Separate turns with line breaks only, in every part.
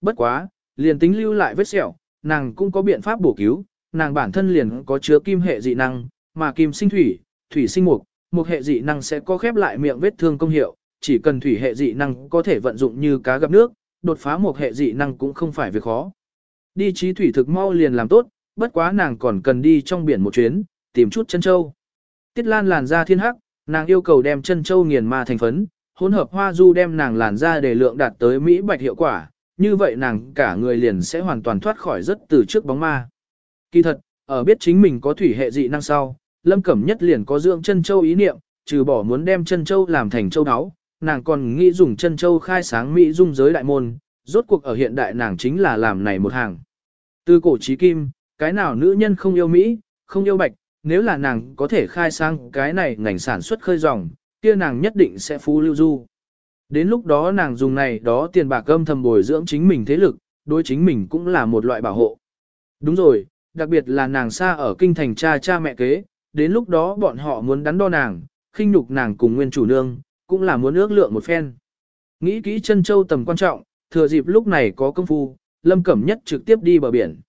bất quá, liền tính lưu lại vết sẹo, nàng cũng có biện pháp bổ cứu, nàng bản thân liền có chứa kim hệ dị năng, mà kim sinh thủy, thủy sinh mục, một hệ dị năng sẽ có khép lại miệng vết thương công hiệu, chỉ cần thủy hệ dị năng có thể vận dụng như cá gặp nước, đột phá một hệ dị năng cũng không phải việc khó. Đi trí thủy thực mau liền làm tốt, bất quá nàng còn cần đi trong biển một chuyến, tìm chút chân châu. Tiết Lan làn da thiên hắc, nàng yêu cầu đem chân châu nghiền ma thành phấn, hỗn hợp hoa du đem nàng làn da để lượng đạt tới mỹ bạch hiệu quả, như vậy nàng cả người liền sẽ hoàn toàn thoát khỏi rất từ trước bóng ma. Kỳ thật, ở biết chính mình có thủy hệ dị năng sau, Lâm Cẩm Nhất liền có dưỡng chân châu ý niệm, trừ bỏ muốn đem chân châu làm thành châu áo, nàng còn nghĩ dùng chân châu khai sáng mỹ dung giới đại môn, rốt cuộc ở hiện đại nàng chính là làm này một hàng. Từ cổ chí kim, cái nào nữ nhân không yêu Mỹ, không yêu bạch, nếu là nàng có thể khai sang cái này ngành sản xuất khơi dòng, kia nàng nhất định sẽ phú lưu du. Đến lúc đó nàng dùng này đó tiền bạc âm thầm bồi dưỡng chính mình thế lực, đối chính mình cũng là một loại bảo hộ. Đúng rồi, đặc biệt là nàng xa ở kinh thành cha cha mẹ kế, đến lúc đó bọn họ muốn đắn đo nàng, khinh nhục nàng cùng nguyên chủ nương, cũng là muốn ước lượng một phen. Nghĩ kỹ chân châu tầm quan trọng, thừa dịp lúc này có công phu, Lâm Cẩm Nhất trực tiếp đi bờ biển.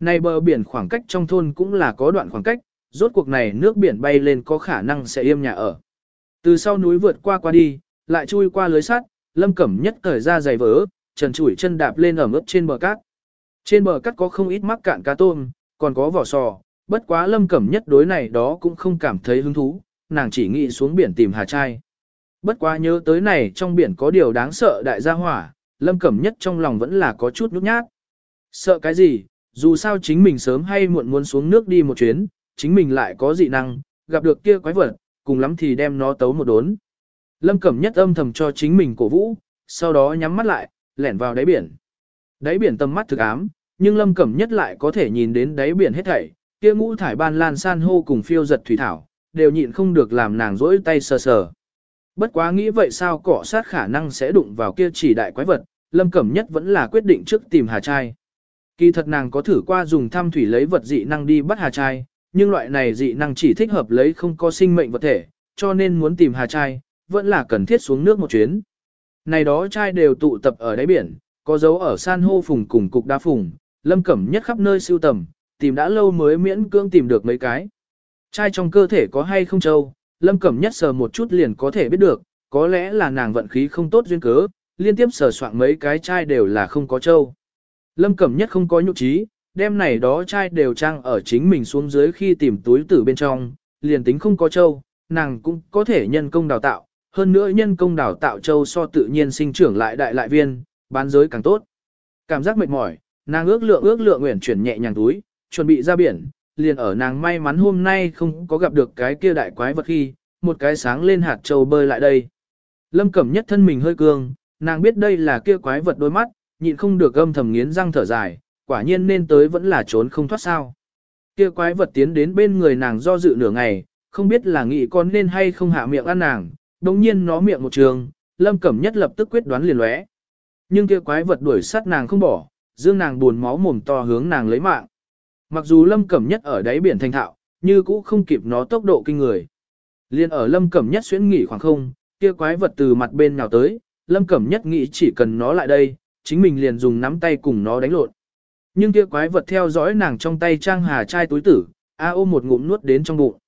Này bờ biển khoảng cách trong thôn cũng là có đoạn khoảng cách, rốt cuộc này nước biển bay lên có khả năng sẽ yêm nhà ở. Từ sau núi vượt qua qua đi, lại chui qua lưới sắt, Lâm Cẩm Nhất thời ra giày vỡ, trần chủi chân đạp lên ở mức trên bờ cát. Trên bờ cát có không ít mắc cạn cá tôm, còn có vỏ sò, bất quá Lâm Cẩm Nhất đối này đó cũng không cảm thấy hứng thú, nàng chỉ nghĩ xuống biển tìm hà trai. Bất quá nhớ tới này trong biển có điều đáng sợ đại gia hỏa, Lâm Cẩm Nhất trong lòng vẫn là có chút nhút nhát. Sợ cái gì, dù sao chính mình sớm hay muộn muốn xuống nước đi một chuyến, chính mình lại có dị năng, gặp được kia quái vật, cùng lắm thì đem nó tấu một đốn. Lâm Cẩm Nhất âm thầm cho chính mình cổ vũ, sau đó nhắm mắt lại, lẻn vào đáy biển. Đáy biển tầm mắt thực ám, nhưng Lâm Cẩm Nhất lại có thể nhìn đến đáy biển hết thảy, kia ngũ thải ban lan san hô cùng phiêu giật thủy thảo, đều nhịn không được làm nàng rỗi tay sờ sờ. Bất quá nghĩ vậy sao cọ sát khả năng sẽ đụng vào kia chỉ đại quái vật, Lâm Cẩm Nhất vẫn là quyết định trước tìm Hà Trai. Kỳ thật nàng có thử qua dùng thăm thủy lấy vật dị năng đi bắt Hà Trai, nhưng loại này dị năng chỉ thích hợp lấy không có sinh mệnh vật thể, cho nên muốn tìm Hà Trai, vẫn là cần thiết xuống nước một chuyến. Này đó trai đều tụ tập ở đáy biển, có dấu ở san hô phùng cùng cục đá phùng, Lâm Cẩm Nhất khắp nơi siêu tầm, tìm đã lâu mới miễn cưỡng tìm được mấy cái. Trai trong cơ thể có hay không châu, Lâm Cẩm Nhất sờ một chút liền có thể biết được, có lẽ là nàng vận khí không tốt duyên cớ, liên tiếp sờ soạn mấy cái trai đều là không có châu. Lâm Cẩm Nhất không có nhục trí, đem này đó trai đều trang ở chính mình xuống dưới khi tìm túi tử bên trong, liền tính không có châu, nàng cũng có thể nhân công đào tạo, hơn nữa nhân công đào tạo châu so tự nhiên sinh trưởng lại đại lại viên, bán giới càng tốt. Cảm giác mệt mỏi, nàng ước lượng ước lượng nguyện chuyển nhẹ nhàng túi, chuẩn bị ra biển, liền ở nàng may mắn hôm nay không có gặp được cái kia đại quái vật khi, một cái sáng lên hạt châu bơi lại đây. Lâm Cẩm nhất thân mình hơi cương, nàng biết đây là kia quái vật đôi mắt, nhịn không được âm thầm nghiến răng thở dài, quả nhiên nên tới vẫn là trốn không thoát sao. Kia quái vật tiến đến bên người nàng do dự nửa ngày, không biết là nghĩ con nên hay không hạ miệng ăn nàng, đồng nhiên nó miệng một trường, Lâm Cẩm nhất lập tức quyết đoán liền lóe. Nhưng kia quái vật đuổi sát nàng không bỏ, dương nàng buồn máu mồm to hướng nàng lấy mạng. Mặc dù Lâm Cẩm Nhất ở đáy biển thành thạo, như cũ không kịp nó tốc độ kinh người. Liên ở Lâm Cẩm Nhất xuyến nghỉ khoảng không, kia quái vật từ mặt bên nào tới, Lâm Cẩm Nhất nghĩ chỉ cần nó lại đây, chính mình liền dùng nắm tay cùng nó đánh lộn. Nhưng kia quái vật theo dõi nàng trong tay trang hà chai túi tử, a ôm một ngụm nuốt đến trong bụng.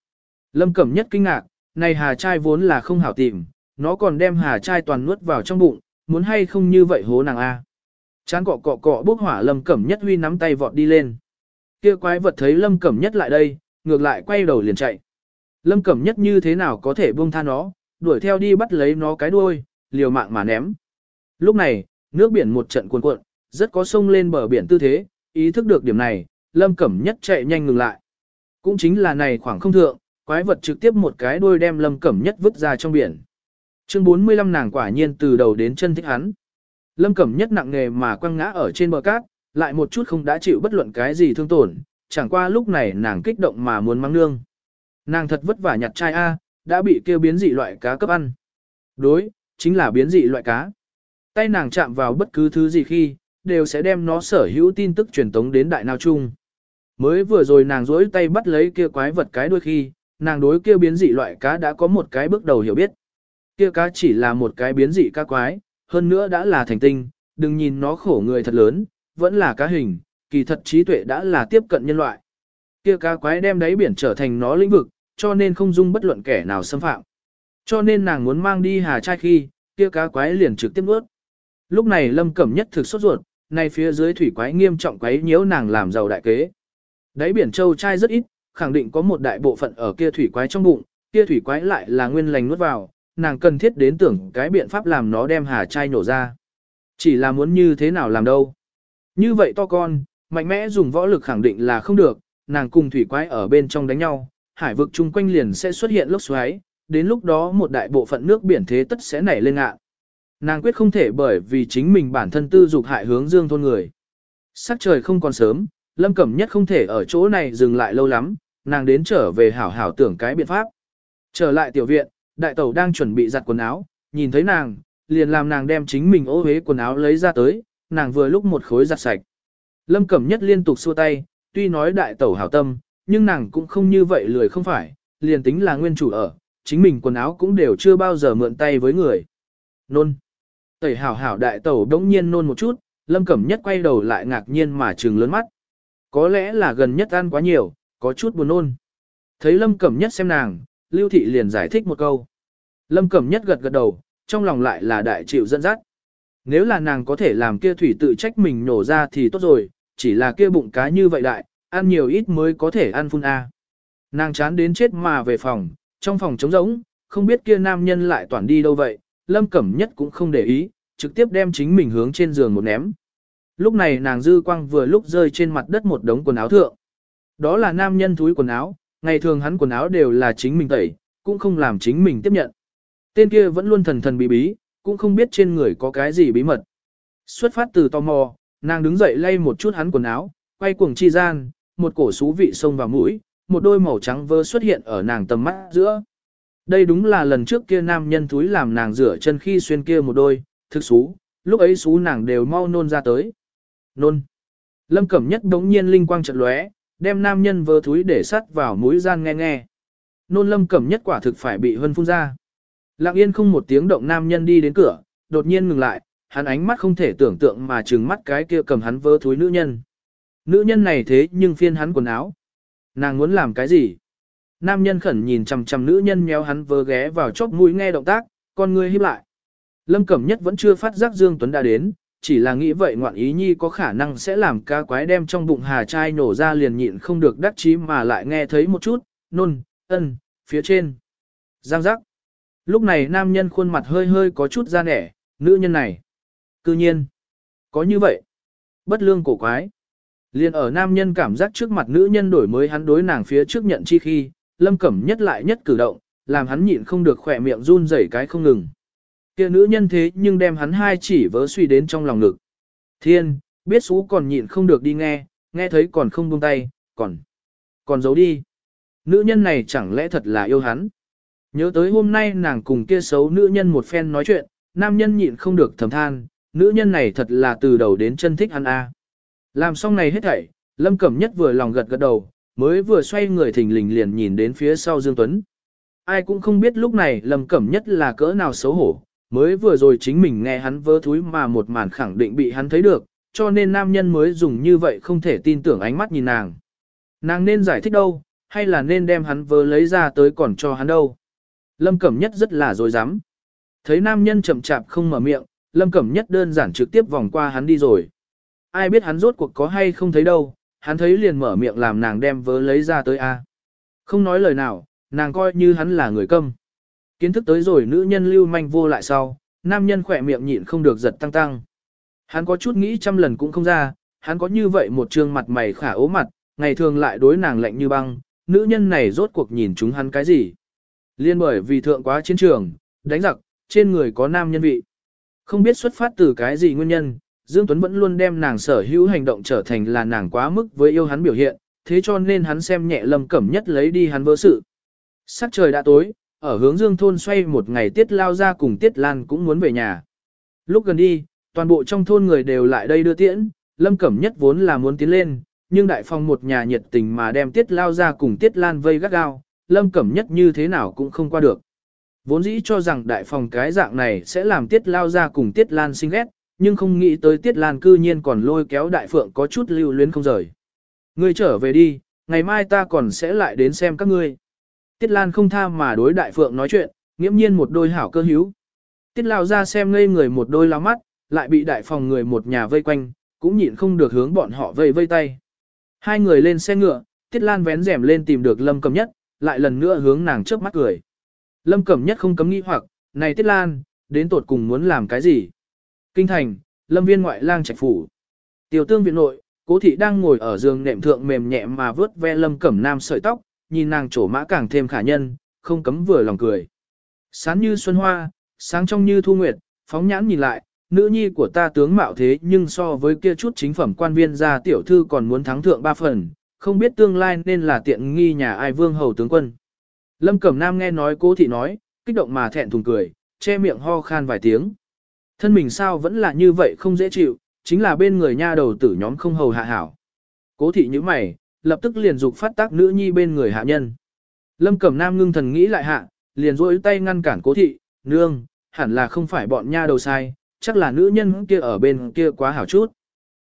Lâm Cẩm Nhất kinh ngạc, này hà chai vốn là không hảo tìm, nó còn đem hà chai toàn nuốt vào trong bụng, muốn hay không như vậy hố nàng a. Chán cọ cọ cọ bốc hỏa Lâm Cẩm Nhất huy nắm tay vọt đi lên. Kia quái vật thấy Lâm Cẩm Nhất lại đây, ngược lại quay đầu liền chạy. Lâm Cẩm Nhất như thế nào có thể buông tha nó, đuổi theo đi bắt lấy nó cái đuôi, liều mạng mà ném. Lúc này, nước biển một trận cuồn cuộn, rất có sông lên bờ biển tư thế, ý thức được điểm này, Lâm Cẩm Nhất chạy nhanh ngừng lại. Cũng chính là này khoảng không thượng, quái vật trực tiếp một cái đuôi đem Lâm Cẩm Nhất vứt ra trong biển. Chương 45 nàng quả nhiên từ đầu đến chân thích hắn. Lâm Cẩm Nhất nặng nghề mà quăng ngã ở trên bờ cát, lại một chút không đã chịu bất luận cái gì thương tổn, chẳng qua lúc này nàng kích động mà muốn mang nương. Nàng thật vất vả nhặt trai A, đã bị kêu biến dị loại cá cấp ăn. Đối, chính là biến dị loại cá. Tay nàng chạm vào bất cứ thứ gì khi, đều sẽ đem nó sở hữu tin tức truyền tống đến đại nào chung. Mới vừa rồi nàng rỗi tay bắt lấy kia quái vật cái đuôi khi, nàng đối kia biến dị loại cá đã có một cái bước đầu hiểu biết. Kia cá chỉ là một cái biến dị cá quái, hơn nữa đã là thành tinh, đừng nhìn nó khổ người thật lớn, vẫn là cá hình, kỳ thật trí tuệ đã là tiếp cận nhân loại. Kia cá quái đem đáy biển trở thành nó lĩnh vực, cho nên không dung bất luận kẻ nào xâm phạm. Cho nên nàng muốn mang đi hà trai khi, kia cá quái liền trực tiếp nuốt. Lúc này Lâm Cẩm Nhất thực sốt ruột, nay phía dưới thủy quái nghiêm trọng quái nhiễu nàng làm giàu đại kế. Đáy biển châu trai rất ít, khẳng định có một đại bộ phận ở kia thủy quái trong bụng, kia thủy quái lại là nguyên lành nuốt vào, nàng cần thiết đến tưởng cái biện pháp làm nó đem hà chai nổ ra. Chỉ là muốn như thế nào làm đâu. Như vậy to con, mạnh mẽ dùng võ lực khẳng định là không được, nàng cùng thủy quái ở bên trong đánh nhau, hải vực chung quanh liền sẽ xuất hiện lốc xoáy, đến lúc đó một đại bộ phận nước biển thế tất sẽ nảy lên ngạ. Nàng quyết không thể bởi vì chính mình bản thân tư dục hại hướng dương thôn người. Sắc trời không còn sớm, Lâm Cẩm Nhất không thể ở chỗ này dừng lại lâu lắm, nàng đến trở về hảo hảo tưởng cái biện pháp. Trở lại tiểu viện, đại tẩu đang chuẩn bị giặt quần áo, nhìn thấy nàng, liền làm nàng đem chính mình ô hế quần áo lấy ra tới, nàng vừa lúc một khối giặt sạch. Lâm Cẩm Nhất liên tục xua tay, tuy nói đại tẩu hảo tâm, nhưng nàng cũng không như vậy lười không phải, liền tính là nguyên chủ ở, chính mình quần áo cũng đều chưa bao giờ mượn tay với người. Nôn. Tẩy hảo hảo đại tẩu đống nhiên nôn một chút, Lâm Cẩm Nhất quay đầu lại ngạc nhiên mà trừng lớn mắt. Có lẽ là gần nhất ăn quá nhiều, có chút buồn nôn. Thấy Lâm Cẩm Nhất xem nàng, Lưu Thị liền giải thích một câu. Lâm Cẩm Nhất gật gật đầu, trong lòng lại là đại chịu dẫn dắt. Nếu là nàng có thể làm kia thủy tự trách mình nổ ra thì tốt rồi, chỉ là kia bụng cá như vậy đại, ăn nhiều ít mới có thể ăn phun A. Nàng chán đến chết mà về phòng, trong phòng trống rỗng, không biết kia nam nhân lại toàn đi đâu vậy, Lâm Cẩm Nhất cũng không để ý, trực tiếp đem chính mình hướng trên giường một ném. Lúc này nàng dư quang vừa lúc rơi trên mặt đất một đống quần áo thượng. Đó là nam nhân thúi quần áo, ngày thường hắn quần áo đều là chính mình tẩy, cũng không làm chính mình tiếp nhận. Tên kia vẫn luôn thần thần bí bí, cũng không biết trên người có cái gì bí mật. Xuất phát từ tò mò, nàng đứng dậy lay một chút hắn quần áo, quay cuồng chi gian, một cổ xú vị sông vào mũi, một đôi màu trắng vơ xuất hiện ở nàng tầm mắt giữa. Đây đúng là lần trước kia nam nhân thúi làm nàng rửa chân khi xuyên kia một đôi, thực xú, lúc ấy xú nàng đều mau nôn ra tới. Nôn. Lâm Cẩm Nhất đống nhiên linh quang chợt lóe, đem nam nhân vơ thúi để sắt vào mũi gian nghe nghe. Nôn Lâm Cẩm Nhất quả thực phải bị hân phun ra. Lặng yên không một tiếng động nam nhân đi đến cửa, đột nhiên ngừng lại, hắn ánh mắt không thể tưởng tượng mà trừng mắt cái kia cầm hắn vơ thúi nữ nhân. Nữ nhân này thế nhưng phiên hắn quần áo. Nàng muốn làm cái gì? Nam nhân khẩn nhìn chằm chằm nữ nhân méo hắn vơ ghé vào chóp mũi nghe động tác, con người híp lại. Lâm Cẩm Nhất vẫn chưa phát giác Dương Tuấn đã đến, chỉ là nghĩ vậy ngoạn ý nhi có khả năng sẽ làm ca quái đem trong bụng hà trai nổ ra liền nhịn không được đắc chí mà lại nghe thấy một chút, nôn, ân, phía trên. Giang giác. Lúc này nam nhân khuôn mặt hơi hơi có chút da nẻ, nữ nhân này. Cư nhiên. Có như vậy. Bất lương cổ quái. Liên ở nam nhân cảm giác trước mặt nữ nhân đổi mới hắn đối nàng phía trước nhận chi khi, lâm cẩm nhất lại nhất cử động, làm hắn nhịn không được khỏe miệng run rẩy cái không ngừng. Kia nữ nhân thế nhưng đem hắn hai chỉ vớ suy đến trong lòng ngực. Thiên, biết xú còn nhịn không được đi nghe, nghe thấy còn không buông tay, còn, còn giấu đi. Nữ nhân này chẳng lẽ thật là yêu hắn. Nhớ tới hôm nay nàng cùng kia xấu nữ nhân một phen nói chuyện, nam nhân nhịn không được thầm than, nữ nhân này thật là từ đầu đến chân thích hắn a. Làm xong này hết thảy, Lâm Cẩm Nhất vừa lòng gật gật đầu, mới vừa xoay người thình lình liền nhìn đến phía sau Dương Tuấn. Ai cũng không biết lúc này Lâm Cẩm Nhất là cỡ nào xấu hổ, mới vừa rồi chính mình nghe hắn vơ thúi mà một màn khẳng định bị hắn thấy được, cho nên nam nhân mới dùng như vậy không thể tin tưởng ánh mắt nhìn nàng. Nàng nên giải thích đâu, hay là nên đem hắn vơ lấy ra tới còn cho hắn đâu. Lâm Cẩm Nhất rất là dối dám. Thấy nam nhân chậm chạp không mở miệng, Lâm Cẩm Nhất đơn giản trực tiếp vòng qua hắn đi rồi. Ai biết hắn rốt cuộc có hay không thấy đâu, hắn thấy liền mở miệng làm nàng đem vớ lấy ra tới A. Không nói lời nào, nàng coi như hắn là người câm. Kiến thức tới rồi nữ nhân lưu manh vô lại sau, nam nhân khỏe miệng nhịn không được giật tăng tăng. Hắn có chút nghĩ trăm lần cũng không ra, hắn có như vậy một trương mặt mày khả ố mặt, ngày thường lại đối nàng lạnh như băng, nữ nhân này rốt cuộc nhìn chúng hắn cái gì. Liên bởi vì thượng quá chiến trường, đánh giặc, trên người có nam nhân vị. Không biết xuất phát từ cái gì nguyên nhân, Dương Tuấn vẫn luôn đem nàng sở hữu hành động trở thành là nàng quá mức với yêu hắn biểu hiện, thế cho nên hắn xem nhẹ Lâm Cẩm Nhất lấy đi hắn vỡ sự. Sắc trời đã tối, ở hướng Dương thôn xoay một ngày Tiết Lao ra cùng Tiết Lan cũng muốn về nhà. Lúc gần đi, toàn bộ trong thôn người đều lại đây đưa tiễn, Lâm Cẩm Nhất vốn là muốn tiến lên, nhưng đại phong một nhà nhiệt tình mà đem Tiết Lao ra cùng Tiết Lan vây gắt gao, Lâm Cẩm Nhất như thế nào cũng không qua được. Vốn dĩ cho rằng đại phòng cái dạng này sẽ làm Tiết Lao ra cùng Tiết Lan sinh ghét, nhưng không nghĩ tới Tiết Lan cư nhiên còn lôi kéo đại phượng có chút lưu luyến không rời. Ngươi trở về đi, ngày mai ta còn sẽ lại đến xem các ngươi. Tiết Lan không tha mà đối đại phượng nói chuyện, nghiễm nhiên một đôi hảo cơ hữu. Tiết lao ra xem ngây người một đôi lao mắt, lại bị đại phòng người một nhà vây quanh, cũng nhịn không được hướng bọn họ vây vây tay. Hai người lên xe ngựa, Tiết Lan vén rèm lên tìm được Lâm Cẩm Nhất, lại lần nữa hướng nàng trước mắt cười. Lâm Cẩm Nhất không cấm nghĩ hoặc, này Tiết Lan, đến tột cùng muốn làm cái gì? Kinh thành, Lâm Viên ngoại lang trạch phủ. Tiểu tương viện nội, cố thị đang ngồi ở giường nệm thượng mềm nhẹ mà vớt ve Lâm Cẩm Nam sợi tóc, nhìn nàng trổ mã càng thêm khả nhân, không cấm vừa lòng cười. Sán như xuân hoa, sáng trong như thu nguyệt, phóng nhãn nhìn lại, nữ nhi của ta tướng mạo thế nhưng so với kia chút chính phẩm quan viên gia tiểu thư còn muốn thắng thượng ba phần, không biết tương lai nên là tiện nghi nhà ai vương hầu tướng quân. Lâm Cẩm Nam nghe nói cố thị nói, kích động mà thẹn thùng cười, che miệng ho khan vài tiếng. Thân mình sao vẫn là như vậy không dễ chịu, chính là bên người nha đầu tử nhóm không hầu hạ hảo. Cố thị như mày, lập tức liền dục phát tác nữ nhi bên người hạ nhân. Lâm Cẩm Nam ngưng thần nghĩ lại hạ, liền rỗi tay ngăn cản cố thị, nương, hẳn là không phải bọn nha đầu sai, chắc là nữ nhân kia ở bên kia quá hảo chút.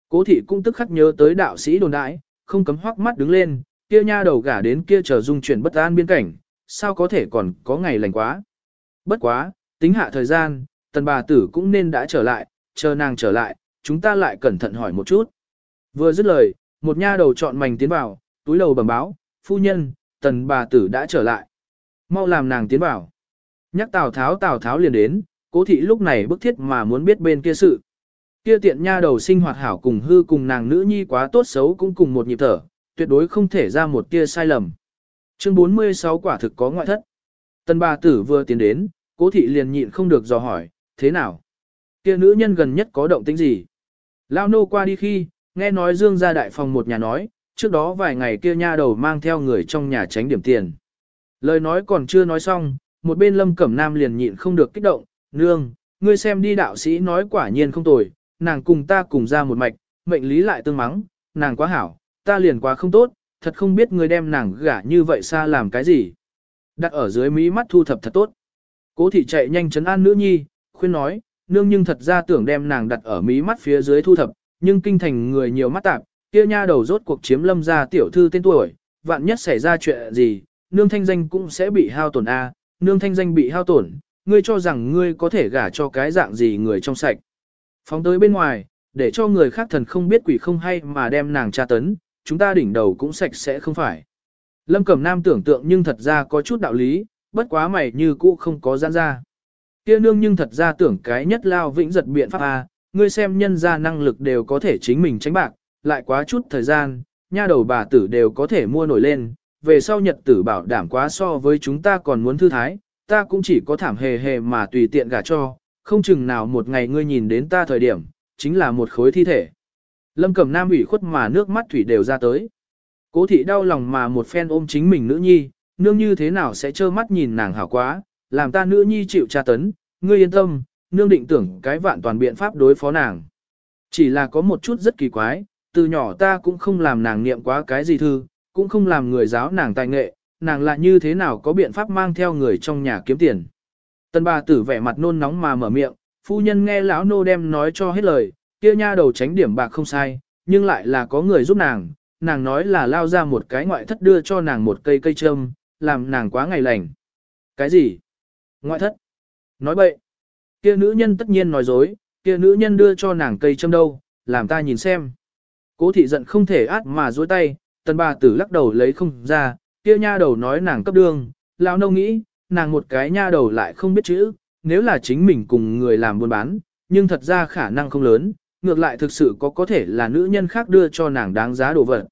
Cố thị cũng tức khắc nhớ tới đạo sĩ đồn đãi, không cấm hoắc mắt đứng lên, kia nha đầu gả đến kia chờ dung chuyển bất an biên cảnh, sao có thể còn có ngày lành quá. Bất quá, tính hạ thời gian, tần bà tử cũng nên đã trở lại, chờ nàng trở lại, chúng ta lại cẩn thận hỏi một chút. Vừa dứt lời, một nha đầu chọn mảnh tiến vào, túi đầu bẩm báo, phu nhân, tần bà tử đã trở lại. Mau làm nàng tiến vào. Nhắc Tào Tháo Tào Tháo liền đến, cố thị lúc này bức thiết mà muốn biết bên kia sự. Kia tiện nha đầu sinh hoạt hảo cùng hư cùng nàng nữ nhi quá tốt xấu cũng cùng một nhịp thở, tuyệt đối không thể ra một tia sai lầm. Chương 46 quả thực có ngoại thất. Tần bà tử vừa tiến đến, cố thị liền nhịn không được dò hỏi, thế nào? Kia nữ nhân gần nhất có động tĩnh gì? Lao nô qua đi khi, nghe nói dương gia đại phòng một nhà nói, trước đó vài ngày kia nha đầu mang theo người trong nhà tránh điểm tiền. Lời nói còn chưa nói xong, một bên lâm cẩm nam liền nhịn không được kích động, nương, ngươi xem đi đạo sĩ nói quả nhiên không tồi, nàng cùng ta cùng ra một mạch, mệnh lý lại tương mắng, nàng quá hảo, ta liền quá không tốt, thật không biết ngươi đem nàng gả như vậy xa làm cái gì. Đặt ở dưới mí mắt thu thập thật tốt. Cố thị chạy nhanh chấn an nữ nhi, khuyên nói, nương nhưng thật ra tưởng đem nàng đặt ở mí mắt phía dưới thu thập, nhưng kinh thành người nhiều mắt tạp, kia nha đầu rốt cuộc chiếm lâm gia tiểu thư tên tuổi, vạn nhất xảy ra chuyện gì, nương thanh danh cũng sẽ bị hao tổn a, nương thanh danh bị hao tổn, ngươi cho rằng ngươi có thể gả cho cái dạng gì người trong sạch. Phóng tới bên ngoài, để cho người khác thần không biết quỷ không hay mà đem nàng tra tấn, chúng ta đỉnh đầu cũng sạch sẽ không phải. Lâm Cẩm Nam tưởng tượng nhưng thật ra có chút đạo lý, bất quá mày như cũ không có gian ra. Kia nương nhưng thật ra tưởng cái nhất lao vĩnh giật biện pháp A, ngươi xem nhân ra năng lực đều có thể chính mình tránh bạc, lại quá chút thời gian, nha đầu bà tử đều có thể mua nổi lên, về sau nhật tử bảo đảm quá so với chúng ta còn muốn thư thái, ta cũng chỉ có thảm hề hề mà tùy tiện gả cho, không chừng nào một ngày ngươi nhìn đến ta thời điểm, chính là một khối thi thể. Lâm Cẩm Nam ủy khuất mà nước mắt thủy đều ra tới. Cố thị đau lòng mà một phen ôm chính mình nữ nhi, nương như thế nào sẽ trơ mắt nhìn nàng hảo quá, làm ta nữ nhi chịu tra tấn, ngươi yên tâm, nương định tưởng cái vạn toàn biện pháp đối phó nàng. Chỉ là có một chút rất kỳ quái, từ nhỏ ta cũng không làm nàng niệm quá cái gì thư, cũng không làm người giáo nàng tài nghệ, nàng lại như thế nào có biện pháp mang theo người trong nhà kiếm tiền. Tân bà tử vẻ mặt nôn nóng mà mở miệng, phu nhân nghe lão nô đem nói cho hết lời, kia nha đầu tránh điểm bạc không sai, nhưng lại là có người giúp nàng, nàng nói là lao ra một cái ngoại thất đưa cho nàng một cây cây trâm, làm nàng quá ngày lành. Cái gì? Ngoại thất? Nói bậy. Kia nữ nhân tất nhiên nói dối, kia nữ nhân đưa cho nàng cây châm đâu, làm ta nhìn xem. Cố thị giận không thể át mà dối tay, tần bà tử lắc đầu lấy không ra, kia nha đầu nói nàng cấp đương, lão nâu nghĩ, nàng một cái nha đầu lại không biết chữ, nếu là chính mình cùng người làm buôn bán, nhưng thật ra khả năng không lớn, ngược lại thực sự có có thể là nữ nhân khác đưa cho nàng đáng giá đồ vật.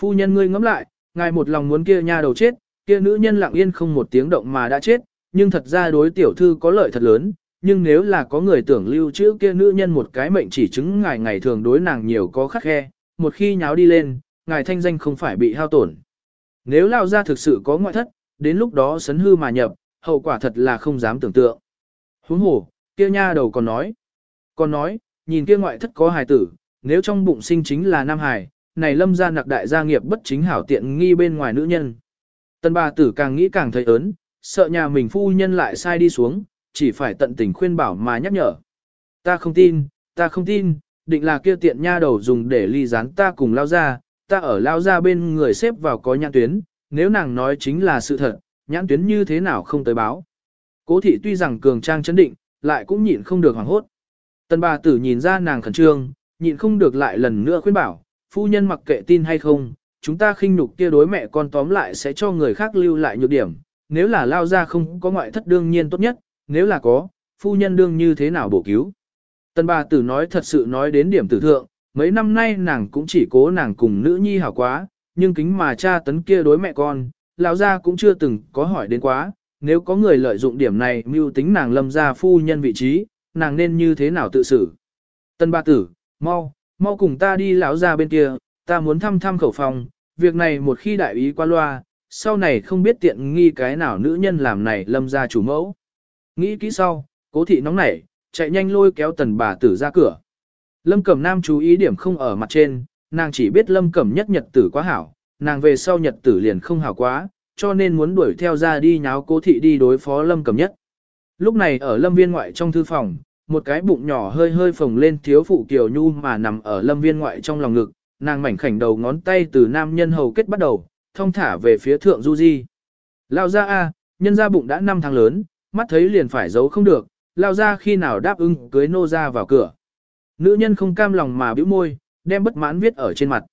Phu nhân ngươi ngẫm lại, ngài một lòng muốn kia nha đầu chết, kia nữ nhân lặng yên không một tiếng động mà đã chết, nhưng thật ra đối tiểu thư có lợi thật lớn, nhưng nếu là có người tưởng lưu trữ kia nữ nhân một cái mệnh chỉ chứng ngài ngày thường đối nàng nhiều có khắc khe, một khi nháo đi lên, ngài thanh danh không phải bị hao tổn. Nếu lao ra thực sự có ngoại thất, đến lúc đó sấn hư mà nhập, hậu quả thật là không dám tưởng tượng. Huống hồ, kia nha đầu còn nói. Còn nói, nhìn kia ngoại thất có hài tử, nếu trong bụng sinh chính là nam hài, này lâm gia nặc đại gia nghiệp bất chính hảo tiện nghi bên ngoài nữ nhân. Tân bà tử càng nghĩ càng thấy ớn, sợ nhà mình phu nhân lại sai đi xuống, chỉ phải tận tình khuyên bảo mà nhắc nhở. Ta không tin, ta không tin, định là kia tiện nha đầu dùng để ly gián ta cùng lao ra, ta ở lao ra bên người xếp vào có nhãn tuyến, nếu nàng nói chính là sự thật, nhãn tuyến như thế nào không tới báo. Cố thị tuy rằng cường trang chấn định, lại cũng nhịn không được hoảng hốt. Tần bà tử nhìn ra nàng khẩn trương, nhịn không được lại lần nữa khuyên bảo, phu nhân mặc kệ tin hay không, chúng ta khinh nhục kia đối mẹ con tóm lại sẽ cho người khác lưu lại nhược điểm, nếu là lao ra không có ngoại thất đương nhiên tốt nhất, nếu là có, phu nhân đương như thế nào bổ cứu. Tần bà tử nói thật sự nói đến điểm tử thượng, mấy năm nay nàng cũng chỉ cố nàng cùng nữ nhi hảo quá, nhưng kính mà cha tấn kia đối mẹ con, lão gia cũng chưa từng có hỏi đến quá, nếu có người lợi dụng điểm này mưu tính nàng lâm ra phu nhân vị trí, nàng nên như thế nào tự xử. Tân ba tử, mau, mau cùng ta đi lão ra bên kia, ta muốn thăm thăm khẩu phòng, việc này một khi đại ý qua loa, sau này không biết tiện nghi cái nào nữ nhân làm này lâm ra chủ mẫu. Nghĩ kỹ sau, cố thị nóng nảy, chạy nhanh lôi kéo tần bà tử ra cửa. Lâm Cẩm Nam chú ý điểm không ở mặt trên, nàng chỉ biết Lâm Cẩm nhất nhật tử quá hảo, nàng về sau nhật tử liền không hảo quá, cho nên muốn đuổi theo ra đi nháo cố thị đi đối phó Lâm Cẩm nhất. Lúc này ở Lâm Viên ngoại trong thư phòng, một cái bụng nhỏ hơi hơi phồng lên thiếu phụ Kiều Nhu mà nằm ở Lâm Viên ngoại trong lòng ngực, nàng mảnh khảnh đầu ngón tay từ nam nhân hầu kết bắt đầu, thông thả về phía thượng Du Di. Lao ra a, nhân ra bụng đã 5 tháng lớn, mắt thấy liền phải giấu không được, lao ra khi nào đáp ứng cưới nô ra vào cửa. Nữ nhân không cam lòng mà bĩu môi, đem bất mãn viết ở trên mặt.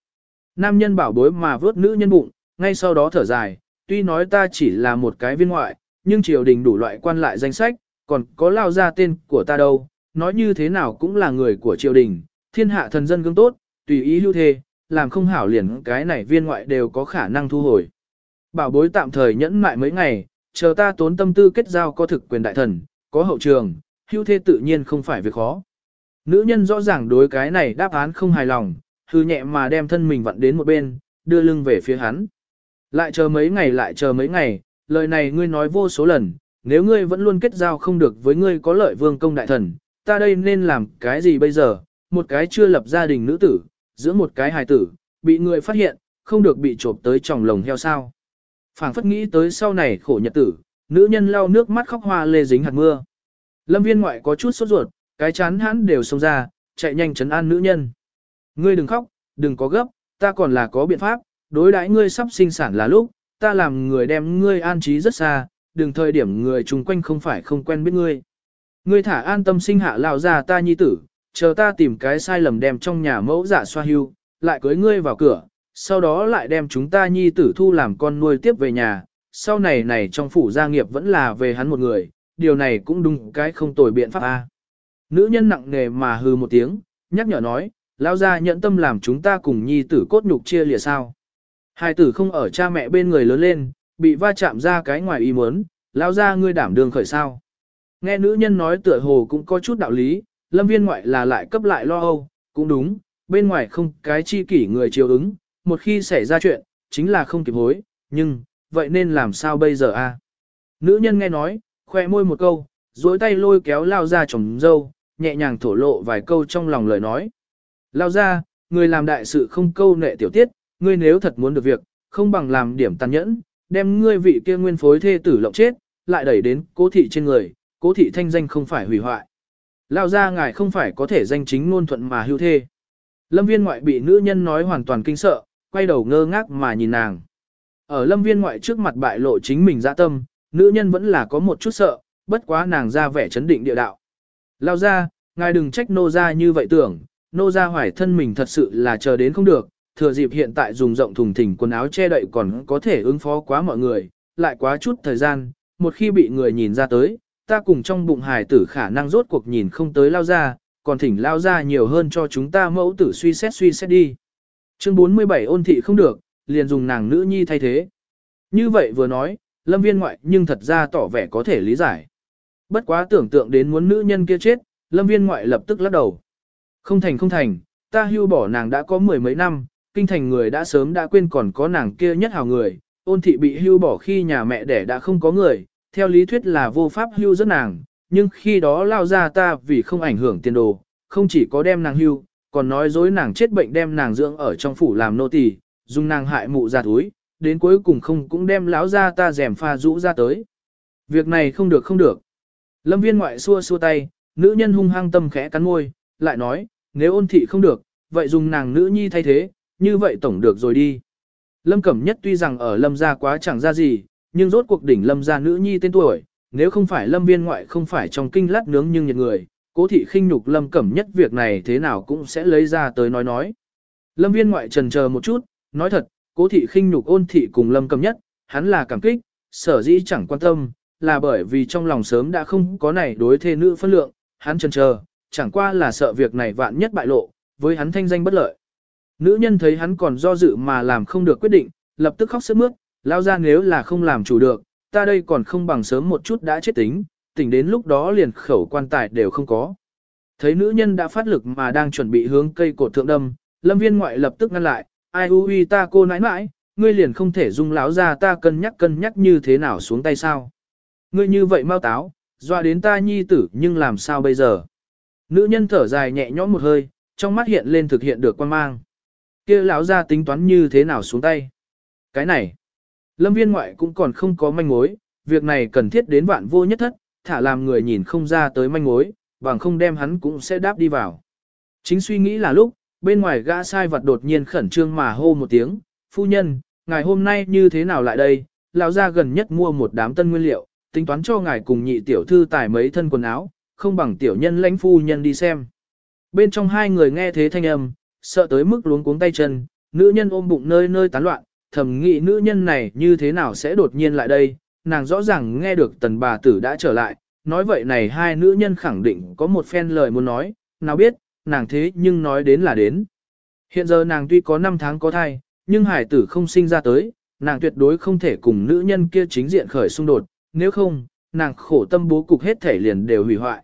Nam nhân bảo bối mà vớt nữ nhân bụng, ngay sau đó thở dài, tuy nói ta chỉ là một cái viên ngoại, nhưng triều đình đủ loại quan lại danh sách, còn có lao ra tên của ta đâu, nói như thế nào cũng là người của triều đình, thiên hạ thần dân gương tốt, tùy ý lưu thê, làm không hảo liền cái này viên ngoại đều có khả năng thu hồi. Bảo bối tạm thời nhẫn mại mấy ngày, chờ ta tốn tâm tư kết giao có thực quyền đại thần, có hậu trường, hưu thê tự nhiên không phải việc khó. Nữ nhân rõ ràng đối cái này đáp án không hài lòng, hư nhẹ mà đem thân mình vặn đến một bên, đưa lưng về phía hắn. Lại chờ mấy ngày lại chờ mấy ngày, lời này ngươi nói vô số lần, nếu ngươi vẫn luôn kết giao không được với ngươi có lợi vương công đại thần, ta đây nên làm cái gì bây giờ, một cái chưa lập gia đình nữ tử, giữa một cái hài tử, bị người phát hiện, không được bị trộm tới trong lồng heo sao phảng phất nghĩ tới sau này khổ nhật tử, nữ nhân lau nước mắt khóc hoa lê dính hạt mưa. Lâm viên ngoại có chút sốt ruột, cái chán hắn đều xông ra, chạy nhanh chấn an nữ nhân. Ngươi đừng khóc, đừng có gấp, ta còn là có biện pháp, đối đãi ngươi sắp sinh sản là lúc, ta làm người đem ngươi an trí rất xa, đừng thời điểm người chung quanh không phải không quen biết ngươi. Ngươi thả an tâm sinh hạ lao ra ta nhi tử, chờ ta tìm cái sai lầm đem trong nhà mẫu giả xoa hưu, lại cưới ngươi vào cửa, sau đó lại đem chúng ta nhi tử thu làm con nuôi tiếp về nhà, sau này này trong phủ gia nghiệp vẫn là về hắn một người, điều này cũng đúng cái không tồi biện pháp a. Nữ nhân nặng nề mà hư một tiếng, nhắc nhở nói, lao ra nhận tâm làm chúng ta cùng nhi tử cốt nhục chia lìa sao. Hai tử không ở cha mẹ bên người lớn lên, bị va chạm ra cái ngoài ý muốn, lao ra ngươi đảm đường khởi sao. Nghe nữ nhân nói tựa hồ cũng có chút đạo lý, lâm viên ngoại là lại cấp lại lo âu, cũng đúng, bên ngoài không cái chi kỷ người chiều ứng, một khi xảy ra chuyện, chính là không kịp hối, nhưng, vậy nên làm sao bây giờ a? Nữ nhân nghe nói, khoe môi một câu, duỗi tay lôi kéo lao ra chồng dâu, nhẹ nhàng thổ lộ vài câu trong lòng lời nói. Lao ra, người làm đại sự không câu nệ tiểu tiết, ngươi nếu thật muốn được việc, không bằng làm điểm tàn nhẫn, đem ngươi vị kia nguyên phối thê tử lộng chết, lại đẩy đến cố thị trên người, cố thị thanh danh không phải hủy hoại. Lao ra ngài không phải có thể danh chính ngôn thuận mà hưu thê. Lâm viên ngoại bị nữ nhân nói hoàn toàn kinh sợ, quay đầu ngơ ngác mà nhìn nàng. Ở lâm viên ngoại trước mặt bại lộ chính mình dã tâm, nữ nhân vẫn là có một chút sợ, bất quá nàng ra vẻ chấn định địa đạo. Lao ra, ngài đừng trách nô ra như vậy tưởng, nô ra hoài thân mình thật sự là chờ đến không được, thừa dịp hiện tại dùng rộng thùng thình quần áo che đậy còn có thể ứng phó quá mọi người, lại quá chút thời gian, một khi bị người nhìn ra tới, ta cùng trong bụng hài tử khả năng rốt cuộc nhìn không tới lao ra, còn thỉnh lao ra nhiều hơn cho chúng ta mẫu tử suy xét suy xét đi. Chương 47 ôn thị không được, liền dùng nàng nữ nhi thay thế. Như vậy vừa nói, lâm viên ngoại nhưng thật ra tỏ vẻ có thể lý giải. Bất quá tưởng tượng đến muốn nữ nhân kia chết, lâm viên ngoại lập tức lắc đầu. Không thành không thành, ta hưu bỏ nàng đã có mười mấy năm, kinh thành người đã sớm đã quên còn có nàng kia nhất hào người, ôn thị bị hưu bỏ khi nhà mẹ đẻ đã không có người, theo lý thuyết là vô pháp hưu rất nàng, nhưng khi đó lao ra ta vì không ảnh hưởng tiền đồ, không chỉ có đem nàng hưu, còn nói dối nàng chết bệnh đem nàng dưỡng ở trong phủ làm nô tỳ, dùng nàng hại mụ ra túi, đến cuối cùng không cũng đem lão ra ta rèm pha rũ ra tới. Việc này không được không được. Lâm viên ngoại xua xua tay, nữ nhân hung hăng tâm khẽ cắn môi, lại nói, nếu ôn thị không được, vậy dùng nàng nữ nhi thay thế, như vậy tổng được rồi đi. Lâm Cẩm Nhất tuy rằng ở Lâm gia quá chẳng ra gì, nhưng rốt cuộc đỉnh Lâm gia nữ nhi tên tuổi, nếu không phải Lâm viên ngoại không phải trong kinh lát nướng nhưng nhiệt người, cố thị khinh nhục Lâm Cẩm Nhất việc này thế nào cũng sẽ lấy ra tới nói nói. Lâm viên ngoại trần chờ một chút, nói thật, cố thị khinh nhục ôn thị cùng Lâm Cẩm Nhất, hắn là cảm kích, sở dĩ chẳng quan tâm, là bởi vì trong lòng sớm đã không có này đối thê nữ phân lượng, hắn Trần chờ, chẳng qua là sợ việc này vạn nhất bại lộ, với hắn thanh danh bất lợi. Nữ nhân thấy hắn còn do dự mà làm không được quyết định, lập tức khóc sướt mướt, lao ra nếu là không làm chủ được, ta đây còn không bằng sớm một chút đã chết tính, tỉnh đến lúc đó liền khẩu quan tài đều không có. Thấy nữ nhân đã phát lực mà đang chuẩn bị hướng cây cột thượng đâm, lâm viên ngoại lập tức ngăn lại, ai u uy ta cô nãi nãi, ngươi liền không thể dung láo ra ta cân nhắc cân nhắc như thế nào xuống tay sao. Ngươi như vậy mau táo, doa đến ta nhi tử nhưng làm sao bây giờ. Nữ nhân thở dài nhẹ nhõm một hơi, trong mắt hiện lên thực hiện được quan mang. kia lão ra tính toán như thế nào xuống tay. Cái này, lâm viên ngoại cũng còn không có manh mối, việc này cần thiết đến vạn vô nhất thất, thả làm người nhìn không ra tới manh mối, bằng không đem hắn cũng sẽ đáp đi vào. Chính suy nghĩ là lúc, bên ngoài gã sai vật đột nhiên khẩn trương mà hô một tiếng, phu nhân, ngài hôm nay như thế nào lại đây, lão ra gần nhất mua một đám tân nguyên liệu, tính toán cho ngài cùng nhị tiểu thư tải mấy thân quần áo, không bằng tiểu nhân lãnh phu nhân đi xem. Bên trong hai người nghe thế thanh âm, sợ tới mức luống cuống tay chân, nữ nhân ôm bụng nơi nơi tán loạn, thầm nghĩ nữ nhân này như thế nào sẽ đột nhiên lại đây, nàng rõ ràng nghe được tần bà tử đã trở lại, nói vậy này hai nữ nhân khẳng định có một phen lời muốn nói, nào biết, nàng thế nhưng nói đến là đến. Hiện giờ nàng tuy có 5 tháng có thai, nhưng hải tử không sinh ra tới, nàng tuyệt đối không thể cùng nữ nhân kia chính diện khởi xung đột, nếu không, nàng khổ tâm bố cục hết thể liền đều hủy hoại.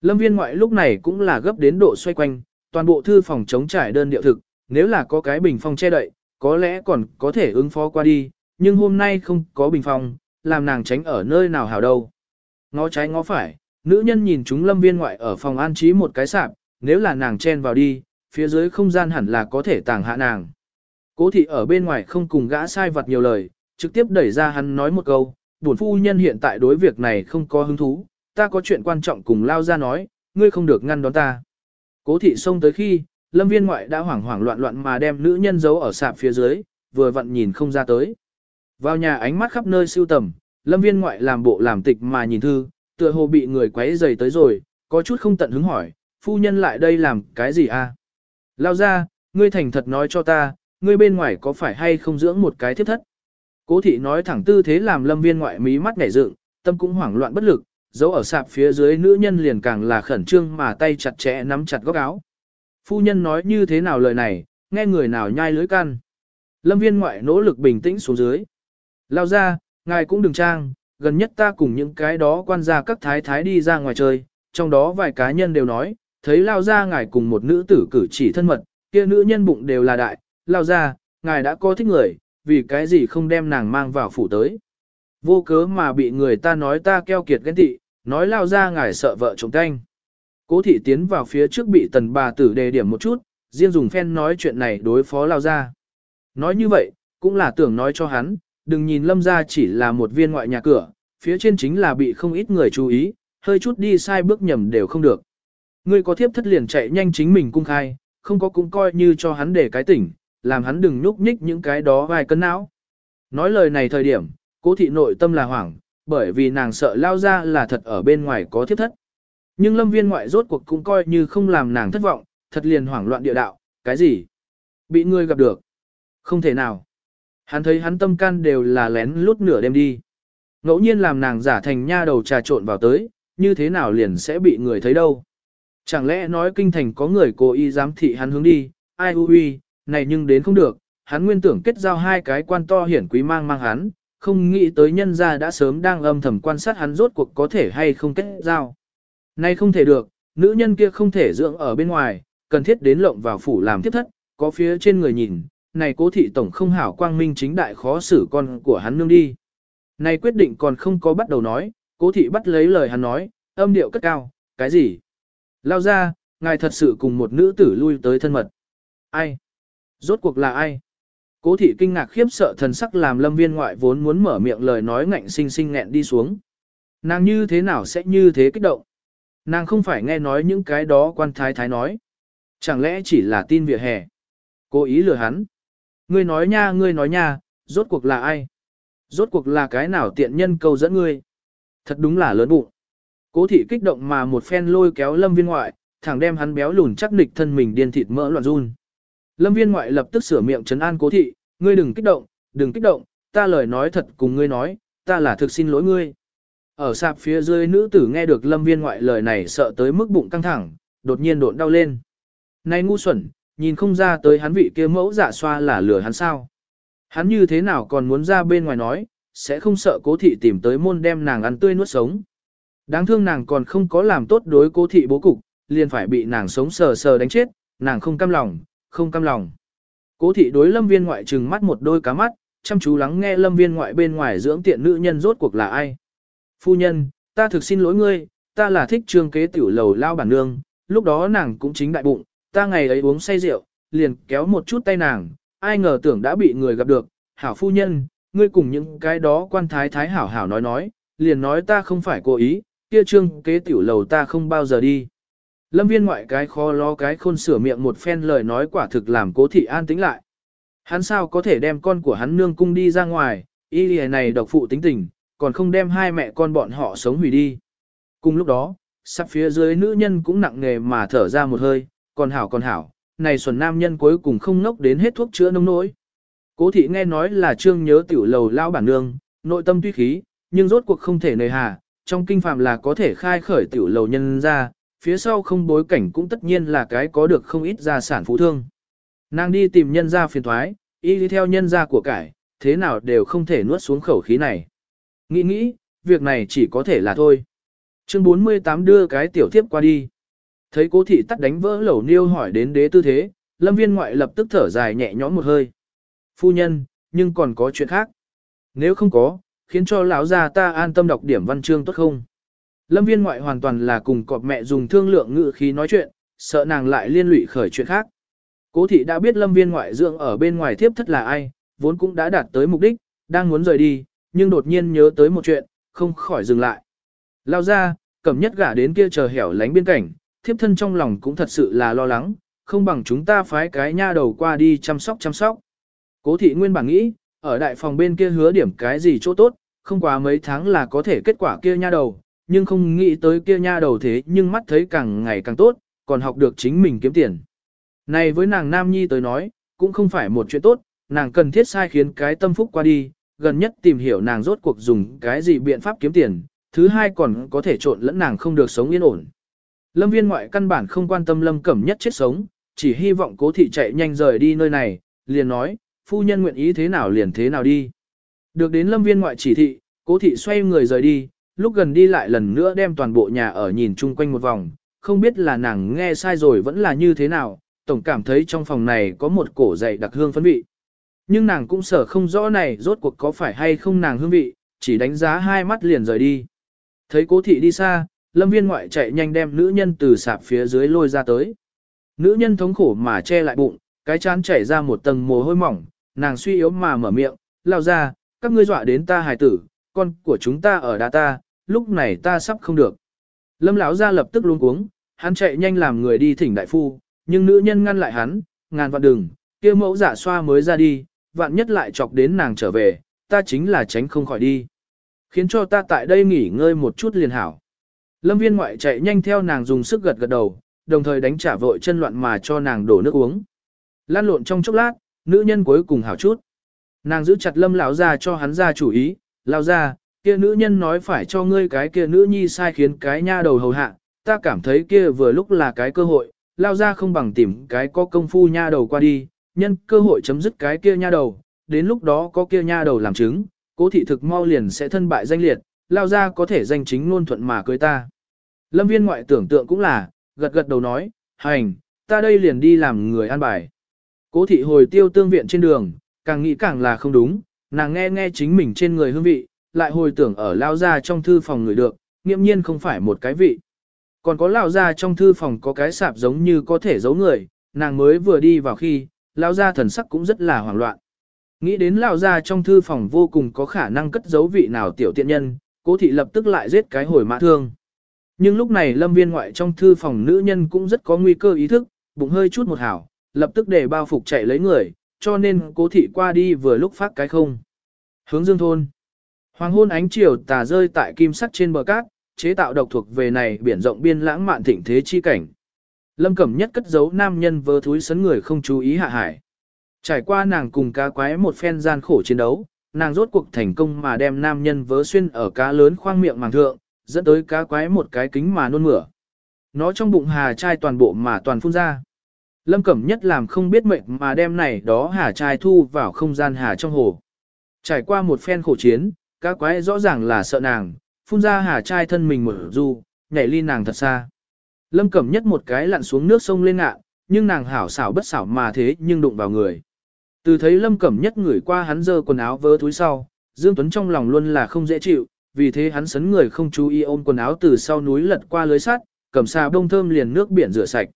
Lâm viên ngoại lúc này cũng là gấp đến độ xoay quanh, toàn bộ thư phòng chống trải đơn điệu thực, nếu là có cái bình phong che đậy, có lẽ còn có thể ứng phó qua đi, nhưng hôm nay không có bình phong, làm nàng tránh ở nơi nào hảo đâu. Ngó trái ngó phải, nữ nhân nhìn chúng lâm viên ngoại ở phòng an trí một cái sạp, nếu là nàng chen vào đi, phía dưới không gian hẳn là có thể tàng hạ nàng. Cố thị ở bên ngoài không cùng gã sai vật nhiều lời, trực tiếp đẩy ra hắn nói một câu, bổn phu nhân hiện tại đối việc này không có hứng thú, ta có chuyện quan trọng cùng lao ra nói, ngươi không được ngăn đón ta. Cố thị xông tới khi, lâm viên ngoại đã hoảng hoảng loạn loạn mà đem nữ nhân giấu ở sạp phía dưới, vừa vặn nhìn không ra tới. Vào nhà ánh mắt khắp nơi siêu tầm, lâm viên ngoại làm bộ làm tịch mà nhìn thư, tựa hồ bị người quấy dày tới rồi, có chút không tận hứng hỏi, phu nhân lại đây làm cái gì a? À? Lao ra, ngươi thành thật nói cho ta, ngươi bên ngoài có phải hay không dưỡng một cái thiếp thất? Cố thị nói thẳng tư thế làm lâm viên ngoại mí mắt nhảy dựng, tâm cũng hoảng loạn bất lực, dấu ở sạp phía dưới nữ nhân liền càng là khẩn trương mà tay chặt chẽ nắm chặt góc áo. Phu nhân nói như thế nào lời này, nghe người nào nhai lưới can. Lâm viên ngoại nỗ lực bình tĩnh xuống dưới. Lao ra, ngài cũng đừng trang, gần nhất ta cùng những cái đó quan gia các thái thái đi ra ngoài chơi, trong đó vài cá nhân đều nói, thấy Lao ra ngài cùng một nữ tử cử chỉ thân mật, kia nữ nhân bụng đều là đại, Lao ra, ngài đã có thích người, vì cái gì không đem nàng mang vào phủ tới. Vô cớ mà bị người ta nói ta keo kiệt ghen tị, nói lao ra ngài sợ vợ chồng canh. Cố thị tiến vào phía trước bị tần bà tử đề điểm một chút, riêng dùng phen nói chuyện này đối phó lao ra. Nói như vậy, cũng là tưởng nói cho hắn, đừng nhìn lâm ra chỉ là một viên ngoại nhà cửa, phía trên chính là bị không ít người chú ý, hơi chút đi sai bước nhầm đều không được. Ngươi có thiếp thất liền chạy nhanh chính mình cung khai, không có cũng coi như cho hắn để cái tỉnh, làm hắn đừng nhúc nhích những cái đó vài cân não. Nói lời này thời điểm, cố thị nội tâm là hoảng, bởi vì nàng sợ lao ra là thật ở bên ngoài có thiếp thất. Nhưng lâm viên ngoại rốt cuộc cũng coi như không làm nàng thất vọng, thật liền hoảng loạn địa đạo, cái gì? Bị ngươi gặp được? Không thể nào. Hắn thấy hắn tâm can đều là lén lút nửa đêm đi. Ngẫu nhiên làm nàng giả thành nha đầu trà trộn vào tới, như thế nào liền sẽ bị người thấy đâu. Chẳng lẽ nói kinh thành có người cố ý giám thị hắn hướng đi, ai u ui, này nhưng đến không được, hắn nguyên tưởng kết giao hai cái quan to hiển quý mang mang hắn, không nghĩ tới nhân gia đã sớm đang âm thầm quan sát hắn rốt cuộc có thể hay không kết giao. Nay không thể được, nữ nhân kia không thể dưỡng ở bên ngoài, cần thiết đến lộng vào phủ làm tiếp thất, có phía trên người nhìn, này cố thị tổng không hảo quang minh chính đại khó xử con của hắn nương đi. Này quyết định còn không có bắt đầu nói, cố thị bắt lấy lời hắn nói, âm điệu cất cao, cái gì? Lao ra, ngài thật sự cùng một nữ tử lui tới thân mật. Ai? Rốt cuộc là ai? Cố thị kinh ngạc khiếp sợ thần sắc làm lâm viên ngoại vốn muốn mở miệng lời nói ngạnh sinh sinh nghẹn đi xuống. Nàng như thế nào sẽ như thế kích động? Nàng không phải nghe nói những cái đó quan thái thái nói. Chẳng lẽ chỉ là tin vỉa hè? Cố ý lừa hắn. Ngươi nói nha, ngươi nói nha, rốt cuộc là ai? Rốt cuộc là cái nào tiện nhân câu dẫn ngươi? Thật đúng là lớn bụng. Cố thị kích động mà một phen lôi kéo lâm viên ngoại, thẳng đem hắn béo lùn chắc nịch thân mình điên thịt mỡ loạn run. Lâm viên ngoại lập tức sửa miệng trấn an cố thị, ngươi đừng kích động, đừng kích động, ta lời nói thật cùng ngươi nói, ta là thực xin lỗi ngươi. Ở sạp phía dưới nữ tử nghe được lâm viên ngoại lời này sợ tới mức bụng căng thẳng, đột nhiên độn đau lên. Này ngu xuẩn, nhìn không ra tới hắn vị kia mẫu dạ xoa là lừa hắn sao. Hắn như thế nào còn muốn ra bên ngoài nói, sẽ không sợ cố thị tìm tới môn đem nàng ăn tươi nuốt sống. Đáng thương nàng còn không có làm tốt đối cố thị bố cục, liền phải bị nàng sống sờ sờ đánh chết, nàng không cam lòng, không cam lòng. Cố thị đối lâm viên ngoại trừng mắt một đôi cá mắt, chăm chú lắng nghe lâm viên ngoại bên ngoài dưỡng tiện nữ nhân rốt cuộc là ai. Phu nhân, ta thực xin lỗi ngươi, ta là thích trương kế tiểu lầu lao bản nương, lúc đó nàng cũng chính đại bụng, ta ngày ấy uống say rượu, liền kéo một chút tay nàng, ai ngờ tưởng đã bị người gặp được, hảo phu nhân, ngươi cùng những cái đó quan thái thái hảo hảo nói nói, liền nói ta không phải cố ý, kia trương kế tiểu lầu ta không bao giờ đi. Lâm viên ngoại cái khó lo cái khôn sửa miệng một phen lời nói quả thực làm cố thị an tĩnh lại. Hắn sao có thể đem con của hắn nương cung đi ra ngoài, y lìa này độc phụ tính tình, còn không đem hai mẹ con bọn họ sống hủy đi. Cùng lúc đó, sắp phía dưới nữ nhân cũng nặng nề mà thở ra một hơi, còn hảo còn hảo, này xuân nam nhân cuối cùng không nốc đến hết thuốc chữa nông nỗi. Cố thị nghe nói là trương nhớ tiểu lầu lao bản nương, nội tâm tuy khí, nhưng rốt cuộc không thể nề hà, trong kinh phạm là có thể khai khởi tiểu lầu nhân ra, phía sau không bối cảnh cũng tất nhiên là cái có được không ít gia sản phú thương. Nàng đi tìm nhân gia phiền thoái, y đi theo nhân gia của cải, thế nào đều không thể nuốt xuống khẩu khí này. Nghĩ nghĩ, việc này chỉ có thể là thôi. Chương 48 đưa cái tiểu thiếp qua đi. Thấy cố thị tắt đánh vỡ lẩu niêu hỏi đến đế tư thế, lâm viên ngoại lập tức thở dài nhẹ nhõm một hơi. Phu nhân, nhưng còn có chuyện khác. Nếu không có, khiến cho lão gia ta an tâm đọc điểm văn chương tốt không? Lâm viên ngoại hoàn toàn là cùng cọp mẹ dùng thương lượng ngữ khí nói chuyện, sợ nàng lại liên lụy khởi chuyện khác. Cố thị đã biết lâm viên ngoại dưỡng ở bên ngoài thiếp thất là ai, vốn cũng đã đạt tới mục đích, đang muốn rời đi, nhưng đột nhiên nhớ tới một chuyện, không khỏi dừng lại. Lao ra, cẩm nhất gả đến kia chờ hẻo lánh biên cảnh, thiếp thân trong lòng cũng thật sự là lo lắng, không bằng chúng ta phái cái nha đầu qua đi chăm sóc chăm sóc. Cố thị nguyên bản nghĩ, ở đại phòng bên kia hứa điểm cái gì chỗ tốt, không quá mấy tháng là có thể kết quả kia nha đầu, nhưng không nghĩ tới kia nha đầu thế nhưng mắt thấy càng ngày càng tốt, còn học được chính mình kiếm tiền. Này với nàng Nam Nhi tới nói, cũng không phải một chuyện tốt, nàng cần thiết sai khiến cái tâm phúc qua đi, gần nhất tìm hiểu nàng rốt cuộc dùng cái gì biện pháp kiếm tiền, thứ hai còn có thể trộn lẫn nàng không được sống yên ổn. Lâm viên ngoại căn bản không quan tâm lâm cẩm nhất chết sống, chỉ hy vọng cố thị chạy nhanh rời đi nơi này, liền nói, phu nhân nguyện ý thế nào liền thế nào đi. Được đến lâm viên ngoại chỉ thị, cố thị xoay người rời đi, lúc gần đi lại lần nữa đem toàn bộ nhà ở nhìn chung quanh một vòng, không biết là nàng nghe sai rồi vẫn là như thế nào, tổng cảm thấy trong phòng này có một cổ dày đặc hương phấn vị. Nhưng nàng cũng sợ không rõ này rốt cuộc có phải hay không nàng hương vị, chỉ đánh giá hai mắt liền rời đi. Thấy cố thị đi xa, lâm viên ngoại chạy nhanh đem nữ nhân từ sạp phía dưới lôi ra tới. Nữ nhân thống khổ mà che lại bụng, cái chán chảy ra một tầng mồ hôi mỏng, nàng suy yếu mà mở miệng, lao ra, các ngươi dọa đến ta hài tử, con của chúng ta ở đá ta, lúc này ta sắp không được. Lâm lão ra lập tức luống cuống, hắn chạy nhanh làm người đi thỉnh đại phu, nhưng nữ nhân ngăn lại hắn, ngàn vạn đừng, kia mẫu giả xoa mới ra đi, vạn nhất lại chọc đến nàng trở về, ta chính là tránh không khỏi đi. Khiến cho ta tại đây nghỉ ngơi một chút liền hảo. Lâm viên ngoại chạy nhanh theo nàng dùng sức gật gật đầu, đồng thời đánh trả vội chân loạn mà cho nàng đổ nước uống. Lan lộn trong chốc lát, nữ nhân cuối cùng hảo chút. Nàng giữ chặt lâm lão ra cho hắn ra chủ ý, lao ra, kia nữ nhân nói phải cho ngươi cái kia nữ nhi sai khiến cái nha đầu hầu hạ, ta cảm thấy kia vừa lúc là cái cơ hội, lao ra không bằng tìm cái có công phu nha đầu qua đi, nhân cơ hội chấm dứt cái kia nha đầu, đến lúc đó có kia nha đầu làm chứng, cố thị thực mau liền sẽ thân bại danh liệt, lao ra có thể danh chính ngôn thuận mà cưới ta. Lâm viên ngoại tưởng tượng cũng là, gật gật đầu nói, hành, ta đây liền đi làm người an bài. Cố thị hồi tiêu tương viện trên đường, càng nghĩ càng là không đúng, nàng nghe nghe chính mình trên người hương vị, lại hồi tưởng ở lao ra trong thư phòng người được, nghiễm nhiên không phải một cái vị. Còn có lao ra trong thư phòng có cái sạp giống như có thể giấu người, nàng mới vừa đi vào khi, lao ra thần sắc cũng rất là hoảng loạn. Nghĩ đến lao ra trong thư phòng vô cùng có khả năng cất giấu vị nào tiểu tiện nhân, cố thị lập tức lại giết cái hồi mã thương. Nhưng lúc này lâm viên ngoại trong thư phòng nữ nhân cũng rất có nguy cơ ý thức, bụng hơi chút một hảo, lập tức để bao phục chạy lấy người, cho nên cố thị qua đi vừa lúc phát cái không. Hướng dương thôn. Hoàng hôn ánh chiều tà rơi tại kim sắc trên bờ cát, chế tạo độc thuộc về này biển rộng biên lãng mạn thịnh thế chi cảnh. Lâm Cẩm Nhất cất giấu nam nhân vơ thúi sấn người không chú ý hạ hải. Trải qua nàng cùng cá quái một phen gian khổ chiến đấu, nàng rốt cuộc thành công mà đem nam nhân vớ xuyên ở cá lớn khoang miệng màng thượng, dẫn tới cá quái một cái kính mà nôn mửa. Nó trong bụng hà trai toàn bộ mà toàn phun ra. Lâm Cẩm Nhất làm không biết mệnh mà đem này đó hà trai thu vào không gian hà trong hồ. Trải qua một phen khổ chiến, cá quái rõ ràng là sợ nàng, phun ra hà trai thân mình mở du, nhảy ly nàng thật xa. Lâm Cẩm Nhất một cái lặn xuống nước sông lên ngạ, nhưng nàng hảo xảo bất xảo mà thế nhưng đụng vào người. Từ thấy Lâm Cẩm Nhất ngửi qua hắn dơ quần áo vớ túi sau, Dương Tuấn trong lòng luôn là không dễ chịu, vì thế hắn sấn người không chú ý ôm quần áo từ sau núi lật qua lưới sắt, cầm xà bông thơm liền nước biển rửa sạch.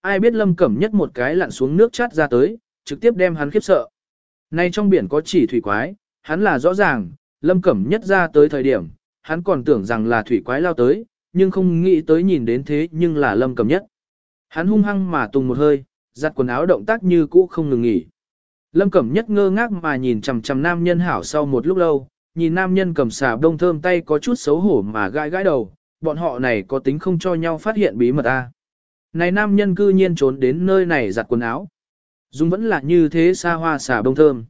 Ai biết Lâm Cẩm Nhất một cái lặn xuống nước chát ra tới, trực tiếp đem hắn khiếp sợ. Nay trong biển có chỉ thủy quái, hắn là rõ ràng, Lâm Cẩm Nhất ra tới thời điểm, hắn còn tưởng rằng là thủy quái lao tới, nhưng không nghĩ tới nhìn đến thế nhưng là Lâm Cẩm Nhất. Hắn hung hăng mà tùng một hơi, giặt quần áo động tác như cũ không ngừng nghỉ. Lâm Cẩm Nhất ngơ ngác mà nhìn chằm chằm nam nhân hảo sau một lúc lâu, nhìn nam nhân cầm xà đông thơm tay có chút xấu hổ mà gãi gãi đầu, bọn họ này có tính không cho nhau phát hiện bí mật a. Này nam nhân cư nhiên trốn đến nơi này giặt quần áo. Dung vẫn là như thế xa hoa xà đông thơm.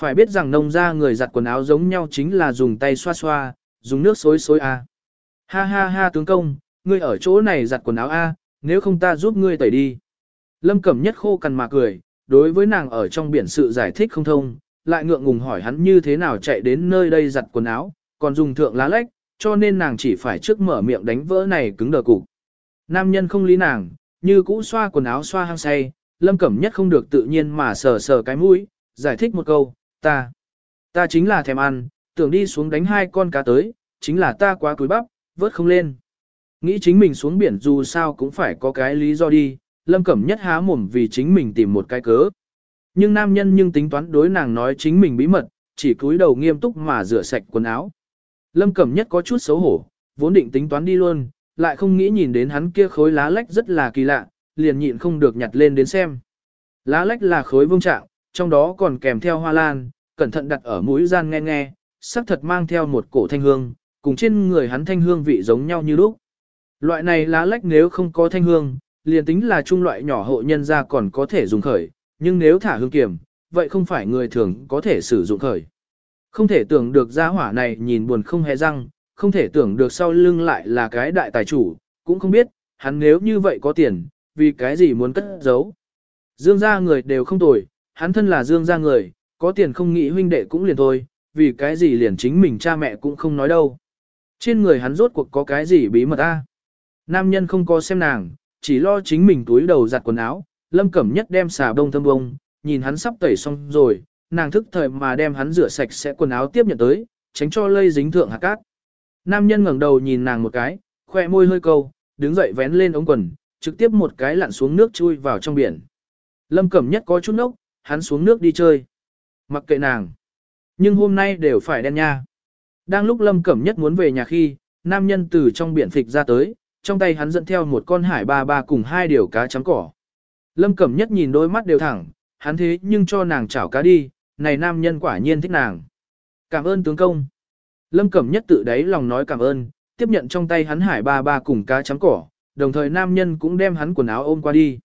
Phải biết rằng nông ra người giặt quần áo giống nhau chính là dùng tay xoa xoa, dùng nước xối xối a. Ha ha ha tướng công, ngươi ở chỗ này giặt quần áo a, nếu không ta giúp ngươi tẩy đi. Lâm Cẩm Nhất khô cằn mà cười, đối với nàng ở trong biển sự giải thích không thông, lại ngượng ngùng hỏi hắn như thế nào chạy đến nơi đây giặt quần áo, còn dùng thượng lá lách, cho nên nàng chỉ phải trước mở miệng đánh vỡ này cứng đờ cục. Nam nhân không lý nàng, như cũ xoa quần áo xoa hang say, lâm cẩm nhất không được tự nhiên mà sờ sờ cái mũi, giải thích một câu, ta, ta chính là thèm ăn, tưởng đi xuống đánh hai con cá tới, chính là ta quá cúi bắp, vớt không lên. Nghĩ chính mình xuống biển dù sao cũng phải có cái lý do đi, lâm cẩm nhất há mồm vì chính mình tìm một cái cớ. Nhưng nam nhân nhưng tính toán đối nàng nói chính mình bí mật, chỉ cúi đầu nghiêm túc mà rửa sạch quần áo. Lâm Cẩm Nhất có chút xấu hổ, vốn định tính toán đi luôn, lại không nghĩ nhìn đến hắn kia khối lá lách rất là kỳ lạ, liền nhịn không được nhặt lên đến xem. Lá lách là khối vương trạng, trong đó còn kèm theo hoa lan, cẩn thận đặt ở mũi gian nghe nghe, sắc thật mang theo một cổ thanh hương, cùng trên người hắn thanh hương vị giống nhau như lúc. Loại này lá lách nếu không có thanh hương, liền tính là trung loại nhỏ hộ nhân ra còn có thể dùng khởi, nhưng nếu thả hương kiểm, vậy không phải người thường có thể sử dụng khởi. Không thể tưởng được gia hỏa này nhìn buồn không hề răng, không thể tưởng được sau lưng lại là cái đại tài chủ, cũng không biết, hắn nếu như vậy có tiền, vì cái gì muốn cất giấu. Dương gia người đều không tồi, hắn thân là dương gia người, có tiền không nghĩ huynh đệ cũng liền thôi, vì cái gì liền chính mình cha mẹ cũng không nói đâu. Trên người hắn rốt cuộc có cái gì bí mật a? Nam nhân không có xem nàng, chỉ lo chính mình túi đầu giặt quần áo, lâm cẩm nhất đem xà bông thâm bông, nhìn hắn sắp tẩy xong rồi, nàng thức thời mà đem hắn rửa sạch sẽ quần áo tiếp nhận tới, tránh cho lây dính thượng hạt cát. Nam nhân ngẩng đầu nhìn nàng một cái, khoe môi hơi câu, đứng dậy vén lên ống quần, trực tiếp một cái lặn xuống nước chui vào trong biển. Lâm Cẩm Nhất có chút nốc, hắn xuống nước đi chơi. Mặc kệ nàng. Nhưng hôm nay đều phải đen nha. Đang lúc Lâm Cẩm Nhất muốn về nhà khi, nam nhân từ trong biển phịch ra tới, trong tay hắn dẫn theo một con hải ba ba cùng hai điều cá trắng cỏ. Lâm Cẩm Nhất nhìn đôi mắt đều thẳng, hắn thế nhưng cho nàng chảo cá đi, này nam nhân quả nhiên thích nàng. Cảm ơn tướng công. Lâm Cẩm Nhất tự đáy lòng nói cảm ơn, tiếp nhận trong tay hắn hải ba ba cùng cá chấm cỏ, đồng thời nam nhân cũng đem hắn quần áo ôm qua đi.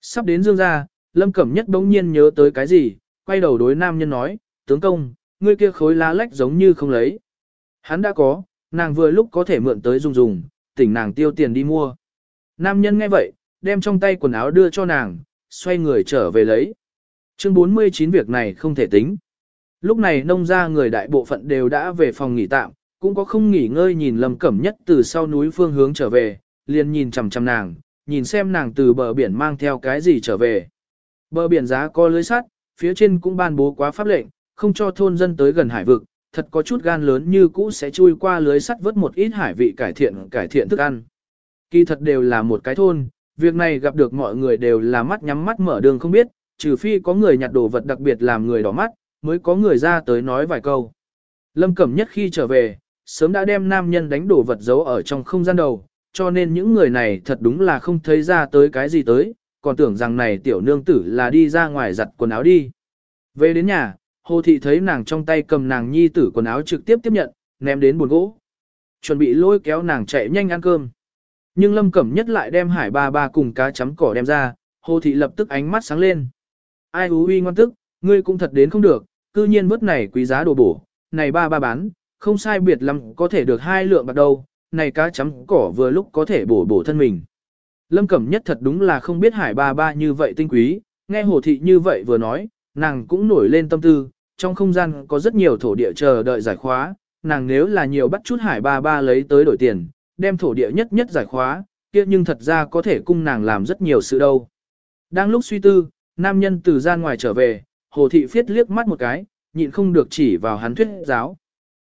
Sắp đến dương ra, Lâm Cẩm Nhất bỗng nhiên nhớ tới cái gì, quay đầu đối nam nhân nói, tướng công, ngươi kia khối lá lách giống như không lấy. Hắn đã có, nàng vừa lúc có thể mượn tới dùng dùng, tỉnh nàng tiêu tiền đi mua. Nam nhân nghe vậy, đem trong tay quần áo đưa cho nàng, xoay người trở về lấy. Chương 49 việc này không thể tính. Lúc này nông gia người đại bộ phận đều đã về phòng nghỉ tạm, cũng có không nghỉ ngơi nhìn Lâm Cẩm Nhất từ sau núi phương hướng trở về, liền nhìn chằm chằm nàng, nhìn xem nàng từ bờ biển mang theo cái gì trở về. Bờ biển giá có lưới sắt, phía trên cũng ban bố quá pháp lệnh, không cho thôn dân tới gần hải vực, thật có chút gan lớn như cũ sẽ chui qua lưới sắt vớt một ít hải vị cải thiện cải thiện thức ăn. Kỳ thật đều là một cái thôn, việc này gặp được mọi người đều là mắt nhắm mắt mở đường không biết, trừ phi có người nhặt đồ vật đặc biệt làm người đỏ mắt, mới có người ra tới nói vài câu. Lâm Cẩm nhất khi trở về, sớm đã đem nam nhân đánh đồ vật giấu ở trong không gian đầu, cho nên những người này thật đúng là không thấy ra tới cái gì tới, còn tưởng rằng này tiểu nương tử là đi ra ngoài giặt quần áo đi. Về đến nhà, Hồ Thị thấy nàng trong tay cầm nàng nhi tử quần áo trực tiếp tiếp nhận, ném đến buồn gỗ. Chuẩn bị lôi kéo nàng chạy nhanh ăn cơm. Nhưng Lâm Cẩm Nhất lại đem hải ba ba cùng cá chấm cỏ đem ra, Hồ Thị lập tức ánh mắt sáng lên. Ai hú uy ngoan tức, ngươi cũng thật đến không được, cư nhiên vớt này quý giá đồ bổ, này ba ba bán, không sai biệt lắm có thể được hai lượng bạc đâu, này cá chấm cỏ vừa lúc có thể bổ bổ thân mình. Lâm Cẩm Nhất thật đúng là không biết hải ba ba như vậy tinh quý, nghe Hồ Thị như vậy vừa nói, nàng cũng nổi lên tâm tư, trong không gian có rất nhiều thổ địa chờ đợi giải khóa, nàng nếu là nhiều bắt chút hải ba ba lấy tới đổi tiền, đem thổ địa nhất nhất giải khóa, kia nhưng thật ra có thể cung nàng làm rất nhiều sự đâu. Đang lúc suy tư, nam nhân từ gian ngoài trở về, hồ thị phiết liếc mắt một cái, nhịn không được chỉ vào hắn thuyết giáo.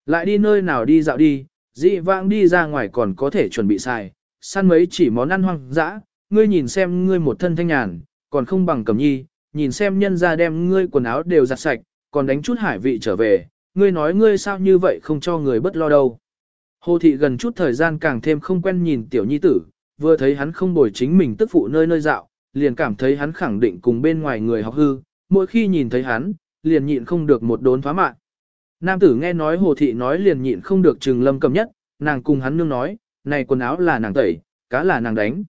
Lại đi nơi nào đi dạo đi, dị vãng đi ra ngoài còn có thể chuẩn bị xài, săn mấy chỉ món ăn hoang dã, ngươi nhìn xem ngươi một thân thanh nhàn, còn không bằng cầm nhi, nhìn xem nhân ra đem ngươi quần áo đều giặt sạch, còn đánh chút hải vị trở về, ngươi nói ngươi sao như vậy không cho người bất lo đâu. Hồ thị gần chút thời gian càng thêm không quen nhìn tiểu nhi tử, vừa thấy hắn không bồi chính mình tức phụ nơi nơi dạo, liền cảm thấy hắn khẳng định cùng bên ngoài người học hư, mỗi khi nhìn thấy hắn, liền nhịn không được một đốn phá mạng. Nam tử nghe nói hồ thị nói liền nhịn không được trừng lâm cầm nhất, nàng cùng hắn nương nói, này quần áo là nàng tẩy, cá là nàng đánh.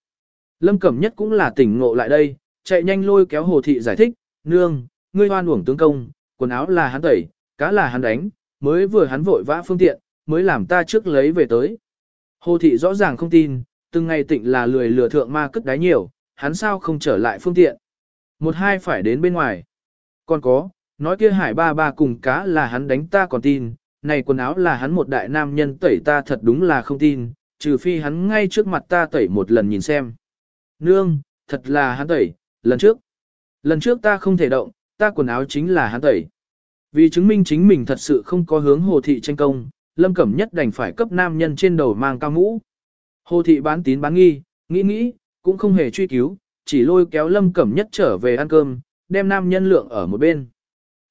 Lâm cẩm nhất cũng là tỉnh ngộ lại đây, chạy nhanh lôi kéo hồ thị giải thích, nương, ngươi hoan uổng tướng công, quần áo là hắn tẩy, cá là hắn đánh, mới vừa hắn vội vã phương tiện, mới làm ta trước lấy về tới. Hồ thị rõ ràng không tin, từng ngày tịnh là lười lừa thượng ma cất đáy nhiều, hắn sao không trở lại phương tiện. Một hai phải đến bên ngoài. Còn có, nói kia hải ba ba cùng cá là hắn đánh ta còn tin, này quần áo là hắn một đại nam nhân tẩy ta thật đúng là không tin, trừ phi hắn ngay trước mặt ta tẩy một lần nhìn xem. Nương, thật là hắn tẩy, lần trước. Lần trước ta không thể động, ta quần áo chính là hắn tẩy. Vì chứng minh chính mình thật sự không có hướng hồ thị tranh công, Lâm Cẩm Nhất đành phải cấp nam nhân trên đầu mang cao mũ. Hồ thị bán tín bán nghi, nghĩ nghĩ, cũng không hề truy cứu, chỉ lôi kéo Lâm Cẩm Nhất trở về ăn cơm, đem nam nhân lượng ở một bên.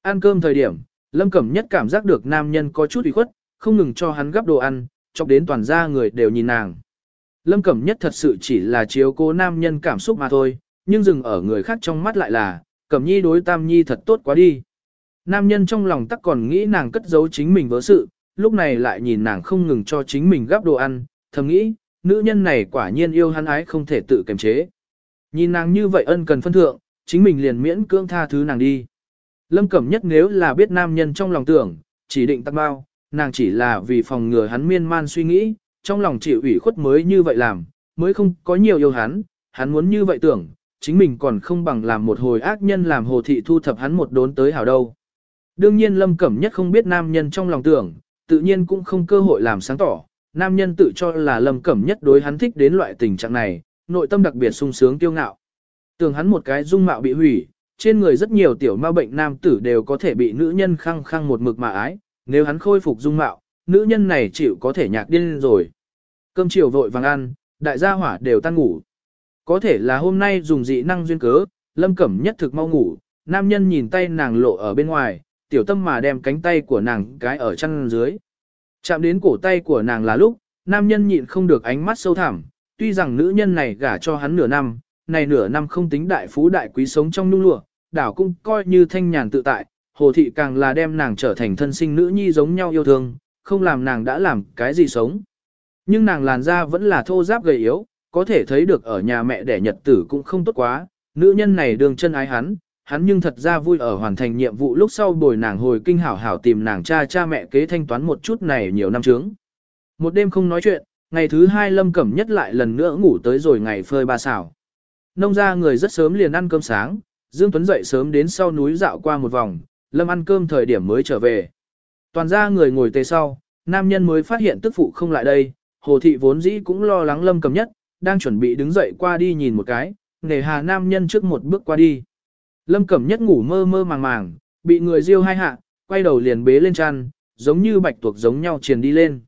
Ăn cơm thời điểm, Lâm Cẩm Nhất cảm giác được nam nhân có chút ủy khuất, không ngừng cho hắn gắp đồ ăn, chọc đến toàn gia người đều nhìn nàng. Lâm Cẩm Nhất thật sự chỉ là chiếu cố nam nhân cảm xúc mà thôi, nhưng dừng ở người khác trong mắt lại là, Cẩm Nhi đối Tam Nhi thật tốt quá đi. Nam nhân trong lòng tắc còn nghĩ nàng cất giấu chính mình vớ sự, lúc này lại nhìn nàng không ngừng cho chính mình gắp đồ ăn, thầm nghĩ, nữ nhân này quả nhiên yêu hắn ái không thể tự kiềm chế. Nhìn nàng như vậy ân cần phân thượng, chính mình liền miễn cưỡng tha thứ nàng đi. Lâm Cẩm Nhất nếu là biết nam nhân trong lòng tưởng, chỉ định tắc bao, nàng chỉ là vì phòng ngừa hắn miên man suy nghĩ, trong lòng chịu ủy khuất mới như vậy làm, mới không có nhiều yêu hắn, hắn muốn như vậy tưởng, chính mình còn không bằng làm một hồi ác nhân làm hồ thị thu thập hắn một đốn tới hảo đâu. Đương nhiên Lâm Cẩm Nhất không biết nam nhân trong lòng tưởng, tự nhiên cũng không cơ hội làm sáng tỏ, nam nhân tự cho là Lâm Cẩm Nhất đối hắn thích đến loại tình trạng này, nội tâm đặc biệt sung sướng kiêu ngạo. Tưởng hắn một cái dung mạo bị hủy, trên người rất nhiều tiểu ma bệnh nam tử đều có thể bị nữ nhân khăng khăng một mực mà ái, nếu hắn khôi phục dung mạo, nữ nhân này chịu có thể nhạc điên rồi. Cơm chiều vội vàng ăn, đại gia hỏa đều tan ngủ. Có thể là hôm nay dùng dị năng duyên cớ, Lâm Cẩm Nhất thực mau ngủ, nam nhân nhìn tay nàng lộ ở bên ngoài, tiểu tâm mà đem cánh tay của nàng cái ở chân dưới. Chạm đến cổ tay của nàng là lúc, nam nhân nhịn không được ánh mắt sâu thẳm, tuy rằng nữ nhân này gả cho hắn nửa năm, này nửa năm không tính đại phú đại quý sống trong nung lụa, đảo cũng coi như thanh nhàn tự tại, hồ thị càng là đem nàng trở thành thân sinh nữ nhi giống nhau yêu thương, không làm nàng đã làm cái gì sống. Nhưng nàng làn da vẫn là thô giáp gầy yếu, có thể thấy được ở nhà mẹ đẻ nhật tử cũng không tốt quá, nữ nhân này đường chân ái hắn, hắn nhưng thật ra vui ở hoàn thành nhiệm vụ lúc sau bồi nàng hồi kinh hảo hảo tìm nàng cha cha mẹ kế thanh toán một chút này nhiều năm trước. Một đêm không nói chuyện, ngày thứ hai Lâm Cẩm Nhất lại lần nữa ngủ tới rồi ngày phơi ba xảo. Nông ra người rất sớm liền ăn cơm sáng, Dương Tuấn dậy sớm đến sau núi dạo qua một vòng, Lâm ăn cơm thời điểm mới trở về. Toàn ra người ngồi tề sau, nam nhân mới phát hiện tức phụ không lại đây, hồ thị vốn dĩ cũng lo lắng Lâm Cẩm Nhất, đang chuẩn bị đứng dậy qua đi nhìn một cái, nề hà nam nhân trước một bước qua đi. Lâm Cẩm Nhất ngủ mơ mơ màng màng, bị người riêu hai hạ, quay đầu liền bế lên chăn, giống như bạch tuộc giống nhau truyền đi lên.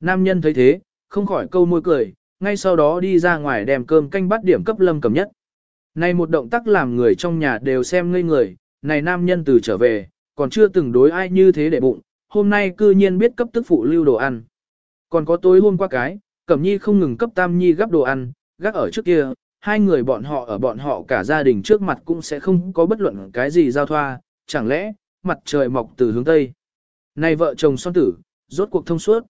Nam nhân thấy thế, không khỏi câu môi cười, ngay sau đó đi ra ngoài đem cơm canh bắt điểm cấp Lâm Cẩm Nhất. Này một động tác làm người trong nhà đều xem ngây người, này nam nhân từ trở về, còn chưa từng đối ai như thế để bụng, hôm nay cư nhiên biết cấp tức phụ lưu đồ ăn. Còn có tối hôm qua cái, Cẩm Nhi không ngừng cấp Tam Nhi gắp đồ ăn, gác ở trước kia, hai người bọn họ ở bọn họ cả gia đình trước mặt cũng sẽ không có bất luận cái gì giao thoa, chẳng lẽ, mặt trời mọc từ hướng Tây. Này vợ chồng son tử, rốt cuộc thông suốt.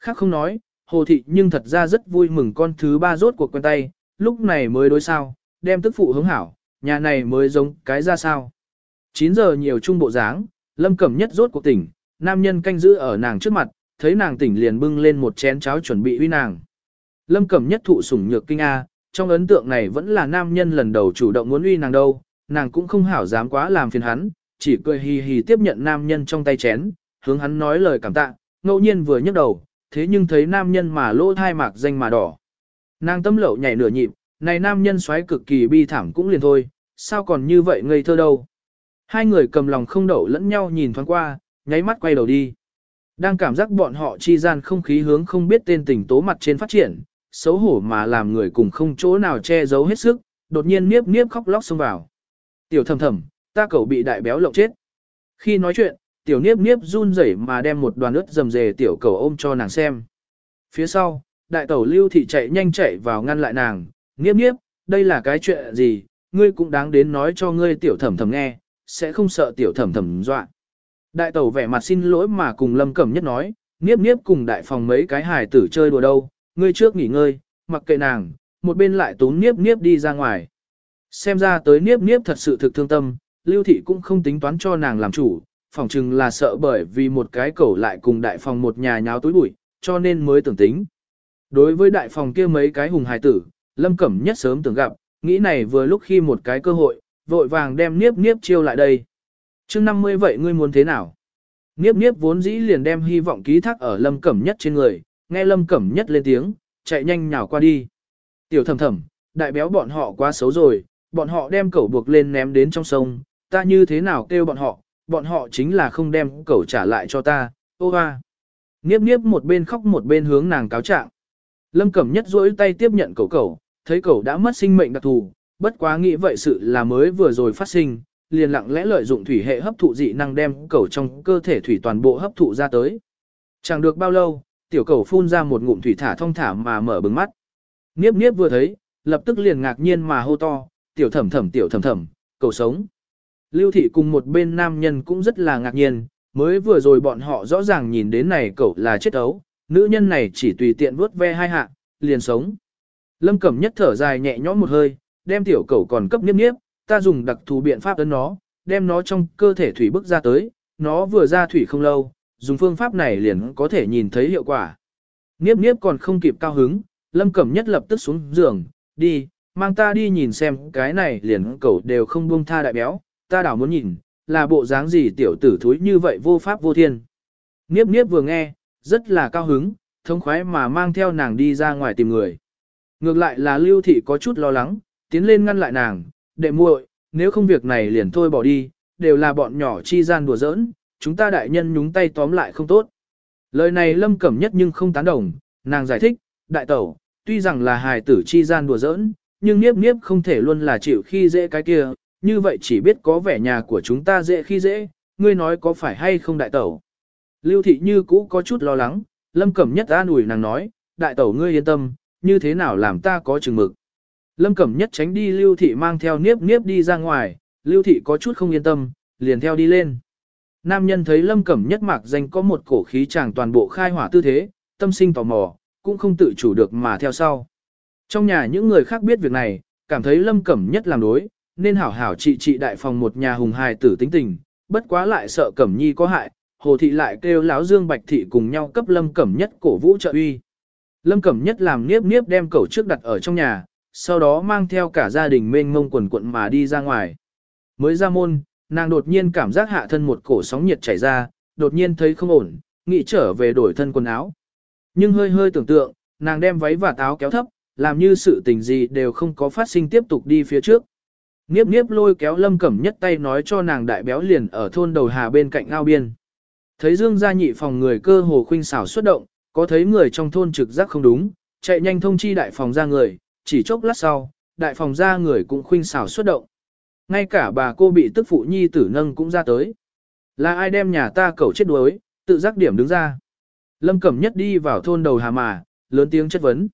Khác không nói, Hồ Thị nhưng thật ra rất vui mừng con thứ ba rốt cuộc quen tay, lúc này mới đối sao, đem tức phụ hướng hảo, nhà này mới giống cái ra sao. 9 giờ nhiều trung bộ dáng, Lâm Cẩm Nhất rốt cuộc tỉnh, nam nhân canh giữ ở nàng trước mặt, thấy nàng tỉnh liền bưng lên một chén cháo chuẩn bị uy nàng. Lâm Cẩm Nhất thụ sủng nhược kinh A, trong ấn tượng này vẫn là nam nhân lần đầu chủ động muốn uy nàng đâu, nàng cũng không hảo dám quá làm phiền hắn, chỉ cười hì hì tiếp nhận nam nhân trong tay chén, hướng hắn nói lời cảm tạ, ngẫu nhiên vừa nhấc đầu, thế nhưng thấy nam nhân mà lỗ thai mạc danh mà đỏ. Nàng tâm lậu nhảy nửa nhịp, này nam nhân xoáy cực kỳ bi thảm cũng liền thôi, sao còn như vậy ngây thơ đâu. Hai người cầm lòng không đậu lẫn nhau nhìn thoáng qua, nháy mắt quay đầu đi. Đang cảm giác bọn họ chi gian không khí hướng không biết tên tình tố mặt trên phát triển, xấu hổ mà làm người cùng không chỗ nào che giấu hết sức, đột nhiên niếp niếp khóc lóc xông vào. Tiểu thầm thầm, ta cậu bị đại béo lộng chết. Khi nói chuyện, tiểu niếp niếp run rẩy mà đem một đoàn ướt dầm dề tiểu cầu ôm cho nàng xem. Phía sau, đại tẩu lưu thị chạy nhanh chạy vào ngăn lại nàng, niếp niếp, đây là cái chuyện gì, ngươi cũng đáng đến nói cho ngươi tiểu thầm thầm nghe, sẽ không sợ tiểu thầm thầm dọa. Đại tẩu vẻ mặt xin lỗi mà cùng lâm cẩm nhất nói, niếp niếp cùng đại phòng mấy cái hài tử chơi đùa đâu, ngươi trước nghỉ ngơi, mặc kệ nàng, một bên lại tốn niếp niếp đi ra ngoài. Xem ra tới niếp niếp thật sự thực thương tâm, lưu thị cũng không tính toán cho nàng làm chủ, phòng chừng là sợ bởi vì một cái cẩu lại cùng đại phòng một nhà nháo túi bụi, cho nên mới tưởng tính. Đối với đại phòng kia mấy cái hùng hài tử, lâm cẩm nhất sớm tưởng gặp, nghĩ này vừa lúc khi một cái cơ hội, vội vàng đem niếp niếp chiêu lại đây. chương 50 vậy ngươi muốn thế nào? Niếp niếp vốn dĩ liền đem hy vọng ký thác ở lâm cẩm nhất trên người, nghe lâm cẩm nhất lên tiếng, chạy nhanh nhào qua đi. Tiểu thầm thầm, đại béo bọn họ quá xấu rồi, bọn họ đem cẩu buộc lên ném đến trong sông, ta như thế nào kêu bọn họ, bọn họ chính là không đem cẩu trả lại cho ta, ô hoa. Niếp niếp một bên khóc một bên hướng nàng cáo trạng. Lâm Cẩm Nhất duỗi tay tiếp nhận cẩu cẩu, thấy cẩu đã mất sinh mệnh đặc thù, bất quá nghĩ vậy sự là mới vừa rồi phát sinh, liền lặng lẽ lợi dụng thủy hệ hấp thụ dị năng đem cẩu trong cơ thể thủy toàn bộ hấp thụ ra tới. Chẳng được bao lâu, tiểu cẩu phun ra một ngụm thủy thả thong thả mà mở bừng mắt. Niếp niếp vừa thấy, lập tức liền ngạc nhiên mà hô to, tiểu thẩm thẩm tiểu thẩm thẩm, cầu sống. Lưu thị cùng một bên nam nhân cũng rất là ngạc nhiên, mới vừa rồi bọn họ rõ ràng nhìn đến này cậu là chết ấu, nữ nhân này chỉ tùy tiện vuốt ve hai hạ, liền sống. Lâm Cẩm nhất thở dài nhẹ nhõm một hơi, đem tiểu Cẩu còn cấp niếp niếp, ta dùng đặc thù biện pháp ấn nó, đem nó trong cơ thể thủy bức ra tới, nó vừa ra thủy không lâu, dùng phương pháp này liền có thể nhìn thấy hiệu quả. Niếp niếp còn không kịp cao hứng, Lâm Cẩm nhất lập tức xuống giường, đi, mang ta đi nhìn xem cái này liền cậu đều không buông tha đại béo, ta đảo muốn nhìn, là bộ dáng gì tiểu tử thúi như vậy vô pháp vô thiên. Niếp niếp vừa nghe, rất là cao hứng, thông khoái mà mang theo nàng đi ra ngoài tìm người. Ngược lại là lưu thị có chút lo lắng, tiến lên ngăn lại nàng, đệ muội, nếu không việc này liền thôi bỏ đi, đều là bọn nhỏ chi gian đùa giỡn, chúng ta đại nhân nhúng tay tóm lại không tốt. Lời này lâm cẩm nhất nhưng không tán đồng, nàng giải thích, đại tẩu, tuy rằng là hài tử chi gian đùa giỡn, nhưng niếp niếp không thể luôn là chịu khi dễ cái kia, như vậy chỉ biết có vẻ nhà của chúng ta dễ khi dễ, ngươi nói có phải hay không đại tẩu. Lưu thị như cũ có chút lo lắng, lâm cẩm nhất an ủi nàng nói, đại tẩu ngươi yên tâm, như thế nào làm ta có chừng mực. Lâm cẩm nhất tránh đi lưu thị mang theo niếp niếp đi ra ngoài, lưu thị có chút không yên tâm, liền theo đi lên. Nam nhân thấy lâm cẩm nhất mạc danh có một cổ khí chàng toàn bộ khai hỏa tư thế, tâm sinh tò mò, cũng không tự chủ được mà theo sau. Trong nhà những người khác biết việc này, cảm thấy lâm cẩm nhất làm đối, nên hảo hảo trị trị đại phòng một nhà hùng hài tử tính tình, bất quá lại sợ Cẩm Nhi có hại, Hồ thị lại kêu lão Dương Bạch thị cùng nhau cấp Lâm Cẩm Nhất cổ vũ trợ uy. Lâm Cẩm Nhất làm niếp niếp đem cẩu trước đặt ở trong nhà, sau đó mang theo cả gia đình mênh mông quần quận mà đi ra ngoài. Mới ra môn, nàng đột nhiên cảm giác hạ thân một cổ sóng nhiệt chảy ra, đột nhiên thấy không ổn, nghĩ trở về đổi thân quần áo. Nhưng hơi hơi tưởng tượng, nàng đem váy và táo kéo thấp, làm như sự tình gì đều không có phát sinh tiếp tục đi phía trước. Niếp niếp lôi kéo lâm cẩm nhất tay nói cho nàng đại béo liền ở thôn đầu hà bên cạnh ao biên. Thấy dương gia nhị phòng người cơ hồ khuynh xảo xuất động, có thấy người trong thôn trực giác không đúng, chạy nhanh thông chi đại phòng ra người, chỉ chốc lát sau, đại phòng ra người cũng khuynh xảo xuất động. Ngay cả bà cô bị tức phụ nhi tử nâng cũng ra tới. Là ai đem nhà ta cẩu chết đuối, tự giác điểm đứng ra. Lâm Cẩm Nhất đi vào thôn đầu hà mà, lớn tiếng chất vấn.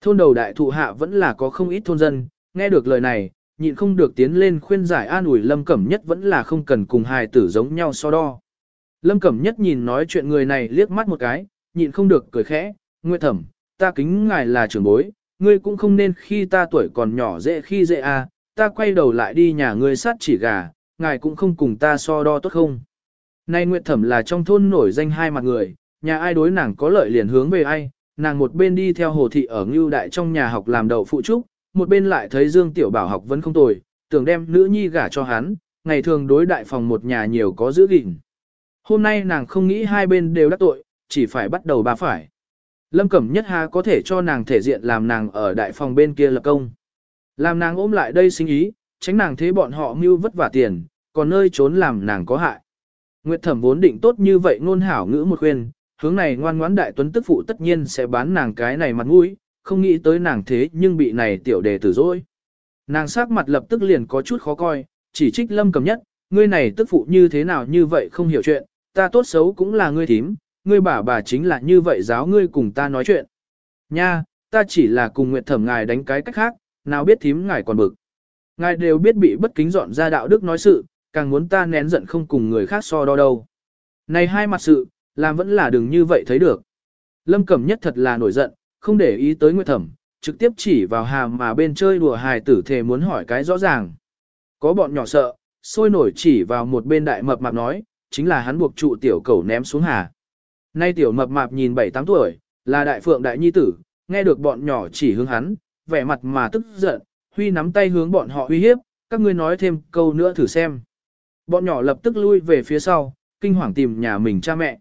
Thôn đầu đại thụ hạ vẫn là có không ít thôn dân, nghe được lời này, nhịn không được tiến lên khuyên giải an ủi Lâm Cẩm Nhất vẫn là không cần cùng hài tử giống nhau so đo. Lâm Cẩm Nhất nhìn nói chuyện người này liếc mắt một cái, nhịn không được cười khẽ, Nguyệt Thẩm, ta kính ngài là trưởng bối, ngươi cũng không nên khi ta tuổi còn nhỏ dễ khi dễ à, ta quay đầu lại đi nhà ngươi sát chỉ gà, ngài cũng không cùng ta so đo tốt không. Nay Nguyệt Thẩm là trong thôn nổi danh hai mặt người, nhà ai đối nàng có lợi liền hướng về ai, nàng một bên đi theo hồ thị ở ngưu đại trong nhà học làm đầu phụ trúc, một bên lại thấy Dương Tiểu Bảo học vẫn không tồi, tưởng đem nữ nhi gả cho hắn, ngày thường đối đại phòng một nhà nhiều có giữ gìn. Hôm nay nàng không nghĩ hai bên đều đắc tội, chỉ phải bắt đầu bà phải. Lâm Cẩm Nhất ha có thể cho nàng thể diện làm nàng ở đại phòng bên kia lập công. Làm nàng ôm lại đây sinh ý, tránh nàng thế bọn họ mưu vất vả tiền, còn nơi trốn làm nàng có hại. Nguyệt Thẩm vốn định tốt như vậy ngôn hảo ngữ một khuyên, hướng này ngoan ngoãn đại tuấn tức phụ tất nhiên sẽ bán nàng cái này mặt mũi, không nghĩ tới nàng thế nhưng bị này tiểu đề tử dối. Nàng sắc mặt lập tức liền có chút khó coi, chỉ trích lâm cầm nhất, ngươi này tức phụ như thế nào như vậy không hiểu chuyện, ta tốt xấu cũng là ngươi thím, ngươi bà bà chính là như vậy giáo ngươi cùng ta nói chuyện. Nha, ta chỉ là cùng nguyệt thẩm ngài đánh cái cách khác, nào biết thím ngài còn bực. Ngài đều biết bị bất kính dọn ra đạo đức nói sự, càng muốn ta nén giận không cùng người khác so đo đâu. Này hai mặt sự, làm vẫn là đừng như vậy thấy được. Lâm Cẩm Nhất thật là nổi giận, không để ý tới Nguyệt Thẩm, trực tiếp chỉ vào hàm mà bên chơi đùa hài tử thề muốn hỏi cái rõ ràng. Có bọn nhỏ sợ, sôi nổi chỉ vào một bên đại mập mạp nói, chính là hắn buộc trụ tiểu cầu ném xuống hà. Nay tiểu mập mạp nhìn 7-8 tuổi, là đại phượng đại nhi tử, nghe được bọn nhỏ chỉ hướng hắn, vẻ mặt mà tức giận, huy nắm tay hướng bọn họ uy hiếp, các ngươi nói thêm câu nữa thử xem. Bọn nhỏ lập tức lui về phía sau, kinh hoàng tìm nhà mình cha mẹ.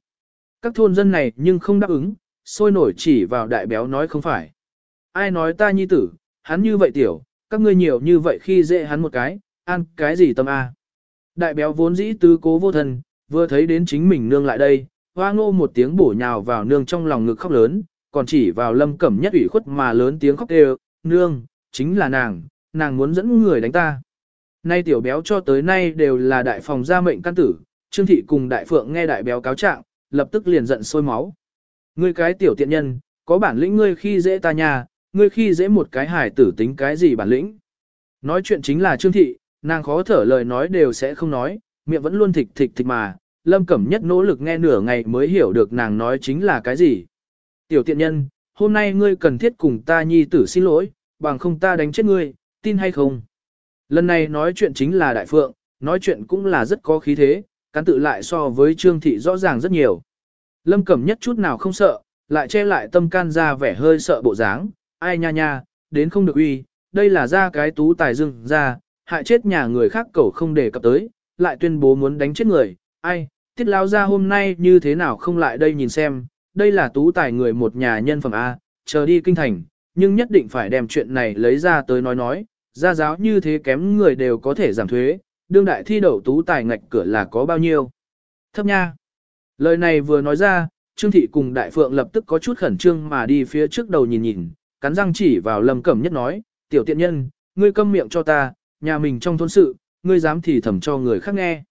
Các thôn dân này nhưng không đáp ứng, sôi nổi chỉ vào đại béo nói không phải. Ai nói ta nhi tử, hắn như vậy tiểu, các ngươi nhiều như vậy khi dễ hắn một cái, ăn cái gì tâm a? Đại béo vốn dĩ tứ cố vô thần, vừa thấy đến chính mình nương lại đây, hoa ngô một tiếng bổ nhào vào nương trong lòng ngực khóc lớn, còn chỉ vào lâm cẩm nhất ủy khuất mà lớn tiếng khóc đều, nương, chính là nàng, nàng muốn dẫn người đánh ta. Nay tiểu béo cho tới nay đều là đại phòng gia mệnh căn tử, Trương Thị cùng đại phượng nghe đại béo cáo trạng, lập tức liền giận sôi máu. Ngươi cái tiểu tiện nhân, có bản lĩnh ngươi khi dễ ta nhà, ngươi khi dễ một cái hải tử tính cái gì bản lĩnh. Nói chuyện chính là Trương Thị, nàng khó thở lời nói đều sẽ không nói, miệng vẫn luôn thịch thịch thịch mà, Lâm Cẩm Nhất nỗ lực nghe nửa ngày mới hiểu được nàng nói chính là cái gì. Tiểu tiện nhân, hôm nay ngươi cần thiết cùng ta nhi tử xin lỗi, bằng không ta đánh chết ngươi, tin hay không. Lần này nói chuyện chính là Đại Phượng, nói chuyện cũng là rất có khí thế, cán tự lại so với Trương Thị rõ ràng rất nhiều. Lâm Cẩm nhất chút nào không sợ, lại che lại tâm can ra vẻ hơi sợ bộ dáng, ai nha nha, đến không được uy, đây là ra cái tú tài dưng ra, hại chết nhà người khác cậu không để cập tới, lại tuyên bố muốn đánh chết người, ai, tiết lao ra hôm nay như thế nào không lại đây nhìn xem, đây là tú tài người một nhà nhân phẩm A, chờ đi kinh thành, nhưng nhất định phải đem chuyện này lấy ra tới nói nói, gia giáo như thế kém người đều có thể giảm thuế, đương đại thi đậu tú tài ngạch cửa là có bao nhiêu. Thấp nha. Lời này vừa nói ra, Trương Thị cùng Đại Phượng lập tức có chút khẩn trương mà đi phía trước đầu nhìn nhìn, cắn răng chỉ vào Lâm Cẩm Nhất nói, tiểu tiện nhân, ngươi câm miệng cho ta, nhà mình trong thôn sự, ngươi dám thì thầm cho người khác nghe.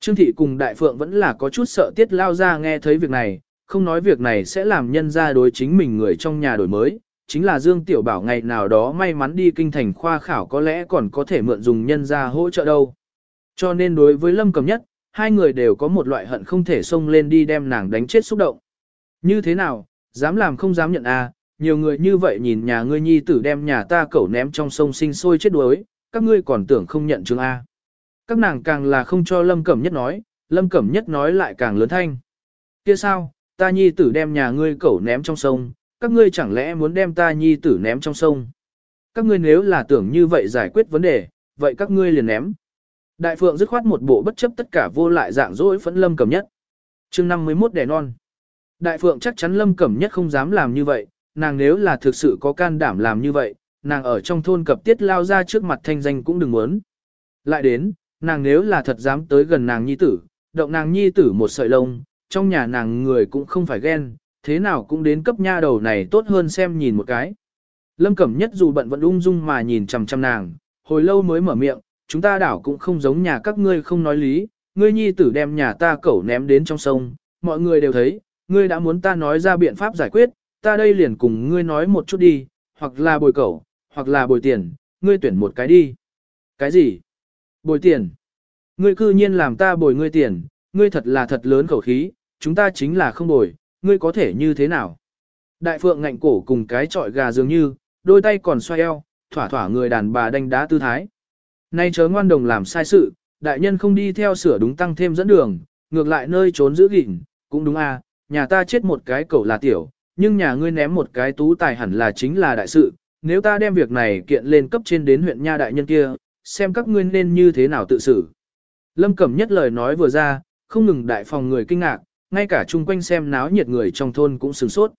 Trương Thị cùng Đại Phượng vẫn là có chút sợ tiết lao ra nghe thấy việc này, không nói việc này sẽ làm nhân ra đối chính mình người trong nhà đổi mới, chính là Dương Tiểu Bảo ngày nào đó may mắn đi kinh thành khoa khảo có lẽ còn có thể mượn dùng nhân ra hỗ trợ đâu. Cho nên đối với Lâm Cẩm Nhất, hai người đều có một loại hận không thể xông lên đi đem nàng đánh chết xúc động. Như thế nào, dám làm không dám nhận à, nhiều người như vậy nhìn nhà ngươi nhi tử đem nhà ta cẩu ném trong sông sinh sôi chết đuối, các ngươi còn tưởng không nhận chứng A. Các nàng càng là không cho Lâm Cẩm Nhất nói, Lâm Cẩm Nhất nói lại càng lớn thanh. kia sao, ta nhi tử đem nhà ngươi cẩu ném trong sông, các ngươi chẳng lẽ muốn đem ta nhi tử ném trong sông. Các ngươi nếu là tưởng như vậy giải quyết vấn đề, vậy các ngươi liền ném. Đại phượng dứt khoát một bộ bất chấp tất cả vô lại dạng dỗi phẫn lâm cầm nhất. chương 51 đẻ non. Đại phượng chắc chắn lâm cẩm nhất không dám làm như vậy, nàng nếu là thực sự có can đảm làm như vậy, nàng ở trong thôn cập tiết lao ra trước mặt thanh danh cũng đừng muốn. Lại đến, nàng nếu là thật dám tới gần nàng nhi tử, động nàng nhi tử một sợi lông, trong nhà nàng người cũng không phải ghen, thế nào cũng đến cấp nha đầu này tốt hơn xem nhìn một cái. Lâm Cẩm Nhất dù bận vẫn ung dung mà nhìn chằm chằm nàng, hồi lâu mới mở miệng, chúng ta đảo cũng không giống nhà các ngươi không nói lý, ngươi nhi tử đem nhà ta cẩu ném đến trong sông, mọi người đều thấy, ngươi đã muốn ta nói ra biện pháp giải quyết, ta đây liền cùng ngươi nói một chút đi, hoặc là bồi cẩu, hoặc là bồi tiền, ngươi tuyển một cái đi. Cái gì? Bồi tiền. Ngươi cư nhiên làm ta bồi ngươi tiền, ngươi thật là thật lớn khẩu khí, chúng ta chính là không bồi, ngươi có thể như thế nào? Đại phượng ngạnh cổ cùng cái trọi gà dường như, đôi tay còn xoay eo, thỏa thỏa người đàn bà đánh đá tư thái. Nay chớ ngoan đồng làm sai sự, đại nhân không đi theo sửa đúng tăng thêm dẫn đường, ngược lại nơi trốn giữ gìn, cũng đúng à, nhà ta chết một cái cậu là tiểu, nhưng nhà ngươi ném một cái tú tài hẳn là chính là đại sự, nếu ta đem việc này kiện lên cấp trên đến huyện nha đại nhân kia, xem các ngươi nên như thế nào tự xử. Lâm Cẩm nhất lời nói vừa ra, không ngừng đại phòng người kinh ngạc, ngay cả chung quanh xem náo nhiệt người trong thôn cũng sửng sốt.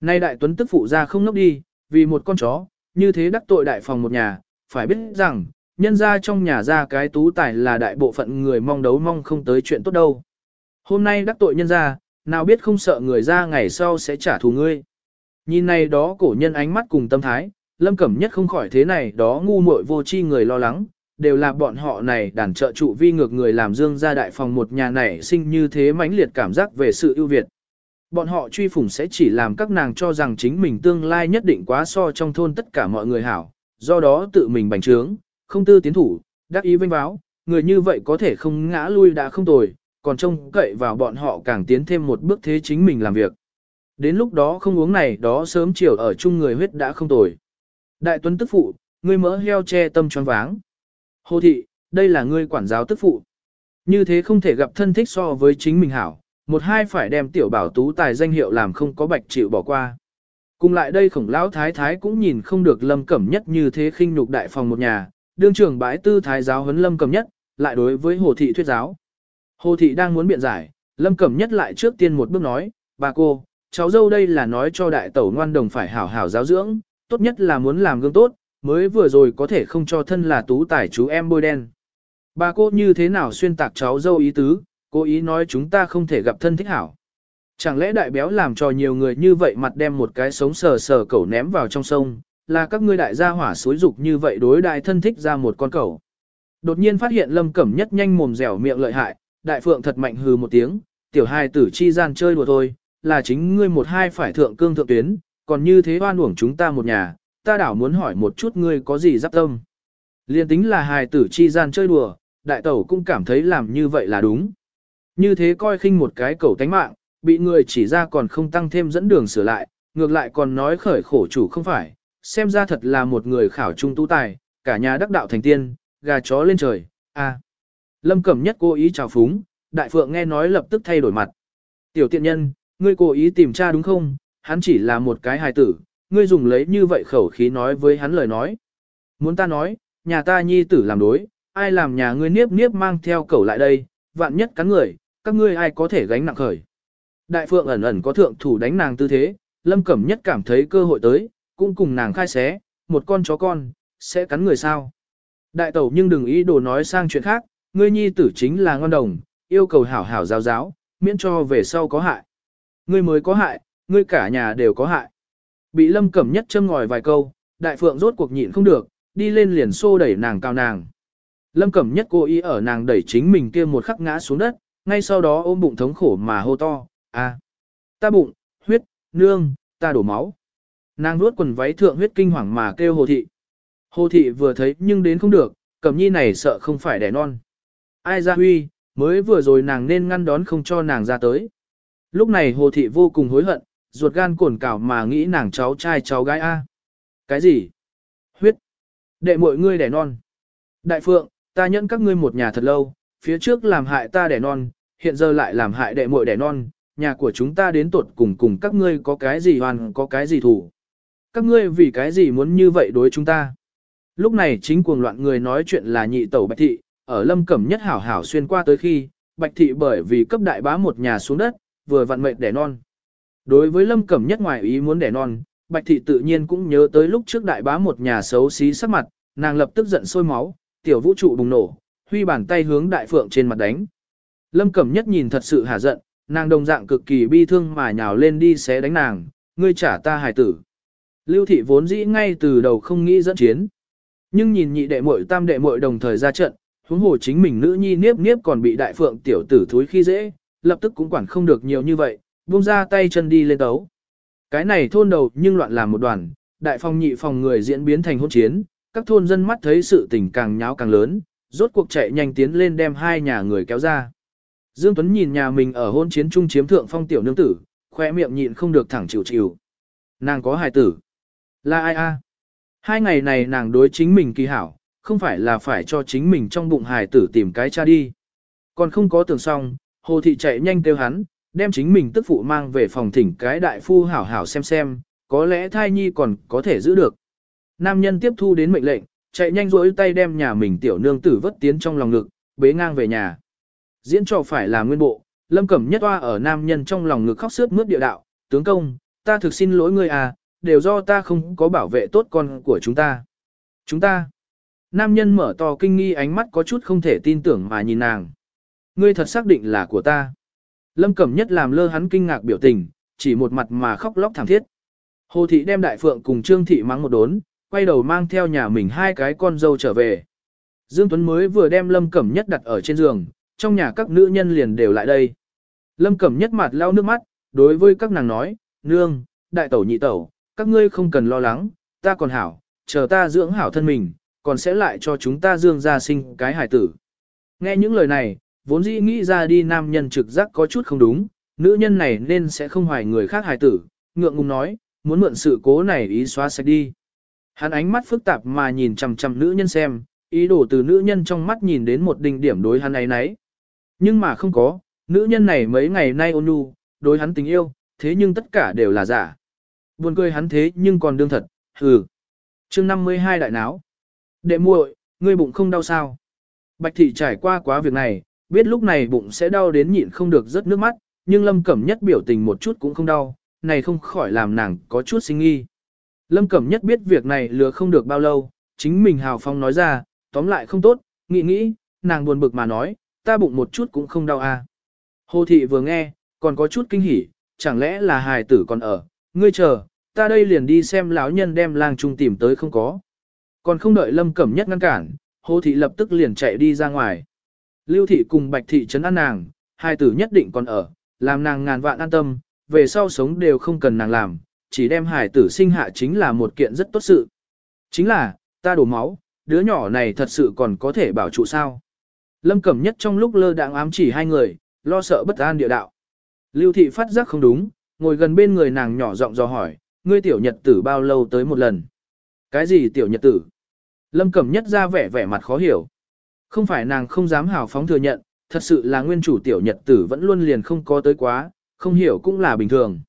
Nay đại tuấn tức phụ ra không nốc đi, vì một con chó, như thế đắc tội đại phòng một nhà, phải biết rằng, nhân ra trong nhà ra cái tú tài là đại bộ phận người mong đấu mong không tới chuyện tốt đâu. Hôm nay đắc tội nhân ra, nào biết không sợ người ra ngày sau sẽ trả thù ngươi. Nhìn này đó cổ nhân ánh mắt cùng tâm thái, lâm cẩm nhất không khỏi thế này đó ngu muội vô chi người lo lắng, đều là bọn họ này đàn trợ trụ vi ngược người làm dương gia đại phòng một nhà này sinh như thế mãnh liệt cảm giác về sự ưu việt. Bọn họ truy phủng sẽ chỉ làm các nàng cho rằng chính mình tương lai nhất định quá so trong thôn tất cả mọi người hảo, do đó tự mình bành trướng, không tư tiến thủ, đắc ý vinh báo, người như vậy có thể không ngã lui đã không tồi, còn trông cậy vào bọn họ càng tiến thêm một bước thế chính mình làm việc. Đến lúc đó không uống này đó sớm chiều ở chung người huyết đã không tồi. Đại tuấn tức phụ, người mỡ heo che tâm choáng váng. Hồ thị, đây là ngươi quản giáo tức phụ. Như thế không thể gặp thân thích so với chính mình hảo, một hai phải đem tiểu bảo tú tài danh hiệu làm không có bạch chịu bỏ qua. Cùng lại đây khổng lão thái thái cũng nhìn không được lâm cẩm nhất như thế khinh nhục đại phòng một nhà, đương trưởng bái tư thái giáo huấn lâm cẩm nhất, lại đối với hồ thị thuyết giáo. Hồ thị đang muốn biện giải, lâm cẩm nhất lại trước tiên một bước nói, bà cô, cháu dâu đây là nói cho đại tẩu ngoan đồng phải hảo hảo giáo dưỡng, tốt nhất là muốn làm gương tốt, mới vừa rồi có thể không cho thân là tú tài chú em bôi đen. Bà cô như thế nào xuyên tạc cháu dâu ý tứ, cố ý nói chúng ta không thể gặp thân thích hảo. Chẳng lẽ đại béo làm cho nhiều người như vậy mặt đem một cái sống sờ sờ cẩu ném vào trong sông, là các ngươi đại gia hỏa xối dục như vậy đối đại thân thích ra một con cẩu. Đột nhiên phát hiện lâm cẩm nhất nhanh mồm dẻo miệng lợi hại, đại phượng thật mạnh hừ một tiếng, tiểu hai tử chi gian chơi đùa thôi, là chính ngươi một hai phải thượng cương thượng tuyến, còn như thế oan uổng chúng ta một nhà, ta đảo muốn hỏi một chút ngươi có gì giáp tâm. Liên tính là hài tử chi gian chơi đùa, đại tẩu cũng cảm thấy làm như vậy là đúng. Như thế coi khinh một cái cầu tánh mạng, bị người chỉ ra còn không tăng thêm dẫn đường sửa lại, ngược lại còn nói khởi khổ chủ không phải, xem ra thật là một người khảo trung tu tài, cả nhà đắc đạo thành tiên, gà chó lên trời, a. Lâm Cẩm Nhất cố ý chào phúng, Đại Phượng nghe nói lập tức thay đổi mặt. Tiểu tiện nhân, ngươi cố ý tìm tra đúng không? Hắn chỉ là một cái hài tử, ngươi dùng lấy như vậy khẩu khí nói với hắn lời nói. Muốn ta nói, nhà ta nhi tử làm đối, ai làm nhà ngươi niếp niếp mang theo cẩu lại đây, vạn nhất cắn người, các ngươi ai có thể gánh nặng khởi. Đại Phượng ẩn ẩn có thượng thủ đánh nàng tư thế, Lâm Cẩm Nhất cảm thấy cơ hội tới, cũng cùng nàng khai xé, một con chó con, sẽ cắn người sao. Đại tẩu nhưng đừng ý đồ nói sang chuyện khác, ngươi nhi tử chính là ngon đồng, yêu cầu hảo hảo giáo giáo, miễn cho về sau có hại. Ngươi mới có hại, ngươi cả nhà đều có hại. Bị lâm cẩm nhất châm ngòi vài câu, đại phượng rốt cuộc nhịn không được, đi lên liền xô đẩy nàng cao nàng. Lâm cẩm nhất cố ý ở nàng đẩy chính mình kia một khắc ngã xuống đất, ngay sau đó ôm bụng thống khổ mà hô to, a, ta bụng, huyết, nương, ta đổ máu. Nàng nuốt quần váy thượng huyết kinh hoàng mà kêu hồ thị. Hồ thị vừa thấy nhưng đến không được, cẩm nhi này sợ không phải đẻ non. Ai ra huy, mới vừa rồi nàng nên ngăn đón không cho nàng ra tới. Lúc này hồ thị vô cùng hối hận, ruột gan cồn cào mà nghĩ nàng cháu trai cháu gái A. Cái gì? Huyết. Đệ mọi ngươi đẻ non. Đại phượng, ta nhận các ngươi một nhà thật lâu, phía trước làm hại ta đẻ non, hiện giờ lại làm hại đệ muội đẻ non, nhà của chúng ta đến tột cùng cùng các ngươi có cái gì hoàn có cái gì thủ. Các ngươi vì cái gì muốn như vậy đối chúng ta? Lúc này chính cuồng loạn người nói chuyện là nhị tẩu bạch thị, ở lâm cẩm nhất hảo hảo xuyên qua tới khi, bạch thị bởi vì cấp đại bá một nhà xuống đất, vừa vặn mệnh đẻ non. Đối với lâm cẩm nhất ngoài ý muốn đẻ non, bạch thị tự nhiên cũng nhớ tới lúc trước đại bá một nhà xấu xí sắc mặt, nàng lập tức giận sôi máu, tiểu vũ trụ bùng nổ, huy bàn tay hướng đại phượng trên mặt đánh. Lâm cẩm nhất nhìn thật sự hả giận, nàng đồng dạng cực kỳ bi thương mà nhào lên đi xé đánh nàng, ngươi trả ta hài tử. Lưu thị vốn dĩ ngay từ đầu không nghĩ dẫn chiến. Nhưng nhìn nhị đệ muội tam đệ muội đồng thời ra trận, huống hồ chính mình nữ nhi niếp niếp còn bị đại phượng tiểu tử thúi khi dễ, lập tức cũng quản không được nhiều như vậy, buông ra tay chân đi lên tấu. Cái này thôn đầu nhưng loạn làm một đoàn, đại phòng nhị phòng người diễn biến thành hôn chiến, các thôn dân mắt thấy sự tình càng nháo càng lớn, rốt cuộc chạy nhanh tiến lên đem hai nhà người kéo ra. Dương Tuấn nhìn nhà mình ở hôn chiến trung chiếm thượng phong tiểu nương tử, khoe miệng nhịn không được thẳng chịu chịu. Nàng có hài tử. Là ai a? Hai ngày này nàng đối chính mình kỳ hảo, không phải là phải cho chính mình trong bụng hài tử tìm cái cha đi. Còn không có tưởng xong, hồ thị chạy nhanh kêu hắn, đem chính mình tức phụ mang về phòng thỉnh cái đại phu hảo hảo xem xem, có lẽ thai nhi còn có thể giữ được. Nam nhân tiếp thu đến mệnh lệnh, chạy nhanh rỗi tay đem nhà mình tiểu nương tử vất tiến trong lòng ngực, bế ngang về nhà. Diễn trò phải là nguyên bộ, lâm cẩm nhất hoa ở nam nhân trong lòng ngực khóc sướt mướt địa đạo, tướng công, ta thực xin lỗi ngươi à, đều do ta không có bảo vệ tốt con của chúng ta. Chúng ta. Nam nhân mở to kinh nghi ánh mắt có chút không thể tin tưởng mà nhìn nàng. Ngươi thật xác định là của ta. Lâm Cẩm Nhất làm lơ hắn kinh ngạc biểu tình, chỉ một mặt mà khóc lóc thảm thiết. Hồ thị đem đại phượng cùng Trương thị mắng một đốn, quay đầu mang theo nhà mình hai cái con dâu trở về. Dương Tuấn mới vừa đem Lâm Cẩm Nhất đặt ở trên giường, trong nhà các nữ nhân liền đều lại đây. Lâm Cẩm Nhất mặt lau nước mắt, đối với các nàng nói, nương, đại tẩu nhị tẩu, các ngươi không cần lo lắng, ta còn hảo, chờ ta dưỡng hảo thân mình, còn sẽ lại cho chúng ta dương gia sinh cái hải tử. Nghe những lời này, vốn dĩ nghĩ ra đi nam nhân trực giác có chút không đúng, nữ nhân này nên sẽ không hoài người khác hài tử, ngượng ngùng nói, muốn mượn sự cố này ý xóa sạch đi. Hắn ánh mắt phức tạp mà nhìn chằm chằm nữ nhân xem, ý đồ từ nữ nhân trong mắt nhìn đến một đỉnh điểm đối hắn ấy nấy. Nhưng mà không có, nữ nhân này mấy ngày nay ôn nhu, đối hắn tình yêu, thế nhưng tất cả đều là giả. Buồn cười hắn thế nhưng còn đương thật, hừ. chương 52 đại náo. Đệ muội, ngươi bụng không đau sao? Bạch thị trải qua quá việc này, biết lúc này bụng sẽ đau đến nhịn không được rớt nước mắt, nhưng Lâm Cẩm Nhất biểu tình một chút cũng không đau, này không khỏi làm nàng có chút sinh nghi. Lâm Cẩm Nhất biết việc này lừa không được bao lâu, chính mình hào phong nói ra, tóm lại không tốt, nghĩ nghĩ, nàng buồn bực mà nói, ta bụng một chút cũng không đau à. Hồ thị vừa nghe, còn có chút kinh hỉ, chẳng lẽ là hài tử còn ở, ngươi chờ, ta đây liền đi xem lão nhân đem lang trung tìm tới không có. Còn không đợi Lâm Cẩm Nhất ngăn cản, Hồ thị lập tức liền chạy đi ra ngoài. Lưu thị cùng Bạch thị trấn an nàng, hai tử nhất định còn ở, làm nàng ngàn vạn an tâm, về sau sống đều không cần nàng làm, chỉ đem hải tử sinh hạ chính là một kiện rất tốt sự. Chính là, ta đổ máu, đứa nhỏ này thật sự còn có thể bảo trụ sao. Lâm Cẩm Nhất trong lúc lơ đãng ám chỉ hai người, lo sợ bất an địa đạo. Lưu thị phát giác không đúng, ngồi gần bên người nàng nhỏ giọng dò hỏi, ngươi tiểu nhật tử bao lâu tới một lần? Cái gì tiểu nhật tử? Lâm Cẩm Nhất ra vẻ vẻ mặt khó hiểu. Không phải nàng không dám hào phóng thừa nhận, thật sự là nguyên chủ tiểu nhật tử vẫn luôn liền không có tới quá, không hiểu cũng là bình thường.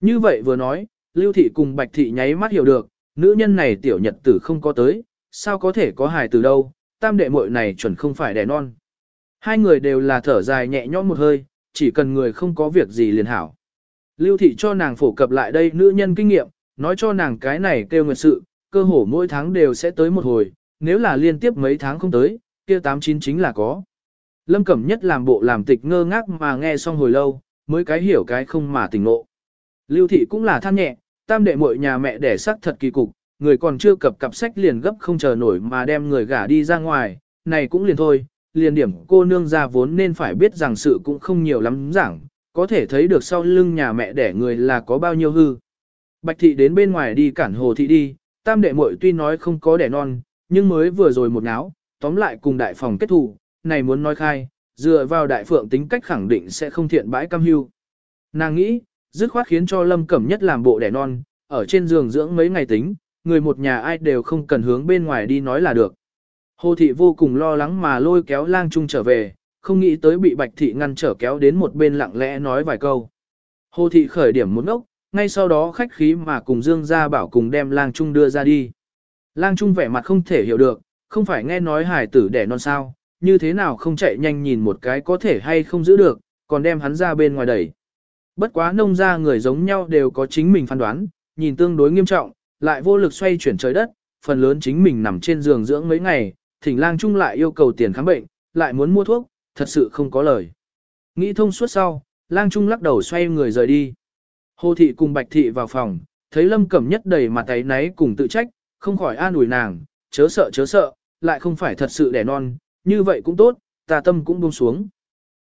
Như vậy vừa nói, Lưu Thị cùng Bạch Thị nháy mắt hiểu được, nữ nhân này tiểu nhật tử không có tới, sao có thể có hài từ đâu, tam đệ muội này chuẩn không phải đẻ non. Hai người đều là thở dài nhẹ nhõm một hơi, chỉ cần người không có việc gì liền hảo. Lưu Thị cho nàng phổ cập lại đây nữ nhân kinh nghiệm, nói cho nàng cái này kêu nguyệt sự, cơ hồ mỗi tháng đều sẽ tới một hồi, nếu là liên tiếp mấy tháng không tới, kia tám chín chính là có. Lâm Cẩm Nhất làm bộ làm tịch ngơ ngác mà nghe xong hồi lâu, mới cái hiểu cái không mà tỉnh ngộ. Lưu thị cũng là than nhẹ, tam đệ muội nhà mẹ đẻ sắc thật kỳ cục, người còn chưa cập cặp sách liền gấp không chờ nổi mà đem người gả đi ra ngoài, này cũng liền thôi, liền điểm cô nương ra vốn nên phải biết rằng sự cũng không nhiều lắm giảng, có thể thấy được sau lưng nhà mẹ đẻ người là có bao nhiêu hư. Bạch thị đến bên ngoài đi cản hồ thị đi, tam đệ muội tuy nói không có đẻ non, nhưng mới vừa rồi một náo, tóm lại cùng đại phòng kết thù, này muốn nói khai, dựa vào đại phượng tính cách khẳng định sẽ không thiện bãi cam hưu. Nàng nghĩ, dứt khoát khiến cho Lâm Cẩm Nhất làm bộ đẻ non, ở trên giường dưỡng mấy ngày tính, người một nhà ai đều không cần hướng bên ngoài đi nói là được. Hồ thị vô cùng lo lắng mà lôi kéo lang trung trở về, không nghĩ tới bị bạch thị ngăn trở kéo đến một bên lặng lẽ nói vài câu. Hồ thị khởi điểm một ngốc, ngay sau đó khách khí mà cùng Dương gia bảo cùng đem lang trung đưa ra đi. Lang trung vẻ mặt không thể hiểu được, không phải nghe nói hải tử đẻ non sao, như thế nào không chạy nhanh nhìn một cái có thể hay không giữ được, còn đem hắn ra bên ngoài đẩy. Bất quá nông ra người giống nhau đều có chính mình phán đoán, nhìn tương đối nghiêm trọng, lại vô lực xoay chuyển trời đất, phần lớn chính mình nằm trên giường dưỡng mấy ngày, thỉnh lang trung lại yêu cầu tiền khám bệnh, lại muốn mua thuốc, thật sự không có lời. Nghĩ thông suốt sau, lang trung lắc đầu xoay người rời đi. Hồ thị cùng bạch thị vào phòng, thấy lâm cẩm nhất đầy mặt tay náy cùng tự trách, không khỏi an ủi nàng, chớ sợ chớ sợ, lại không phải thật sự đẻ non, như vậy cũng tốt, tà tâm cũng buông xuống.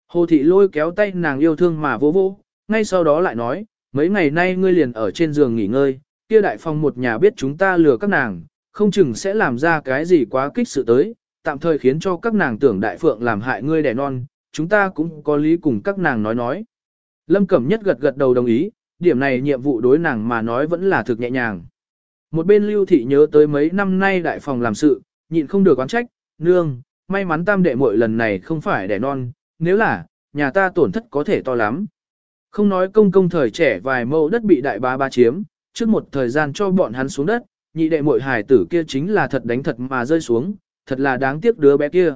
Hồ thị lôi kéo tay nàng yêu thương mà vô vô, ngay sau đó lại nói, mấy ngày nay ngươi liền ở trên giường nghỉ ngơi, kia đại phòng một nhà biết chúng ta lừa các nàng, không chừng sẽ làm ra cái gì quá kích sự tới, tạm thời khiến cho các nàng tưởng đại phượng làm hại ngươi đẻ non, chúng ta cũng có lý cùng các nàng nói nói. Lâm Cẩm Nhất gật gật đầu đồng ý, điểm này nhiệm vụ đối nàng mà nói vẫn là thực nhẹ nhàng. Một bên lưu thị nhớ tới mấy năm nay đại phòng làm sự, nhịn không được oán trách, nương, may mắn tam đệ muội lần này không phải đẻ non, nếu là, nhà ta tổn thất có thể to lắm. Không nói công công thời trẻ vài mẫu đất bị đại bá ba chiếm, trước một thời gian cho bọn hắn xuống đất, nhị đệ muội hải tử kia chính là thật đánh thật mà rơi xuống, thật là đáng tiếc đứa bé kia.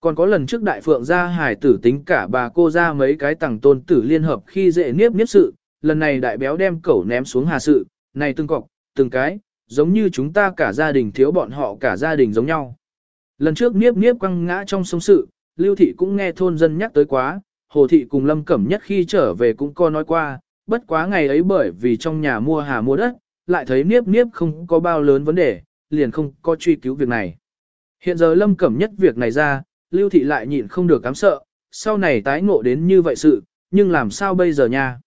Còn có lần trước đại phượng gia hải tử tính cả bà cô ra mấy cái tàng tôn tử liên hợp khi dễ niếp niếp sự, lần này đại béo đem cẩu ném xuống hà sự, này từng cọc, từng cái, giống như chúng ta cả gia đình thiếu bọn họ cả gia đình giống nhau. Lần trước niếp niếp quăng ngã trong sông sự, lưu thị cũng nghe thôn dân nhắc tới quá, hồ thị cùng lâm cẩm nhất khi trở về cũng có nói qua, bất quá ngày ấy bởi vì trong nhà mua hà mua đất, lại thấy niếp niếp không có bao lớn vấn đề, liền không có truy cứu việc này. Hiện giờ lâm cẩm nhất việc này ra, lưu thị lại nhịn không được cám sợ, sau này tái ngộ đến như vậy sự, nhưng làm sao bây giờ nha?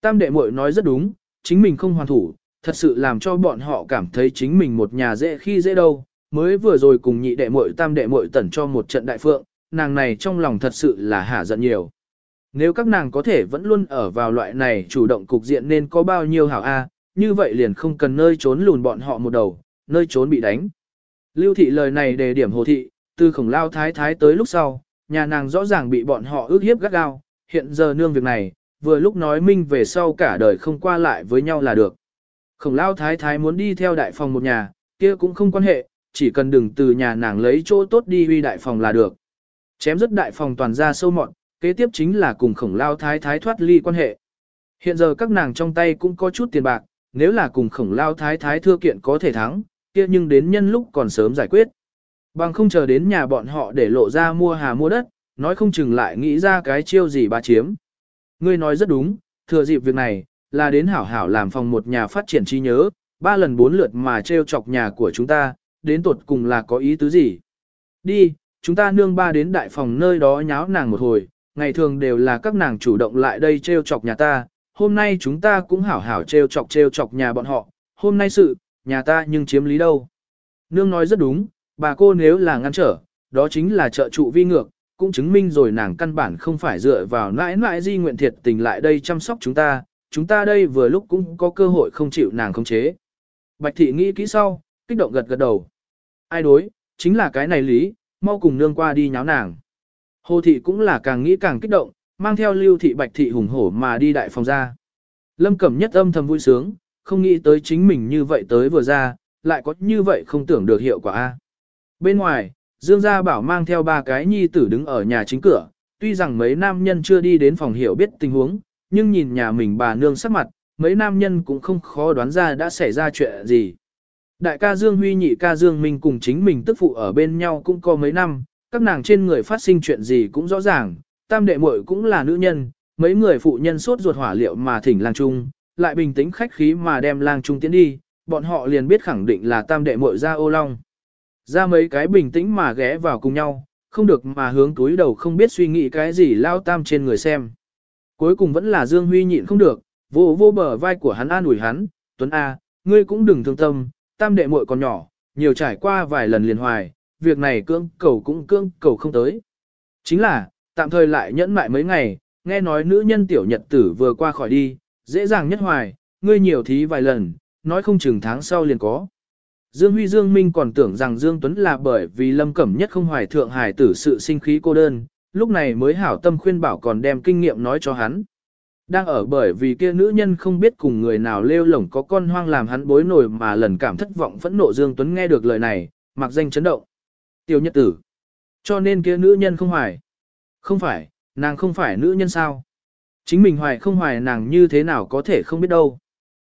Tam đệ muội nói rất đúng, chính mình không hoàn thủ, thật sự làm cho bọn họ cảm thấy chính mình một nhà dễ khi dễ đâu, mới vừa rồi cùng nhị đệ muội tam đệ muội tẩn cho một trận đại phượng, nàng này trong lòng thật sự là hả giận nhiều. Nếu các nàng có thể vẫn luôn ở vào loại này chủ động cục diện nên có bao nhiêu hảo A, như vậy liền không cần nơi trốn lùn bọn họ một đầu, nơi trốn bị đánh. Lưu thị lời này đề điểm hồ thị, từ khổng lao thái thái tới lúc sau, nhà nàng rõ ràng bị bọn họ ước hiếp gắt gao, hiện giờ nương việc này, vừa lúc nói minh về sau cả đời không qua lại với nhau là được. Khổng lao thái thái muốn đi theo đại phòng một nhà, kia cũng không quan hệ, chỉ cần đừng từ nhà nàng lấy chỗ tốt đi huy đại phòng là được. Chém rất đại phòng toàn ra sâu mọn, kế tiếp chính là cùng khổng lao thái thái thoát ly quan hệ. Hiện giờ các nàng trong tay cũng có chút tiền bạc, nếu là cùng khổng lao thái thái thưa kiện có thể thắng, kia nhưng đến nhân lúc còn sớm giải quyết. Bằng không chờ đến nhà bọn họ để lộ ra mua hà mua đất, nói không chừng lại nghĩ ra cái chiêu gì bà chiếm. Ngươi nói rất đúng, thừa dịp việc này, là đến hảo hảo làm phòng một nhà phát triển trí nhớ, ba lần bốn lượt mà treo chọc nhà của chúng ta, đến tột cùng là có ý tứ gì. Đi, chúng ta nương ba đến đại phòng nơi đó nháo nàng một hồi, ngày thường đều là các nàng chủ động lại đây treo chọc nhà ta, hôm nay chúng ta cũng hảo hảo treo chọc treo chọc nhà bọn họ, hôm nay sự, nhà ta nhưng chiếm lý đâu. Nương nói rất đúng, bà cô nếu là ngăn trở, đó chính là trợ trụ vi ngược, cũng chứng minh rồi nàng căn bản không phải dựa vào nãi nãi di nguyện thiệt tình lại đây chăm sóc chúng ta, chúng ta đây vừa lúc cũng có cơ hội không chịu nàng khống chế. Bạch thị nghĩ kỹ sau, kích động gật gật đầu. Ai đối, chính là cái này lý, mau cùng nương qua đi nháo nàng. Hồ thị cũng là càng nghĩ càng kích động, mang theo lưu thị bạch thị hùng hổ mà đi đại phòng ra. Lâm Cẩm nhất âm thầm vui sướng, không nghĩ tới chính mình như vậy tới vừa ra, lại có như vậy không tưởng được hiệu quả a. Bên ngoài, Dương Gia Bảo mang theo ba cái nhi tử đứng ở nhà chính cửa, tuy rằng mấy nam nhân chưa đi đến phòng hiểu biết tình huống, nhưng nhìn nhà mình bà nương sắc mặt, mấy nam nhân cũng không khó đoán ra đã xảy ra chuyện gì. Đại ca Dương Huy nhị ca Dương Minh cùng chính mình tức phụ ở bên nhau cũng có mấy năm, các nàng trên người phát sinh chuyện gì cũng rõ ràng, tam đệ muội cũng là nữ nhân, mấy người phụ nhân sốt ruột hỏa liệu mà thỉnh lang trung, lại bình tĩnh khách khí mà đem lang trung tiến đi, bọn họ liền biết khẳng định là tam đệ muội ra ô long. Ra mấy cái bình tĩnh mà ghé vào cùng nhau, không được mà hướng túi đầu không biết suy nghĩ cái gì lao tam trên người xem. Cuối cùng vẫn là Dương Huy nhịn không được, vô vô bờ vai của hắn an ủi hắn, Tuấn A, ngươi cũng đừng thương tâm, tam đệ muội còn nhỏ, nhiều trải qua vài lần liền hoài, việc này cưỡng cầu cũng cưỡng cầu không tới. Chính là, tạm thời lại nhẫn mại mấy ngày, nghe nói nữ nhân tiểu nhật tử vừa qua khỏi đi, dễ dàng nhất hoài, ngươi nhiều thí vài lần, nói không chừng tháng sau liền có. Dương Huy Dương Minh còn tưởng rằng Dương Tuấn là bởi vì Lâm Cẩm Nhất không hoài thượng hài tử sự sinh khí cô đơn, lúc này mới hảo tâm khuyên bảo còn đem kinh nghiệm nói cho hắn. Đang ở bởi vì kia nữ nhân không biết cùng người nào lêu lổng có con hoang làm hắn bối nổi mà lần cảm thất vọng phẫn nộ Dương Tuấn nghe được lời này, mặc danh chấn động. Tiểu nhất tử. Cho nên kia nữ nhân không hoài. Không phải, nàng không phải nữ nhân sao? Chính mình hoài không hoài nàng như thế nào có thể không biết đâu.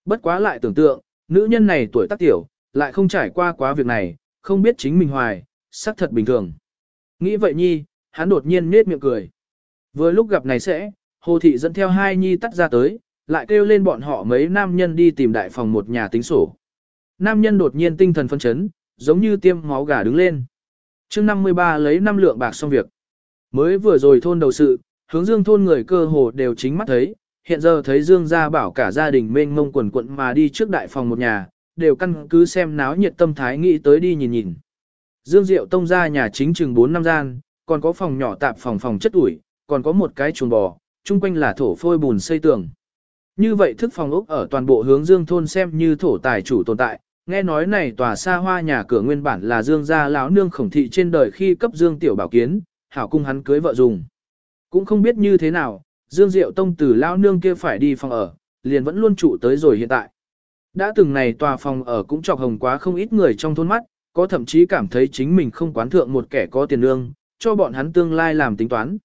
Bất quá lại tưởng tượng, nữ nhân này tuổi tác tiểu, lại không trải qua quá việc này, không biết chính mình hoài, xác thật bình thường. Nghĩ vậy nhi, hắn đột nhiên nết miệng cười. Vừa lúc gặp này sẽ, hồ thị dẫn theo hai nhi tắt ra tới, lại kêu lên bọn họ mấy nam nhân đi tìm đại phòng một nhà tính sổ. Nam nhân đột nhiên tinh thần phân chấn, giống như tiêm máu gà đứng lên. chương 53 lấy năm lượng bạc xong việc. Mới vừa rồi thôn đầu sự, hướng dương thôn người cơ hồ đều chính mắt thấy, hiện giờ thấy Dương Gia Bảo cả gia đình mênh mông quần quận mà đi trước đại phòng một nhà, đều căn cứ xem náo nhiệt tâm thái nghĩ tới đi nhìn nhìn. Dương Diệu Tông ra nhà chính chừng 4 năm gian, còn có phòng nhỏ tạp phòng phòng chất ủi, còn có một cái chuồng bò, chung quanh là thổ phôi bùn xây tường. Như vậy thức phòng ốc ở toàn bộ hướng Dương thôn xem như thổ tài chủ tồn tại, nghe nói này tòa xa hoa nhà cửa nguyên bản là Dương gia lão nương khổng thị trên đời khi cấp Dương tiểu bảo kiến, hảo cung hắn cưới vợ dùng. Cũng không biết như thế nào, Dương Diệu Tông từ lão nương kia phải đi phòng ở, liền vẫn luôn trụ tới rồi hiện tại. Đã từng này tòa phòng ở cũng chọc hồng quá không ít người trong thôn mắt, có thậm chí cảm thấy chính mình không quán thượng một kẻ có tiền lương, cho bọn hắn tương lai làm tính toán.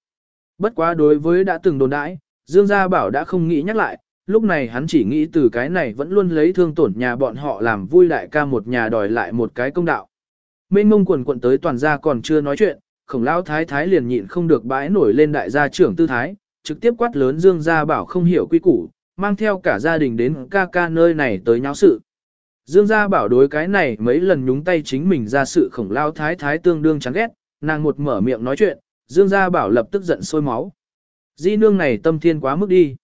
Bất quá đối với đã từng đồn đãi, Dương Gia Bảo đã không nghĩ nhắc lại, lúc này hắn chỉ nghĩ từ cái này vẫn luôn lấy thương tổn nhà bọn họ làm vui đại ca một nhà đòi lại một cái công đạo. Mênh mông quần quận tới toàn gia còn chưa nói chuyện, khổng lao thái thái liền nhịn không được bãi nổi lên đại gia trưởng tư thái, trực tiếp quát lớn Dương Gia Bảo không hiểu quy củ, mang theo cả gia đình đến ca ca nơi này tới nháo sự. Dương Gia Bảo đối cái này mấy lần nhúng tay chính mình ra sự khổng lao thái thái tương đương chán ghét, nàng một mở miệng nói chuyện, Dương Gia Bảo lập tức giận sôi máu. Di nương này tâm thiên quá mức đi.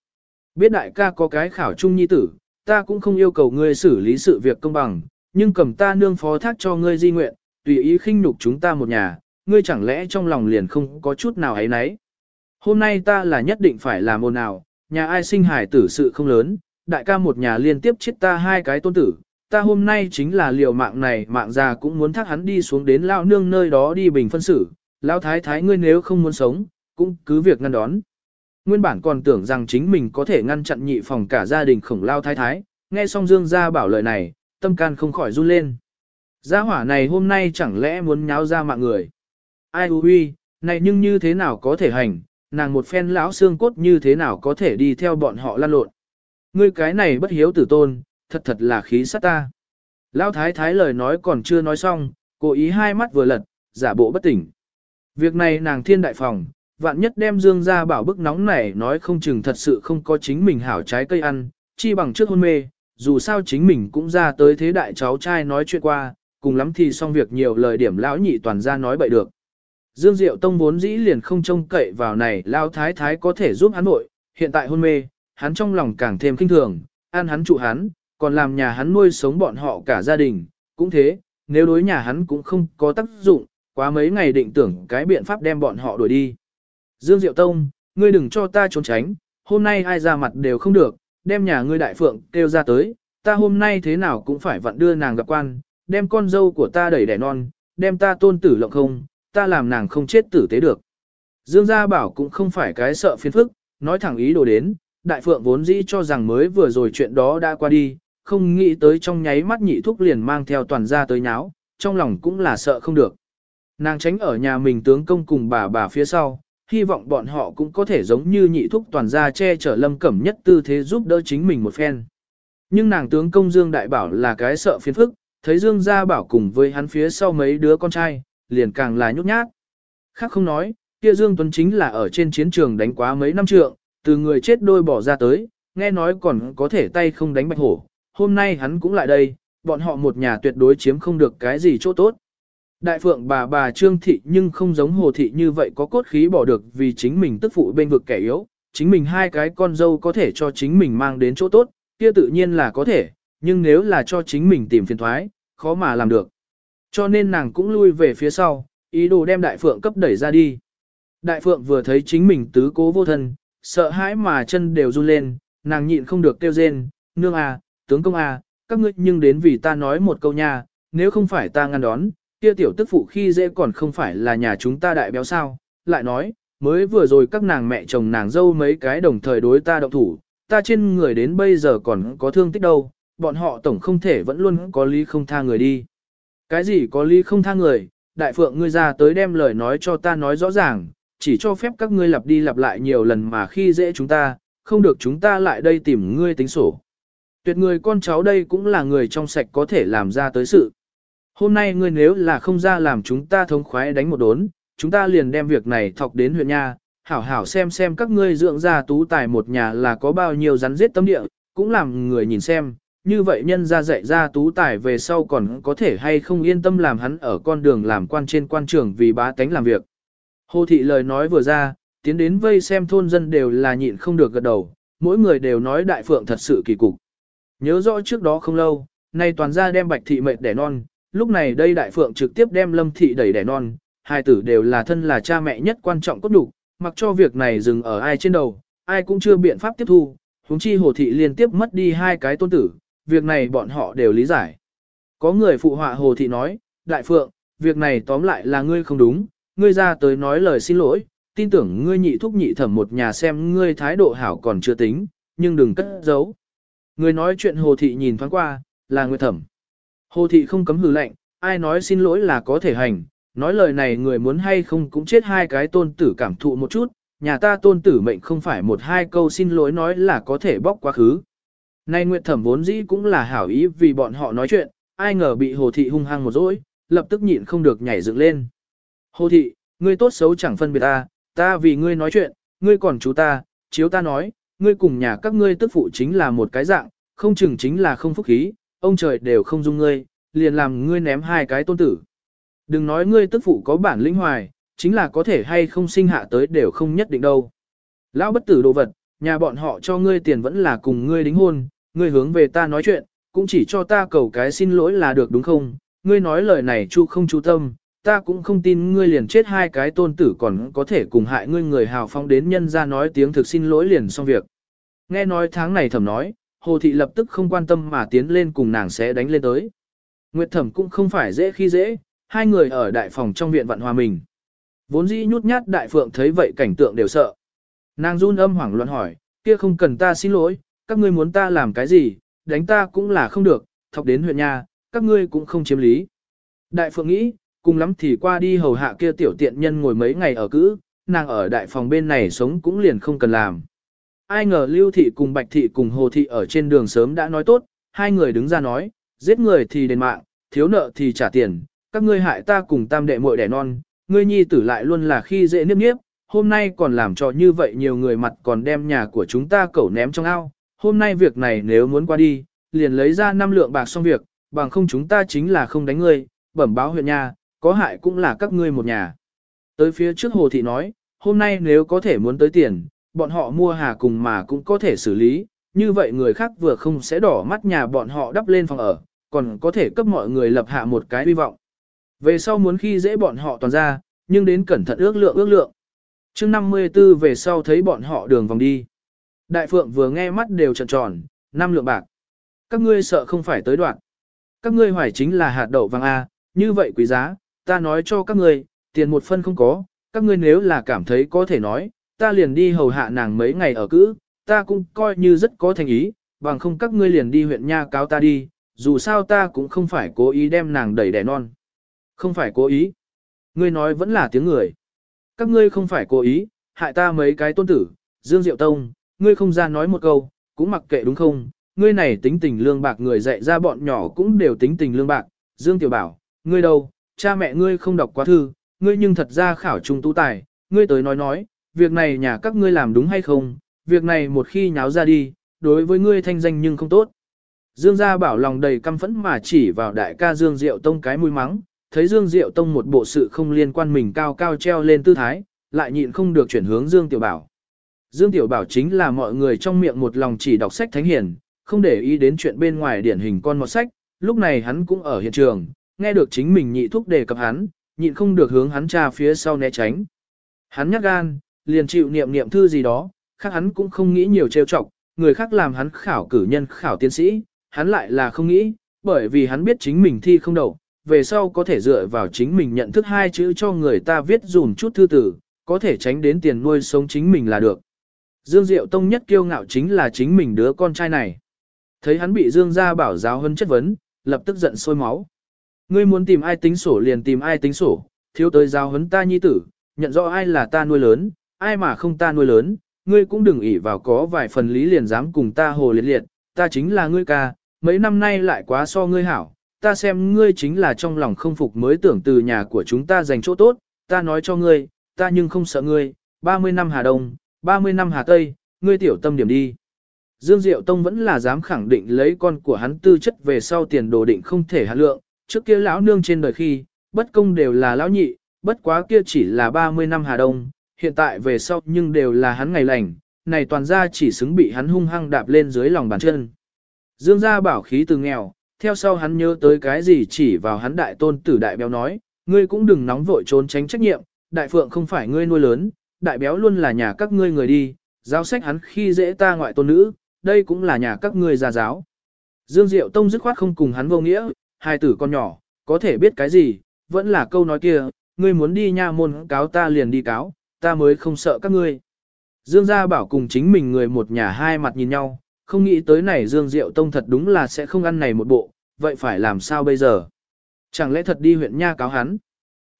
Biết đại ca có cái khảo trung nhi tử, ta cũng không yêu cầu ngươi xử lý sự việc công bằng, nhưng cầm ta nương phó thác cho ngươi di nguyện, tùy ý khinh nhục chúng ta một nhà, ngươi chẳng lẽ trong lòng liền không có chút nào ấy nấy. Hôm nay ta là nhất định phải làm ồn nào, nhà ai sinh hải tử sự không lớn, đại ca một nhà liên tiếp chết ta hai cái tôn tử, ta hôm nay chính là liều mạng này mạng già cũng muốn thác hắn đi xuống đến lao nương nơi đó đi bình phân xử, lao thái thái ngươi nếu không muốn sống, cũng cứ việc ngăn đón. Nguyên bản còn tưởng rằng chính mình có thể ngăn chặn nhị phòng cả gia đình khổng lao thái thái, nghe xong Dương gia bảo lời này, tâm can không khỏi run lên. Gia hỏa này hôm nay chẳng lẽ muốn nháo ra mạng người. Ai hư huy, này nhưng như thế nào có thể hành, nàng một phen lão xương cốt như thế nào có thể đi theo bọn họ lan lộn. Ngươi cái này bất hiếu tử tôn, thật thật là khí sát ta. Lão thái thái lời nói còn chưa nói xong, cố ý hai mắt vừa lật, giả bộ bất tỉnh. Việc này nàng thiên đại phòng, vạn nhất đem dương ra bảo bức nóng này nói không chừng thật sự không có chính mình hảo trái cây ăn, chi bằng trước hôn mê, dù sao chính mình cũng ra tới thế đại cháu trai nói chuyện qua, cùng lắm thì xong việc nhiều lời điểm lão nhị toàn ra nói bậy được. Dương Diệu Tông vốn dĩ liền không trông cậy vào này lao thái thái có thể giúp hắn nội, hiện tại hôn mê, hắn trong lòng càng thêm kinh thường, an hắn trụ hắn, còn làm nhà hắn nuôi sống bọn họ cả gia đình, cũng thế, nếu đối nhà hắn cũng không có tác dụng, quá mấy ngày định tưởng cái biện pháp đem bọn họ đuổi đi. Dương Diệu Tông, ngươi đừng cho ta trốn tránh, hôm nay ai ra mặt đều không được, đem nhà ngươi đại phượng kêu ra tới, ta hôm nay thế nào cũng phải vặn đưa nàng gặp quan, đem con dâu của ta đẩy đẻ non, đem ta tôn tử lộng không, ta làm nàng không chết tử tế được. Dương Gia Bảo cũng không phải cái sợ phiền phức, nói thẳng ý đồ đến, đại phượng vốn dĩ cho rằng mới vừa rồi chuyện đó đã qua đi, không nghĩ tới trong nháy mắt nhị thúc liền mang theo toàn gia tới nháo, trong lòng cũng là sợ không được. Nàng tránh ở nhà mình tướng công cùng bà bà phía sau, hy vọng bọn họ cũng có thể giống như nhị thúc toàn gia che chở lâm cẩm nhất tư thế giúp đỡ chính mình một phen. Nhưng nàng tướng công Dương Đại Bảo là cái sợ phiền phức, thấy Dương Gia Bảo cùng với hắn phía sau mấy đứa con trai, liền càng là nhút nhát. Khác không nói, kia Dương Tuấn chính là ở trên chiến trường đánh quá mấy năm trượng, từ người chết đôi bỏ ra tới, nghe nói còn có thể tay không đánh bạch hổ, hôm nay hắn cũng lại đây, bọn họ một nhà tuyệt đối chiếm không được cái gì chỗ tốt. Đại phượng bà bà Trương Thị nhưng không giống Hồ Thị như vậy có cốt khí bỏ được vì chính mình tức phụ bên vực kẻ yếu, chính mình hai cái con dâu có thể cho chính mình mang đến chỗ tốt, kia tự nhiên là có thể, nhưng nếu là cho chính mình tìm phiền thoái, khó mà làm được. Cho nên nàng cũng lui về phía sau, ý đồ đem đại phượng cấp đẩy ra đi. Đại phượng vừa thấy chính mình tứ cố vô thân, sợ hãi mà chân đều run lên, nàng nhịn không được kêu rên, nương à, tướng công à, các ngươi nhưng đến vì ta nói một câu nha, nếu không phải ta ngăn đón, kia tiểu tức phụ khi dễ còn không phải là nhà chúng ta đại béo sao, lại nói, mới vừa rồi các nàng mẹ chồng nàng dâu mấy cái đồng thời đối ta động thủ, ta trên người đến bây giờ còn có thương tích đâu, bọn họ tổng không thể vẫn luôn có lý không tha người đi. Cái gì có lý không tha người, đại phượng ngươi ra tới đem lời nói cho ta nói rõ ràng, chỉ cho phép các ngươi lặp đi lặp lại nhiều lần mà khi dễ chúng ta, không được chúng ta lại đây tìm ngươi tính sổ. Tuyệt người con cháu đây cũng là người trong sạch có thể làm ra tới sự. Hôm nay ngươi nếu là không ra làm chúng ta thống khoái đánh một đốn, chúng ta liền đem việc này thọc đến huyện nha, hảo hảo xem xem các ngươi dưỡng ra tú tài một nhà là có bao nhiêu rắn giết tâm địa, cũng làm người nhìn xem, như vậy nhân ra dạy ra tú tài về sau còn có thể hay không yên tâm làm hắn ở con đường làm quan trên quan trường vì bá tánh làm việc. Hồ thị lời nói vừa ra, tiến đến vây xem thôn dân đều là nhịn không được gật đầu, mỗi người đều nói đại phượng thật sự kỳ cục. Nhớ rõ trước đó không lâu, nay toàn ra đem bạch thị mệt đẻ non, lúc này đây đại phượng trực tiếp đem lâm thị đẩy đẻ non, hai tử đều là thân là cha mẹ nhất quan trọng cốt đủ, mặc cho việc này dừng ở ai trên đầu, ai cũng chưa biện pháp tiếp thu, huống chi hồ thị liên tiếp mất đi hai cái tôn tử, việc này bọn họ đều lý giải. Có người phụ họa hồ thị nói, đại phượng, việc này tóm lại là ngươi không đúng, ngươi ra tới nói lời xin lỗi, tin tưởng ngươi nhị thúc nhị thẩm một nhà xem ngươi thái độ hảo còn chưa tính, nhưng đừng cất giấu. Người nói chuyện hồ thị nhìn thoáng qua, là Nguyệt thẩm. Hồ thị không cấm hừ lạnh, ai nói xin lỗi là có thể hành, nói lời này người muốn hay không cũng chết hai cái tôn tử cảm thụ một chút, nhà ta tôn tử mệnh không phải một hai câu xin lỗi nói là có thể bóc quá khứ. Nay Nguyệt Thẩm vốn dĩ cũng là hảo ý vì bọn họ nói chuyện, ai ngờ bị Hồ Thị hung hăng một dỗi, lập tức nhịn không được nhảy dựng lên. Hồ Thị, ngươi tốt xấu chẳng phân biệt ta, ta vì ngươi nói chuyện, ngươi còn chú ta, chiếu ta nói, ngươi cùng nhà các ngươi tức phụ chính là một cái dạng, không chừng chính là không phúc khí, ông trời đều không dung ngươi, liền làm ngươi ném hai cái tôn tử. Đừng nói ngươi tức phụ có bản lĩnh hoài, chính là có thể hay không sinh hạ tới đều không nhất định đâu. Lão bất tử đồ vật, nhà bọn họ cho ngươi tiền vẫn là cùng ngươi đính hôn, ngươi hướng về ta nói chuyện, cũng chỉ cho ta cầu cái xin lỗi là được đúng không? Ngươi nói lời này chu không chú tâm, ta cũng không tin ngươi liền chết hai cái tôn tử còn có thể cùng hại ngươi người hào phong đến nhân ra nói tiếng thực xin lỗi liền xong việc. Nghe nói tháng này thẩm nói, hồ thị lập tức không quan tâm mà tiến lên cùng nàng sẽ đánh lên tới. Nguyệt thẩm cũng không phải dễ khi dễ, hai người ở đại phòng trong viện vạn hòa mình. Vốn dĩ nhút nhát đại phượng thấy vậy cảnh tượng đều sợ. Nàng run âm hoảng loạn hỏi, kia không cần ta xin lỗi, các ngươi muốn ta làm cái gì, đánh ta cũng là không được, thọc đến huyện nhà, các ngươi cũng không chiếm lý. Đại phượng nghĩ, cùng lắm thì qua đi hầu hạ kia tiểu tiện nhân ngồi mấy ngày ở cữ, nàng ở đại phòng bên này sống cũng liền không cần làm. Ai ngờ lưu thị cùng bạch thị cùng hồ thị ở trên đường sớm đã nói tốt, hai người đứng ra nói, giết người thì đền mạng, thiếu nợ thì trả tiền, các ngươi hại ta cùng tam đệ muội đẻ non, ngươi nhi tử lại luôn là khi dễ niếp nhiếp, hôm nay còn làm cho như vậy nhiều người mặt còn đem nhà của chúng ta cẩu ném trong ao, hôm nay việc này nếu muốn qua đi, liền lấy ra năm lượng bạc xong việc, bằng không chúng ta chính là không đánh ngươi, bẩm báo huyện nhà, có hại cũng là các ngươi một nhà. Tới phía trước hồ thị nói, hôm nay nếu có thể muốn tới tiền, bọn họ mua hà cùng mà cũng có thể xử lý, như vậy người khác vừa không sẽ đỏ mắt nhà bọn họ đắp lên phòng ở, còn có thể cấp mọi người lập hạ một cái hy vọng. Về sau muốn khi dễ bọn họ toàn ra, nhưng đến cẩn thận ước lượng ước lượng. Trước 54 về sau thấy bọn họ đường vòng đi. Đại phượng vừa nghe mắt đều tròn tròn, năm lượng bạc. Các ngươi sợ không phải tới đoạn. Các ngươi hoài chính là hạt đậu vàng A, như vậy quý giá, ta nói cho các ngươi, tiền một phân không có, các ngươi nếu là cảm thấy có thể nói, ta liền đi hầu hạ nàng mấy ngày ở cữ, ta cũng coi như rất có thành ý, bằng không các ngươi liền đi huyện nha cáo ta đi, dù sao ta cũng không phải cố ý đem nàng đẩy đẻ non. Không phải cố ý. Ngươi nói vẫn là tiếng người. Các ngươi không phải cố ý, hại ta mấy cái tôn tử, Dương Diệu Tông, ngươi không ra nói một câu, cũng mặc kệ đúng không? Ngươi này tính tình lương bạc người dạy ra bọn nhỏ cũng đều tính tình lương bạc. Dương Tiểu Bảo, ngươi đâu, cha mẹ ngươi không đọc quá thư, ngươi nhưng thật ra khảo trung tu tài, ngươi tới nói nói, việc này nhà các ngươi làm đúng hay không, việc này một khi nháo ra đi, đối với ngươi thanh danh nhưng không tốt. Dương gia bảo lòng đầy căm phẫn mà chỉ vào đại ca Dương Diệu Tông cái mũi mắng, thấy Dương Diệu Tông một bộ sự không liên quan mình cao cao treo lên tư thái, lại nhịn không được chuyển hướng Dương Tiểu Bảo. Dương Tiểu Bảo chính là mọi người trong miệng một lòng chỉ đọc sách thánh hiền, không để ý đến chuyện bên ngoài điển hình con một sách, lúc này hắn cũng ở hiện trường, nghe được chính mình nhị thúc đề cập hắn, nhịn không được hướng hắn tra phía sau né tránh. Hắn nhắc gan, liền chịu niệm niệm thư gì đó, khác hắn cũng không nghĩ nhiều trêu chọc, người khác làm hắn khảo cử nhân khảo tiến sĩ, hắn lại là không nghĩ, bởi vì hắn biết chính mình thi không đậu, về sau có thể dựa vào chính mình nhận thức hai chữ cho người ta viết dùm chút thư tử, có thể tránh đến tiền nuôi sống chính mình là được. Dương Diệu Tông nhất kiêu ngạo chính là chính mình đứa con trai này. Thấy hắn bị Dương gia bảo giáo hơn chất vấn, lập tức giận sôi máu. Ngươi muốn tìm ai tính sổ liền tìm ai tính sổ, thiếu tới giao huấn ta nhi tử, nhận rõ ai là ta nuôi lớn, ai mà không ta nuôi lớn, ngươi cũng đừng ỷ vào có vài phần lý liền dám cùng ta hồ liệt liệt, ta chính là ngươi ca, mấy năm nay lại quá so ngươi hảo, ta xem ngươi chính là trong lòng không phục mới tưởng từ nhà của chúng ta dành chỗ tốt, ta nói cho ngươi, ta nhưng không sợ ngươi, 30 năm Hà Đông, 30 năm Hà Tây, ngươi tiểu tâm điểm đi. Dương Diệu Tông vẫn là dám khẳng định lấy con của hắn tư chất về sau tiền đồ định không thể hạ lượng, trước kia lão nương trên đời khi, bất công đều là lão nhị, bất quá kia chỉ là 30 năm Hà Đông, hiện tại về sau nhưng đều là hắn ngày lành, này toàn ra chỉ xứng bị hắn hung hăng đạp lên dưới lòng bàn chân. Dương gia bảo khí từ nghèo, theo sau hắn nhớ tới cái gì chỉ vào hắn đại tôn tử đại béo nói, ngươi cũng đừng nóng vội trốn tránh trách nhiệm, đại phượng không phải ngươi nuôi lớn, đại béo luôn là nhà các ngươi người đi, giáo sách hắn khi dễ ta ngoại tôn nữ, đây cũng là nhà các ngươi gia giáo. Dương Diệu Tông dứt khoát không cùng hắn vô nghĩa, hai tử con nhỏ, có thể biết cái gì, vẫn là câu nói kia, ngươi muốn đi nha môn cáo ta liền đi cáo, ta mới không sợ các ngươi. Dương gia bảo cùng chính mình người một nhà hai mặt nhìn nhau, không nghĩ tới này Dương Diệu Tông thật đúng là sẽ không ăn này một bộ, vậy phải làm sao bây giờ? Chẳng lẽ thật đi huyện Nha cáo hắn?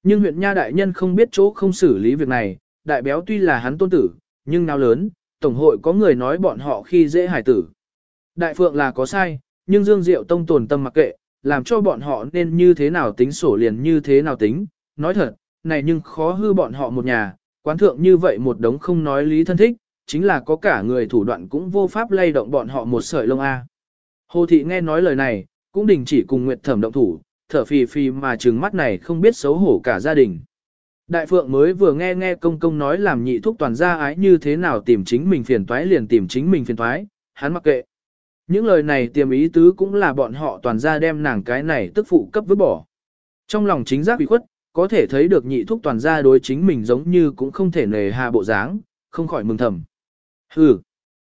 Nhưng huyện Nha đại nhân không biết chỗ không xử lý việc này, đại béo tuy là hắn tôn tử, nhưng nào lớn, Tổng hội có người nói bọn họ khi dễ hải tử. Đại Phượng là có sai, nhưng Dương Diệu Tông tồn tâm mặc kệ, làm cho bọn họ nên như thế nào tính sổ liền như thế nào tính. Nói thật, này nhưng khó hư bọn họ một nhà, quán thượng như vậy một đống không nói lý thân thích, chính là có cả người thủ đoạn cũng vô pháp lay động bọn họ một sợi lông A. Hồ thị nghe nói lời này, cũng đình chỉ cùng Nguyệt Thẩm động thủ, thở phì phì mà trừng mắt này không biết xấu hổ cả gia đình. Đại Phượng mới vừa nghe nghe công công nói làm nhị thúc toàn gia ái như thế nào tìm chính mình phiền toái liền tìm chính mình phiền toái, hắn mặc kệ. Những lời này tiềm ý tứ cũng là bọn họ toàn gia đem nàng cái này tức phụ cấp vứt bỏ. Trong lòng chính giác bị khuất, có thể thấy được nhị thúc toàn gia đối chính mình giống như cũng không thể nề hà bộ dáng, không khỏi mừng thầm. Hừ,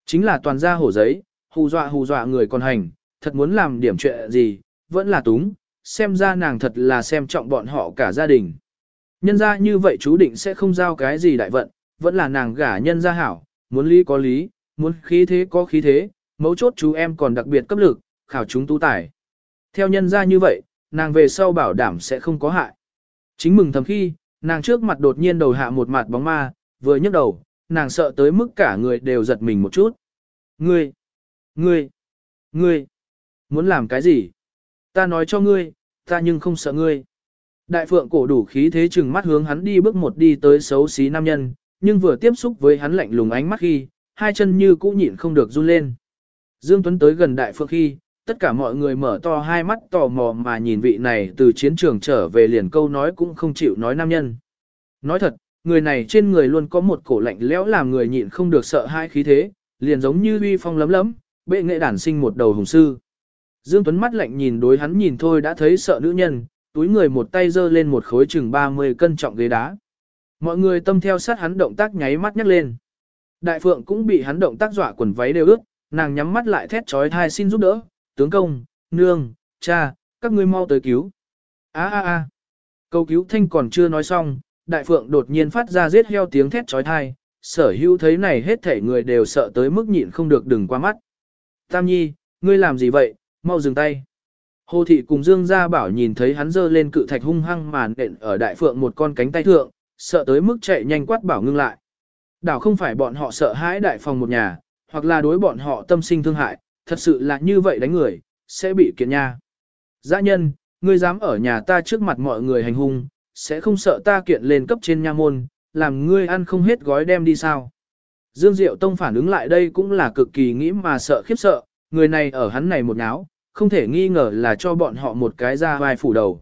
chính là toàn gia hổ giấy, hù dọa hù dọa người còn hành, thật muốn làm điểm chuyện gì, vẫn là túng, xem ra nàng thật là xem trọng bọn họ cả gia đình. Nhân ra như vậy chú định sẽ không giao cái gì đại vận, vẫn là nàng gả nhân gia hảo, muốn lý có lý, muốn khí thế có khí thế, mấu chốt chú em còn đặc biệt cấp lực, khảo chúng tu tài. Theo nhân ra như vậy, nàng về sau bảo đảm sẽ không có hại. Chính mừng thầm khi, nàng trước mặt đột nhiên đầu hạ một mặt bóng ma, vừa nhấc đầu, nàng sợ tới mức cả người đều giật mình một chút. Ngươi! Ngươi! Ngươi! Muốn làm cái gì? Ta nói cho ngươi, ta nhưng không sợ ngươi. Đại phượng cổ đủ khí thế chừng mắt hướng hắn đi bước một đi tới xấu xí nam nhân, nhưng vừa tiếp xúc với hắn lạnh lùng ánh mắt khi, hai chân như cũ nhịn không được run lên. Dương Tuấn tới gần đại phượng khi, tất cả mọi người mở to hai mắt tò mò mà nhìn vị này từ chiến trường trở về liền câu nói cũng không chịu nói nam nhân. Nói thật, người này trên người luôn có một cổ lạnh lẽo làm người nhịn không được sợ hai khí thế, liền giống như uy phong lấm lấm, bệ nghệ đản sinh một đầu hùng sư. Dương Tuấn mắt lạnh nhìn đối hắn nhìn thôi đã thấy sợ nữ nhân, túi người một tay giơ lên một khối chừng 30 cân trọng ghế đá. Mọi người tâm theo sát hắn động tác nháy mắt nhắc lên. Đại phượng cũng bị hắn động tác dọa quần váy đều ướt, nàng nhắm mắt lại thét trói thai xin giúp đỡ, tướng công, nương, cha, các ngươi mau tới cứu. A a a. Câu cứu thanh còn chưa nói xong, đại phượng đột nhiên phát ra giết heo tiếng thét trói thai, sở hữu thấy này hết thể người đều sợ tới mức nhịn không được đừng qua mắt. Tam nhi, ngươi làm gì vậy, mau dừng tay. Hồ thị cùng Dương Gia Bảo nhìn thấy hắn giơ lên cự thạch hung hăng màn nện ở đại phượng một con cánh tay thượng, sợ tới mức chạy nhanh quát bảo ngưng lại. Đảo không phải bọn họ sợ hãi đại phòng một nhà, hoặc là đối bọn họ tâm sinh thương hại, thật sự là như vậy đánh người, sẽ bị kiện nha. Dã nhân, ngươi dám ở nhà ta trước mặt mọi người hành hung, sẽ không sợ ta kiện lên cấp trên nha môn, làm ngươi ăn không hết gói đem đi sao. Dương Diệu Tông phản ứng lại đây cũng là cực kỳ nghĩ mà sợ khiếp sợ, người này ở hắn này một náo, không thể nghi ngờ là cho bọn họ một cái ra vai phủ đầu.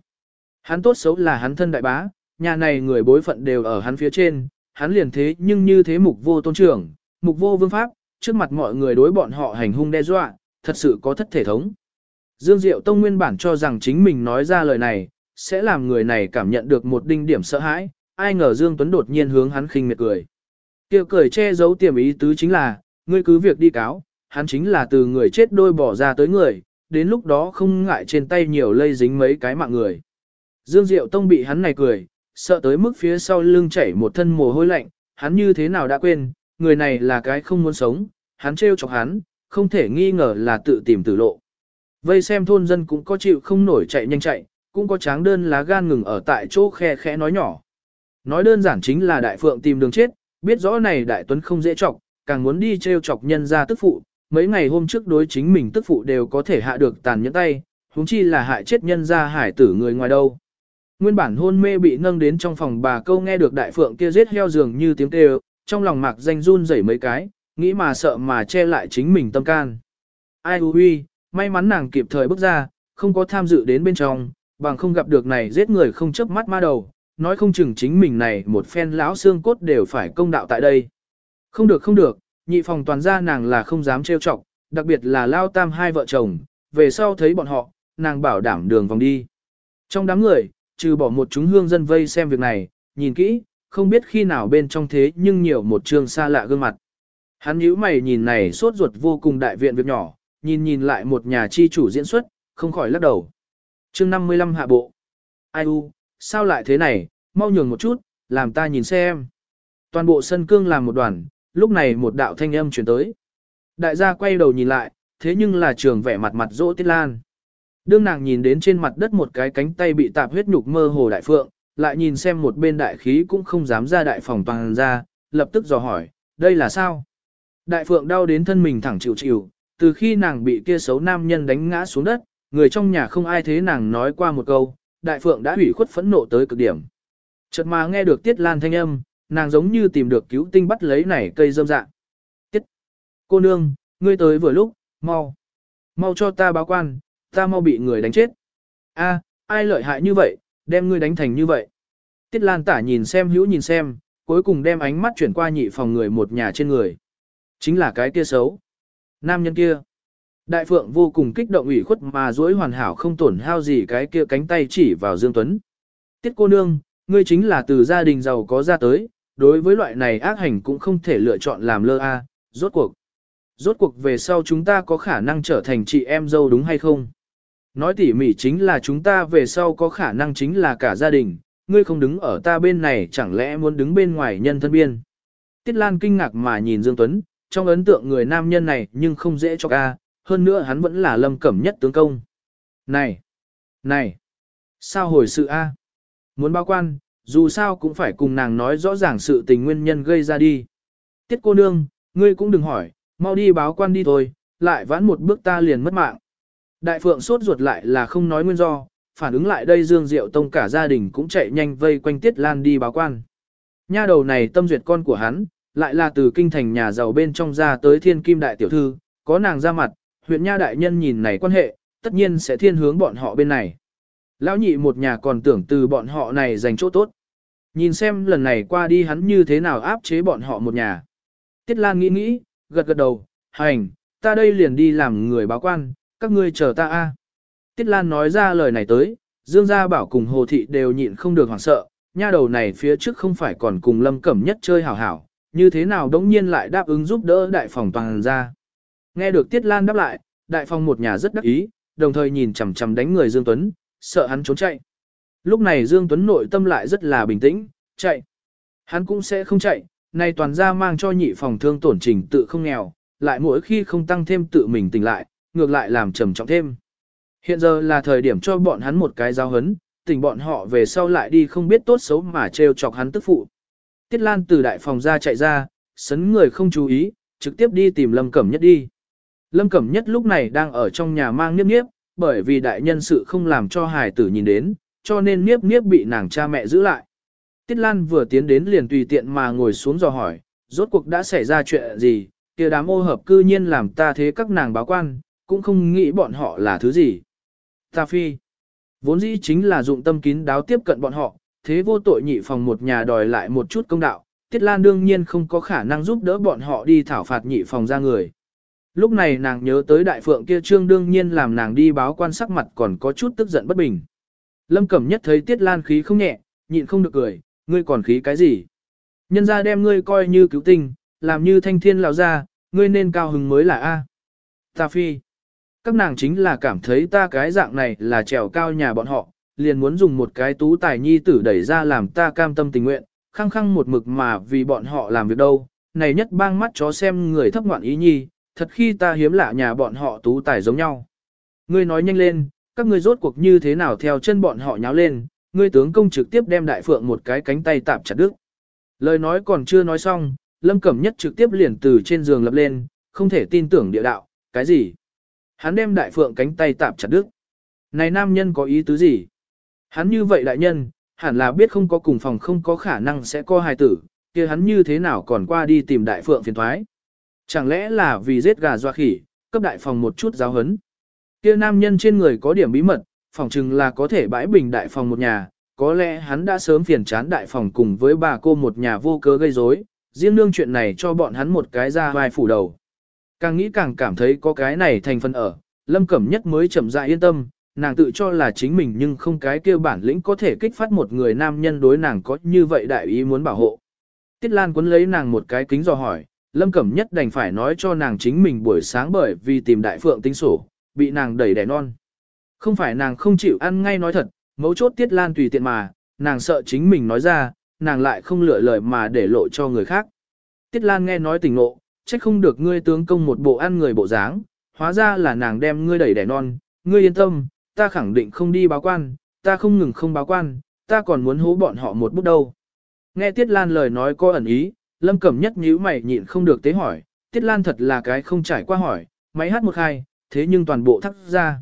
Hắn tốt xấu là hắn thân đại bá, nhà này người bối phận đều ở hắn phía trên, hắn liền thế nhưng như thế mục vô tôn trưởng, mục vô vương pháp, trước mặt mọi người đối bọn họ hành hung đe dọa, thật sự có thất thể thống. Dương Diệu Tông nguyên bản cho rằng chính mình nói ra lời này, sẽ làm người này cảm nhận được một đinh điểm sợ hãi, ai ngờ Dương Tuấn đột nhiên hướng hắn khinh miệt cười. Kêu cười che giấu tiềm ý tứ chính là, ngươi cứ việc đi cáo, hắn chính là từ người chết đôi bỏ ra tới người, đến lúc đó không ngại trên tay nhiều lây dính mấy cái mạng người. Dương Diệu Tông bị hắn này cười, sợ tới mức phía sau lưng chảy một thân mồ hôi lạnh, hắn như thế nào đã quên, người này là cái không muốn sống, hắn trêu chọc hắn, không thể nghi ngờ là tự tìm tử lộ. Vây xem thôn dân cũng có chịu không nổi chạy nhanh chạy, cũng có tráng đơn lá gan ngừng ở tại chỗ khe khẽ nói nhỏ. Nói đơn giản chính là đại phượng tìm đường chết, biết rõ này đại tuấn không dễ chọc, càng muốn đi trêu chọc nhân ra tức phụ, mấy ngày hôm trước đối chính mình tức phụ đều có thể hạ được tàn nhẫn tay, huống chi là hại chết nhân ra hải tử người ngoài đâu. Nguyên bản hôn mê bị nâng đến trong phòng bà câu nghe được đại phượng kia giết heo dường như tiếng kêu, trong lòng mạc danh run rẩy mấy cái, nghĩ mà sợ mà che lại chính mình tâm can. Ai hư huy, may mắn nàng kịp thời bước ra, không có tham dự đến bên trong, bằng không gặp được này giết người không chớp mắt ma đầu, nói không chừng chính mình này một phen lão xương cốt đều phải công đạo tại đây. Không được không được, nhị phòng toàn ra nàng là không dám trêu chọc, đặc biệt là lao tam hai vợ chồng, về sau thấy bọn họ, nàng bảo đảm đường vòng đi. Trong đám người, trừ bỏ một chúng hương dân vây xem việc này, nhìn kỹ, không biết khi nào bên trong thế nhưng nhiều một trường xa lạ gương mặt. Hắn nhíu mày nhìn này sốt ruột vô cùng đại viện việc nhỏ, nhìn nhìn lại một nhà chi chủ diễn xuất, không khỏi lắc đầu. chương 55 hạ bộ. Ai u, sao lại thế này, mau nhường một chút, làm ta nhìn xem. Toàn bộ sân cương làm một đoàn, lúc này một đạo thanh âm chuyển tới. Đại gia quay đầu nhìn lại, thế nhưng là trường vẻ mặt mặt rỗ tiết lan. Đương nàng nhìn đến trên mặt đất một cái cánh tay bị tạp huyết nhục mơ hồ đại phượng, lại nhìn xem một bên đại khí cũng không dám ra đại phòng toàn ra, lập tức dò hỏi, đây là sao? Đại phượng đau đến thân mình thẳng chịu chịu, từ khi nàng bị kia xấu nam nhân đánh ngã xuống đất, người trong nhà không ai thế nàng nói qua một câu, đại phượng đã hủy khuất phẫn nộ tới cực điểm. Chợt mà nghe được tiết lan thanh âm, nàng giống như tìm được cứu tinh bắt lấy nảy cây dâm dạng. Tiết! Cô nương, ngươi tới vừa lúc, mau! Mau cho ta báo quan, ta mau bị người đánh chết. A, ai lợi hại như vậy, đem ngươi đánh thành như vậy. Tiết Lan tả nhìn xem hữu nhìn xem, cuối cùng đem ánh mắt chuyển qua nhị phòng người một nhà trên người. Chính là cái kia xấu. Nam nhân kia. Đại phượng vô cùng kích động ủy khuất mà dối hoàn hảo không tổn hao gì cái kia cánh tay chỉ vào Dương Tuấn. Tiết cô nương, ngươi chính là từ gia đình giàu có ra tới, đối với loại này ác hành cũng không thể lựa chọn làm lơ a. rốt cuộc. Rốt cuộc về sau chúng ta có khả năng trở thành chị em dâu đúng hay không? Nói tỉ mỉ chính là chúng ta về sau có khả năng chính là cả gia đình, ngươi không đứng ở ta bên này chẳng lẽ muốn đứng bên ngoài nhân thân biên. Tiết Lan kinh ngạc mà nhìn Dương Tuấn, trong ấn tượng người nam nhân này nhưng không dễ cho ca, hơn nữa hắn vẫn là lâm cẩm nhất tướng công. Này! Này! Sao hồi sự A? Muốn báo quan, dù sao cũng phải cùng nàng nói rõ ràng sự tình nguyên nhân gây ra đi. Tiết cô nương, ngươi cũng đừng hỏi, mau đi báo quan đi thôi, lại vãn một bước ta liền mất mạng. Đại phượng sốt ruột lại là không nói nguyên do, phản ứng lại đây Dương Diệu Tông cả gia đình cũng chạy nhanh vây quanh Tiết Lan đi báo quan. Nha đầu này tâm duyệt con của hắn, lại là từ kinh thành nhà giàu bên trong ra tới thiên kim đại tiểu thư, có nàng ra mặt, huyện nha đại nhân nhìn này quan hệ, tất nhiên sẽ thiên hướng bọn họ bên này. Lão nhị một nhà còn tưởng từ bọn họ này dành chỗ tốt. Nhìn xem lần này qua đi hắn như thế nào áp chế bọn họ một nhà. Tiết Lan nghĩ nghĩ, gật gật đầu, hành, ta đây liền đi làm người báo quan, các ngươi chờ ta a. Tiết Lan nói ra lời này tới, Dương Gia Bảo cùng Hồ Thị đều nhịn không được hoảng sợ, nha đầu này phía trước không phải còn cùng Lâm Cẩm Nhất chơi hảo hảo, như thế nào đống nhiên lại đáp ứng giúp đỡ đại phòng toàn ra. Nghe được Tiết Lan đáp lại, đại phòng một nhà rất đắc ý, đồng thời nhìn chằm chằm đánh người Dương Tuấn, sợ hắn trốn chạy. Lúc này Dương Tuấn nội tâm lại rất là bình tĩnh, chạy. Hắn cũng sẽ không chạy, nay toàn ra mang cho nhị phòng thương tổn trình tự không nghèo, lại mỗi khi không tăng thêm tự mình tỉnh lại, ngược lại làm trầm trọng thêm. Hiện giờ là thời điểm cho bọn hắn một cái giao hấn, tỉnh bọn họ về sau lại đi không biết tốt xấu mà trêu chọc hắn tức phụ. Tiết Lan từ đại phòng ra chạy ra, sấn người không chú ý, trực tiếp đi tìm Lâm Cẩm Nhất đi. Lâm Cẩm Nhất lúc này đang ở trong nhà mang niếp niếp, bởi vì đại nhân sự không làm cho hài tử nhìn đến, cho nên niếp niếp bị nàng cha mẹ giữ lại. Tiết Lan vừa tiến đến liền tùy tiện mà ngồi xuống dò hỏi, rốt cuộc đã xảy ra chuyện gì, kia đám ô hợp cư nhiên làm ta thế các nàng báo quan, cũng không nghĩ bọn họ là thứ gì. Ta phi, vốn dĩ chính là dụng tâm kín đáo tiếp cận bọn họ, thế vô tội nhị phòng một nhà đòi lại một chút công đạo, Tiết Lan đương nhiên không có khả năng giúp đỡ bọn họ đi thảo phạt nhị phòng ra người. Lúc này nàng nhớ tới đại phượng kia trương đương nhiên làm nàng đi báo quan sắc mặt còn có chút tức giận bất bình. Lâm Cẩm Nhất thấy Tiết Lan khí không nhẹ, nhịn không được cười, ngươi còn khí cái gì? Nhân ra đem ngươi coi như cứu tinh, làm như thanh thiên lão ra, ngươi nên cao hứng mới là A. Ta phi các nàng chính là cảm thấy ta cái dạng này là trèo cao nhà bọn họ, liền muốn dùng một cái tú tài nhi tử đẩy ra làm ta cam tâm tình nguyện, khăng khăng một mực mà vì bọn họ làm việc đâu, này nhất bang mắt chó xem người thấp ngoạn ý nhi, thật khi ta hiếm lạ nhà bọn họ tú tài giống nhau. Ngươi nói nhanh lên, các ngươi rốt cuộc như thế nào theo chân bọn họ nháo lên, ngươi tướng công trực tiếp đem đại phượng một cái cánh tay tạm chặt đứt. Lời nói còn chưa nói xong, Lâm Cẩm Nhất trực tiếp liền từ trên giường lập lên, không thể tin tưởng địa đạo, cái gì? Hắn đem đại phượng cánh tay tạm chặt đứt. Này nam nhân có ý tứ gì? Hắn như vậy đại nhân, hẳn là biết không có cùng phòng không có khả năng sẽ có hài tử, kia hắn như thế nào còn qua đi tìm đại phượng phiền thoái. Chẳng lẽ là vì giết gà doa khỉ, cấp đại phòng một chút giáo hấn. Kia nam nhân trên người có điểm bí mật, phòng chừng là có thể bãi bình đại phòng một nhà, có lẽ hắn đã sớm phiền chán đại phòng cùng với bà cô một nhà vô cớ gây rối, riêng nương chuyện này cho bọn hắn một cái ra vai phủ đầu. Càng nghĩ càng cảm thấy có cái này thành phần ở, Lâm Cẩm Nhất mới chậm rãi yên tâm, nàng tự cho là chính mình nhưng không cái kêu bản lĩnh có thể kích phát một người nam nhân đối nàng có như vậy đại ý muốn bảo hộ. Tiết Lan cuốn lấy nàng một cái kính dò hỏi, Lâm Cẩm Nhất đành phải nói cho nàng chính mình buổi sáng bởi vì tìm đại phượng tính sổ, bị nàng đẩy đẻ non. Không phải nàng không chịu ăn ngay nói thật, mấu chốt Tiết Lan tùy tiện mà, nàng sợ chính mình nói ra, nàng lại không lựa lời mà để lộ cho người khác. Tiết Lan nghe nói tình ngộ, trách không được ngươi tướng công một bộ ăn người bộ dáng, hóa ra là nàng đem ngươi đẩy đẻ non, ngươi yên tâm, ta khẳng định không đi báo quan, ta không ngừng không báo quan, ta còn muốn hố bọn họ một bút đâu. Nghe Tiết Lan lời nói có ẩn ý, Lâm Cẩm nhất nhíu mày nhịn không được tế hỏi, Tiết Lan thật là cái không trải qua hỏi, máy hát một hai, thế nhưng toàn bộ thắc ra.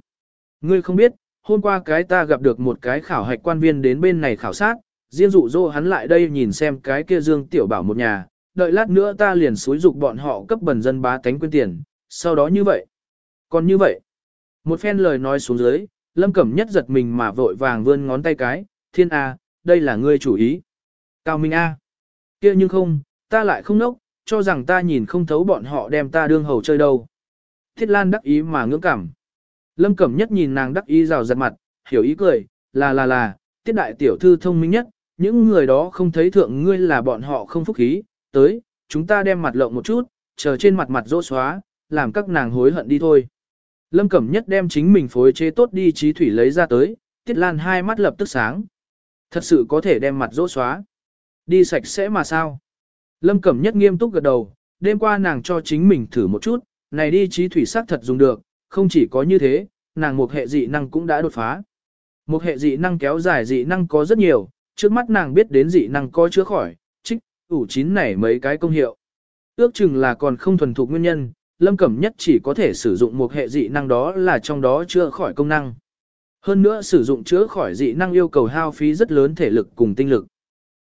Ngươi không biết, hôm qua cái ta gặp được một cái khảo hạch quan viên đến bên này khảo sát, riêng dụ dỗ hắn lại đây nhìn xem cái kia Dương Tiểu Bảo một nhà, đợi lát nữa ta liền xúi dục bọn họ cấp bần dân bá tánh quên tiền, sau đó như vậy. Còn như vậy, một phen lời nói xuống dưới, Lâm Cẩm nhất giật mình mà vội vàng vươn ngón tay cái, thiên A, đây là ngươi chủ ý. Cao Minh A, kia nhưng không, ta lại không nốc, cho rằng ta nhìn không thấu bọn họ đem ta đương hầu chơi đâu. Thiết Lan đắc ý mà ngưỡng cảm. Lâm Cẩm nhất nhìn nàng đắc ý rào giật mặt, hiểu ý cười, là là là, tiết đại tiểu thư thông minh nhất, những người đó không thấy thượng ngươi là bọn họ không phúc khí, tới, chúng ta đem mặt lộng một chút, chờ trên mặt mặt rỗ xóa, làm các nàng hối hận đi thôi. Lâm Cẩm Nhất đem chính mình phối chế tốt đi trí thủy lấy ra tới, Tiết Lan hai mắt lập tức sáng. Thật sự có thể đem mặt rỗ xóa. Đi sạch sẽ mà sao? Lâm Cẩm Nhất nghiêm túc gật đầu, đêm qua nàng cho chính mình thử một chút, này đi trí thủy sắc thật dùng được, không chỉ có như thế, nàng một hệ dị năng cũng đã đột phá. Một hệ dị năng kéo dài dị năng có rất nhiều, trước mắt nàng biết đến dị năng có chữa khỏi, ủ chín này mấy cái công hiệu. Ước chừng là còn không thuần thục nguyên nhân, Lâm Cẩm Nhất chỉ có thể sử dụng một hệ dị năng đó là trong đó chữa khỏi công năng. Hơn nữa sử dụng chữa khỏi dị năng yêu cầu hao phí rất lớn thể lực cùng tinh lực.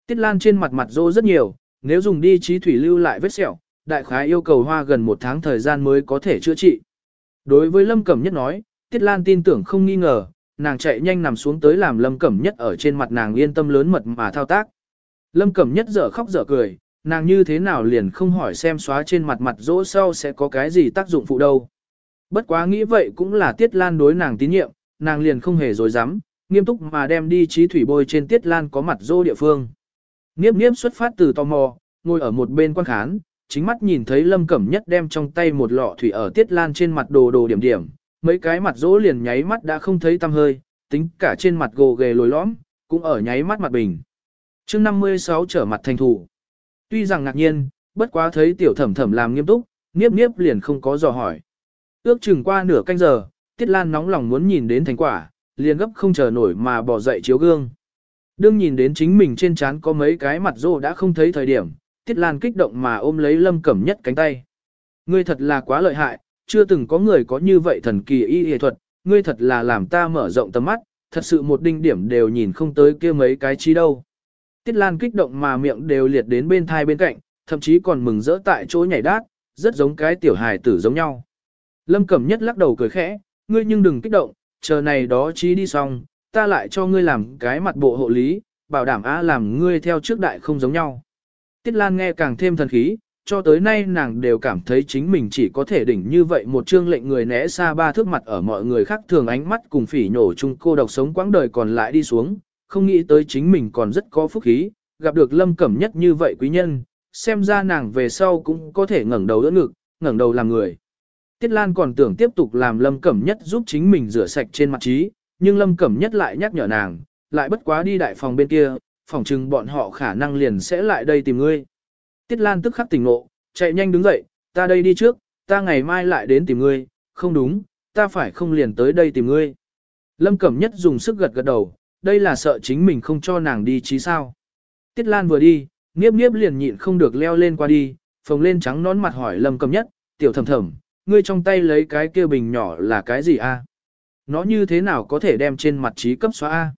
Tiết Lan trên mặt mặt rô rất nhiều, nếu dùng đi trí thủy lưu lại vết sẹo, đại khái yêu cầu hoa gần một tháng thời gian mới có thể chữa trị. Đối với Lâm Cẩm Nhất nói, Tiết Lan tin tưởng không nghi ngờ, nàng chạy nhanh nằm xuống tới làm Lâm Cẩm Nhất ở trên mặt nàng yên tâm lớn mật mà thao tác. Lâm Cẩm Nhất dở khóc dở cười, nàng như thế nào liền không hỏi xem xóa trên mặt mặt dỗ sau sẽ có cái gì tác dụng phụ đâu. Bất quá nghĩ vậy cũng là Tiết Lan đối nàng tín nhiệm, nàng liền không hề dối dám, nghiêm túc mà đem đi trí thủy bôi trên Tiết Lan có mặt dỗ địa phương. Niếp niếp xuất phát từ tò mò, ngồi ở một bên quan khán, chính mắt nhìn thấy Lâm Cẩm Nhất đem trong tay một lọ thủy ở Tiết Lan trên mặt đồ đồ điểm điểm, mấy cái mặt dỗ liền nháy mắt đã không thấy tăm hơi, tính cả trên mặt gồ ghề lồi lõm, cũng ở nháy mắt mặt bình chương 56 trở mặt thành thủ. Tuy rằng ngạc nhiên, bất quá thấy tiểu thẩm thẩm làm nghiêm túc, niếp niếp liền không có dò hỏi. Ước chừng qua nửa canh giờ, Tiết Lan nóng lòng muốn nhìn đến thành quả, liền gấp không chờ nổi mà bỏ dậy chiếu gương. Đương nhìn đến chính mình trên trán có mấy cái mặt rô đã không thấy thời điểm, Tiết Lan kích động mà ôm lấy Lâm Cẩm Nhất cánh tay. Ngươi thật là quá lợi hại, chưa từng có người có như vậy thần kỳ y y thuật, ngươi thật là làm ta mở rộng tầm mắt, thật sự một đinh điểm đều nhìn không tới kia mấy cái chi đâu. Tiết Lan kích động mà miệng đều liệt đến bên thai bên cạnh, thậm chí còn mừng rỡ tại chỗ nhảy đát, rất giống cái tiểu hài tử giống nhau. Lâm Cẩm Nhất lắc đầu cười khẽ, ngươi nhưng đừng kích động, chờ này đó chí đi xong, ta lại cho ngươi làm cái mặt bộ hộ lý, bảo đảm á làm ngươi theo trước đại không giống nhau. Tiết Lan nghe càng thêm thần khí, cho tới nay nàng đều cảm thấy chính mình chỉ có thể đỉnh như vậy một chương lệnh người né xa ba thước mặt ở mọi người khác thường ánh mắt cùng phỉ nhổ chung cô độc sống quãng đời còn lại đi xuống, không nghĩ tới chính mình còn rất có phúc khí, gặp được lâm cẩm nhất như vậy quý nhân, xem ra nàng về sau cũng có thể ngẩng đầu đỡ ngực, ngẩng đầu làm người. Tiết Lan còn tưởng tiếp tục làm lâm cẩm nhất giúp chính mình rửa sạch trên mặt trí, nhưng lâm cẩm nhất lại nhắc nhở nàng, lại bất quá đi đại phòng bên kia, phòng chừng bọn họ khả năng liền sẽ lại đây tìm ngươi. Tiết Lan tức khắc tỉnh ngộ, chạy nhanh đứng dậy, ta đây đi trước, ta ngày mai lại đến tìm ngươi, không đúng, ta phải không liền tới đây tìm ngươi. Lâm Cẩm Nhất dùng sức gật gật đầu, đây là sợ chính mình không cho nàng đi chí sao. Tiết Lan vừa đi, Niếp Niếp liền nhịn không được leo lên qua đi, phồng lên trắng nón mặt hỏi Lâm Cẩm Nhất, tiểu thầm thầm, ngươi trong tay lấy cái kia bình nhỏ là cái gì a? Nó như thế nào có thể đem trên mặt trí cấp xóa a?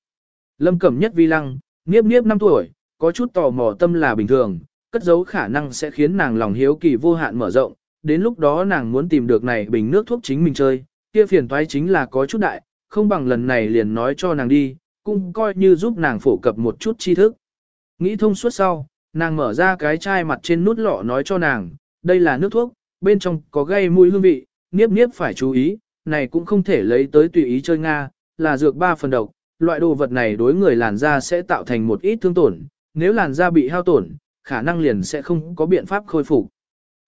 Lâm Cẩm Nhất vi lăng, Niếp Niếp 5 tuổi, có chút tò mò tâm là bình thường, cất giấu khả năng sẽ khiến nàng lòng hiếu kỳ vô hạn mở rộng, đến lúc đó nàng muốn tìm được này bình nước thuốc chính mình chơi, kia phiền toái chính là có chút đại, không bằng lần này liền nói cho nàng đi, cũng coi như giúp nàng phổ cập một chút tri thức. Nghĩ thông suốt sau, Nàng mở ra cái chai mặt trên nút lọ nói cho nàng, đây là nước thuốc, bên trong có gây mùi hương vị, niếp niếp phải chú ý, này cũng không thể lấy tới tùy ý chơi Nga, là dược ba phần độc, loại đồ vật này đối người làn da sẽ tạo thành một ít thương tổn, nếu làn da bị hao tổn, khả năng liền sẽ không có biện pháp khôi phục.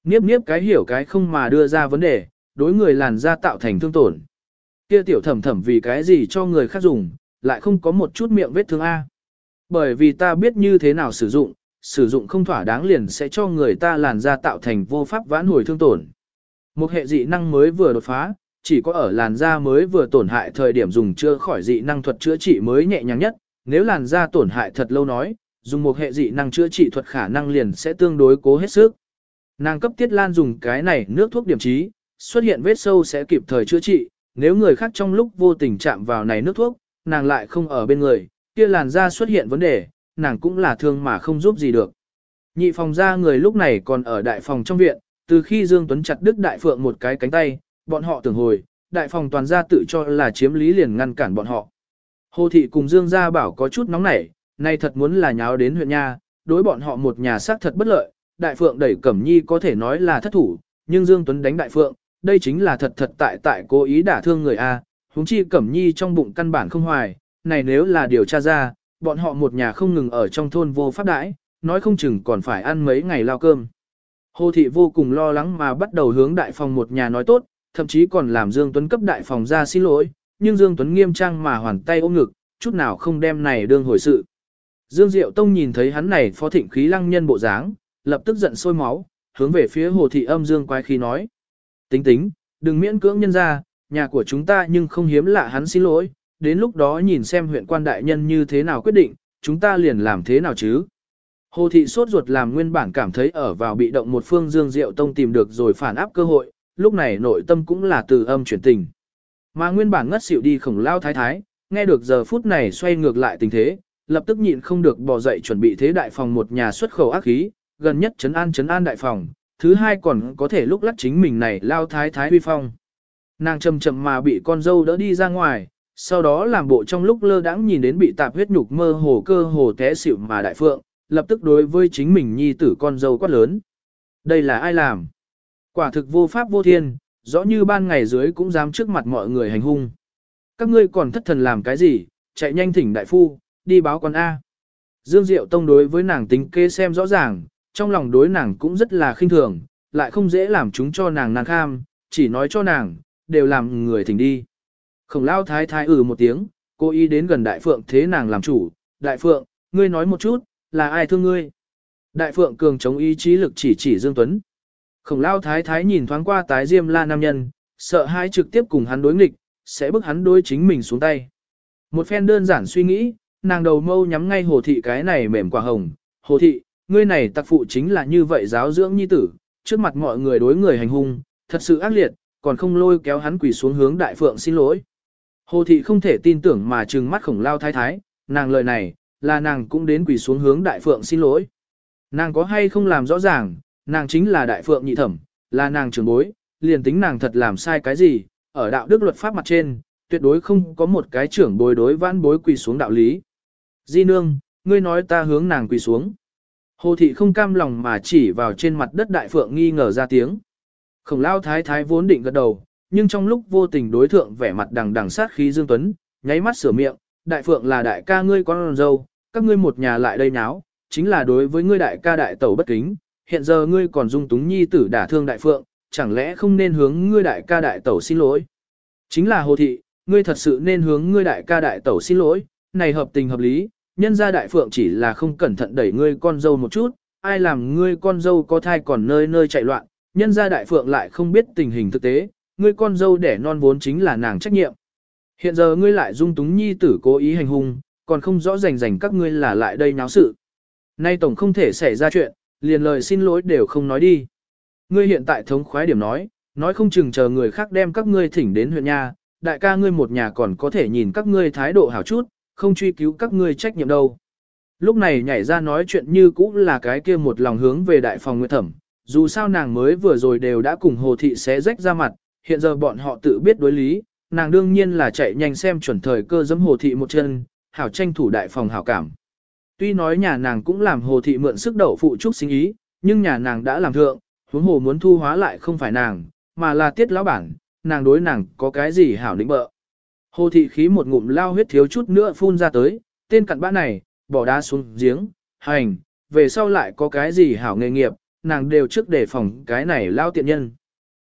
Niếp niếp cái hiểu cái không mà đưa ra vấn đề, đối người làn da tạo thành thương tổn. Kia tiểu thẩm thẩm vì cái gì cho người khác dùng, lại không có một chút miệng vết thương A. Bởi vì ta biết như thế nào sử dụng, sử dụng không thỏa đáng liền sẽ cho người ta làn da tạo thành vô pháp vãn hồi thương tổn. Một hệ dị năng mới vừa đột phá, chỉ có ở làn da mới vừa tổn hại thời điểm dùng chưa khỏi dị năng thuật chữa trị mới nhẹ nhàng nhất, nếu làn da tổn hại thật lâu nói, dùng một hệ dị năng chữa trị thuật khả năng liền sẽ tương đối cố hết sức. Nàng cấp Tiết Lan dùng cái này nước thuốc điểm trí, xuất hiện vết sâu sẽ kịp thời chữa trị, nếu người khác trong lúc vô tình chạm vào này nước thuốc, nàng lại không ở bên người, kia làn da xuất hiện vấn đề, nàng cũng là thương mà không giúp gì được. Nhị phòng ra người lúc này còn ở đại phòng trong viện, từ khi Dương Tuấn chặt đứt đại phượng một cái cánh tay, bọn họ tưởng hồi, đại phòng toàn gia tự cho là chiếm lý liền ngăn cản bọn họ. Hồ thị cùng Dương gia bảo có chút nóng nảy, nay thật muốn là nháo đến huyện nha, đối bọn họ một nhà xác thật bất lợi, đại phượng đẩy Cẩm Nhi có thể nói là thất thủ, nhưng Dương Tuấn đánh đại phượng, đây chính là thật thật tại tại cố ý đả thương người A, huống chi Cẩm Nhi trong bụng căn bản không hoài, này nếu là điều tra ra, bọn họ một nhà không ngừng ở trong thôn vô pháp đãi, nói không chừng còn phải ăn mấy ngày lao cơm. Hồ thị vô cùng lo lắng mà bắt đầu hướng đại phòng một nhà nói tốt, thậm chí còn làm Dương Tuấn cấp đại phòng ra xin lỗi, nhưng Dương Tuấn nghiêm trang mà hoàn tay ôm ngực, chút nào không đem này đương hồi sự. Dương Diệu Tông nhìn thấy hắn này phó thịnh khí lăng nhân bộ dáng, lập tức giận sôi máu, hướng về phía hồ thị âm Dương quái khí nói. Tính tính, đừng miễn cưỡng nhân ra, nhà của chúng ta nhưng không hiếm lạ hắn xin lỗi, đến lúc đó nhìn xem huyện quan đại nhân như thế nào quyết định, chúng ta liền làm thế nào chứ. Hồ thị sốt ruột làm nguyên bản cảm thấy ở vào bị động một phương Dương Diệu Tông tìm được rồi phản áp cơ hội, lúc này nội tâm cũng là từ âm chuyển tình. Mà nguyên bản ngất xỉu đi khổng lao thái thái, nghe được giờ phút này xoay ngược lại tình thế, lập tức nhịn không được bò dậy chuẩn bị thế đại phòng một nhà xuất khẩu ác khí, gần nhất chấn an chấn an đại phòng, thứ hai còn có thể lúc lắc chính mình này lao thái thái huy phong. Nàng chậm chậm mà bị con dâu đỡ đi ra ngoài, sau đó làm bộ trong lúc lơ đãng nhìn đến bị tạp huyết nhục mơ hồ cơ hồ té xỉu mà đại phượng, lập tức đối với chính mình nhi tử con dâu quát lớn. Đây là ai làm? Quả thực vô pháp vô thiên, rõ như ban ngày dưới cũng dám trước mặt mọi người hành hung. Các ngươi còn thất thần làm cái gì, chạy nhanh thỉnh đại phu, đi báo con A. Dương Diệu Tông đối với nàng tính kê xem rõ ràng, trong lòng đối nàng cũng rất là khinh thường, lại không dễ làm chúng cho nàng nàng kham, chỉ nói cho nàng, đều làm người thỉnh đi. Khổng lao thái thái ừ một tiếng, cô ý đến gần đại phượng thế nàng làm chủ, đại phượng, ngươi nói một chút, là ai thương ngươi? Đại phượng cường chống ý chí lực chỉ chỉ Dương Tuấn. Khổng lao thái thái nhìn thoáng qua tái diêm la nam nhân, sợ hai trực tiếp cùng hắn đối nghịch, sẽ bức hắn đối chính mình xuống tay. Một phen đơn giản suy nghĩ, nàng đầu mâu nhắm ngay hồ thị cái này mềm quả hồng. Hồ thị, ngươi này tặc phụ chính là như vậy giáo dưỡng nhi tử, trước mặt mọi người đối người hành hung, thật sự ác liệt, còn không lôi kéo hắn quỳ xuống hướng đại phượng xin lỗi. Hồ thị không thể tin tưởng mà trừng mắt khổng lao thái thái, nàng lời này, là nàng cũng đến quỳ xuống hướng đại phượng xin lỗi. Nàng có hay không làm rõ ràng, nàng chính là đại phượng nhị thẩm, là nàng trưởng bối, liền tính nàng thật làm sai cái gì, ở đạo đức luật pháp mặt trên, tuyệt đối không có một cái trưởng bối đối vãn bối quỳ xuống đạo lý. Di nương, ngươi nói ta hướng nàng quỳ xuống. Hồ thị không cam lòng mà chỉ vào trên mặt đất đại phượng nghi ngờ ra tiếng. Khổng lao thái thái vốn định gật đầu, nhưng trong lúc vô tình đối thượng vẻ mặt đằng đằng sát khí Dương Tuấn, nháy mắt sửa miệng, đại phượng là đại ca ngươi con dâu, các ngươi một nhà lại đây nháo, chính là đối với ngươi đại ca đại tẩu bất kính, hiện giờ ngươi còn dung túng nhi tử đả thương đại phượng, chẳng lẽ không nên hướng ngươi đại ca đại tẩu xin lỗi? Chính là hồ thị, ngươi thật sự nên hướng ngươi đại ca đại tẩu xin lỗi, này hợp tình hợp lý, nhân gia đại phượng chỉ là không cẩn thận đẩy ngươi con dâu một chút, ai làm ngươi con dâu có thai còn nơi nơi chạy loạn, nhân gia đại phượng lại không biết tình hình thực tế, ngươi con dâu đẻ non vốn chính là nàng trách nhiệm. Hiện giờ ngươi lại dung túng nhi tử cố ý hành hung, còn không rõ rành rành các ngươi là lại đây náo sự. Nay tổng không thể xảy ra chuyện, liền lời xin lỗi đều không nói đi. Ngươi hiện tại thống khoái điểm nói, nói không chừng chờ người khác đem các ngươi thỉnh đến huyện nha, đại ca ngươi một nhà còn có thể nhìn các ngươi thái độ hảo chút, không truy cứu các ngươi trách nhiệm đâu. Lúc này nhảy ra nói chuyện như cũ là cái kia một lòng hướng về đại phòng nguyệt thẩm, dù sao nàng mới vừa rồi đều đã cùng hồ thị xé rách ra mặt, hiện giờ bọn họ tự biết đối lý, nàng đương nhiên là chạy nhanh xem chuẩn thời cơ dẫm hồ thị một chân, hảo tranh thủ đại phòng hảo cảm. tuy nói nhà nàng cũng làm hồ thị mượn sức đậu phụ trúc sinh ý, nhưng nhà nàng đã làm thượng, huống hồ muốn thu hóa lại không phải nàng, mà là tiết lão bản, nàng đối nàng có cái gì hảo nịnh bợ. Hồ thị khí một ngụm lao huyết thiếu chút nữa phun ra tới, tên cặn bã này, bỏ đá xuống giếng, hành, về sau lại có cái gì hảo nghề nghiệp, nàng đều trước đề phòng cái này lao tiện nhân.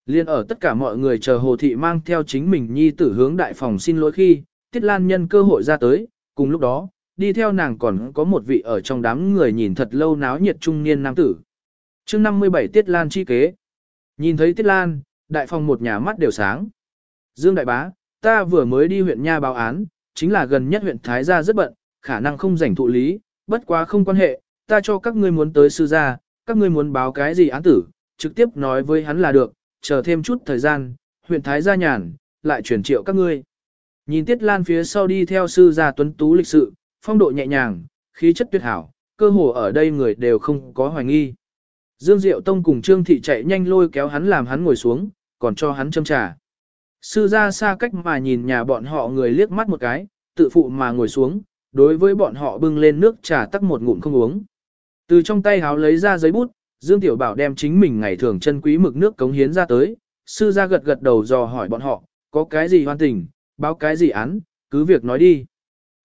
Liên ở tất cả mọi người chờ hồ thị mang theo chính mình nhi tử hướng đại phòng xin lỗi khi, Tiết Lan nhân cơ hội ra tới, cùng lúc đó, đi theo nàng còn có một vị ở trong đám người nhìn thật lâu náo nhiệt trung niên nam tử. chương 57 Tiết Lan chi kế. Nhìn thấy Tiết Lan, đại phòng một nhà mắt đều sáng. Dương Đại Bá, ta vừa mới đi huyện Nha báo án, chính là gần nhất huyện Thái Gia rất bận, khả năng không rảnh thụ lý, bất quá không quan hệ, ta cho các ngươi muốn tới sư gia, các ngươi muốn báo cái gì án tử, trực tiếp nói với hắn là được, chờ thêm chút thời gian, huyện Thái Gia nhàn, lại chuyển triệu các ngươi. Nhìn Tiết Lan phía sau đi theo sư gia tuấn tú lịch sự, phong độ nhẹ nhàng, khí chất tuyệt hảo, cơ hồ ở đây người đều không có hoài nghi. Dương Diệu Tông cùng Trương Thị chạy nhanh lôi kéo hắn làm hắn ngồi xuống, còn cho hắn châm trà. Sư gia xa cách mà nhìn nhà bọn họ người liếc mắt một cái, tự phụ mà ngồi xuống, đối với bọn họ bưng lên nước trà tắc một ngụm không uống. Từ trong tay háo lấy ra giấy bút, Dương Tiểu Bảo đem chính mình ngày thường chân quý mực nước cống hiến ra tới, sư gia gật gật đầu dò hỏi bọn họ, có cái gì hoan tình, báo cái gì án, cứ việc nói đi.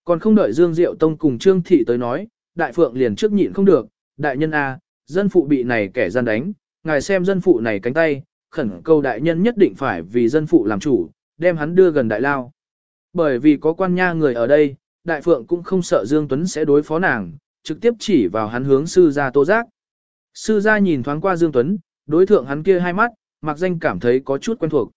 Còn không đợi Dương Diệu Tông cùng Trương Thị tới nói, Đại Phượng liền trước nhịn không được, đại nhân A, dân phụ bị này kẻ gian đánh, ngài xem dân phụ này cánh tay, khẩn cầu đại nhân nhất định phải vì dân phụ làm chủ, đem hắn đưa gần đại lao. Bởi vì có quan nha người ở đây, Đại Phượng cũng không sợ Dương Tuấn sẽ đối phó nàng, trực tiếp chỉ vào hắn hướng sư gia tô giác. Sư gia nhìn thoáng qua Dương Tuấn, đối thượng hắn kia hai mắt, mặc danh cảm thấy có chút quen thuộc.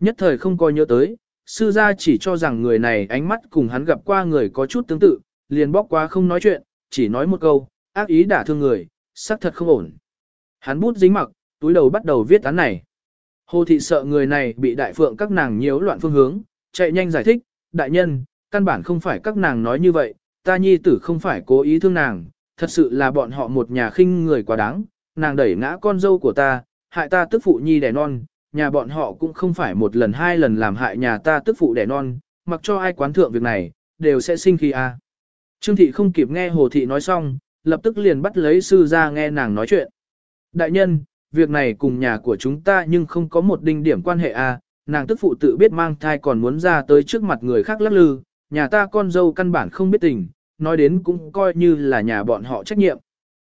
Nhất thời không coi nhớ tới, sư gia chỉ cho rằng người này ánh mắt cùng hắn gặp qua người có chút tương tự, liền bóc qua không nói chuyện, chỉ nói một câu, ác ý đả thương người, xác thật không ổn. Hắn bút dính mặc, túi đầu bắt đầu viết án này. Hồ thị sợ người này bị đại phượng các nàng nhiễu loạn phương hướng, chạy nhanh giải thích, đại nhân, căn bản không phải các nàng nói như vậy, ta nhi tử không phải cố ý thương nàng, thật sự là bọn họ một nhà khinh người quá đáng, nàng đẩy ngã con dâu của ta, hại ta tức phụ nhi đẻ non, nhà bọn họ cũng không phải một lần hai lần làm hại nhà ta tức phụ đẻ non, mặc cho ai quán thượng việc này, đều sẽ sinh khi a. Trương thị không kịp nghe hồ thị nói xong, lập tức liền bắt lấy sư ra nghe nàng nói chuyện. Đại nhân, việc này cùng nhà của chúng ta nhưng không có một đinh điểm quan hệ a, nàng tức phụ tự biết mang thai còn muốn ra tới trước mặt người khác lắc lư, nhà ta con dâu căn bản không biết tình, nói đến cũng coi như là nhà bọn họ trách nhiệm.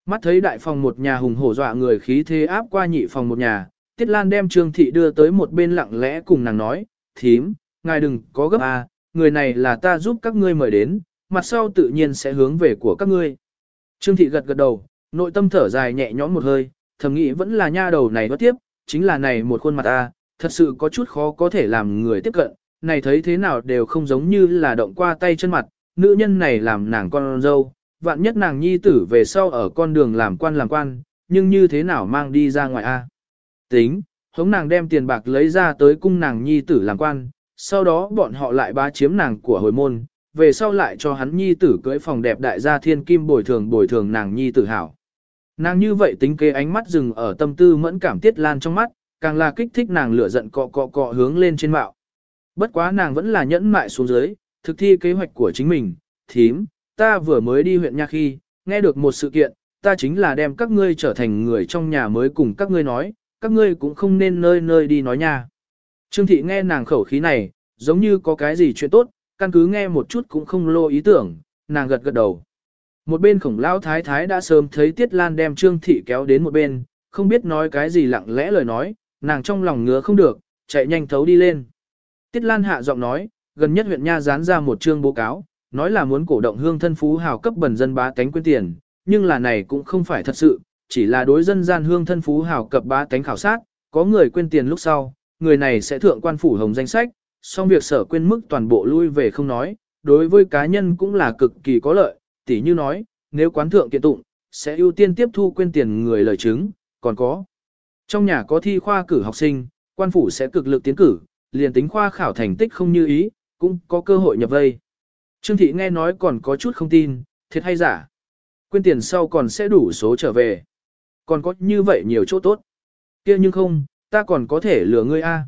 Mắt thấy đại phòng một nhà hùng hổ dọa người khí thế áp qua nhị phòng một nhà, Tiết Lan đem Trương Thị đưa tới một bên lặng lẽ cùng nàng nói, thím, ngài đừng có gấp à, người này là ta giúp các ngươi mời đến, mặt sau tự nhiên sẽ hướng về của các ngươi. Trương Thị gật gật đầu, nội tâm thở dài nhẹ nhõm một hơi, thầm nghĩ vẫn là nha đầu này bất tiếp, chính là này một khuôn mặt a, thật sự có chút khó có thể làm người tiếp cận, này thấy thế nào đều không giống như là động qua tay chân mặt, nữ nhân này làm nàng con dâu, vạn nhất nàng nhi tử về sau ở con đường làm quan làm quan, nhưng như thế nào mang đi ra ngoài a? Tính, hống nàng đem tiền bạc lấy ra tới cung nàng nhi tử làm quan, sau đó bọn họ lại bá chiếm nàng của hồi môn, về sau lại cho hắn nhi tử cưới phòng đẹp đại gia thiên kim bồi thường bồi thường nàng nhi tử hảo. Nàng như vậy tính kế ánh mắt dừng ở tâm tư mẫn cảm tiết lan trong mắt, càng là kích thích nàng lửa giận cọ cọ cọ hướng lên trên mạo. Bất quá nàng vẫn là nhẫn mại xuống dưới, thực thi kế hoạch của chính mình, thím, ta vừa mới đi huyện nha khi, nghe được một sự kiện, ta chính là đem các ngươi trở thành người trong nhà mới cùng các ngươi nói, các ngươi cũng không nên nơi nơi đi nói nha. Trương thị nghe nàng khẩu khí này, giống như có cái gì chuyện tốt, căn cứ nghe một chút cũng không lô ý tưởng, nàng gật gật đầu. Một bên khổng lão thái thái đã sớm thấy Tiết Lan đem Trương thị kéo đến một bên, không biết nói cái gì lặng lẽ lời nói, nàng trong lòng ngứa không được, chạy nhanh thấu đi lên. Tiết Lan hạ giọng nói, gần nhất huyện Nha dán ra một chương báo cáo, nói là muốn cổ động hương thân phú hào cấp bẩn dân bá tánh quyên tiền, nhưng là này cũng không phải thật sự, chỉ là đối dân gian hương thân phú hào cập bá tánh khảo sát, có người quên tiền lúc sau, người này sẽ thượng quan phủ hồng danh sách, song việc sở quên mức toàn bộ lui về không nói, đối với cá nhân cũng là cực kỳ có lợi, tỉ như nói, nếu quán thượng kiện tụng, sẽ ưu tiên tiếp thu quên tiền người lời chứng, còn có. Trong nhà có thi khoa cử học sinh, quan phủ sẽ cực lực tiến cử, liền tính khoa khảo thành tích không như ý, cũng có cơ hội nhập vây. Trương thị nghe nói còn có chút không tin, thiệt hay giả. Quên tiền sau còn sẽ đủ số trở về. Còn có như vậy nhiều chỗ tốt. kia nhưng không, ta còn có thể lừa ngươi a.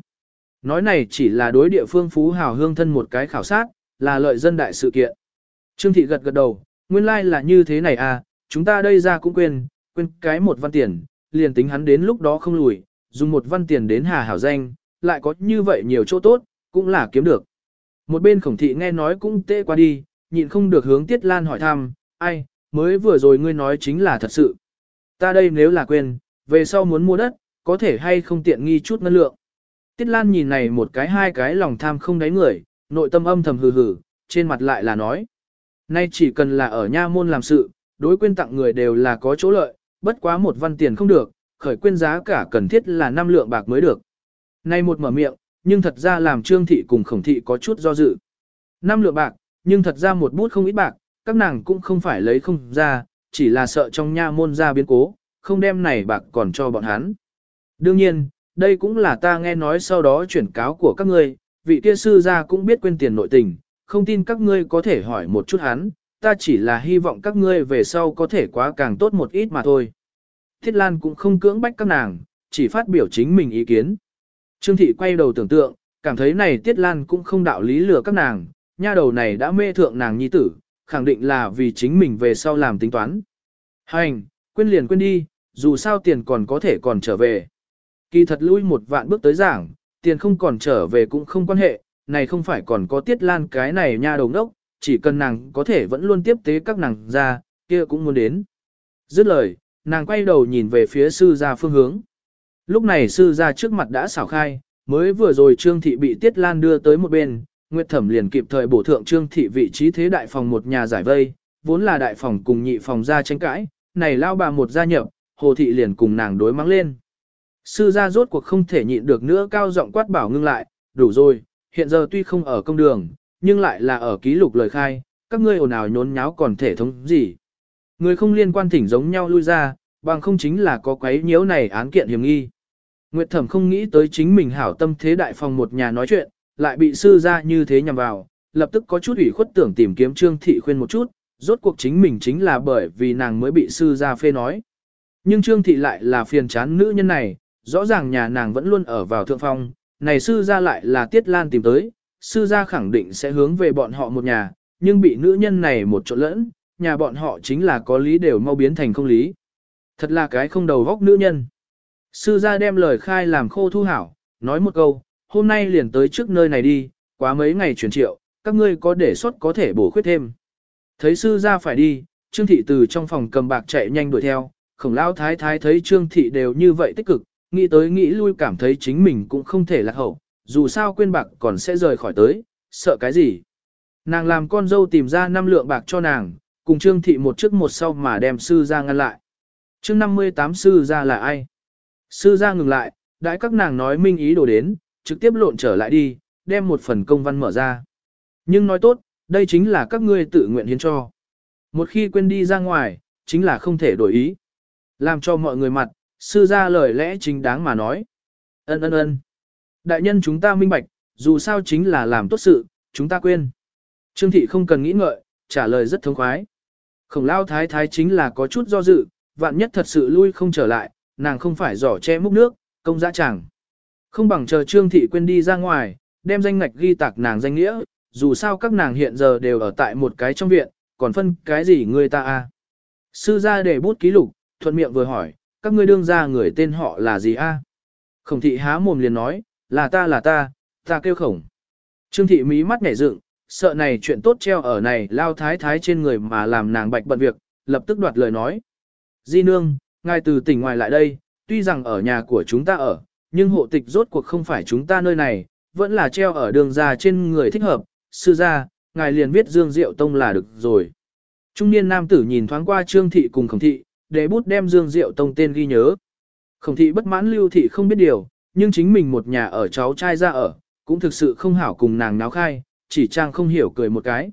Nói này chỉ là đối địa phương phú hào hương thân một cái khảo sát, là lợi dân đại sự kiện. Trương thị gật gật đầu, Nguyên lai like là như thế này à, chúng ta đây ra cũng quên, quên cái một văn tiền, liền tính hắn đến lúc đó không lùi, dùng một văn tiền đến hà hảo danh, lại có như vậy nhiều chỗ tốt, cũng là kiếm được. Một bên khổng thị nghe nói cũng tệ qua đi, nhịn không được hướng Tiết Lan hỏi thăm, ai, mới vừa rồi ngươi nói chính là thật sự. Ta đây nếu là quên, về sau muốn mua đất, có thể hay không tiện nghi chút ngân lượng. Tiết Lan nhìn này một cái hai cái lòng tham không đáy người, nội tâm âm thầm hừ hừ, trên mặt lại là nói. Nay chỉ cần là ở nha môn làm sự, đối quyên tặng người đều là có chỗ lợi, bất quá một văn tiền không được, khởi quyên giá cả cần thiết là năm lượng bạc mới được. Nay một mở miệng, nhưng thật ra làm trương thị cùng khổng thị có chút do dự. Năm lượng bạc, nhưng thật ra một bút không ít bạc, các nàng cũng không phải lấy không ra, chỉ là sợ trong nha môn ra biến cố, không đem này bạc còn cho bọn hắn. Đương nhiên, đây cũng là ta nghe nói sau đó chuyển cáo của các ngươi, vị kia sư gia cũng biết quên tiền nội tình, không tin các ngươi có thể hỏi một chút hắn, ta chỉ là hy vọng các ngươi về sau có thể quá càng tốt một ít mà thôi. Thiết Lan cũng không cưỡng bách các nàng, chỉ phát biểu chính mình ý kiến. Trương Thị quay đầu tưởng tượng, cảm thấy này Tiết Lan cũng không đạo lý lừa các nàng, nha đầu này đã mê thượng nàng nhi tử, khẳng định là vì chính mình về sau làm tính toán. Hành, quên liền quên đi, dù sao tiền còn có thể còn trở về. Kỳ thật lui một vạn bước tới giảng, tiền không còn trở về cũng không quan hệ, này không phải còn có tiết lan cái này nha đầu đốc, chỉ cần nàng có thể vẫn luôn tiếp tế các nàng ra, kia cũng muốn đến. Dứt lời, nàng quay đầu nhìn về phía sư gia phương hướng. Lúc này sư gia trước mặt đã xảo khai, mới vừa rồi trương thị bị tiết lan đưa tới một bên, Nguyệt Thẩm liền kịp thời bổ thượng trương thị vị trí thế đại phòng một nhà giải vây, vốn là đại phòng cùng nhị phòng ra tranh cãi, này lao bà một gia nhập, hồ thị liền cùng nàng đối mắng lên. Sư gia rốt cuộc không thể nhịn được nữa cao giọng quát bảo ngưng lại, đủ rồi, hiện giờ tuy không ở công đường, nhưng lại là ở ký lục lời khai, các ngươi ồn ào nhốn nháo còn thể thống gì. Người không liên quan thỉnh giống nhau lui ra, bằng không chính là có quấy nhiễu này án kiện hiểm nghi. Nguyệt thẩm không nghĩ tới chính mình hảo tâm thế đại phòng một nhà nói chuyện, lại bị sư gia như thế nhằm vào, lập tức có chút ủy khuất tưởng tìm kiếm trương thị khuyên một chút, rốt cuộc chính mình chính là bởi vì nàng mới bị sư gia phê nói. Nhưng trương thị lại là phiền chán nữ nhân này, rõ ràng nhà nàng vẫn luôn ở vào thượng phong, này sư gia lại là Tiết Lan tìm tới, sư gia khẳng định sẽ hướng về bọn họ một nhà, nhưng bị nữ nhân này một chỗ lẫn, nhà bọn họ chính là có lý đều mau biến thành không lý. Thật là cái không đầu góc nữ nhân. Sư gia đem lời khai làm khô thu hảo, nói một câu, hôm nay liền tới trước nơi này đi, quá mấy ngày chuyển triệu, các ngươi có đề xuất có thể bổ khuyết thêm. Thấy sư gia phải đi, Trương Thị từ trong phòng cầm bạc chạy nhanh đuổi theo, khổng lao thái thái thấy Trương Thị đều như vậy tích cực, nghĩ tới nghĩ lui cảm thấy chính mình cũng không thể lạc hậu, dù sao quên bạc còn sẽ rời khỏi tới, sợ cái gì. Nàng làm con dâu tìm ra năm lượng bạc cho nàng, cùng Trương Thị một trước một sau mà đem sư ra ngăn lại. Trương 58 sư ra là ai? Sư ra ngừng lại, đãi các nàng nói minh ý đồ đến, trực tiếp lộn trở lại đi, đem một phần công văn mở ra. Nhưng nói tốt, đây chính là các ngươi tự nguyện hiến cho. Một khi quên đi ra ngoài, chính là không thể đổi ý. Làm cho mọi người mặt, sư ra lời lẽ chính đáng mà nói. Ân ân ân. Đại nhân chúng ta minh bạch, dù sao chính là làm tốt sự, chúng ta quên. Trương thị không cần nghĩ ngợi, trả lời rất thống khoái. Khổng lao thái thái chính là có chút do dự, vạn nhất thật sự lui không trở lại, nàng không phải giỏ che múc nước, công dã chẳng. Không bằng chờ trương thị quên đi ra ngoài, đem danh ngạch ghi tạc nàng danh nghĩa, dù sao các nàng hiện giờ đều ở tại một cái trong viện, còn phân cái gì người ta a? Sư gia để bút ký lục, thuận miệng vừa hỏi, các ngươi đương ra người tên họ là gì a? Khổng thị há mồm liền nói, là ta là ta, ta kêu khổng. Trương thị mí mắt nhảy dựng, sợ này chuyện tốt treo ở này lao thái thái trên người mà làm nàng bạch bận việc, lập tức đoạt lời nói. Di nương, ngài từ tỉnh ngoài lại đây, tuy rằng ở nhà của chúng ta ở, nhưng hộ tịch rốt cuộc không phải chúng ta nơi này, vẫn là treo ở đường ra trên người thích hợp, sư gia, ngài liền viết Dương Diệu Tông là được rồi. Trung niên nam tử nhìn thoáng qua Trương thị cùng Khổng thị, để bút đem Dương Diệu Tông tên ghi nhớ. Khổng thị bất mãn lưu thị không biết điều, nhưng chính mình một nhà ở cháu trai ra ở, cũng thực sự không hảo cùng nàng náo khai, chỉ trang không hiểu cười một cái.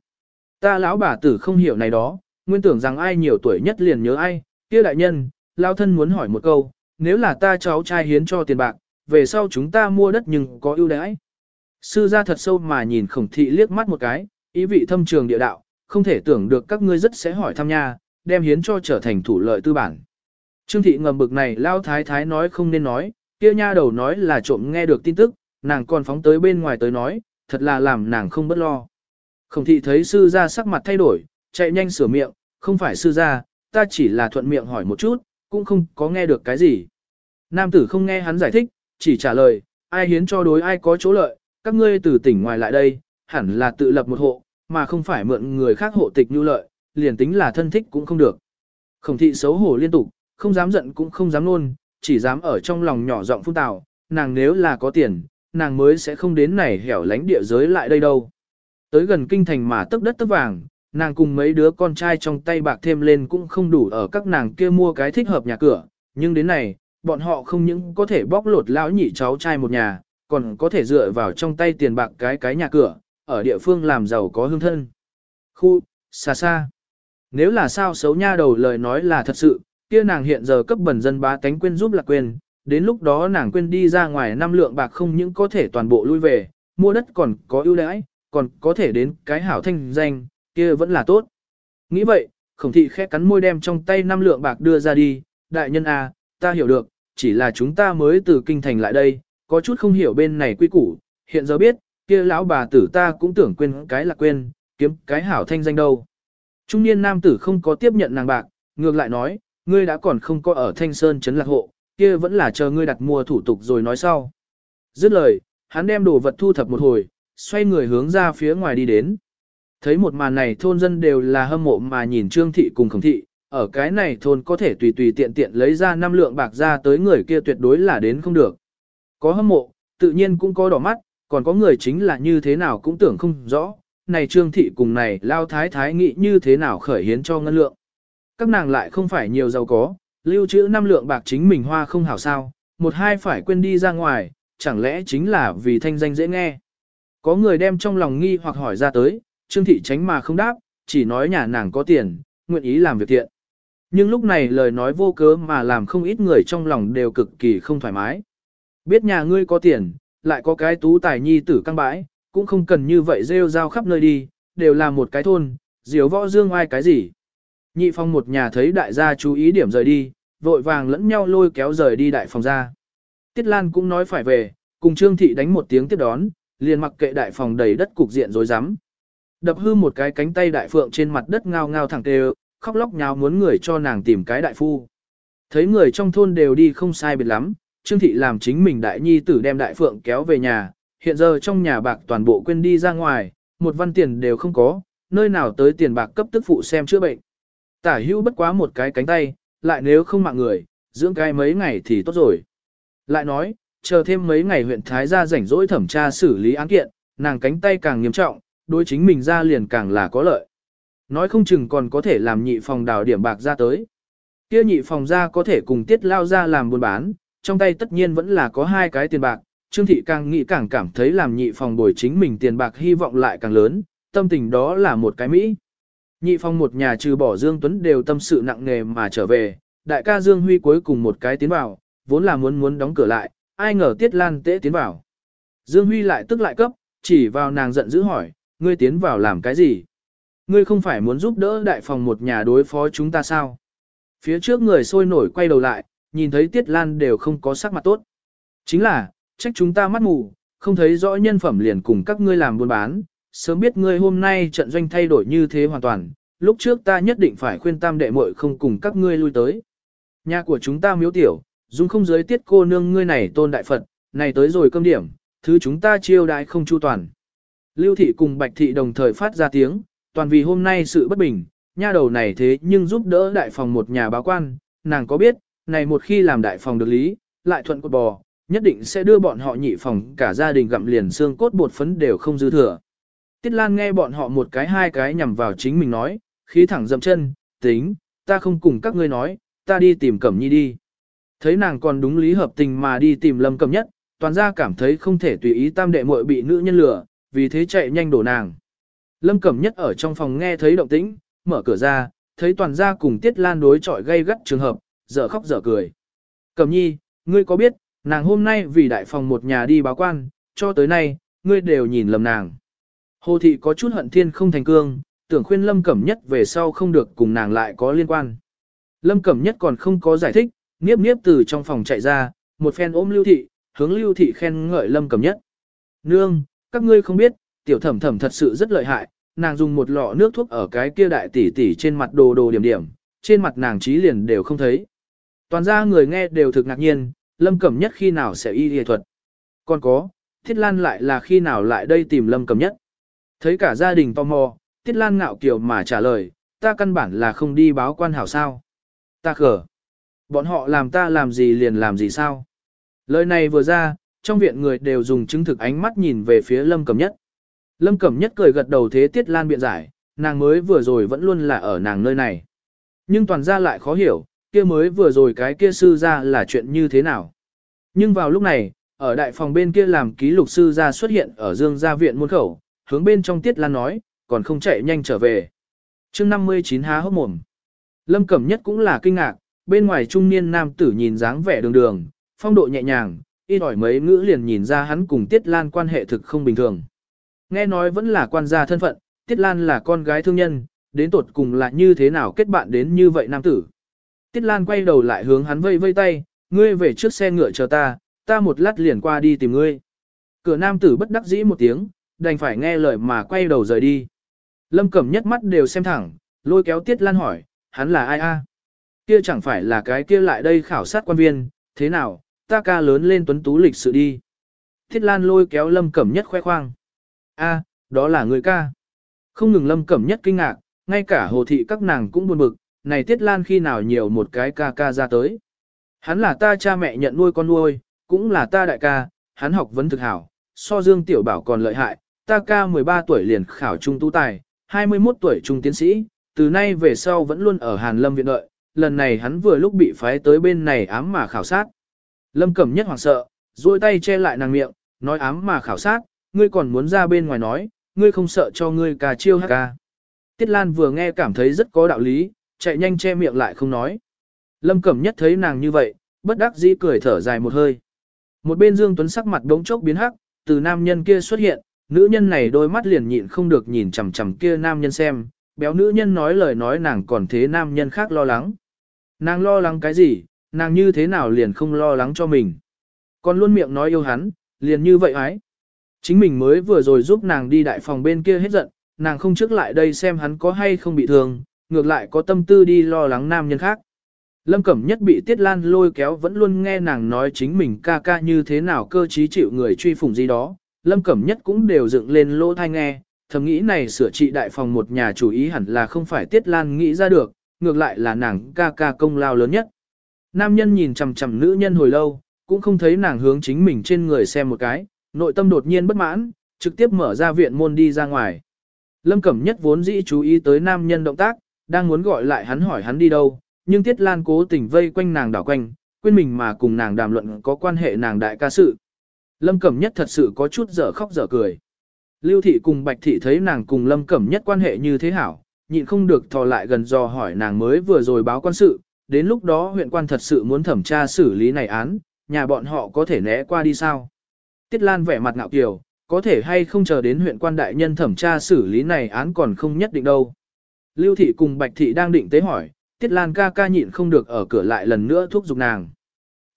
Ta lão bà tử không hiểu này đó, nguyên tưởng rằng ai nhiều tuổi nhất liền nhớ ai, kia đại nhân, lao thân muốn hỏi một câu, nếu là ta cháu trai hiến cho tiền bạc, về sau chúng ta mua đất nhưng có ưu đãi. Sư gia thật sâu mà nhìn khổng thị liếc mắt một cái, ý vị thâm trường địa đạo, không thể tưởng được các ngươi rất sẽ hỏi thăm nha, đem hiến cho trở thành thủ lợi tư bản. Trương thị ngầm bực này lao thái thái nói không nên nói, kia nha đầu nói là trộm nghe được tin tức, nàng còn phóng tới bên ngoài tới nói, thật là làm nàng không bất lo. Khổng thị thấy sư gia sắc mặt thay đổi, chạy nhanh sửa miệng, không phải sư gia, ta chỉ là thuận miệng hỏi một chút, cũng không có nghe được cái gì. Nam tử không nghe hắn giải thích, chỉ trả lời, ai hiến cho đối ai có chỗ lợi, các ngươi từ tỉnh ngoài lại đây, hẳn là tự lập một hộ, mà không phải mượn người khác hộ tịch nhu lợi, liền tính là thân thích cũng không được. Khổng thị xấu hổ liên tục, không dám giận cũng không dám nôn, chỉ dám ở trong lòng nhỏ giọng phun tào, nàng nếu là có tiền, nàng mới sẽ không đến này hẻo lánh địa giới lại đây đâu. Tới gần kinh thành mà tức đất tức vàng, nàng cùng mấy đứa con trai trong tay bạc thêm lên cũng không đủ ở các nàng kia mua cái thích hợp nhà cửa, nhưng đến này, bọn họ không những có thể bóc lột lão nhị cháu trai một nhà, còn có thể dựa vào trong tay tiền bạc cái cái nhà cửa, ở địa phương làm giàu có hương thân. Khu, xa xa. Nếu là sao xấu nha đầu lời nói là thật sự, kia nàng hiện giờ cấp bẩn dân bá tánh quên giúp là quên, đến lúc đó nàng quên đi ra ngoài năm lượng bạc không những có thể toàn bộ lui về, mua đất còn có ưu đãi, còn có thể đến cái hảo thanh danh, kia vẫn là tốt. Nghĩ vậy, khổng thị khẽ cắn môi đem trong tay năm lượng bạc đưa ra đi, đại nhân à, ta hiểu được, chỉ là chúng ta mới từ kinh thành lại đây, có chút không hiểu bên này quy củ, hiện giờ biết, kia lão bà tử ta cũng tưởng quên cái là quên, kiếm cái hảo thanh danh đâu. Trung niên nam tử không có tiếp nhận nàng bạc, ngược lại nói, ngươi đã còn không có ở Thanh Sơn trấn lạc hộ, kia vẫn là chờ ngươi đặt mua thủ tục rồi nói sau. Dứt lời, hắn đem đồ vật thu thập một hồi, xoay người hướng ra phía ngoài đi đến. Thấy một màn này thôn dân đều là hâm mộ mà nhìn Trương Thị cùng Khổng Thị, ở cái này thôn có thể tùy tùy tiện tiện lấy ra năm lượng bạc ra tới người kia tuyệt đối là đến không được. Có hâm mộ, tự nhiên cũng có đỏ mắt, còn có người chính là như thế nào cũng tưởng không rõ, này Trương Thị cùng này Lao Thái Thái nghĩ như thế nào khởi hiến cho ngân lượng. Các nàng lại không phải nhiều giàu có, lưu trữ năm lượng bạc chính mình hoa không hảo sao, một hai phải quên đi ra ngoài, chẳng lẽ chính là vì thanh danh dễ nghe. Có người đem trong lòng nghi hoặc hỏi ra tới, Trương Thị tránh mà không đáp, chỉ nói nhà nàng có tiền, nguyện ý làm việc thiện. Nhưng lúc này lời nói vô cớ mà làm không ít người trong lòng đều cực kỳ không thoải mái. Biết nhà ngươi có tiền, lại có cái tú tài nhi tử căng bãi, cũng không cần như vậy rêu rao khắp nơi đi, đều là một cái thôn, diếu võ dương ai cái gì. Nhị phong một nhà thấy đại gia chú ý điểm rời đi, vội vàng lẫn nhau lôi kéo rời đi đại phòng ra. Tiết Lan cũng nói phải về, cùng Trương Thị đánh một tiếng tiếp đón, liền mặc kệ đại phòng đầy đất cục diện rối rắm. Đập hư một cái cánh tay đại phượng trên mặt đất ngao ngao thẳng tê khóc lóc nhào muốn người cho nàng tìm cái đại phu. Thấy người trong thôn đều đi không sai biệt lắm, Trương Thị làm chính mình đại nhi tử đem đại phượng kéo về nhà, hiện giờ trong nhà bạc toàn bộ quên đi ra ngoài, một văn tiền đều không có, nơi nào tới tiền bạc cấp tức phụ xem chữa bệnh. Tả hữu bất quá một cái cánh tay, lại nếu không mạng người, dưỡng cái mấy ngày thì tốt rồi. Lại nói, chờ thêm mấy ngày huyện Thái gia rảnh rỗi thẩm tra xử lý án kiện, nàng cánh tay càng nghiêm trọng, đối chính mình ra liền càng là có lợi. Nói không chừng còn có thể làm nhị phòng đào điểm bạc ra tới. Kia nhị phòng ra có thể cùng tiết lao ra làm buôn bán, trong tay tất nhiên vẫn là có hai cái tiền bạc, Trương Thị càng nghĩ càng cảm thấy làm nhị phòng bồi chính mình tiền bạc hy vọng lại càng lớn, tâm tình đó là một cái Mỹ. Nhị phòng một nhà trừ bỏ Dương Tuấn đều tâm sự nặng nề mà trở về, đại ca Dương Huy cuối cùng một cái tiến vào, vốn là muốn muốn đóng cửa lại, ai ngờ Tiết Lan Tế tiến vào. Dương Huy lại tức lại cấp, chỉ vào nàng giận dữ hỏi, ngươi tiến vào làm cái gì? Ngươi không phải muốn giúp đỡ đại phòng một nhà đối phó chúng ta sao? Phía trước người sôi nổi quay đầu lại, nhìn thấy Tiết Lan đều không có sắc mặt tốt. Chính là, trách chúng ta mắt mù, không thấy rõ nhân phẩm liền cùng các ngươi làm buôn bán, sớm biết ngươi hôm nay trận doanh thay đổi như thế hoàn toàn, lúc trước ta nhất định phải khuyên tam đệ muội không cùng các ngươi lui tới. Nhà của chúng ta miếu tiểu, dung không giới tiết cô nương ngươi này tôn đại Phật, này tới rồi cơm điểm, thứ chúng ta chiêu đại không chu toàn. Lưu thị cùng bạch thị đồng thời phát ra tiếng, toàn vì hôm nay sự bất bình, nha đầu này thế nhưng giúp đỡ đại phòng một nhà báo quan, nàng có biết, này một khi làm đại phòng được lý, lại thuận cột bò, nhất định sẽ đưa bọn họ nhị phòng cả gia đình gặm liền xương cốt bột phấn đều không dư thừa. Tiết Lan nghe bọn họ một cái hai cái nhằm vào chính mình nói, khí thẳng dậm chân, tính, ta không cùng các ngươi nói, ta đi tìm Cẩm Nhi đi. Thấy nàng còn đúng lý hợp tình mà đi tìm Lâm Cẩm Nhất, toàn gia cảm thấy không thể tùy ý tam đệ muội bị nữ nhân lừa, vì thế chạy nhanh đổ nàng. Lâm Cẩm Nhất ở trong phòng nghe thấy động tĩnh, mở cửa ra, thấy toàn gia cùng Tiết Lan đối chọi gây gắt trường hợp, dở khóc dở cười. Cẩm Nhi, ngươi có biết, nàng hôm nay vì đại phòng một nhà đi báo quan, cho tới nay, ngươi đều nhìn lầm nàng. Hồ thị có chút hận thiên không thành cương, tưởng khuyên Lâm Cẩm Nhất về sau không được cùng nàng lại có liên quan. Lâm Cẩm Nhất còn không có giải thích, niếp niếp từ trong phòng chạy ra, một phen ôm Lưu Thị, hướng Lưu Thị khen ngợi Lâm Cẩm Nhất. Nương, các ngươi không biết, tiểu thẩm thẩm thật sự rất lợi hại, nàng dùng một lọ nước thuốc ở cái kia đại tỷ tỷ trên mặt đồ đồ điểm điểm, trên mặt nàng trí liền đều không thấy. Toàn ra người nghe đều thực ngạc nhiên, Lâm Cẩm Nhất khi nào sẽ y y thuật. Còn có, Thiết Lan lại là khi nào lại đây tìm Lâm Cẩm Nhất. Thấy cả gia đình tò mò, Tiết Lan ngạo kiều mà trả lời, ta căn bản là không đi báo quan hảo sao. Ta khở. Bọn họ làm ta làm gì liền làm gì sao. Lời này vừa ra, trong viện người đều dùng chứng thực ánh mắt nhìn về phía Lâm Cẩm Nhất. Lâm Cẩm Nhất cười gật đầu thế Tiết Lan biện giải, nàng mới vừa rồi vẫn luôn là ở nàng nơi này. Nhưng toàn ra lại khó hiểu, kia mới vừa rồi cái kia sư ra là chuyện như thế nào. Nhưng vào lúc này, ở đại phòng bên kia làm ký lục sư ra xuất hiện ở dương gia viện muôn khẩu, hướng bên trong Tiết Lan nói, còn không chạy nhanh trở về. chương 59 há hốc mồm. Lâm Cẩm Nhất cũng là kinh ngạc, bên ngoài trung niên nam tử nhìn dáng vẻ đường đường, phong độ nhẹ nhàng, ít ỏi mấy ngữ liền nhìn ra hắn cùng Tiết Lan quan hệ thực không bình thường. Nghe nói vẫn là quan gia thân phận, Tiết Lan là con gái thương nhân, đến tột cùng là như thế nào kết bạn đến như vậy nam tử. Tiết Lan quay đầu lại hướng hắn vây vây tay, ngươi về trước xe ngựa chờ ta, ta một lát liền qua đi tìm ngươi. Cửa nam tử bất đắc dĩ một tiếng, đành phải nghe lời mà quay đầu rời đi. Lâm Cẩm nhất mắt đều xem thẳng, lôi kéo Tiết Lan hỏi, hắn là ai a? Kia chẳng phải là cái kia lại đây khảo sát quan viên, thế nào, ta ca lớn lên tuấn tú lịch sự đi. Tiết Lan lôi kéo Lâm Cẩm nhất khoe khoang. a, đó là người ca. Không ngừng Lâm Cẩm nhất kinh ngạc, ngay cả hồ thị các nàng cũng buồn bực, này Tiết Lan khi nào nhiều một cái ca ca ra tới. Hắn là ta cha mẹ nhận nuôi con nuôi, cũng là ta đại ca, hắn học vấn thực hảo, so Dương Tiểu Bảo còn lợi hại, ta ca 13 tuổi liền khảo trung tú tài, 21 tuổi trung tiến sĩ, từ nay về sau vẫn luôn ở Hàn Lâm viện đợi, lần này hắn vừa lúc bị phái tới bên này ám mà khảo sát. Lâm Cẩm nhất hoảng sợ, duỗi tay che lại nàng miệng, nói ám mà khảo sát, ngươi còn muốn ra bên ngoài nói, ngươi không sợ cho ngươi cà chiêu hát ca. Tiết Lan vừa nghe cảm thấy rất có đạo lý, chạy nhanh che miệng lại không nói. Lâm Cẩm nhất thấy nàng như vậy, bất đắc dĩ cười thở dài một hơi. Một bên Dương Tuấn sắc mặt đống chốc biến hắc, từ nam nhân kia xuất hiện, nữ nhân này đôi mắt liền nhịn không được nhìn chằm chằm kia nam nhân xem, béo nữ nhân nói lời nói nàng còn thế nam nhân khác lo lắng. Nàng lo lắng cái gì, nàng như thế nào liền không lo lắng cho mình. Còn luôn miệng nói yêu hắn, liền như vậy ái. Chính mình mới vừa rồi giúp nàng đi đại phòng bên kia hết giận, nàng không trước lại đây xem hắn có hay không bị thương, ngược lại có tâm tư đi lo lắng nam nhân khác. Lâm Cẩm Nhất bị Tiết Lan lôi kéo vẫn luôn nghe nàng nói chính mình ca ca như thế nào cơ trí chịu người truy phủng gì đó, Lâm Cẩm Nhất cũng đều dựng lên lỗ thai nghe, thầm nghĩ này sửa trị đại phòng một nhà chủ ý hẳn là không phải Tiết Lan nghĩ ra được, ngược lại là nàng ca ca công lao lớn nhất. Nam nhân nhìn chằm chằm nữ nhân hồi lâu, cũng không thấy nàng hướng chính mình trên người xem một cái, nội tâm đột nhiên bất mãn, trực tiếp mở ra viện môn đi ra ngoài. Lâm Cẩm Nhất vốn dĩ chú ý tới nam nhân động tác, đang muốn gọi lại hắn hỏi hắn đi đâu, nhưng Tiết Lan cố tình vây quanh nàng đảo quanh, quên mình mà cùng nàng đàm luận có quan hệ nàng đại ca sự. Lâm Cẩm Nhất thật sự có chút dở khóc dở cười. Lưu Thị cùng Bạch Thị thấy nàng cùng Lâm Cẩm Nhất quan hệ như thế hảo, nhịn không được thò lại gần dò hỏi nàng mới vừa rồi báo quan sự, đến lúc đó huyện quan thật sự muốn thẩm tra xử lý này án, nhà bọn họ có thể né qua đi sao. Tiết Lan vẻ mặt ngạo kiều, có thể hay không chờ đến huyện quan đại nhân thẩm tra xử lý này án còn không nhất định đâu. Lưu Thị cùng Bạch Thị đang định tế hỏi, Tiết Lan ca ca nhịn không được ở cửa lại lần nữa thúc giục nàng.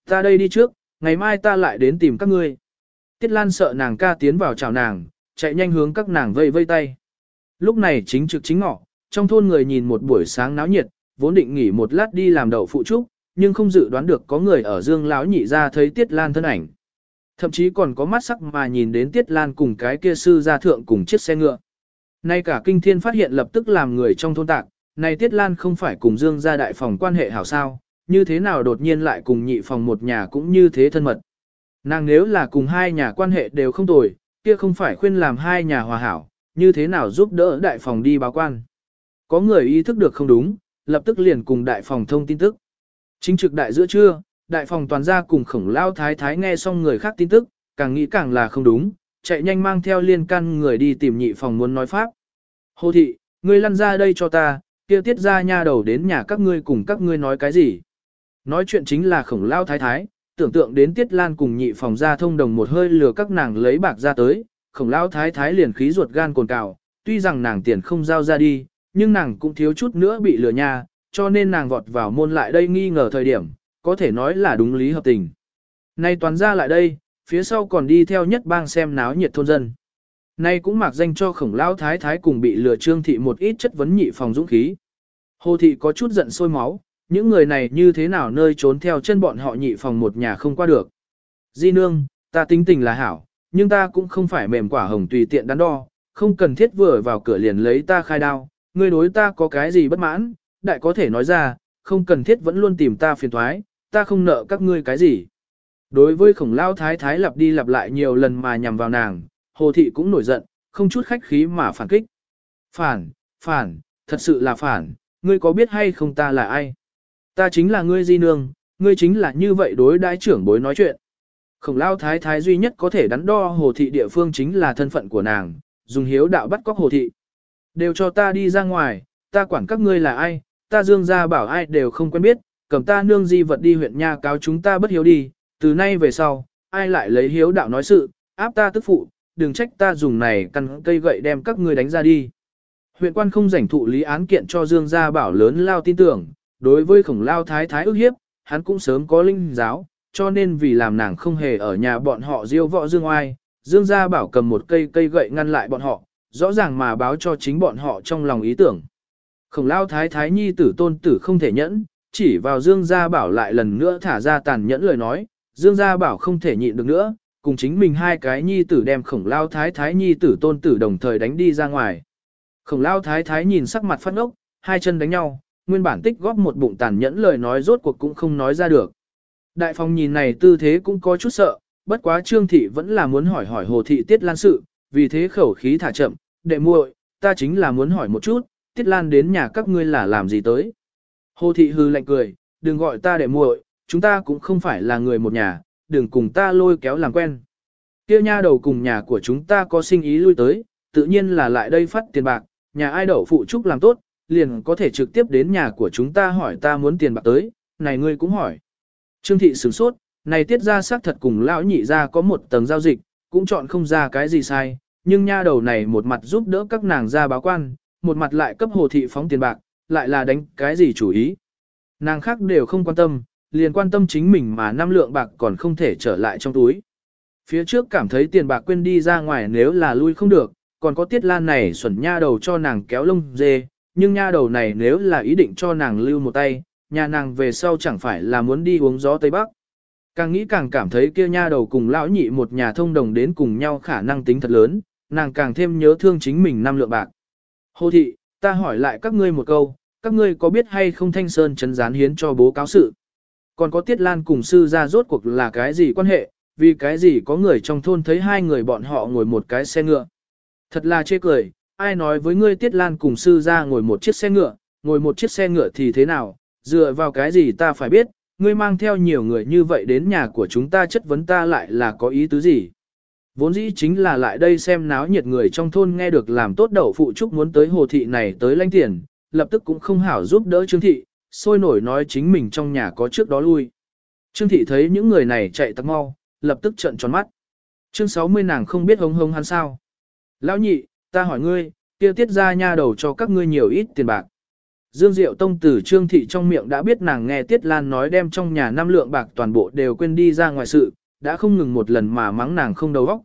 Ta đây đi trước, ngày mai ta lại đến tìm các ngươi. Tiết Lan sợ nàng ca tiến vào chào nàng, chạy nhanh hướng các nàng vây vây tay. Lúc này chính trực chính ngọ, trong thôn người nhìn một buổi sáng náo nhiệt, vốn định nghỉ một lát đi làm đậu phụ trúc, nhưng không dự đoán được có người ở dương Lão nhị ra thấy Tiết Lan thân ảnh. Thậm chí còn có mắt sắc mà nhìn đến Tiết Lan cùng cái kia sư gia thượng cùng chiếc xe ngựa. Nay cả kinh thiên phát hiện lập tức làm người trong thôn tạc, này Tiết Lan không phải cùng dương gia đại phòng quan hệ hảo sao, như thế nào đột nhiên lại cùng nhị phòng một nhà cũng như thế thân mật. Nàng nếu là cùng hai nhà quan hệ đều không tồi, kia không phải khuyên làm hai nhà hòa hảo, như thế nào giúp đỡ đại phòng đi báo quan. Có người ý thức được không đúng, lập tức liền cùng đại phòng thông tin tức. Chính trực đại giữa trưa, đại phòng toàn gia cùng khổng lao thái thái nghe xong người khác tin tức, càng nghĩ càng là không đúng, chạy nhanh mang theo liên can người đi tìm nhị phòng muốn nói pháp. Hồ thị, ngươi lăn ra đây cho ta, kia tiết ra nha đầu đến nhà các ngươi cùng các ngươi nói cái gì. Nói chuyện chính là khổng lao thái thái, tưởng tượng đến Tiết Lan cùng nhị phòng ra thông đồng một hơi lừa các nàng lấy bạc ra tới, khổng lao thái thái liền khí ruột gan cồn cào, tuy rằng nàng tiền không giao ra đi, nhưng nàng cũng thiếu chút nữa bị lừa nha, cho nên nàng vọt vào môn lại đây nghi ngờ thời điểm, có thể nói là đúng lý hợp tình. Nay toàn ra lại đây, phía sau còn đi theo nhất bang xem náo nhiệt thôn dân. Nay cũng mặc danh cho khổng lao thái thái cùng bị lừa trương thị một ít chất vấn nhị phòng dũng khí. Hồ thị có chút giận sôi máu, những người này như thế nào nơi trốn theo chân bọn họ nhị phòng một nhà không qua được. Di nương, ta tính tình là hảo, nhưng ta cũng không phải mềm quả hồng tùy tiện đắn đo, không cần thiết vừa vào cửa liền lấy ta khai đao, ngươi đối ta có cái gì bất mãn, đại có thể nói ra, không cần thiết vẫn luôn tìm ta phiền thoái, ta không nợ các ngươi cái gì. Đối với khổng lao thái thái lặp đi lặp lại nhiều lần mà nhằm vào nàng, hồ thị cũng nổi giận, không chút khách khí mà phản kích. Phản, phản, thật sự là phản, ngươi có biết hay không ta là ai? Ta chính là ngươi di nương, ngươi chính là như vậy đối đãi trưởng bối nói chuyện. Khổng lao thái thái duy nhất có thể đắn đo hồ thị địa phương chính là thân phận của nàng, dùng hiếu đạo bắt cóc hồ thị. Đều cho ta đi ra ngoài, ta quản các ngươi là ai, ta dương ra bảo ai đều không quen biết, cầm ta nương di vật đi huyện nha cáo chúng ta bất hiếu đi, từ nay về sau, ai lại lấy hiếu đạo nói sự, áp ta tức phụ, đừng trách ta dùng này căn cây gậy đem các ngươi đánh ra đi. Huyện quan không rảnh thụ lý án kiện cho Dương Gia Bảo lớn lao tin tưởng, đối với khổng lao thái thái ức hiếp, hắn cũng sớm có linh giáo, cho nên vì làm nàng không hề ở nhà bọn họ diêu võ Dương Oai, Dương Gia Bảo cầm một cây cây gậy ngăn lại bọn họ, rõ ràng mà báo cho chính bọn họ trong lòng ý tưởng. Khổng lao thái thái nhi tử tôn tử không thể nhẫn, chỉ vào Dương Gia Bảo lại lần nữa thả ra tàn nhẫn lời nói, Dương Gia Bảo không thể nhịn được nữa, cùng chính mình hai cái nhi tử đem khổng lao thái thái nhi tử tôn tử đồng thời đánh đi ra ngoài. Khổng lao thái thái nhìn sắc mặt phát ốc, hai chân đánh nhau, nguyên bản tích góp một bụng tàn nhẫn lời nói rốt cuộc cũng không nói ra được. Đại phong nhìn này tư thế cũng có chút sợ, bất quá trương thị vẫn là muốn hỏi hỏi hồ thị tiết lan sự, vì thế khẩu khí thả chậm, đệ muội, ta chính là muốn hỏi một chút, tiết lan đến nhà các ngươi là làm gì tới. Hồ thị hư lạnh cười, đừng gọi ta đệ muội, chúng ta cũng không phải là người một nhà, đừng cùng ta lôi kéo làm quen. Kia nha đầu cùng nhà của chúng ta có sinh ý lui tới, tự nhiên là lại đây phát tiền bạc, nhà ai đậu phụ trúc làm tốt, liền có thể trực tiếp đến nhà của chúng ta hỏi ta muốn tiền bạc tới, này ngươi cũng hỏi. Trương thị sửng sốt, này tiết ra xác thật cùng lão nhị ra có một tầng giao dịch, cũng chọn không ra cái gì sai, nhưng nha đầu này một mặt giúp đỡ các nàng ra báo quan, một mặt lại cấp hồ thị phóng tiền bạc, lại là đánh cái gì chủ ý. Nàng khác đều không quan tâm, liền quan tâm chính mình mà năm lượng bạc còn không thể trở lại trong túi. Phía trước cảm thấy tiền bạc quên đi ra ngoài nếu là lui không được, còn có tiết lan này xuẩn nha đầu cho nàng kéo lông dê, nhưng nha đầu này nếu là ý định cho nàng lưu một tay, nhà nàng về sau chẳng phải là muốn đi uống gió Tây Bắc. Càng nghĩ càng cảm thấy kia nha đầu cùng lão nhị một nhà thông đồng đến cùng nhau khả năng tính thật lớn, nàng càng thêm nhớ thương chính mình năm lượng bạc. Hồ thị, ta hỏi lại các ngươi một câu, các ngươi có biết hay không Thanh Sơn chấn gián hiến cho bố cáo sự? Còn có Tiết Lan cùng sư ra rốt cuộc là cái gì quan hệ, vì cái gì có người trong thôn thấy hai người bọn họ ngồi một cái xe ngựa. Thật là chê cười, ai nói với ngươi Tiết Lan cùng sư ra ngồi một chiếc xe ngựa, ngồi một chiếc xe ngựa thì thế nào, dựa vào cái gì ta phải biết, ngươi mang theo nhiều người như vậy đến nhà của chúng ta chất vấn ta lại là có ý tứ gì. Vốn dĩ chính là lại đây xem náo nhiệt người trong thôn nghe được làm tốt đậu phụ trúc muốn tới hồ thị này tới lãnh tiền, lập tức cũng không hảo giúp đỡ Trương Thị, sôi nổi nói chính mình trong nhà có trước đó lui. Trương Thị thấy những người này chạy tắc mau, lập tức trợn tròn mắt. Chương 60 nàng không biết hống hống hắn sao. Lão nhị, ta hỏi ngươi, kia tiết ra nha đầu cho các ngươi nhiều ít tiền bạc. Dương Diệu Tông từ Trương Thị trong miệng đã biết nàng nghe Tiết Lan nói đem trong nhà năm lượng bạc toàn bộ đều quên đi ra ngoài sự, đã không ngừng một lần mà mắng nàng không đầu óc.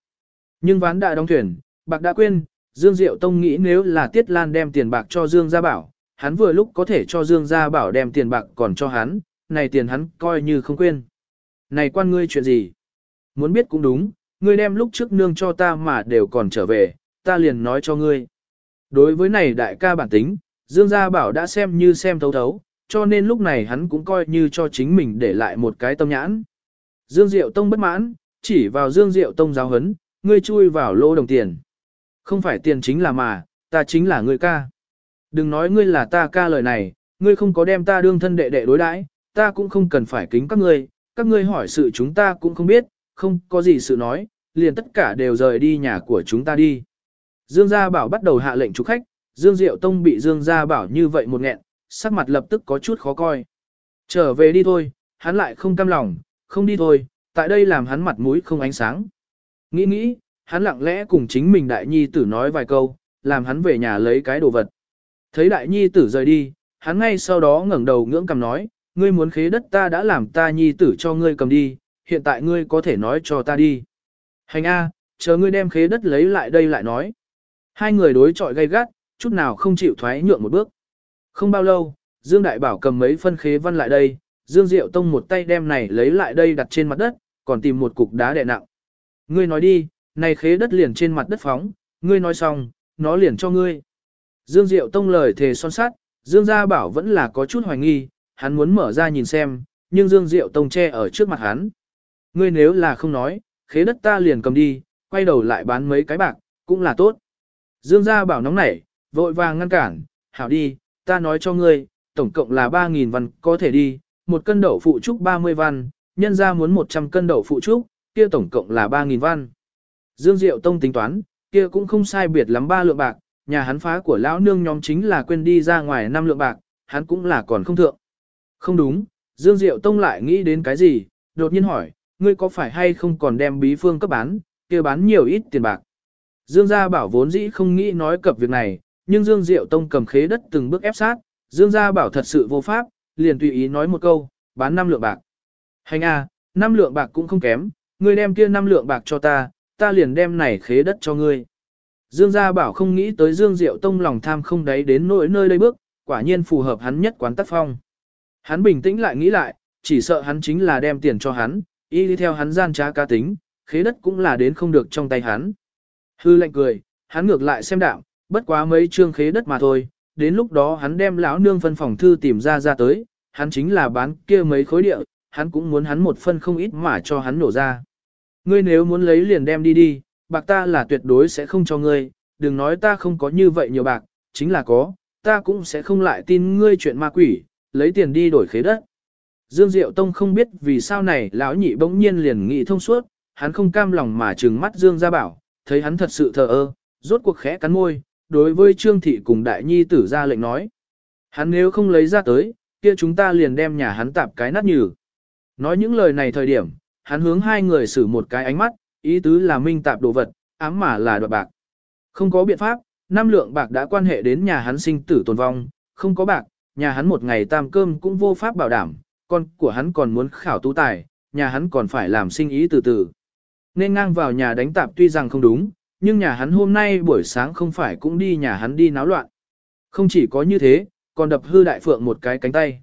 Nhưng ván đã đóng thuyền, bạc đã quên, Dương Diệu Tông nghĩ nếu là Tiết Lan đem tiền bạc cho Dương Gia Bảo, hắn vừa lúc có thể cho Dương Gia Bảo đem tiền bạc còn cho hắn, này tiền hắn coi như không quên. Này quan ngươi chuyện gì? Muốn biết cũng đúng, ngươi đem lúc trước nương cho ta mà đều còn trở về, ta liền nói cho ngươi. Đối với này đại ca bản tính, Dương Gia Bảo đã xem như xem thấu thấu, cho nên lúc này hắn cũng coi như cho chính mình để lại một cái tâm nhãn. Dương Diệu Tông bất mãn, chỉ vào Dương Diệu Tông giáo hấn, ngươi chui vào lô đồng tiền. Không phải tiền chính là mà, ta chính là ngươi ca. Đừng nói ngươi là ta ca lời này, ngươi không có đem ta đương thân đệ đệ đối đãi, ta cũng không cần phải kính các ngươi, các ngươi hỏi sự chúng ta cũng không biết, không có gì sự nói, liền tất cả đều rời đi nhà của chúng ta đi. Dương Gia Bảo bắt đầu hạ lệnh chủ khách, Dương Diệu Tông bị Dương Gia Bảo như vậy một nghẹn, sắc mặt lập tức có chút khó coi. Trở về đi thôi, hắn lại không cam lòng, không đi thôi, tại đây làm hắn mặt mũi không ánh sáng. Nghĩ nghĩ, hắn lặng lẽ cùng chính mình đại nhi tử nói vài câu, làm hắn về nhà lấy cái đồ vật. Thấy đại nhi tử rời đi, hắn ngay sau đó ngẩng đầu ngưỡng cầm nói, ngươi muốn khế đất ta đã làm ta nhi tử cho ngươi cầm đi, hiện tại ngươi có thể nói cho ta đi. Hành A, chờ ngươi đem khế đất lấy lại đây lại nói. Hai người đối chọi gay gắt, chút nào không chịu thoái nhượng một bước. Không bao lâu, Dương Đại Bảo cầm mấy phân khế văn lại đây, Dương Diệu Tông một tay đem này lấy lại đây đặt trên mặt đất, còn tìm một cục đá đè nặng. Ngươi nói đi, này khế đất liền trên mặt đất phóng, ngươi nói xong, nó liền cho ngươi. Dương Diệu Tông lời thề son sát, Dương Gia Bảo vẫn là có chút hoài nghi, hắn muốn mở ra nhìn xem, nhưng Dương Diệu Tông che ở trước mặt hắn. Ngươi nếu là không nói, khế đất ta liền cầm đi, quay đầu lại bán mấy cái bạc, cũng là tốt. Dương Gia Bảo nóng nảy, vội vàng ngăn cản, hảo đi, ta nói cho ngươi, tổng cộng là 3.000 văn có thể đi, một cân đậu phụ trúc 30 văn, nhân ra muốn 100 cân đậu phụ trúc, kia tổng cộng là 3.000 văn. Dương Diệu Tông tính toán, kia cũng không sai biệt lắm ba lượng bạc, nhà hắn phá của lão nương nhóm chính là quên đi ra ngoài năm lượng bạc, hắn cũng là còn không thượng. Không đúng, Dương Diệu Tông lại nghĩ đến cái gì, đột nhiên hỏi, ngươi có phải hay không còn đem bí phương cấp bán, kia bán nhiều ít tiền bạc. Dương gia bảo vốn dĩ không nghĩ nói cập việc này, nhưng Dương Diệu Tông cầm khế đất từng bước ép sát, Dương gia bảo thật sự vô pháp, liền tùy ý nói một câu, bán năm lượng bạc. Hành a, năm lượng bạc cũng không kém, ngươi đem kia năm lượng bạc cho ta, ta liền đem này khế đất cho ngươi. Dương gia bảo không nghĩ tới Dương Diệu Tông lòng tham không đáy đến nỗi nơi đây bước, quả nhiên phù hợp hắn nhất quán tác phong. Hắn bình tĩnh lại nghĩ lại, chỉ sợ hắn chính là đem tiền cho hắn, y đi theo hắn gian trá cá tính, khế đất cũng là đến không được trong tay hắn. Hư lạnh cười, hắn ngược lại xem đạo, bất quá mấy trương khế đất mà thôi, đến lúc đó hắn đem lão nương phân phòng thư tìm ra ra tới, hắn chính là bán kia mấy khối địa, hắn cũng muốn hắn một phân không ít mà cho hắn nổ ra. Ngươi nếu muốn lấy liền đem đi đi, bạc ta là tuyệt đối sẽ không cho ngươi, đừng nói ta không có như vậy nhiều bạc, chính là có, ta cũng sẽ không lại tin ngươi chuyện ma quỷ, lấy tiền đi đổi khế đất. Dương Diệu Tông không biết vì sao này lão nhị bỗng nhiên liền nghĩ thông suốt, hắn không cam lòng mà trừng mắt Dương gia bảo, thấy hắn thật sự thờ ơ, rốt cuộc khẽ cắn môi, đối với Trương Thị cùng Đại Nhi tử ra lệnh nói. Hắn nếu không lấy ra tới, kia chúng ta liền đem nhà hắn tạp cái nát nhừ. Nói những lời này thời điểm, hắn hướng hai người xử một cái ánh mắt, ý tứ là minh tạp đồ vật, ám mà là đoạt bạc. Không có biện pháp, năm lượng bạc đã quan hệ đến nhà hắn sinh tử tồn vong, không có bạc, nhà hắn một ngày tam cơm cũng vô pháp bảo đảm, con của hắn còn muốn khảo tú tài, nhà hắn còn phải làm sinh ý từ từ. Nên ngang vào nhà đánh tạp tuy rằng không đúng, nhưng nhà hắn hôm nay buổi sáng không phải cũng đi nhà hắn đi náo loạn. Không chỉ có như thế, còn đập hư đại phượng một cái cánh tay.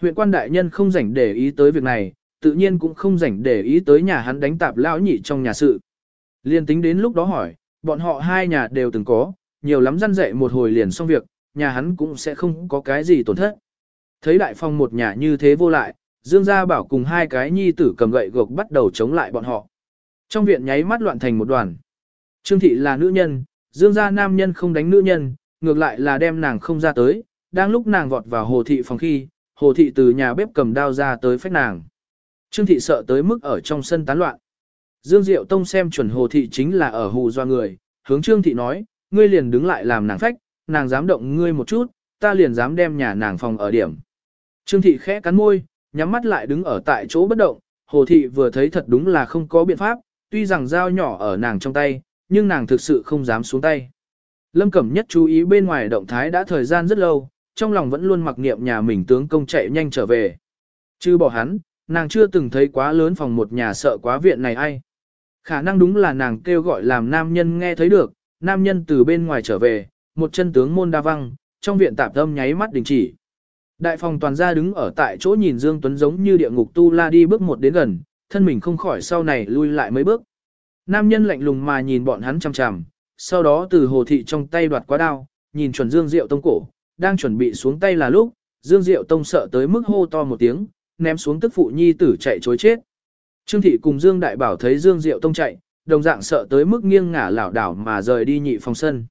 Huyện quan đại nhân không rảnh để ý tới việc này, tự nhiên cũng không rảnh để ý tới nhà hắn đánh tạp lão nhị trong nhà sự. Liên tính đến lúc đó hỏi, bọn họ hai nhà đều từng có, nhiều lắm răn dạy một hồi liền xong việc, nhà hắn cũng sẽ không có cái gì tổn thất. Thấy đại phong một nhà như thế vô lại, Dương Gia Bảo cùng hai cái nhi tử cầm gậy gộc bắt đầu chống lại bọn họ. Trong viện nháy mắt loạn thành một đoàn. Trương Thị là nữ nhân, Dương Gia nam nhân không đánh nữ nhân, ngược lại là đem nàng không ra tới, đang lúc nàng vọt vào Hồ Thị phòng khi, Hồ Thị từ nhà bếp cầm đao ra tới phách nàng. Trương Thị sợ tới mức ở trong sân tán loạn. Dương Diệu Tông xem chuẩn Hồ Thị chính là ở hù doa người, hướng Trương Thị nói, ngươi liền đứng lại làm nàng phách, nàng dám động ngươi một chút, ta liền dám đem nhà nàng phòng ở điểm. Trương Thị khẽ cắn môi, nhắm mắt lại đứng ở tại chỗ bất động, Hồ Thị vừa thấy thật đúng là không có biện pháp, tuy rằng dao nhỏ ở nàng trong tay, nhưng nàng thực sự không dám xuống tay. Lâm Cẩm Nhất chú ý bên ngoài động thái đã thời gian rất lâu, trong lòng vẫn luôn mặc niệm nhà mình tướng công chạy nhanh trở về. Chứ bỏ hắn, nàng chưa từng thấy quá lớn phòng một nhà sợ quá viện này ai. Khả năng đúng là nàng kêu gọi làm nam nhân nghe thấy được, nam nhân từ bên ngoài trở về, một chân tướng môn đa văng, trong viện tạp tâm nháy mắt đình chỉ. Đại phòng toàn gia đứng ở tại chỗ nhìn Dương Tuấn giống như địa ngục tu la đi bước một đến gần, thân mình không khỏi sau này lui lại mấy bước. Nam nhân lạnh lùng mà nhìn bọn hắn chằm chằm, sau đó từ hồ thị trong tay đoạt quá đao, nhìn chuẩn Dương Diệu Tông cổ, đang chuẩn bị xuống tay là lúc, Dương Diệu Tông sợ tới mức hô to một tiếng, ném xuống tức phụ nhi tử chạy chối chết. Trương thị cùng Dương Đại Bảo thấy Dương Diệu Tông chạy, đồng dạng sợ tới mức nghiêng ngả lảo đảo mà rời đi nhị phòng sân.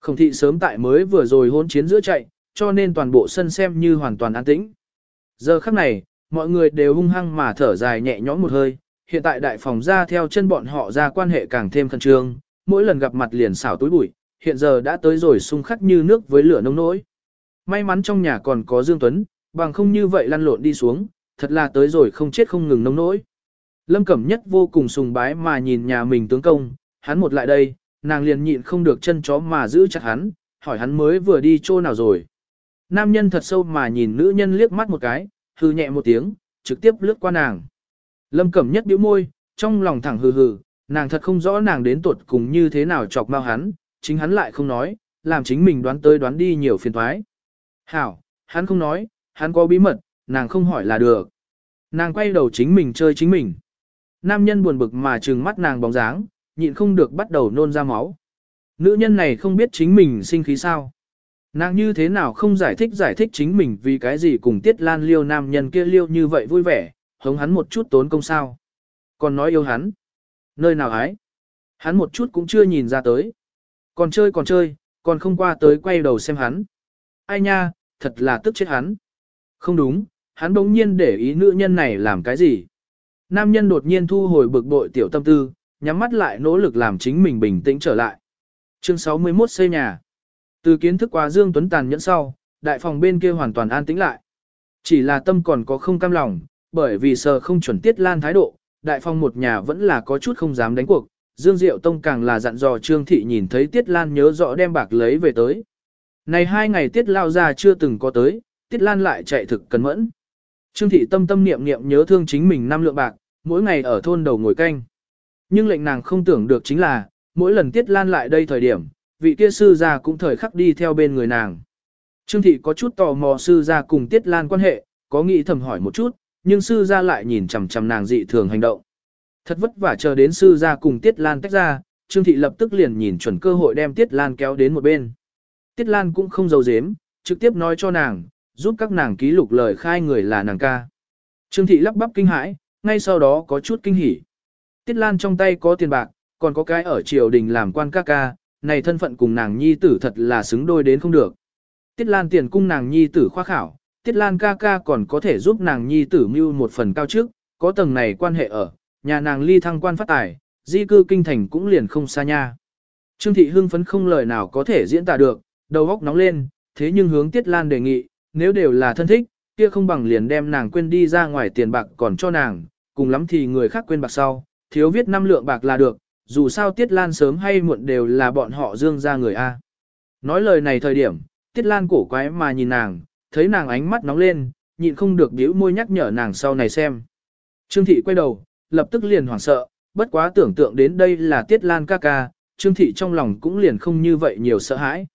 Không thị sớm tại mới vừa rồi hôn chiến giữa chạy, cho nên toàn bộ sân xem như hoàn toàn an tĩnh. Giờ khắc này, mọi người đều hung hăng mà thở dài nhẹ nhõm một hơi, hiện tại đại phòng ra theo chân bọn họ ra quan hệ càng thêm khẩn trương, mỗi lần gặp mặt liền xảo túi bụi, hiện giờ đã tới rồi xung khắc như nước với lửa nông nỗi. May mắn trong nhà còn có Dương Tuấn, bằng không như vậy lăn lộn đi xuống, thật là tới rồi không chết không ngừng nông nỗi. Lâm Cẩm Nhất vô cùng sùng bái mà nhìn nhà mình tướng công, hắn một lại đây, nàng liền nhịn không được chân chó mà giữ chặt hắn, hỏi hắn mới vừa đi chỗ nào rồi. Nam nhân thật sâu mà nhìn nữ nhân liếc mắt một cái, hư nhẹ một tiếng, trực tiếp lướt qua nàng. Lâm Cẩm Nhất bĩu môi, trong lòng thẳng hừ hừ, nàng thật không rõ nàng đến tuột cùng như thế nào chọc mau hắn, chính hắn lại không nói, làm chính mình đoán tới đoán đi nhiều phiền thoái. Hảo, hắn không nói, hắn có bí mật, nàng không hỏi là được. Nàng quay đầu chính mình chơi chính mình. Nam nhân buồn bực mà trừng mắt nàng bóng dáng, nhịn không được bắt đầu nôn ra máu. Nữ nhân này không biết chính mình sinh khí sao. Nàng như thế nào không giải thích giải thích chính mình vì cái gì cùng tiết lan liêu nam nhân kia liêu như vậy vui vẻ, hống hắn một chút tốn công sao. Còn nói yêu hắn. Nơi nào ái? Hắn một chút cũng chưa nhìn ra tới. Còn chơi còn chơi, còn không qua tới quay đầu xem hắn. Ai nha, thật là tức chết hắn. Không đúng, hắn đống nhiên để ý nữ nhân này làm cái gì. Nam nhân đột nhiên thu hồi bực bội tiểu tâm tư, nhắm mắt lại nỗ lực làm chính mình bình tĩnh trở lại. Chương 61 xây nhà. Từ kiến thức qua Dương Tuấn tàn nhẫn sau, đại phòng bên kia hoàn toàn an tĩnh lại. Chỉ là tâm còn có không cam lòng, bởi vì sợ không chuẩn tiết lan thái độ, đại phong một nhà vẫn là có chút không dám đánh cuộc. Dương Diệu Tông càng là dặn dò Trương Thị nhìn thấy Tiết Lan nhớ rõ đem bạc lấy về tới. Này hai ngày Tiết Lao ra chưa từng có tới, Tiết Lan lại chạy thực cẩn mẫn. Trương Thị tâm tâm niệm niệm nhớ thương chính mình năm lượng bạc, mỗi ngày ở thôn đầu ngồi canh. Nhưng lệnh nàng không tưởng được chính là, mỗi lần Tiết Lan lại đây thời điểm, vị kia sư gia cũng thời khắc đi theo bên người nàng. Trương thị có chút tò mò sư gia cùng Tiết Lan quan hệ, có nghĩ thầm hỏi một chút, nhưng sư gia lại nhìn chằm chằm nàng dị thường hành động. Thật vất vả chờ đến sư gia cùng Tiết Lan tách ra, Trương thị lập tức liền nhìn chuẩn cơ hội đem Tiết Lan kéo đến một bên. Tiết Lan cũng không giấu giếm, trực tiếp nói cho nàng, giúp các nàng ký lục lời khai người là nàng ca. Trương thị lắp bắp kinh hãi, ngay sau đó có chút kinh hỉ. Tiết Lan trong tay có tiền bạc, còn có cái ở triều đình làm quan ca ca, này thân phận cùng nàng nhi tử thật là xứng đôi đến không được. Tiết Lan tiền cung nàng nhi tử khoa khảo, Tiết Lan ca ca còn có thể giúp nàng nhi tử mưu một phần cao trước, có tầng này quan hệ ở, nhà nàng ly thăng quan phát tài, di cư kinh thành cũng liền không xa nha. Trương thị hưng phấn không lời nào có thể diễn tả được, đầu óc nóng lên, thế nhưng hướng Tiết Lan đề nghị, nếu đều là thân thích, kia không bằng liền đem nàng quên đi ra ngoài tiền bạc còn cho nàng, cùng lắm thì người khác quên bạc sau, thiếu viết năm lượng bạc là được, dù sao Tiết Lan sớm hay muộn đều là bọn họ dương ra người A. Nói lời này thời điểm, Tiết Lan cổ quái mà nhìn nàng, thấy nàng ánh mắt nóng lên, nhịn không được biểu môi nhắc nhở nàng sau này xem. Trương Thị quay đầu, lập tức liền hoảng sợ, bất quá tưởng tượng đến đây là Tiết Lan ca ca, Trương Thị trong lòng cũng liền không như vậy nhiều sợ hãi.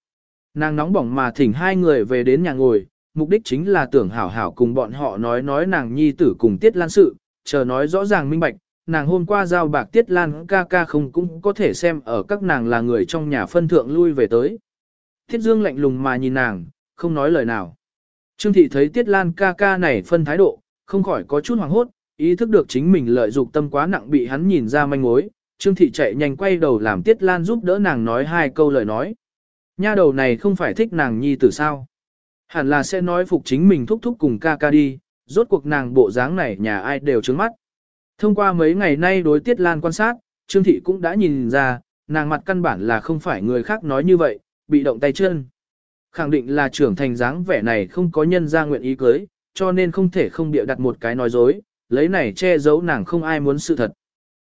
Nàng nóng bỏng mà thỉnh hai người về đến nhà ngồi, mục đích chính là tưởng hảo hảo cùng bọn họ nói nói nàng nhi tử cùng Tiết Lan sự, chờ nói rõ ràng minh bạch, nàng hôm qua giao bạc Tiết Lan ca ca không cũng có thể xem ở các nàng là người trong nhà phân thượng lui về tới. thiết Dương lạnh lùng mà nhìn nàng, không nói lời nào. Trương Thị thấy Tiết Lan ca ca này phân thái độ, không khỏi có chút hoảng hốt, ý thức được chính mình lợi dụng tâm quá nặng bị hắn nhìn ra manh mối. Trương Thị chạy nhanh quay đầu làm Tiết Lan giúp đỡ nàng nói hai câu lời nói. Nha đầu này không phải thích nàng nhi tử sao. Hẳn là sẽ nói phục chính mình thúc thúc cùng ca ca đi, rốt cuộc nàng bộ dáng này nhà ai đều trứng mắt. Thông qua mấy ngày nay đối Tiết Lan quan sát, Trương Thị cũng đã nhìn ra, nàng mặt căn bản là không phải người khác nói như vậy, bị động tay chân. Khẳng định là trưởng thành dáng vẻ này không có nhân ra nguyện ý cưới, cho nên không thể không bịa đặt một cái nói dối, lấy này che giấu nàng không ai muốn sự thật.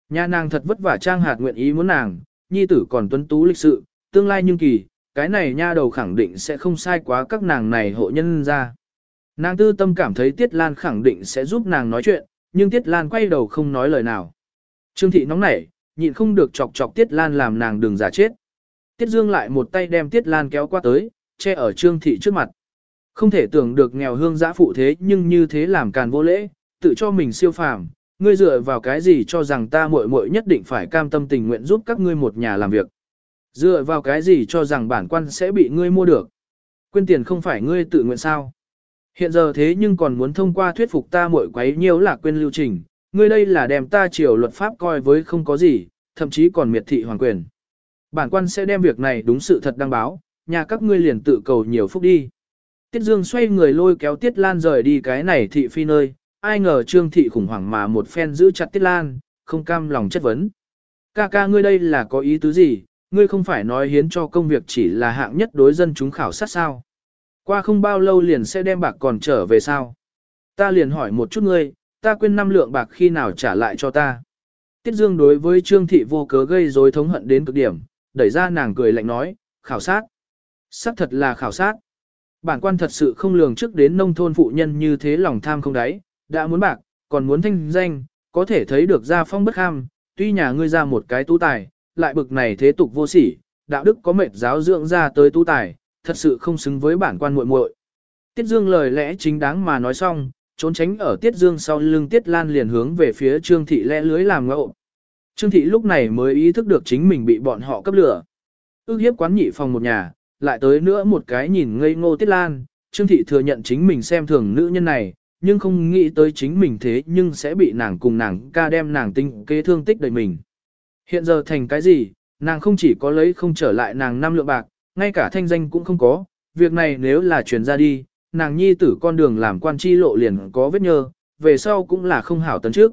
Nhà nàng thật vất vả trang hạt nguyện ý muốn nàng, nhi tử còn tuấn tú lịch sự, tương lai nhưng kỳ, cái này nha đầu khẳng định sẽ không sai quá các nàng này hộ nhân ra. Nàng tư tâm cảm thấy Tiết Lan khẳng định sẽ giúp nàng nói chuyện, nhưng Tiết Lan quay đầu không nói lời nào. Trương thị nóng nảy, nhịn không được chọc chọc Tiết Lan làm nàng đừng giả chết. Tiết Dương lại một tay đem Tiết Lan kéo qua tới, che ở Trương thị trước mặt. Không thể tưởng được nghèo hương giã phụ thế nhưng như thế làm càn vô lễ, tự cho mình siêu phàm, ngươi dựa vào cái gì cho rằng ta muội muội nhất định phải cam tâm tình nguyện giúp các ngươi một nhà làm việc. Dựa vào cái gì cho rằng bản quan sẽ bị ngươi mua được. Quên tiền không phải ngươi tự nguyện sao. Hiện giờ thế nhưng còn muốn thông qua thuyết phục ta muội quấy nhiều là quên lưu trình, ngươi đây là đem ta triều luật pháp coi với không có gì, thậm chí còn miệt thị hoàng quyền. Bản quan sẽ đem việc này đúng sự thật đăng báo, nhà các ngươi liền tự cầu nhiều phúc đi. Tiết Dương xoay người lôi kéo Tiết Lan rời đi cái này thị phi nơi, ai ngờ Trương thị khủng hoảng mà một phen giữ chặt Tiết Lan, không cam lòng chất vấn. Ca ca ngươi đây là có ý tứ gì, ngươi không phải nói hiến cho công việc chỉ là hạng nhất đối dân chúng khảo sát sao. Qua không bao lâu liền sẽ đem bạc còn trở về sao. Ta liền hỏi một chút ngươi, ta quên năm lượng bạc khi nào trả lại cho ta. Tiết Dương đối với Trương Thị vô cớ gây rối thống hận đến cực điểm, đẩy ra nàng cười lạnh nói, khảo sát xác thật là khảo sát. Bản quan thật sự không lường trước đến nông thôn phụ nhân như thế lòng tham không đáy, đã muốn bạc, còn muốn thanh danh, có thể thấy được gia phong bất ham, tuy nhà ngươi ra một cái tú tài, lại bực này thế tục vô sỉ, đạo đức có mệt giáo dưỡng ra tới tú tài, thật sự không xứng với bản quan muội muội. Tiết Dương lời lẽ chính đáng mà nói xong, trốn tránh ở Tiết Dương sau lưng Tiết Lan liền hướng về phía Trương Thị lẽ lưới làm ngộ. Trương Thị lúc này mới ý thức được chính mình bị bọn họ cấp lửa. Ước hiếp quán nhị phòng một nhà, lại tới nữa một cái nhìn ngây ngô Tiết Lan, Trương Thị thừa nhận chính mình xem thường nữ nhân này, nhưng không nghĩ tới chính mình thế nhưng sẽ bị nàng cùng nàng ca đem nàng tinh kế thương tích đời mình. Hiện giờ thành cái gì, nàng không chỉ có lấy không trở lại nàng năm lượng bạc, ngay cả thanh danh cũng không có, việc này nếu là truyền ra đi, nàng nhi tử con đường làm quan chi lộ liền có vết nhơ, về sau cũng là không hảo tấn trước.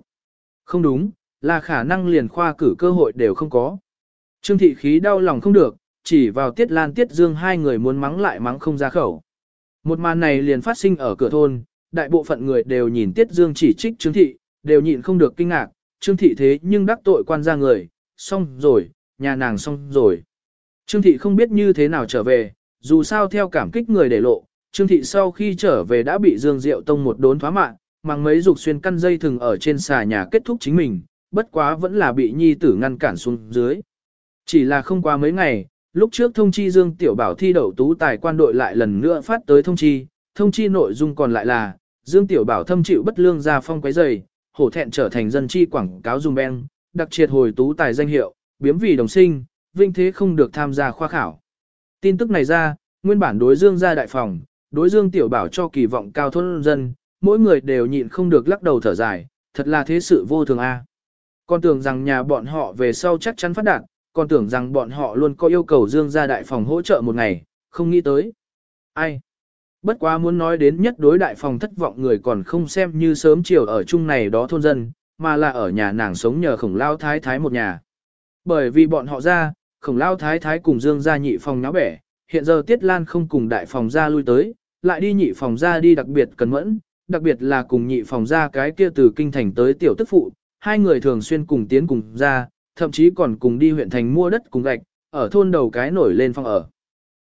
Không đúng, là khả năng liền khoa cử cơ hội đều không có. Trương thị khí đau lòng không được, chỉ vào tiết lan tiết dương hai người muốn mắng lại mắng không ra khẩu. Một màn này liền phát sinh ở cửa thôn, đại bộ phận người đều nhìn tiết dương chỉ trích trương thị, đều nhịn không được kinh ngạc, trương thị thế nhưng đắc tội quan gia người, xong rồi, nhà nàng xong rồi. Trương thị không biết như thế nào trở về, dù sao theo cảm kích người để lộ, Trương thị sau khi trở về đã bị Dương Diệu Tông một đốn thoá mạng, mang mấy dục xuyên căn dây thừng ở trên xà nhà kết thúc chính mình, bất quá vẫn là bị nhi tử ngăn cản xuống dưới. Chỉ là không qua mấy ngày, lúc trước thông chi Dương Tiểu Bảo thi đậu tú tài quan đội lại lần nữa phát tới thông chi, thông chi nội dung còn lại là, Dương Tiểu Bảo thâm chịu bất lương ra phong quấy dày, hổ thẹn trở thành dân chi quảng cáo dùng beng, đặc triệt hồi tú tài danh hiệu, biếm vì đồng sinh, vinh thế không được tham gia khoa khảo. Tin tức này ra, nguyên bản đối Dương ra đại phòng, đối Dương Tiểu Bảo cho kỳ vọng cao thôn dân, mỗi người đều nhịn không được lắc đầu thở dài, thật là thế sự vô thường a. À. Con tưởng rằng nhà bọn họ về sau chắc chắn phát đạt, còn tưởng rằng bọn họ luôn có yêu cầu Dương ra đại phòng hỗ trợ một ngày, không nghĩ tới. Ai? Bất quá muốn nói đến nhất đối đại phòng thất vọng người còn không xem như sớm chiều ở chung này đó thôn dân, mà là ở nhà nàng sống nhờ khổng lao thái thái một nhà. Bởi vì bọn họ ra, khổng lao thái thái cùng Dương ra nhị phòng náo bẻ, hiện giờ Tiết Lan không cùng đại phòng ra lui tới, lại đi nhị phòng ra đi đặc biệt cẩn mẫn, đặc biệt là cùng nhị phòng ra cái kia từ kinh thành tới tiểu tức phụ, hai người thường xuyên cùng tiến cùng ra, thậm chí còn cùng đi huyện thành mua đất cùng gạch, ở thôn đầu cái nổi lên phòng ở.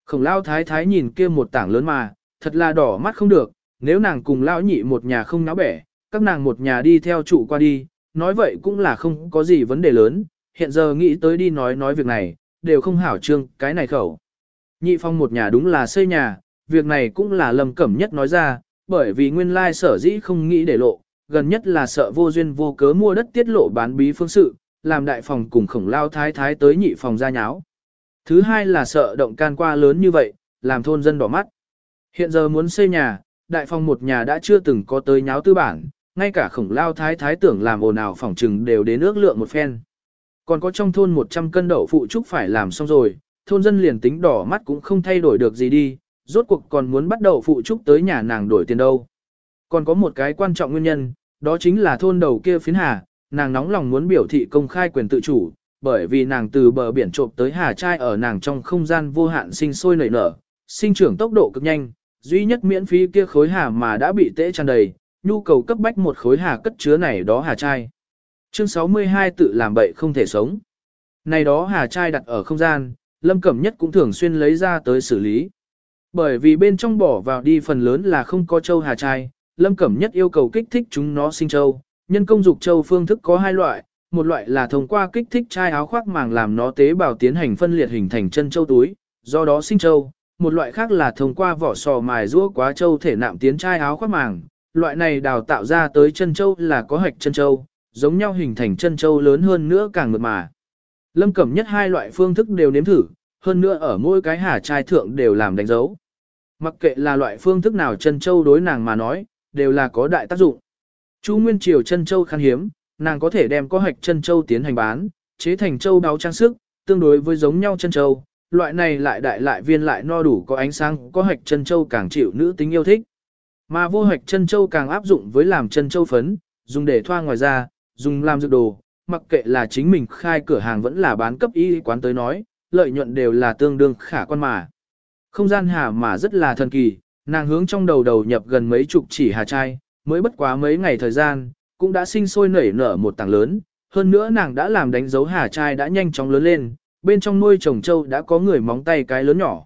Khổng lao thái thái nhìn kia một tảng lớn mà, thật là đỏ mắt không được, nếu nàng cùng lão nhị một nhà không náo bẻ, các nàng một nhà đi theo chủ qua đi, nói vậy cũng là không có gì vấn đề lớn, hiện giờ nghĩ tới đi nói nói việc này, đều không hảo trương cái này khẩu. Nhị phong một nhà đúng là xây nhà, việc này cũng là lầm Cẩm Nhất nói ra, bởi vì nguyên lai sở dĩ không nghĩ để lộ, gần nhất là sợ vô duyên vô cớ mua đất tiết lộ bán bí phương sự, làm đại phòng cùng khổng lao thái thái tới nhị phòng ra nháo. Thứ hai là sợ động can qua lớn như vậy, làm thôn dân đỏ mắt. Hiện giờ muốn xây nhà, đại phòng một nhà đã chưa từng có tới nháo tư bản, ngay cả khổng lao thái thái tưởng làm ồn ào phòng trừng đều đến ước lượng một phen. Còn có trong thôn 100 cân đậu phụ trúc phải làm xong rồi, thôn dân liền tính đỏ mắt cũng không thay đổi được gì đi, rốt cuộc còn muốn bắt đầu phụ trúc tới nhà nàng đổi tiền đâu. Còn có một cái quan trọng nguyên nhân, đó chính là thôn đầu kia phiến hà, nàng nóng lòng muốn biểu thị công khai quyền tự chủ, bởi vì nàng từ bờ biển trộm tới hà trai ở nàng trong không gian vô hạn sinh sôi nảy nở, sinh trưởng tốc độ cực nhanh, duy nhất miễn phí kia khối hà mà đã bị tễ tràn đầy, nhu cầu cấp bách một khối hà cất chứa này đó hà trai. Chương 62 tự làm bậy không thể sống. Này đó hà trai đặt ở không gian, Lâm Cẩm Nhất cũng thường xuyên lấy ra tới xử lý. Bởi vì bên trong bỏ vào đi phần lớn là không có châu hà trai, Lâm Cẩm Nhất yêu cầu kích thích chúng nó sinh châu. Nhân công dục châu phương thức có hai loại, một loại là thông qua kích thích trai áo khoác màng làm nó tế bào tiến hành phân liệt hình thành chân châu túi, do đó sinh châu. Một loại khác là thông qua vỏ sò mài rũa quá châu thể nạm tiến trai áo khoác màng. Loại này đào tạo ra tới chân châu là có hạch chân châu, giống nhau hình thành chân châu lớn hơn nữa càng mượt mà. Lâm Cẩm Nhất hai loại phương thức đều nếm thử, hơn nữa ở mỗi cái hà trai thượng đều làm đánh dấu. Mặc kệ là loại phương thức nào chân châu đối nàng mà nói, đều là có đại tác dụng. Chu Nguyên Triều chân châu khan hiếm, nàng có thể đem có hạch chân châu tiến hành bán, chế thành châu đáo trang sức, tương đối với giống nhau chân châu, loại này lại đại lại viên lại no đủ có ánh sáng, có hạch chân châu càng chịu nữ tính yêu thích. Mà vô hạch chân châu càng áp dụng với làm chân châu phấn, dùng để thoa ngoài da, dùng làm dược đồ, mặc kệ là chính mình khai cửa hàng vẫn là bán cấp y quán tới nói, lợi nhuận đều là tương đương khả quan mà. Không gian hà mà rất là thần kỳ, nàng hướng trong đầu đầu nhập gần mấy chục chỉ hà trai, mới bất quá mấy ngày thời gian, cũng đã sinh sôi nảy nở một tảng lớn, hơn nữa nàng đã làm đánh dấu hà trai đã nhanh chóng lớn lên, bên trong nuôi trồng châu đã có người móng tay cái lớn nhỏ.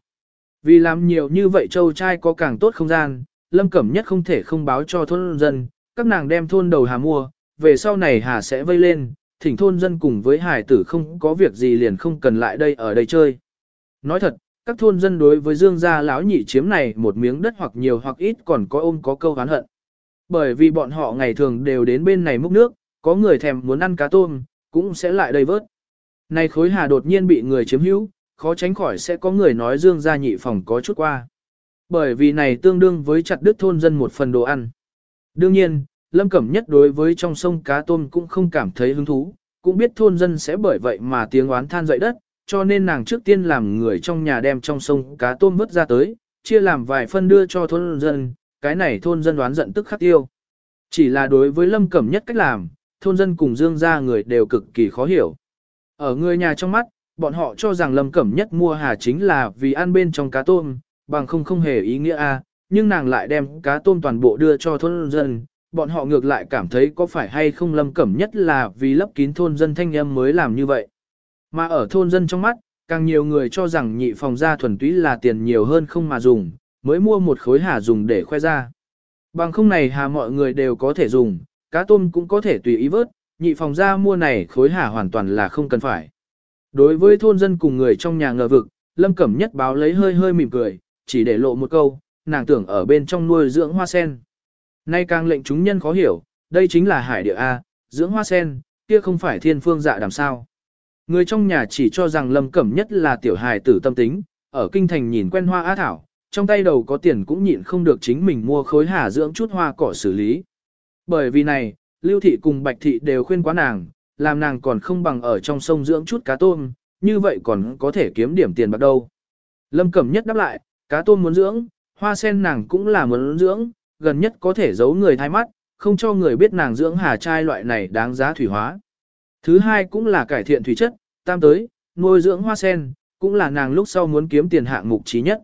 Vì làm nhiều như vậy châu trai có càng tốt không gian, Lâm Cẩm Nhất không thể không báo cho thôn dân, các nàng đem thôn đầu hà mua, về sau này hà sẽ vây lên, thỉnh thôn dân cùng với hải tử không có việc gì liền không cần lại đây ở đây chơi. Nói thật, các thôn dân đối với Dương gia lão nhị chiếm này một miếng đất hoặc nhiều hoặc ít còn có ôm có câu hán hận. Bởi vì bọn họ ngày thường đều đến bên này múc nước, có người thèm muốn ăn cá tôm, cũng sẽ lại đây vớt. Này khối hà đột nhiên bị người chiếm hữu, khó tránh khỏi sẽ có người nói Dương gia nhị phòng có chút qua. Bởi vì này tương đương với chặt đứt thôn dân một phần đồ ăn. Đương nhiên, Lâm Cẩm Nhất đối với trong sông cá tôm cũng không cảm thấy hứng thú, cũng biết thôn dân sẽ bởi vậy mà tiếng oán than dậy đất, cho nên nàng trước tiên làm người trong nhà đem trong sông cá tôm vớt ra tới, chia làm vài phân đưa cho thôn dân, cái này thôn dân đoán giận tức khắc tiêu. Chỉ là đối với Lâm Cẩm Nhất cách làm, thôn dân cùng Dương gia người đều cực kỳ khó hiểu. Ở người nhà trong mắt, bọn họ cho rằng Lâm Cẩm Nhất mua hà chính là vì ăn bên trong cá tôm, bằng không không hề ý nghĩa a, nhưng nàng lại đem cá tôm toàn bộ đưa cho thôn dân, bọn họ ngược lại cảm thấy có phải hay không Lâm Cẩm Nhất là vì lấp kín thôn dân thanh âm mới làm như vậy. Mà ở thôn dân trong mắt, càng nhiều người cho rằng nhị phòng gia thuần túy là tiền nhiều hơn không mà dùng, mới mua một khối hà dùng để khoe ra. Bằng không này hà mọi người đều có thể dùng, cá tôm cũng có thể tùy ý vớt, nhị phòng gia mua này khối hà hoàn toàn là không cần phải. Đối với thôn dân cùng người trong nhà ngờ vực, Lâm Cẩm Nhất báo lấy hơi hơi mỉm cười, chỉ để lộ một câu, nàng tưởng ở bên trong nuôi dưỡng hoa sen. Nay càng lệnh chúng nhân khó hiểu, đây chính là hải địa A, dưỡng hoa sen, kia không phải thiên phương dạ đàm sao. Người trong nhà chỉ cho rằng Lâm Cẩm Nhất là tiểu hài tử tâm tính, ở kinh thành nhìn quen hoa á thảo, trong tay đầu có tiền cũng nhịn không được chính mình mua khối hà dưỡng chút hoa cỏ xử lý. Bởi vì này, Lưu Thị cùng Bạch Thị đều khuyên quá nàng, làm nàng còn không bằng ở trong sông dưỡng chút cá tôm, như vậy còn có thể kiếm điểm tiền bạc đâu. Lâm Cẩm Nhất đáp lại, cá tôm muốn dưỡng, hoa sen nàng cũng là muốn dưỡng, gần nhất có thể giấu người thay mắt, không cho người biết nàng dưỡng hà trai loại này đáng giá thủy hóa. Thứ hai cũng là cải thiện thủy chất, tam tới, nuôi dưỡng hoa sen, cũng là nàng lúc sau muốn kiếm tiền hạng mục trí nhất.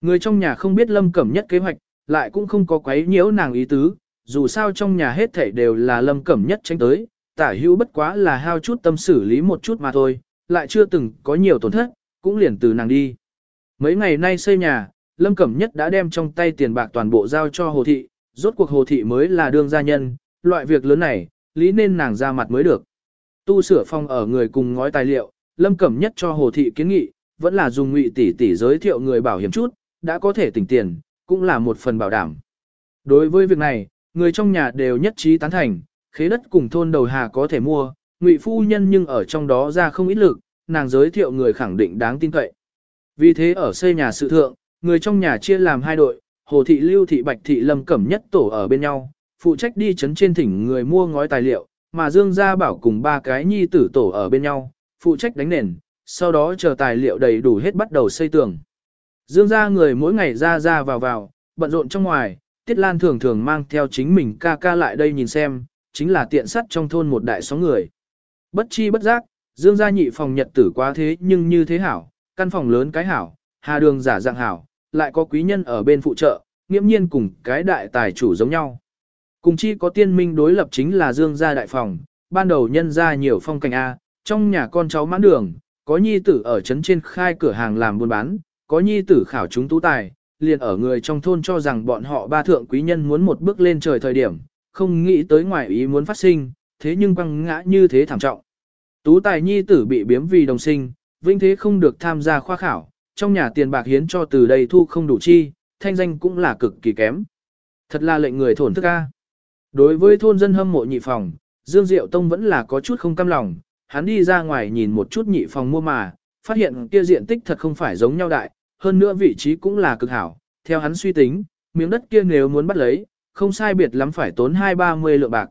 Người trong nhà không biết lâm cẩm nhất kế hoạch, lại cũng không có quấy nhiễu nàng ý tứ, dù sao trong nhà hết thảy đều là lâm cẩm nhất tranh tới, tả hữu bất quá là hao chút tâm xử lý một chút mà thôi, lại chưa từng có nhiều tổn thất, cũng liền từ nàng đi. Mấy ngày nay xây nhà, lâm cẩm nhất đã đem trong tay tiền bạc toàn bộ giao cho hồ thị, rốt cuộc hồ thị mới là đương gia nhân, loại việc lớn này, lý nên nàng ra mặt mới được. Tu sửa phòng ở người cùng ngói tài liệu, Lâm Cẩm Nhất cho Hồ Thị kiến nghị, vẫn là dùng ngụy tỷ tỷ giới thiệu người bảo hiểm chút, đã có thể tỉnh tiền, cũng là một phần bảo đảm. Đối với việc này, người trong nhà đều nhất trí tán thành, khế đất cùng thôn đầu hà có thể mua, ngụy phu nhân nhưng ở trong đó ra không ít lực, nàng giới thiệu người khẳng định đáng tin cậy. Vì thế ở xây nhà sự thượng, người trong nhà chia làm hai đội, Hồ Thị Lưu Thị Bạch Thị Lâm Cẩm Nhất tổ ở bên nhau, phụ trách đi chấn trên thỉnh người mua ngói tài liệu, mà Dương Gia Bảo cùng ba cái nhi tử tổ ở bên nhau, phụ trách đánh nền, sau đó chờ tài liệu đầy đủ hết bắt đầu xây tường. Dương Gia người mỗi ngày ra ra vào vào, bận rộn trong ngoài, Tiết Lan thường thường mang theo chính mình ca ca lại đây nhìn xem, chính là tiện sắt trong thôn một đại số người. Bất chi bất giác, Dương Gia nhị phòng nhật tử quá thế nhưng như thế hảo, căn phòng lớn cái hảo, hà đường giả dạng hảo, lại có quý nhân ở bên phụ trợ, nghiễm nhiên cùng cái đại tài chủ giống nhau. Cùng chi có tiên minh đối lập chính là Dương gia đại phòng, ban đầu nhân ra nhiều phong cảnh A, trong nhà con cháu mãn đường, có nhi tử ở trấn trên khai cửa hàng làm buôn bán, có nhi tử khảo chúng tú tài, liền ở người trong thôn cho rằng bọn họ ba thượng quý nhân muốn một bước lên trời thời điểm, không nghĩ tới ngoài ý muốn phát sinh, thế nhưng quăng ngã như thế thảm trọng. Tú tài nhi tử bị biếm vì đồng sinh, vinh thế không được tham gia khoa khảo, trong nhà tiền bạc hiến cho từ đây thu không đủ chi, thanh danh cũng là cực kỳ kém. Thật là lệnh người thổn thức a. Đối với thôn dân hâm mộ nhị phòng, Dương Diệu Tông vẫn là có chút không cam lòng, hắn đi ra ngoài nhìn một chút nhị phòng mua mà, phát hiện kia diện tích thật không phải giống nhau đại, hơn nữa vị trí cũng là cực hảo. Theo hắn suy tính, miếng đất kia nếu muốn bắt lấy, không sai biệt lắm phải tốn hai ba mươi lượng bạc.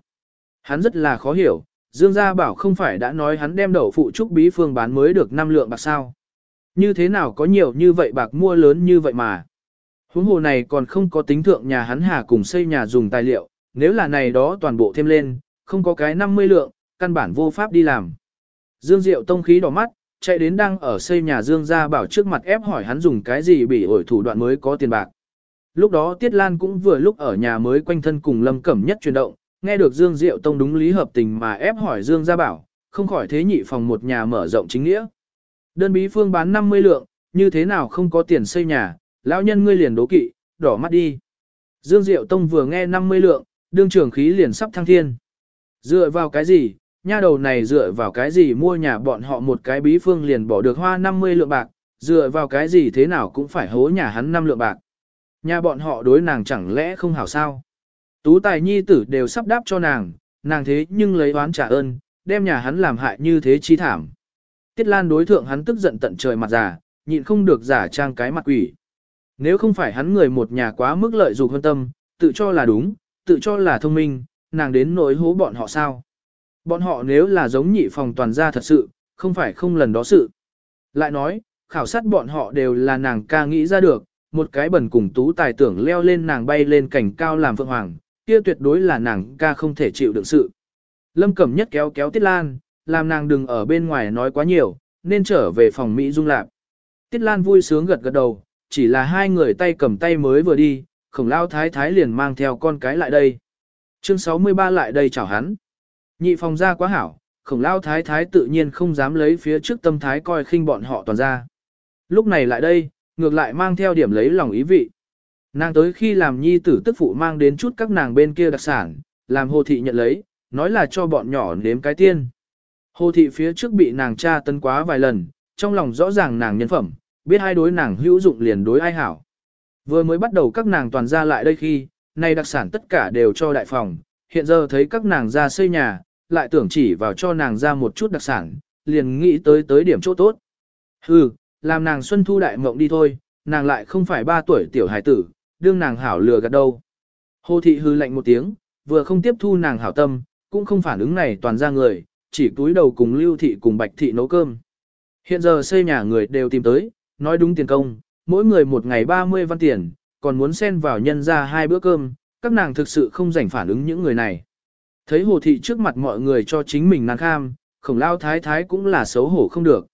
Hắn rất là khó hiểu, Dương Gia bảo không phải đã nói hắn đem đậu phụ trúc bí phương bán mới được 5 lượng bạc sao. Như thế nào có nhiều như vậy bạc mua lớn như vậy mà. Huống hồ này còn không có tính thượng nhà hắn hà cùng xây nhà dùng tài liệu, nếu là này đó toàn bộ thêm lên, không có cái 50 lượng, căn bản vô pháp đi làm. Dương Diệu tông khí đỏ mắt, chạy đến đang ở xây nhà Dương gia bảo trước mặt ép hỏi hắn dùng cái gì bị ổi thủ đoạn mới có tiền bạc. Lúc đó Tiết Lan cũng vừa lúc ở nhà mới quanh thân cùng Lâm Cẩm Nhất chuyển động, nghe được Dương Diệu Tông đúng lý hợp tình mà ép hỏi Dương gia bảo, không khỏi thế nhị phòng một nhà mở rộng chính nghĩa. Đơn bí phương bán 50 lượng, như thế nào không có tiền xây nhà, lão nhân ngươi liền đố kỵ, đỏ mắt đi. Dương Diệu Tông vừa nghe 50 lượng, đương trưởng khí liền sắp thăng thiên. Dựa vào cái gì, nha đầu này dựa vào cái gì mua nhà bọn họ một cái bí phương liền bỏ được hoa 50 lượng bạc, dựa vào cái gì thế nào cũng phải hố nhà hắn 5 lượng bạc. Nhà bọn họ đối nàng chẳng lẽ không hảo sao. Tú tài nhi tử đều sắp đáp cho nàng, nàng thế nhưng lấy oán trả ơn, đem nhà hắn làm hại như thế chi thảm. Tiết Lan đối thượng hắn tức giận tận trời mặt già, nhịn không được giả trang cái mặt quỷ. Nếu không phải hắn người một nhà quá mức lợi dụng hơn tâm, tự cho là đúng, tự cho là thông minh, nàng đến nỗi hố bọn họ sao. Bọn họ nếu là giống nhị phòng toàn gia thật sự, không phải không lần đó sự. Lại nói, khảo sát bọn họ đều là nàng ca nghĩ ra được, một cái bẩn cùng tú tài tưởng leo lên nàng bay lên cảnh cao làm phượng hoàng, kia tuyệt đối là nàng ca không thể chịu đựng sự. Lâm Cẩm Nhất kéo kéo Tiết Lan, làm nàng đừng ở bên ngoài nói quá nhiều, nên trở về phòng Mỹ Dung Lạp. Tiết Lan vui sướng gật gật đầu, chỉ là hai người tay cầm tay mới vừa đi, khổng lao thái thái liền mang theo con cái lại đây. Chương 63 lại đây chào hắn. Nhị phòng ra quá hảo, khổng lao thái thái tự nhiên không dám lấy phía trước tâm thái coi khinh bọn họ toàn ra. Lúc này lại đây, ngược lại mang theo điểm lấy lòng ý vị. Nàng tới khi làm nhi tử tức phụ mang đến chút các nàng bên kia đặc sản, làm hồ thị nhận lấy, nói là cho bọn nhỏ nếm cái tiên. Hồ thị phía trước bị nàng cha tấn quá vài lần, trong lòng rõ ràng nàng nhân phẩm, biết hai đối nàng hữu dụng liền đối ai hảo. Vừa mới bắt đầu các nàng toàn ra lại đây khi, nay đặc sản tất cả đều cho đại phòng, hiện giờ thấy các nàng ra xây nhà, lại tưởng chỉ vào cho nàng ra một chút đặc sản, liền nghĩ tới tới điểm chỗ tốt. Hừ, làm nàng xuân thu đại mộng đi thôi, nàng lại không phải ba tuổi tiểu hài tử, đương nàng hảo lừa gạt đâu. Hồ thị hư lạnh một tiếng, vừa không tiếp thu nàng hảo tâm, cũng không phản ứng này toàn ra người, chỉ túi đầu cùng lưu thị cùng bạch thị nấu cơm. Hiện giờ xây nhà người đều tìm tới, nói đúng tiền công, mỗi người một ngày 30 văn tiền, còn muốn xen vào nhân ra hai bữa cơm, các nàng thực sự không rảnh phản ứng những người này. Thấy hồ thị trước mặt mọi người cho chính mình nàng kham, khổng lao thái thái cũng là xấu hổ không được.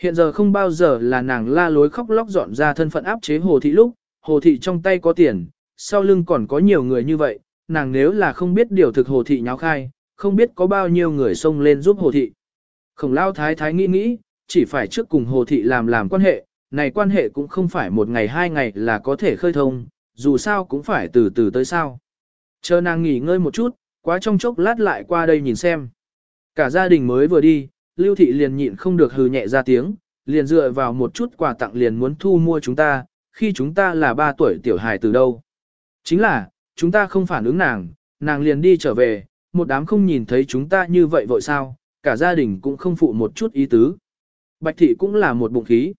Hiện giờ không bao giờ là nàng la lối khóc lóc dọn ra thân phận áp chế hồ thị lúc, hồ thị trong tay có tiền, sau lưng còn có nhiều người như vậy, nàng nếu là không biết điều thực hồ thị nháo khai, không biết có bao nhiêu người xông lên giúp hồ thị. Khổng lao thái thái nghĩ nghĩ, chỉ phải trước cùng hồ thị làm làm quan hệ, này quan hệ cũng không phải một ngày hai ngày là có thể khơi thông, dù sao cũng phải từ từ tới sao. Chờ nàng nghỉ ngơi một chút, quá trong chốc lát lại qua đây nhìn xem. Cả gia đình mới vừa đi, Lưu Thị liền nhịn không được hừ nhẹ ra tiếng, liền dựa vào một chút quà tặng liền muốn thu mua chúng ta, khi chúng ta là ba tuổi tiểu hài từ đâu. Chính là, chúng ta không phản ứng nàng, nàng liền đi trở về, một đám không nhìn thấy chúng ta như vậy vội sao, cả gia đình cũng không phụ một chút ý tứ. Bạch Thị cũng là một bụng khí.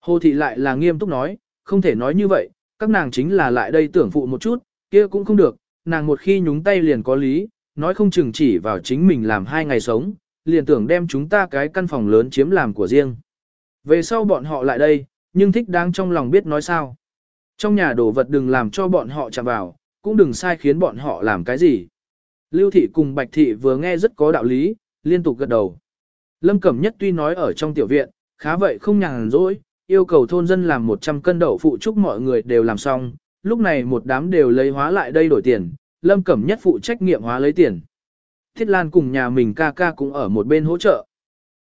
Hồ Thị lại là nghiêm túc nói, không thể nói như vậy, các nàng chính là lại đây tưởng phụ một chút, kia cũng không được, nàng một khi nhúng tay liền có lý, nói không chừng chỉ vào chính mình làm hai ngày sống, liền tưởng đem chúng ta cái căn phòng lớn chiếm làm của riêng. Về sau bọn họ lại đây, nhưng thích đáng trong lòng biết nói sao. Trong nhà đồ vật đừng làm cho bọn họ chạm vào, cũng đừng sai khiến bọn họ làm cái gì. Lưu thị cùng Bạch thị vừa nghe rất có đạo lý, liên tục gật đầu. Lâm Cẩm Nhất tuy nói ở trong tiểu viện, khá vậy không nhàn rỗi, yêu cầu thôn dân làm 100 cân đậu phụ chúc mọi người đều làm xong, lúc này một đám đều lấy hóa lại đây đổi tiền, Lâm Cẩm Nhất phụ trách nghiệm hóa lấy tiền. Thiết Lan cùng nhà mình ca ca cũng ở một bên hỗ trợ.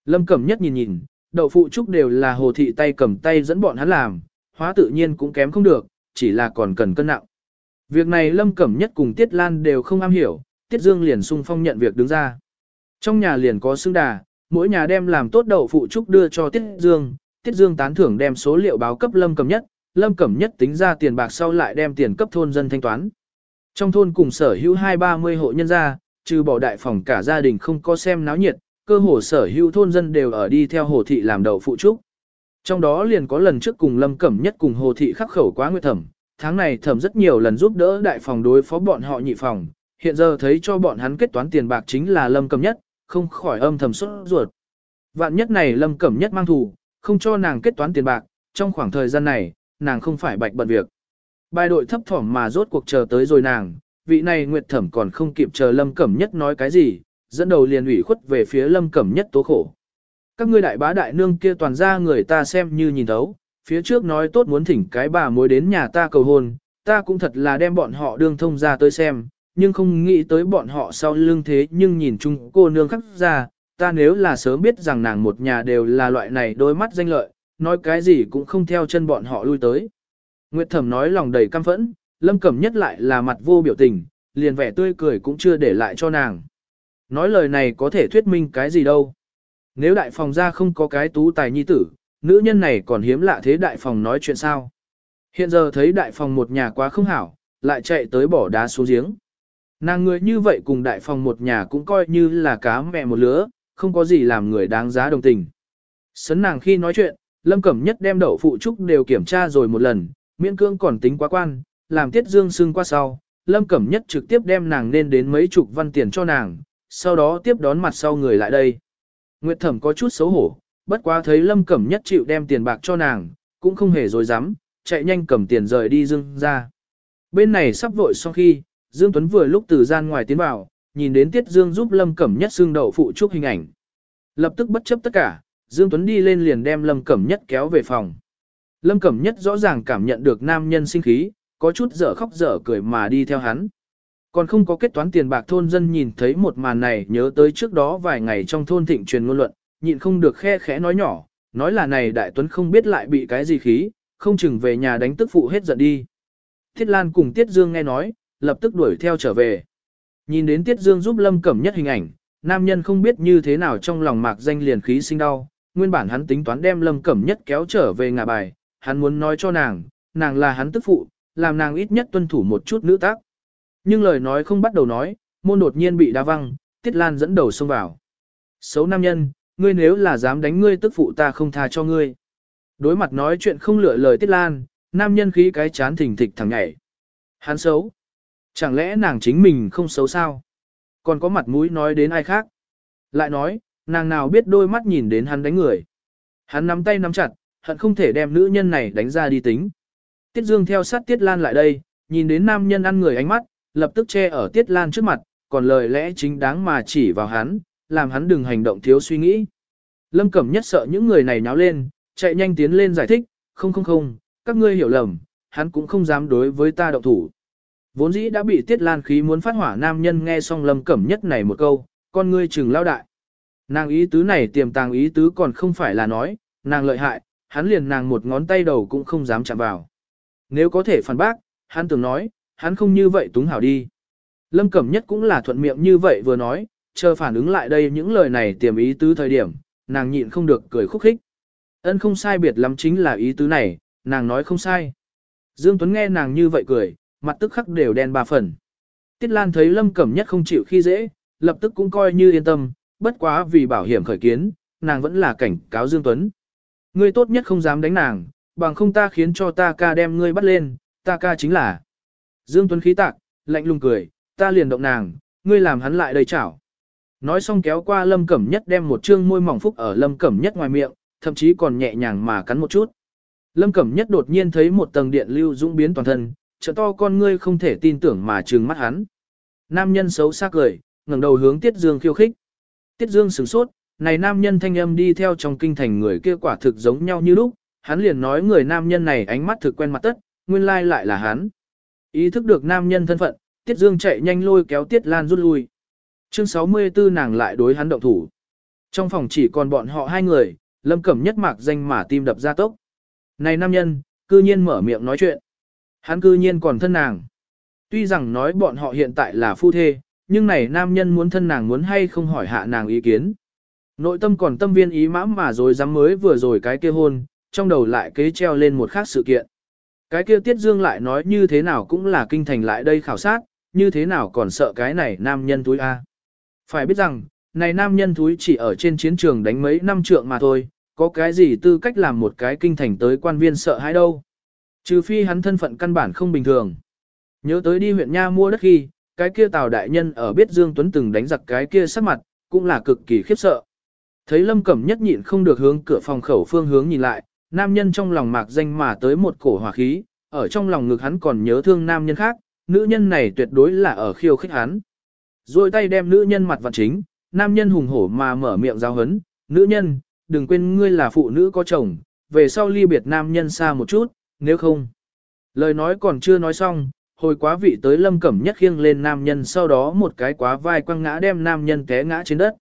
Lâm Cẩm Nhất nhìn nhìn, đậu phụ trúc đều là hồ thị tay cầm tay dẫn bọn hắn làm, hóa tự nhiên cũng kém không được, chỉ là còn cần cân nặng. Việc này Lâm Cẩm Nhất cùng Tiết Lan đều không am hiểu, Tiết Dương liền sung phong nhận việc đứng ra. Trong nhà liền có xương đà, mỗi nhà đem làm tốt đậu phụ trúc đưa cho Tiết Dương, Tiết Dương tán thưởng đem số liệu báo cấp Lâm Cẩm Nhất, Lâm Cẩm Nhất tính ra tiền bạc sau lại đem tiền cấp thôn dân thanh toán. Trong thôn cùng sở hữu hai ba mươi hộ nhân gia, trừ bỏ đại phòng cả gia đình không có xem náo nhiệt, cơ hồ sở hữu thôn dân đều ở đi theo hồ thị làm đầu phụ trúc. Trong đó liền có lần trước cùng Lâm Cẩm Nhất cùng hồ thị khắc khẩu quá nguyệt thẩm, tháng này thẩm rất nhiều lần giúp đỡ đại phòng đối phó bọn họ nhị phòng, hiện giờ thấy cho bọn hắn kết toán tiền bạc chính là Lâm Cẩm Nhất, không khỏi âm thầm sốt ruột. Vạn nhất này Lâm Cẩm Nhất mang thù, không cho nàng kết toán tiền bạc, trong khoảng thời gian này, nàng không phải bạch bận việc. Bài đội thấp thỏm mà rốt cuộc chờ tới rồi nàng, vị này Nguyệt Thẩm còn không kịp chờ Lâm Cẩm Nhất nói cái gì, dẫn đầu liền ủy khuất về phía Lâm Cẩm Nhất tố khổ. Các ngươi đại bá đại nương kia toàn ra người ta xem như nhìn thấu, phía trước nói tốt muốn thỉnh cái bà mối đến nhà ta cầu hôn, ta cũng thật là đem bọn họ đương thông ra tới xem, nhưng không nghĩ tới bọn họ sau lưng thế nhưng nhìn chung cô nương khắc ra, ta nếu là sớm biết rằng nàng một nhà đều là loại này đôi mắt danh lợi, nói cái gì cũng không theo chân bọn họ lui tới. Nguyệt Thẩm nói lòng đầy căm phẫn, Lâm Cẩm Nhất lại là mặt vô biểu tình, liền vẻ tươi cười cũng chưa để lại cho nàng. Nói lời này có thể thuyết minh cái gì đâu. Nếu đại phòng ra không có cái tú tài nhi tử, nữ nhân này còn hiếm lạ thế đại phòng nói chuyện sao. Hiện giờ thấy đại phòng một nhà quá không hảo, lại chạy tới bỏ đá xuống giếng. Nàng người như vậy cùng đại phòng một nhà cũng coi như là cá mẹ một lứa, không có gì làm người đáng giá đồng tình. Sấn nàng khi nói chuyện, Lâm Cẩm Nhất đem đậu phụ trúc đều kiểm tra rồi một lần, miễn cương còn tính quá quan, làm tiết dương sưng qua sau. Lâm Cẩm Nhất trực tiếp đem nàng nên đến mấy chục văn tiền cho nàng, sau đó tiếp đón mặt sau người lại đây. Nguyệt Thẩm có chút xấu hổ, bất quá thấy Lâm Cẩm Nhất chịu đem tiền bạc cho nàng, cũng không hề dối dám, chạy nhanh cầm tiền rời đi dương ra. Bên này sắp vội sau khi, Dương Tuấn vừa lúc từ gian ngoài tiến vào, nhìn đến Tiết Dương giúp Lâm Cẩm Nhất xương đậu phụ trúc hình ảnh. Lập tức bất chấp tất cả, Dương Tuấn đi lên liền đem Lâm Cẩm Nhất kéo về phòng. Lâm Cẩm Nhất rõ ràng cảm nhận được nam nhân sinh khí, có chút dở khóc dở cười mà đi theo hắn. Còn không có kết toán tiền bạc thôn dân nhìn thấy một màn này nhớ tới trước đó vài ngày trong thôn thịnh truyền ngôn luận, nhịn không được khe khẽ nói nhỏ, nói là này Đại Tuấn không biết lại bị cái gì khí, không chừng về nhà đánh tức phụ hết giận đi. Thiết Lan cùng Tiết Dương nghe nói, lập tức đuổi theo trở về. Nhìn đến Tiết Dương giúp Lâm Cẩm Nhất hình ảnh, nam nhân không biết như thế nào trong lòng mạc danh liền khí sinh đau, nguyên bản hắn tính toán đem Lâm Cẩm Nhất kéo trở về ngả bài, hắn muốn nói cho nàng, nàng là hắn tức phụ, làm nàng ít nhất tuân thủ một chút nữ tác. Nhưng lời nói không bắt đầu nói, môn đột nhiên bị đá văng, Tiết Lan dẫn đầu xông vào. Xấu nam nhân, ngươi nếu là dám đánh ngươi tức phụ ta không tha cho ngươi. Đối mặt nói chuyện không lựa lời Tiết Lan, nam nhân khí cái chán thình thịch thẳng nhảy. Hắn xấu. Chẳng lẽ nàng chính mình không xấu sao? Còn có mặt mũi nói đến ai khác? Lại nói, nàng nào biết đôi mắt nhìn đến hắn đánh người. Hắn nắm tay nắm chặt, hận không thể đem nữ nhân này đánh ra đi tính. Tiết Dương theo sát Tiết Lan lại đây, nhìn đến nam nhân ăn người ánh mắt, lập tức che ở Tiết Lan trước mặt, còn lời lẽ chính đáng mà chỉ vào hắn, làm hắn đừng hành động thiếu suy nghĩ. Lâm Cẩm nhất sợ những người này nháo lên, chạy nhanh tiến lên giải thích, không không không, các ngươi hiểu lầm, hắn cũng không dám đối với ta động thủ. Vốn dĩ đã bị tiết lan khí muốn phát hỏa nam nhân nghe xong lâm cẩm nhất này một câu, con ngươi chừng lao đại. Nàng ý tứ này tiềm tàng ý tứ còn không phải là nói, nàng lợi hại, hắn liền nàng một ngón tay đầu cũng không dám chạm vào. Nếu có thể phản bác, hắn tưởng nói, hắn không như vậy túng hảo đi. Lâm Cẩm Nhất cũng là thuận miệng như vậy vừa nói, chờ phản ứng lại đây những lời này tiềm ý tứ thời điểm, nàng nhịn không được cười khúc khích. Ân không sai biệt lắm chính là ý tứ này, nàng nói không sai. Dương Tuấn nghe nàng như vậy cười, mặt tức khắc đều đen ba phần. Tiết Lan thấy Lâm Cẩm Nhất không chịu khi dễ, lập tức cũng coi như yên tâm, bất quá vì bảo hiểm khởi kiến, nàng vẫn là cảnh cáo Dương Tuấn. Ngươi tốt nhất không dám đánh nàng, bằng không ta khiến cho ta ca đem ngươi bắt lên, ta ca chính là. Dương Tuấn khí tạc, lạnh lùng cười, ta liền động nàng, ngươi làm hắn lại đầy chảo. Nói xong kéo qua Lâm Cẩm Nhất đem một trương môi mỏng phúc ở Lâm Cẩm Nhất ngoài miệng, thậm chí còn nhẹ nhàng mà cắn một chút. Lâm Cẩm Nhất đột nhiên thấy một tầng điện lưu dũng biến toàn thân, trợ to con ngươi không thể tin tưởng mà trừng mắt hắn. Nam nhân xấu xác cười, ngẩng đầu hướng Tiết Dương khiêu khích. Tiết Dương sửng sốt, này nam nhân thanh âm đi theo trong kinh thành người kia quả thực giống nhau như lúc, hắn liền nói người nam nhân này ánh mắt thực quen mặt tất, nguyên lai lại là hắn. Ý thức được nam nhân thân phận, Tiết Dương chạy nhanh lôi kéo Tiết Lan rút lui. Chương 64 nàng lại đối hắn động thủ. Trong phòng chỉ còn bọn họ hai người, Lâm Cẩm nhất mạc danh mà tim đập ra tốc. Này nam nhân, cư nhiên mở miệng nói chuyện. Hắn cư nhiên còn thân nàng. Tuy rằng nói bọn họ hiện tại là phu thê, nhưng này nam nhân muốn thân nàng muốn hay không hỏi hạ nàng ý kiến. Nội tâm còn tâm viên ý mãm mà rồi dám mới vừa rồi cái kia hôn, trong đầu lại kế treo lên một khác sự kiện. Cái kia Tiết Dương lại nói như thế nào cũng là kinh thành lại đây khảo sát, như thế nào còn sợ cái này nam nhân túi A. Phải biết rằng, này nam nhân túi chỉ ở trên chiến trường đánh mấy năm trượng mà thôi, có cái gì tư cách làm một cái kinh thành tới quan viên sợ hãi đâu. Trừ phi hắn thân phận căn bản không bình thường. Nhớ tới đi huyện Nha mua đất khi, cái kia Tào đại nhân ở biết Dương Tuấn từng đánh giặc cái kia sắc mặt, cũng là cực kỳ khiếp sợ. Thấy Lâm Cẩm nhất nhịn không được hướng cửa phòng khẩu phương hướng nhìn lại, nam nhân trong lòng mạc danh mà tới một cổ hỏa khí, ở trong lòng ngực hắn còn nhớ thương nam nhân khác, nữ nhân này tuyệt đối là ở khiêu khích hắn. Rồi tay đem nữ nhân mặt vặn chính, nam nhân hùng hổ mà mở miệng giao hấn, nữ nhân, đừng quên ngươi là phụ nữ có chồng, về sau ly biệt nam nhân xa một chút, nếu không. Lời nói còn chưa nói xong, hồi quá vị tới lâm cẩm nhất khiêng lên nam nhân sau đó một cái quá vai quăng ngã đem nam nhân té ngã trên đất.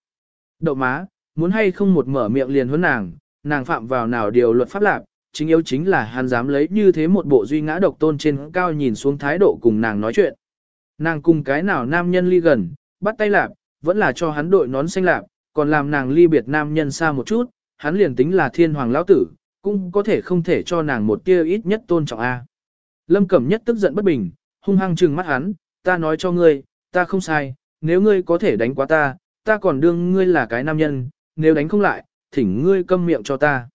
Đậu má, muốn hay không một mở miệng liền huấn nàng, nàng phạm vào nào điều luật pháp lạc, chính yếu chính là hắn dám lấy như thế một bộ duy ngã độc tôn trên cao nhìn xuống thái độ cùng nàng nói chuyện. Nàng cùng cái nào nam nhân ly gần, bắt tay lạp, vẫn là cho hắn đội nón xanh lạp, còn làm nàng ly biệt nam nhân xa một chút, hắn liền tính là thiên hoàng lão tử, cũng có thể không thể cho nàng một tia ít nhất tôn trọng A. Lâm Cẩm Nhất tức giận bất bình, hung hăng trừng mắt hắn, ta nói cho ngươi, ta không sai, nếu ngươi có thể đánh quá ta, ta còn đương ngươi là cái nam nhân, nếu đánh không lại, thỉnh ngươi câm miệng cho ta.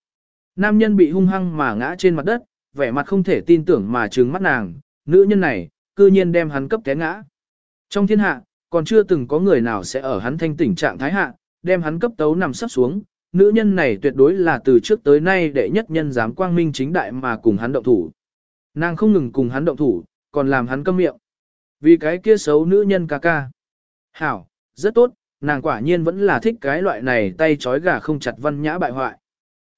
Nam nhân bị hung hăng mà ngã trên mặt đất, vẻ mặt không thể tin tưởng mà trừng mắt nàng, nữ nhân này, cư nhiên đem hắn cấp té ngã. Trong thiên hạ, còn chưa từng có người nào sẽ ở hắn thanh tỉnh trạng thái hạ, đem hắn cấp tấu nằm sắp xuống, nữ nhân này tuyệt đối là từ trước tới nay đệ nhất nhân dám quang minh chính đại mà cùng hắn động thủ. Nàng không ngừng cùng hắn động thủ, còn làm hắn câm miệng. Vì cái kia xấu nữ nhân ca ca. Hảo, rất tốt, nàng quả nhiên vẫn là thích cái loại này tay trói gà không chặt văn nhã bại hoại.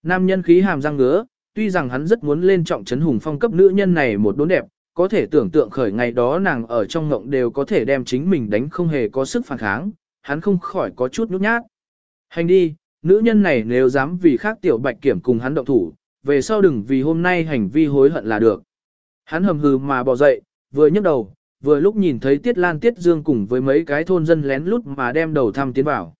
Nam nhân khí hàm răng ngứa, tuy rằng hắn rất muốn lên trọng trấn hùng phong cấp nữ nhân này một đốn đẹp, có thể tưởng tượng khởi ngày đó nàng ở trong ngộng đều có thể đem chính mình đánh không hề có sức phản kháng, hắn không khỏi có chút nhút nhát. Hành đi, nữ nhân này nếu dám vì khác tiểu bạch kiểm cùng hắn động thủ, về sau đừng vì hôm nay hành vi hối hận là được. Hắn hầm hừ mà bỏ dậy, vừa nhấc đầu, vừa lúc nhìn thấy Tiết Lan Tiết Dương cùng với mấy cái thôn dân lén lút mà đem đầu thăm tiến vào.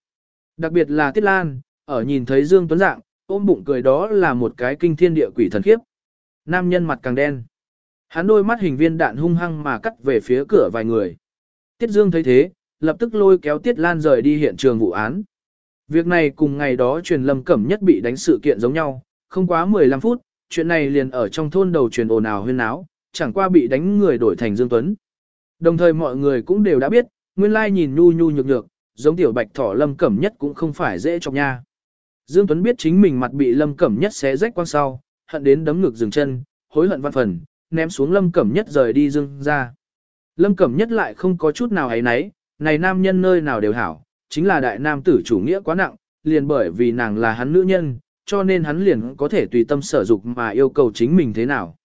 Đặc biệt là Tiết Lan, ở nhìn thấy Dương Tuấn Dạng, ôm bụng cười đó là một cái kinh thiên địa quỷ thần khiếp. Nam nhân mặt càng đen. Hắn đôi mắt hình viên đạn hung hăng mà cắt về phía cửa vài người. Tiết Dương thấy thế, lập tức lôi kéo Tiết Lan rời đi hiện trường vụ án. Việc này cùng ngày đó truyền lâm cẩm nhất bị đánh sự kiện giống nhau, không quá 15 phút, chuyện này liền ở trong thôn đầu truyền ồn ào huyên náo, chẳng qua bị đánh người đổi thành Dương Tuấn. Đồng thời mọi người cũng đều đã biết, nguyên lai nhìn nhu nhu nhược nhược, giống tiểu bạch thỏ lâm cẩm nhất cũng không phải dễ chọc nha. Dương Tuấn biết chính mình mặt bị lâm cẩm nhất xé rách quang sau, hận đến đấm ngực dừng chân, hối hận văn phần, ném xuống lâm cẩm nhất rời đi dương ra. Lâm cẩm nhất lại không có chút nào ấy nấy, này nam nhân nơi nào đều hảo, chính là đại nam tử chủ nghĩa quá nặng, liền bởi vì nàng là hắn nữ nhân, cho nên hắn liền có thể tùy tâm sở dục mà yêu cầu chính mình thế nào.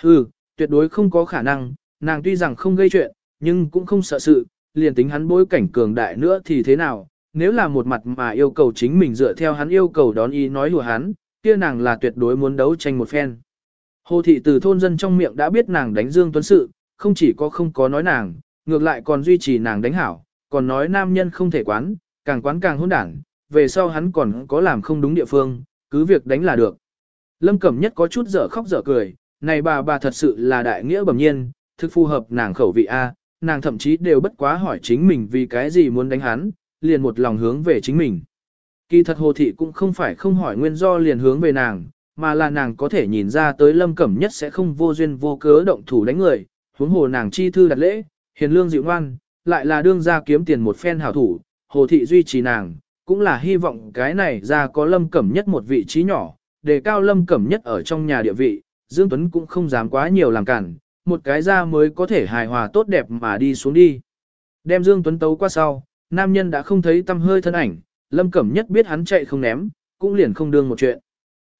Hừ, tuyệt đối không có khả năng, nàng tuy rằng không gây chuyện, nhưng cũng không sợ sự, liền tính hắn bối cảnh cường đại nữa thì thế nào, nếu là một mặt mà yêu cầu chính mình dựa theo hắn yêu cầu đón ý nói hùa hắn, kia nàng là tuyệt đối muốn đấu tranh một phen. Hồ thị từ thôn dân trong miệng đã biết nàng đánh Dương Tuấn sự, không chỉ có không có nói nàng, ngược lại còn duy trì nàng đánh hảo, còn nói nam nhân không thể quán, càng quán càng hỗn đảng, về sau hắn còn có làm không đúng địa phương, cứ việc đánh là được. Lâm Cẩm Nhất có chút dở khóc dở cười, này bà bà thật sự là đại nghĩa bẩm nhiên, thực phù hợp nàng khẩu vị A, nàng thậm chí đều bất quá hỏi chính mình vì cái gì muốn đánh hắn, liền một lòng hướng về chính mình. Kỳ thật hồ thị cũng không phải không hỏi nguyên do liền hướng về nàng, mà là nàng có thể nhìn ra tới lâm cẩm nhất sẽ không vô duyên vô cớ động thủ đánh người, huống hồ nàng chi thư đặt lễ, hiền lương dịu ngoan, lại là đương ra kiếm tiền một phen hảo thủ, hồ thị duy trì nàng, cũng là hy vọng cái này ra có lâm cẩm nhất một vị trí nhỏ, để cao lâm cẩm nhất ở trong nhà địa vị, Dương Tuấn cũng không dám quá nhiều làm cản, một cái ra mới có thể hài hòa tốt đẹp mà đi xuống đi. Đem Dương Tuấn tấu qua sau, nam nhân đã không thấy tâm hơi thân ảnh, lâm cẩm nhất biết hắn chạy không ném, cũng liền không đương một chuyện.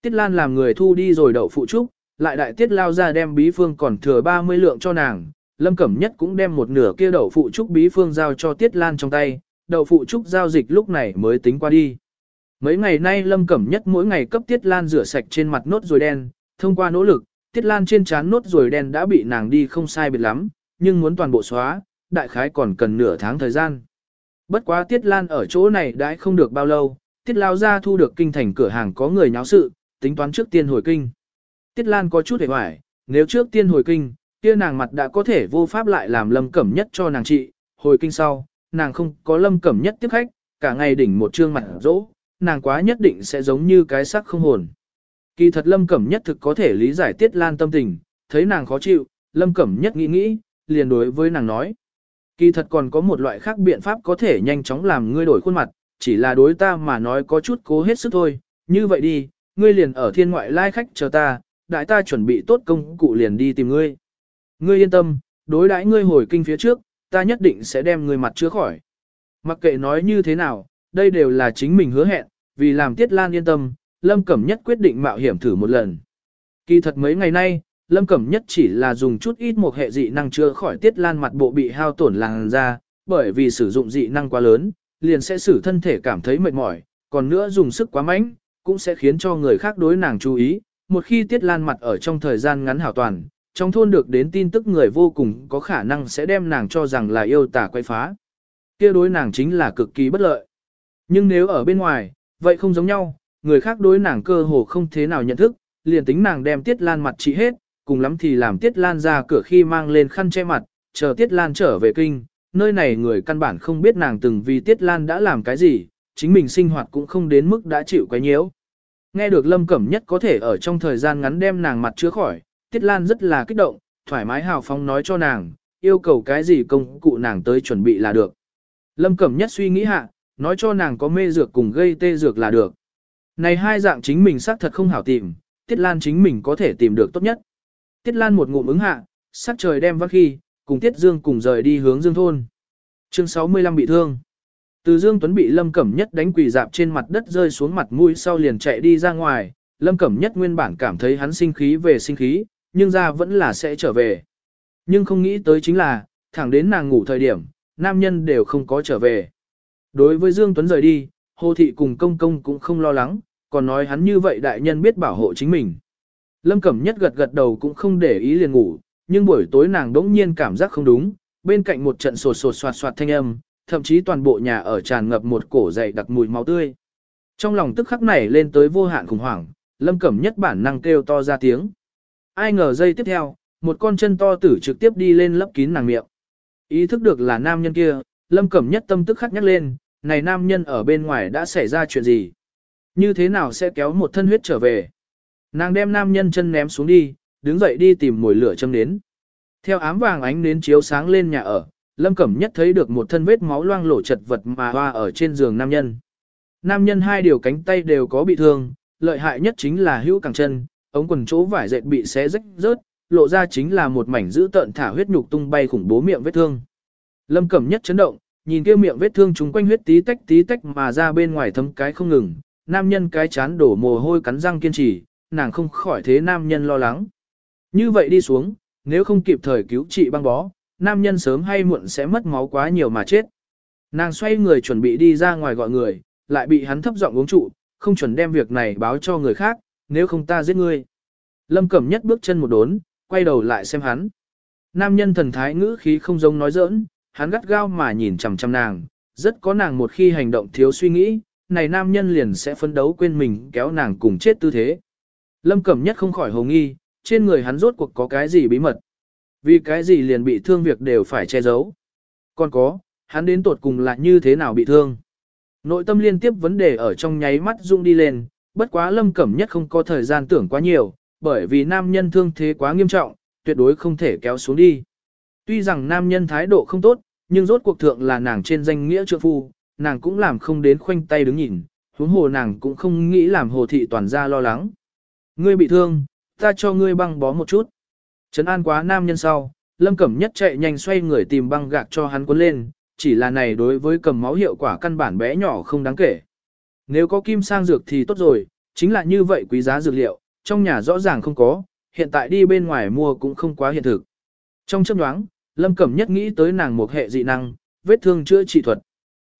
Tiết Lan làm người thu đi rồi đậu phụ trúc, lại đại tiết lao ra đem bí phương còn thừa 30 lượng cho nàng, Lâm Cẩm Nhất cũng đem một nửa kia đậu phụ trúc bí phương giao cho Tiết Lan trong tay, đậu phụ trúc giao dịch lúc này mới tính qua đi. Mấy ngày nay Lâm Cẩm Nhất mỗi ngày cấp Tiết Lan rửa sạch trên mặt nốt ruồi đen, thông qua nỗ lực, Tiết Lan trên trán nốt ruồi đen đã bị nàng đi không sai biệt lắm, nhưng muốn toàn bộ xóa, đại khái còn cần nửa tháng thời gian. Bất quá Tiết Lan ở chỗ này đã không được bao lâu, Tiết Lao ra thu được kinh thành cửa hàng có người nháo sự, tính toán trước tiên hồi kinh. Tiết Lan có chút hề hoài, nếu trước tiên hồi kinh, kia nàng mặt đã có thể vô pháp lại làm lâm cẩm nhất cho nàng trị, hồi kinh sau, nàng không có lâm cẩm nhất tiếp khách, cả ngày đỉnh một trương mặt rỗ, nàng quá nhất định sẽ giống như cái sắc không hồn. Kỳ thật lâm cẩm nhất thực có thể lý giải Tiết Lan tâm tình, thấy nàng khó chịu, lâm cẩm nhất nghĩ nghĩ, liền đối với nàng nói. Kỳ thật còn có một loại khác biện pháp có thể nhanh chóng làm ngươi đổi khuôn mặt, chỉ là đối ta mà nói có chút cố hết sức thôi, như vậy đi, ngươi liền ở thiên ngoại lai khách chờ ta, đại ta chuẩn bị tốt công cụ liền đi tìm ngươi. Ngươi yên tâm, đối đãi ngươi hồi kinh phía trước, ta nhất định sẽ đem ngươi mặt chữa khỏi. Mặc kệ nói như thế nào, đây đều là chính mình hứa hẹn, vì làm Tiết Lan yên tâm, Lâm Cẩm Nhất quyết định mạo hiểm thử một lần. Kỳ thật mấy ngày nay, Lâm Cẩm Nhất chỉ là dùng chút ít một hệ dị năng chữa khỏi Tiết Lan mặt bộ bị hao tổn làn da, bởi vì sử dụng dị năng quá lớn, liền sẽ sử thân thể cảm thấy mệt mỏi, còn nữa dùng sức quá mạnh, cũng sẽ khiến cho người khác đối nàng chú ý. Một khi Tiết Lan mặt ở trong thời gian ngắn hảo toàn, trong thôn được đến tin tức người vô cùng có khả năng sẽ đem nàng cho rằng là yêu tà quay phá. kia đối nàng chính là cực kỳ bất lợi. Nhưng nếu ở bên ngoài, vậy không giống nhau, người khác đối nàng cơ hồ không thế nào nhận thức, liền tính nàng đem Tiết Lan mặt trị hết, cùng lắm thì làm Tiết Lan ra cửa khi mang lên khăn che mặt, chờ Tiết Lan trở về kinh, nơi này người căn bản không biết nàng từng vì Tiết Lan đã làm cái gì, chính mình sinh hoạt cũng không đến mức đã chịu cái nhiễu. Nghe được Lâm Cẩm Nhất có thể ở trong thời gian ngắn đem nàng mặt chữa khỏi, Tiết Lan rất là kích động, thoải mái hào phóng nói cho nàng, yêu cầu cái gì công cụ nàng tới chuẩn bị là được. Lâm Cẩm Nhất suy nghĩ hạ, nói cho nàng có mê dược cùng gây tê dược là được. Này hai dạng chính mình xác thật không hảo tìm, Tiết Lan chính mình có thể tìm được tốt nhất. Tiết Lan một ngụm ứng hạ, sắc trời đem vác khi, cùng Tiết Dương cùng rời đi hướng Dương Thôn. Chương 65 bị thương. Từ Dương Tuấn bị Lâm Cẩm Nhất đánh quỳ dạp trên mặt đất rơi xuống mặt mũi sau liền chạy đi ra ngoài, Lâm Cẩm Nhất nguyên bản cảm thấy hắn sinh khí về sinh khí, nhưng ra vẫn là sẽ trở về. Nhưng không nghĩ tới chính là, thẳng đến nàng ngủ thời điểm, nam nhân đều không có trở về. Đối với Dương Tuấn rời đi, Hồ Thị cùng Công Công cũng không lo lắng, còn nói hắn như vậy đại nhân biết bảo hộ chính mình. Lâm Cẩm Nhất gật gật đầu cũng không để ý liền ngủ, nhưng buổi tối nàng đỗng nhiên cảm giác không đúng, bên cạnh một trận sột sột soạt soạt thanh âm, thậm chí toàn bộ nhà ở tràn ngập một cổ dày đặc mùi máu tươi. Trong lòng tức khắc nảy lên tới vô hạn khủng hoảng, Lâm Cẩm Nhất bản năng kêu to ra tiếng. Ai ngờ giây tiếp theo, một con chân to tử trực tiếp đi lên lấp kín nàng miệng. Ý thức được là nam nhân kia, Lâm Cẩm Nhất tâm tức khắc nhắc lên, này nam nhân ở bên ngoài đã xảy ra chuyện gì? Như thế nào sẽ kéo một thân huyết trở về? Nàng đem nam nhân chân ném xuống đi, đứng dậy đi tìm mồi lửa châm nến. Theo ám vàng ánh nến chiếu sáng lên nhà ở, Lâm Cẩm Nhất thấy được một thân vết máu loang lổ chật vật mà hoa ở trên giường nam nhân. Nam nhân hai điều cánh tay đều có bị thương, lợi hại nhất chính là hữu cẳng chân, ống quần chỗ vải dệt bị xé rách rớt, lộ ra chính là một mảnh dữ tợn thả huyết nhục tung bay khủng bố miệng vết thương. Lâm Cẩm Nhất chấn động, nhìn kia miệng vết thương chúng quanh huyết tí tách tí tách mà ra bên ngoài thấm cái không ngừng, nam nhân cái chán đổ mồ hôi cắn răng kiên trì, nàng không khỏi thế nam nhân lo lắng. Như vậy đi xuống, nếu không kịp thời cứu trị băng bó, nam nhân sớm hay muộn sẽ mất máu quá nhiều mà chết. Nàng xoay người chuẩn bị đi ra ngoài gọi người, lại bị hắn thấp giọng uống trụ, không chuẩn đem việc này báo cho người khác, nếu không ta giết ngươi. Lâm Cẩm Nhất bước chân một đốn, quay đầu lại xem hắn. Nam nhân thần thái ngữ khí không giống nói giỡn, hắn gắt gao mà nhìn chằm chằm nàng, rất có nàng một khi hành động thiếu suy nghĩ, này nam nhân liền sẽ phấn đấu quên mình kéo nàng cùng chết tư thế. Lâm Cẩm Nhất không khỏi hồ nghi, trên người hắn rốt cuộc có cái gì bí mật. Vì cái gì liền bị thương việc đều phải che giấu. Còn có, hắn đến tột cùng là như thế nào bị thương. Nội tâm liên tiếp vấn đề ở trong nháy mắt rung đi lên, bất quá Lâm Cẩm Nhất không có thời gian tưởng quá nhiều, bởi vì nam nhân thương thế quá nghiêm trọng, tuyệt đối không thể kéo xuống đi. Tuy rằng nam nhân thái độ không tốt, nhưng rốt cuộc thượng là nàng trên danh nghĩa trượng phu, nàng cũng làm không đến khoanh tay đứng nhìn, huống hồ nàng cũng không nghĩ làm hồ thị toàn ra lo lắng. Ngươi bị thương, ta cho ngươi băng bó một chút. Trấn an quá nam nhân sau, Lâm Cẩm Nhất chạy nhanh xoay người tìm băng gạc cho hắn cuốn lên, chỉ là này đối với cầm máu hiệu quả căn bản bé nhỏ không đáng kể. Nếu có kim sang dược thì tốt rồi, chính là như vậy quý giá dược liệu, trong nhà rõ ràng không có, hiện tại đi bên ngoài mua cũng không quá hiện thực. Trong chấp nhoáng, Lâm Cẩm Nhất nghĩ tới nàng một hệ dị năng, vết thương chữa trị thuật.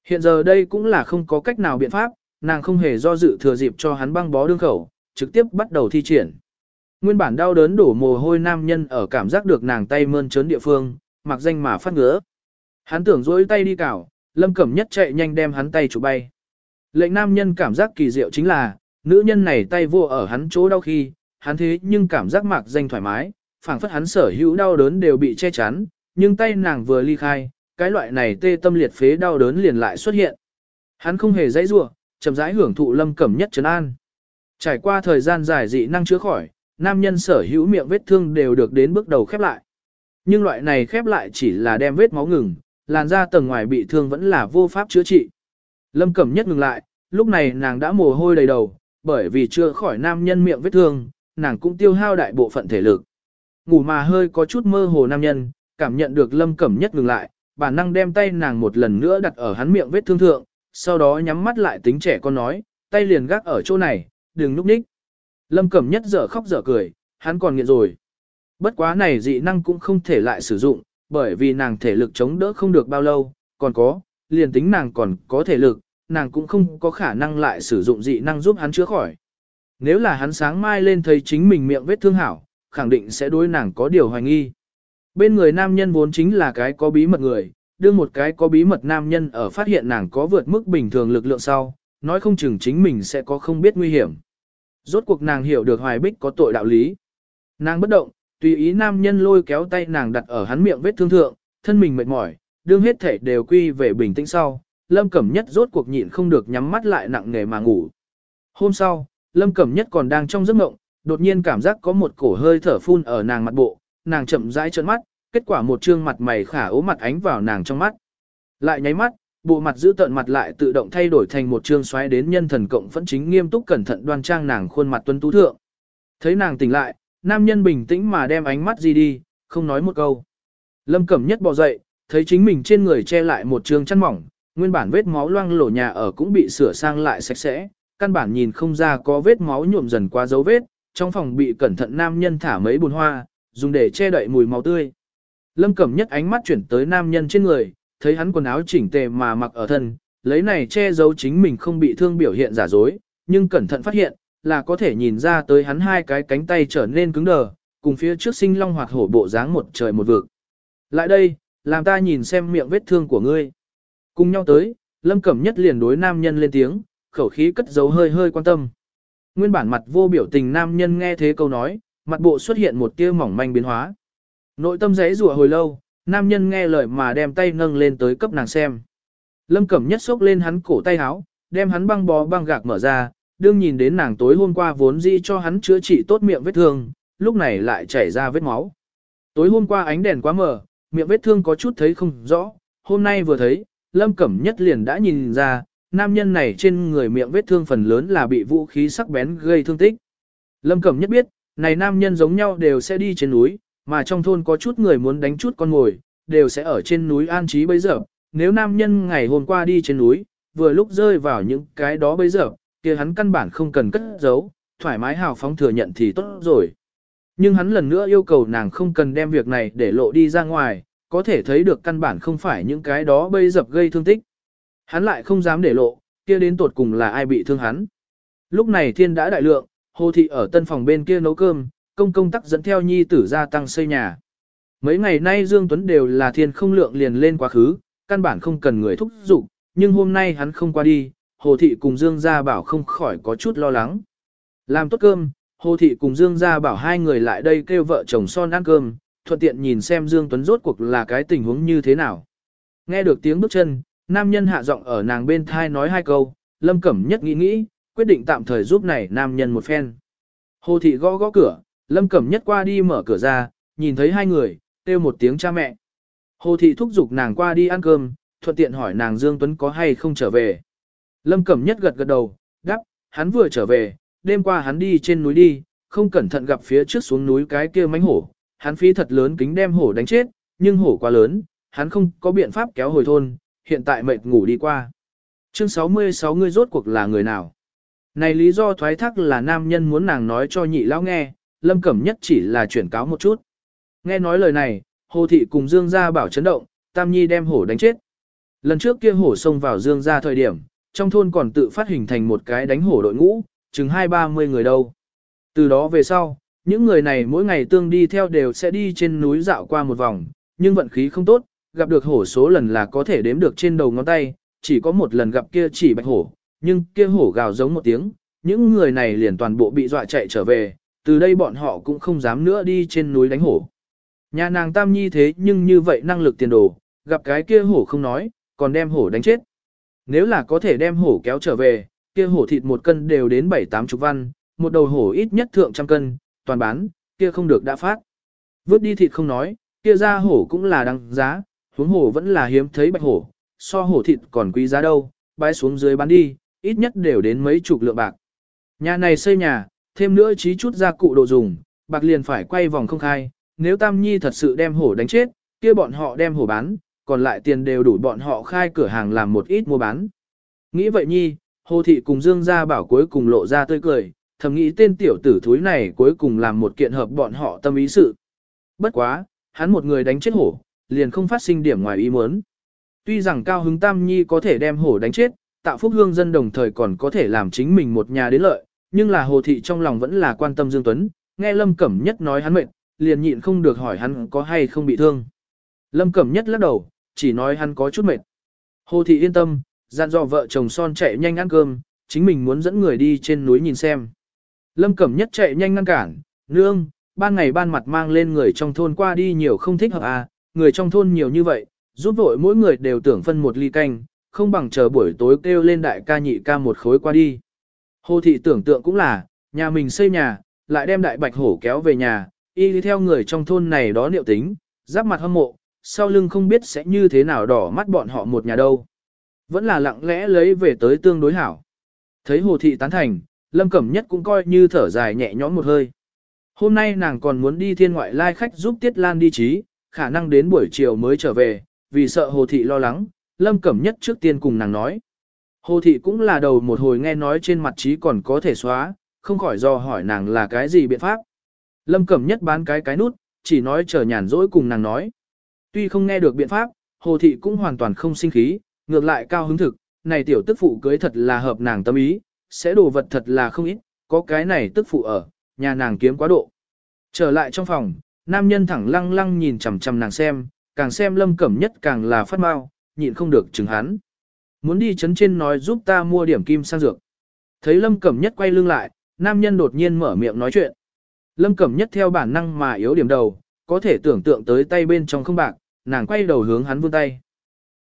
Hiện giờ đây cũng là không có cách nào biện pháp, nàng không hề do dự thừa dịp cho hắn băng bó đương khẩu, trực tiếp bắt đầu thi triển. Nguyên bản đau đớn đổ mồ hôi nam nhân ở cảm giác được nàng tay mơn trớn địa phương, mặc danh mà phát ngứa. Hắn tưởng dối tay đi cào, Lâm Cẩm Nhất chạy nhanh đem hắn tay chụp bay. Lệnh nam nhân cảm giác kỳ diệu chính là, nữ nhân này tay vô ở hắn chỗ đau khi, hắn thế nhưng cảm giác mạc danh thoải mái, phảng phất hắn sở hữu đau đớn đều bị che chắn, nhưng tay nàng vừa ly khai, cái loại này tê tâm liệt phế đau đớn liền lại xuất hiện. Hắn không hề dãy rủa, chậm rãi hưởng thụ lâm cẩm nhất trấn an. Trải qua thời gian dài dị năng chữa khỏi, nam nhân sở hữu miệng vết thương đều được đến bước đầu khép lại. Nhưng loại này khép lại chỉ là đem vết máu ngừng, làn da tầng ngoài bị thương vẫn là vô pháp chữa trị. Lâm cẩm nhất ngừng lại, lúc này nàng đã mồ hôi đầy đầu, bởi vì chưa khỏi nam nhân miệng vết thương, nàng cũng tiêu hao đại bộ phận thể lực. Ngủ mà hơi có chút mơ hồ nam nhân, cảm nhận được lâm cẩm nhất ngừng lại, bản năng đem tay nàng một lần nữa đặt ở hắn miệng vết thương thượng, sau đó nhắm mắt lại tính trẻ con nói, tay liền gác ở chỗ này, đừng núp ních. Lâm cẩm nhất dở khóc dở cười, hắn còn nghiện rồi. Bất quá này dị năng cũng không thể lại sử dụng, bởi vì nàng thể lực chống đỡ không được bao lâu, còn có, liền tính nàng còn có thể lực, nàng cũng không có khả năng lại sử dụng dị năng giúp hắn chữa khỏi. Nếu là hắn sáng mai lên thấy chính mình miệng vết thương hảo, khẳng định sẽ đối nàng có điều hoài nghi. Bên người nam nhân vốn chính là cái có bí mật người, đưa một cái có bí mật nam nhân ở phát hiện nàng có vượt mức bình thường lực lượng sau, nói không chừng chính mình sẽ có không biết nguy hiểm. Rốt cuộc nàng hiểu được hoài bích có tội đạo lý. Nàng bất động, tùy ý nam nhân lôi kéo tay nàng đặt ở hắn miệng vết thương thượng, thân mình mệt mỏi, đương hết thể đều quy về bình tĩnh sau. Lâm Cẩm Nhất rốt cuộc nhịn không được nhắm mắt lại nặng nề mà ngủ. Hôm sau, Lâm Cẩm Nhất còn đang trong giấc mộng, đột nhiên cảm giác có một cổ hơi thở phun ở nàng mặt bộ, nàng chậm rãi trợn mắt, kết quả một trương mặt mày khả ố mặt ánh vào nàng trong mắt. Lại nháy mắt, bộ mặt giữ tợn mặt lại tự động thay đổi thành một trương xoáy đến nhân thần cộng phẫn chính nghiêm túc cẩn thận đoan trang nàng khuôn mặt tuấn tú thượng. Thấy nàng tỉnh lại, nam nhân bình tĩnh mà đem ánh mắt gì đi, không nói một câu. Lâm Cẩm Nhất bò dậy, thấy chính mình trên người che lại một trương chăn mỏng, nguyên bản vết máu loang lổ nhà ở cũng bị sửa sang lại sạch sẽ, căn bản nhìn không ra có vết máu nhuộm dần qua dấu vết, trong phòng bị cẩn thận nam nhân thả mấy bùn hoa, dùng để che đậy mùi máu tươi. Lâm Cẩm Nhất ánh mắt chuyển tới nam nhân trên người, thấy hắn quần áo chỉnh tề mà mặc ở thân, lấy này che giấu chính mình không bị thương biểu hiện giả dối, nhưng cẩn thận phát hiện, là có thể nhìn ra tới hắn hai cái cánh tay trở nên cứng đờ, cùng phía trước sinh long hoạt hổ bộ dáng một trời một vực. Lại đây, làm ta nhìn xem miệng vết thương của ngươi. Cùng nhau tới, Lâm Cẩm Nhất liền đối nam nhân lên tiếng, khẩu khí cất giấu hơi hơi quan tâm. Nguyên bản mặt vô biểu tình nam nhân nghe thế câu nói, mặt bộ xuất hiện một tia mỏng manh biến hóa. Nội tâm giấy rủa hồi lâu, nam nhân nghe lời mà đem tay nâng lên tới cấp nàng xem. Lâm Cẩm Nhất xốc lên hắn cổ tay áo, đem hắn băng bó băng gạc mở ra, đương nhìn đến nàng tối hôm qua vốn dĩ cho hắn chữa trị tốt miệng vết thương, lúc này lại chảy ra vết máu. Tối hôm qua ánh đèn quá mờ, miệng vết thương có chút thấy không rõ, hôm nay vừa thấy, Lâm Cẩm Nhất liền đã nhìn ra, nam nhân này trên người miệng vết thương phần lớn là bị vũ khí sắc bén gây thương tích. Lâm Cẩm Nhất biết, này nam nhân giống nhau đều sẽ đi trên núi, mà trong thôn có chút người muốn đánh chút con ngồi, đều sẽ ở trên núi an trí bây giờ. Nếu nam nhân ngày hôm qua đi trên núi, vừa lúc rơi vào những cái đó bây giờ, kia hắn căn bản không cần cất giấu, thoải mái hào phóng thừa nhận thì tốt rồi. Nhưng hắn lần nữa yêu cầu nàng không cần đem việc này để lộ đi ra ngoài, có thể thấy được căn bản không phải những cái đó bây dập gây thương tích. Hắn lại không dám để lộ, kia đến tột cùng là ai bị thương hắn. Lúc này thiên đã đại lượng, hồ thị ở tân phòng bên kia nấu cơm, công công tắc dẫn theo nhi tử gia tăng xây nhà. Mấy ngày nay Dương Tuấn đều là thiên không lượng liền lên quá khứ, căn bản không cần người thúc giục, nhưng hôm nay hắn không qua đi, Hồ Thị cùng Dương Gia Bảo không khỏi có chút lo lắng. Làm tốt cơm, Hồ Thị cùng Dương Gia Bảo hai người lại đây kêu vợ chồng son ăn cơm, thuận tiện nhìn xem Dương Tuấn rốt cuộc là cái tình huống như thế nào. Nghe được tiếng bước chân, nam nhân hạ giọng ở nàng bên thai nói hai câu, Lâm Cẩm Nhất nghĩ nghĩ, quyết định tạm thời giúp này nam nhân một phen. Hồ Thị gõ gõ cửa, Lâm Cẩm Nhất qua đi mở cửa ra, nhìn thấy hai người, kêu một tiếng cha mẹ. Hồ Thị thúc giục nàng qua đi ăn cơm, thuận tiện hỏi nàng Dương Tuấn có hay không trở về. Lâm Cẩm Nhất gật gật đầu, đáp, hắn vừa trở về, đêm qua hắn đi trên núi đi, không cẩn thận gặp phía trước xuống núi cái kia mánh hổ, hắn phí thật lớn kính đem hổ đánh chết, nhưng hổ quá lớn, hắn không có biện pháp kéo hồi thôn, hiện tại mệt ngủ đi qua. Chương 66 ngươi rốt cuộc là người nào? Này lý do thoái thác là nam nhân muốn nàng nói cho nhị lão nghe, Lâm Cẩm Nhất chỉ là chuyển cáo một chút. Nghe nói lời này, Hồ Thị cùng Dương Gia bảo chấn động, Tam Nhi đem hổ đánh chết. Lần trước kia hổ xông vào Dương Gia thời điểm, trong thôn còn tự phát hình thành một cái đánh hổ đội ngũ, chừng hai ba mươi người đâu. Từ đó về sau, những người này mỗi ngày tương đi theo đều sẽ đi trên núi dạo qua một vòng, nhưng vận khí không tốt, gặp được hổ số lần là có thể đếm được trên đầu ngón tay, chỉ có một lần gặp kia chỉ bạch hổ, nhưng kia hổ gào giống một tiếng, những người này liền toàn bộ bị dọa chạy trở về, từ đây bọn họ cũng không dám nữa đi trên núi đánh hổ. Nhà nàng tam nhi thế nhưng như vậy năng lực tiền đồ, gặp cái kia hổ không nói, còn đem hổ đánh chết. Nếu là có thể đem hổ kéo trở về, kia hổ thịt một cân đều đến bảy tám chục văn, một đầu hổ ít nhất thượng trăm cân, toàn bán, kia không được đã phát. Vớt đi thịt không nói, kia ra hổ cũng là đăng giá, huống hổ vẫn là hiếm thấy bạch hổ, so hổ thịt còn quý giá đâu, bái xuống dưới bán đi, ít nhất đều đến mấy chục lượng bạc. Nhà này xây nhà, thêm nữa trí chút gia cụ đồ dùng, bạc liền phải quay vòng không khai, nếu Tam Nhi thật sự đem hổ đánh chết, kia bọn họ đem hổ bán, còn lại tiền đều đủ bọn họ khai cửa hàng làm một ít mua bán. Nghĩ vậy Nhi, Hồ Thị cùng Dương Gia Bảo cuối cùng lộ ra tươi cười, thầm nghĩ tên tiểu tử thúi này cuối cùng làm một kiện hợp bọn họ tâm ý sự. Bất quá, hắn một người đánh chết hổ, liền không phát sinh điểm ngoài ý muốn. Tuy rằng Cao Hứng Tam Nhi có thể đem hổ đánh chết, tạo phúc hương dân đồng thời còn có thể làm chính mình một nhà đến lợi, nhưng là Hồ Thị trong lòng vẫn là quan tâm Dương Tuấn, nghe Lâm Cẩm Nhất nói hắn mệt, liền nhịn không được hỏi hắn có hay không bị thương. Lâm Cẩm Nhất lắc đầu, chỉ nói hắn có chút mệt. Hồ thị yên tâm, dặn dò vợ chồng son chạy nhanh ăn cơm, chính mình muốn dẫn người đi trên núi nhìn xem. Lâm Cẩm Nhất chạy nhanh ngăn cản, nương, ban ngày ban mặt mang lên người trong thôn qua đi nhiều không thích hợp à, người trong thôn nhiều như vậy, giúp vội mỗi người đều tưởng phân một ly canh, không bằng chờ buổi tối kêu lên đại ca nhị ca một khối qua đi. Hồ thị tưởng tượng cũng là, nhà mình xây nhà, lại đem đại bạch hổ kéo về nhà, y đi theo người trong thôn này đó liệu tính, giáp mặt hâm mộ, sau lưng không biết sẽ như thế nào đỏ mắt bọn họ một nhà đâu. Vẫn là lặng lẽ lấy về tới tương đối hảo. Thấy hồ thị tán thành, lâm cẩm nhất cũng coi như thở dài nhẹ nhõm một hơi. Hôm nay nàng còn muốn đi thiên ngoại lai khách giúp Tiết Lan đi trí, khả năng đến buổi chiều mới trở về, vì sợ hồ thị lo lắng, lâm cẩm nhất trước tiên cùng nàng nói. Hồ thị cũng là đầu một hồi nghe nói trên mặt trí còn có thể xóa, không khỏi do hỏi nàng là cái gì biện pháp. Lâm cẩm nhất bán cái cái nút, chỉ nói chờ nhàn rỗi cùng nàng nói. Tuy không nghe được biện pháp, hồ thị cũng hoàn toàn không sinh khí, ngược lại cao hứng thực, này tiểu tức phụ cưới thật là hợp nàng tâm ý, sẽ đồ vật thật là không ít, có cái này tức phụ ở, nhà nàng kiếm quá độ. Trở lại trong phòng, nam nhân thẳng lăng lăng nhìn chằm chằm nàng xem, càng xem lâm cẩm nhất càng là phát mau, nhịn không được chừng hắn. Muốn đi chấn trên nói giúp ta mua điểm kim sang dược. Thấy lâm cẩm nhất quay lưng lại, nam nhân đột nhiên mở miệng nói chuyện. Lâm cẩm nhất theo bản năng mà yếu điểm đầu, có thể tưởng tượng tới tay bên trong không bạc, nàng quay đầu hướng hắn vươn tay.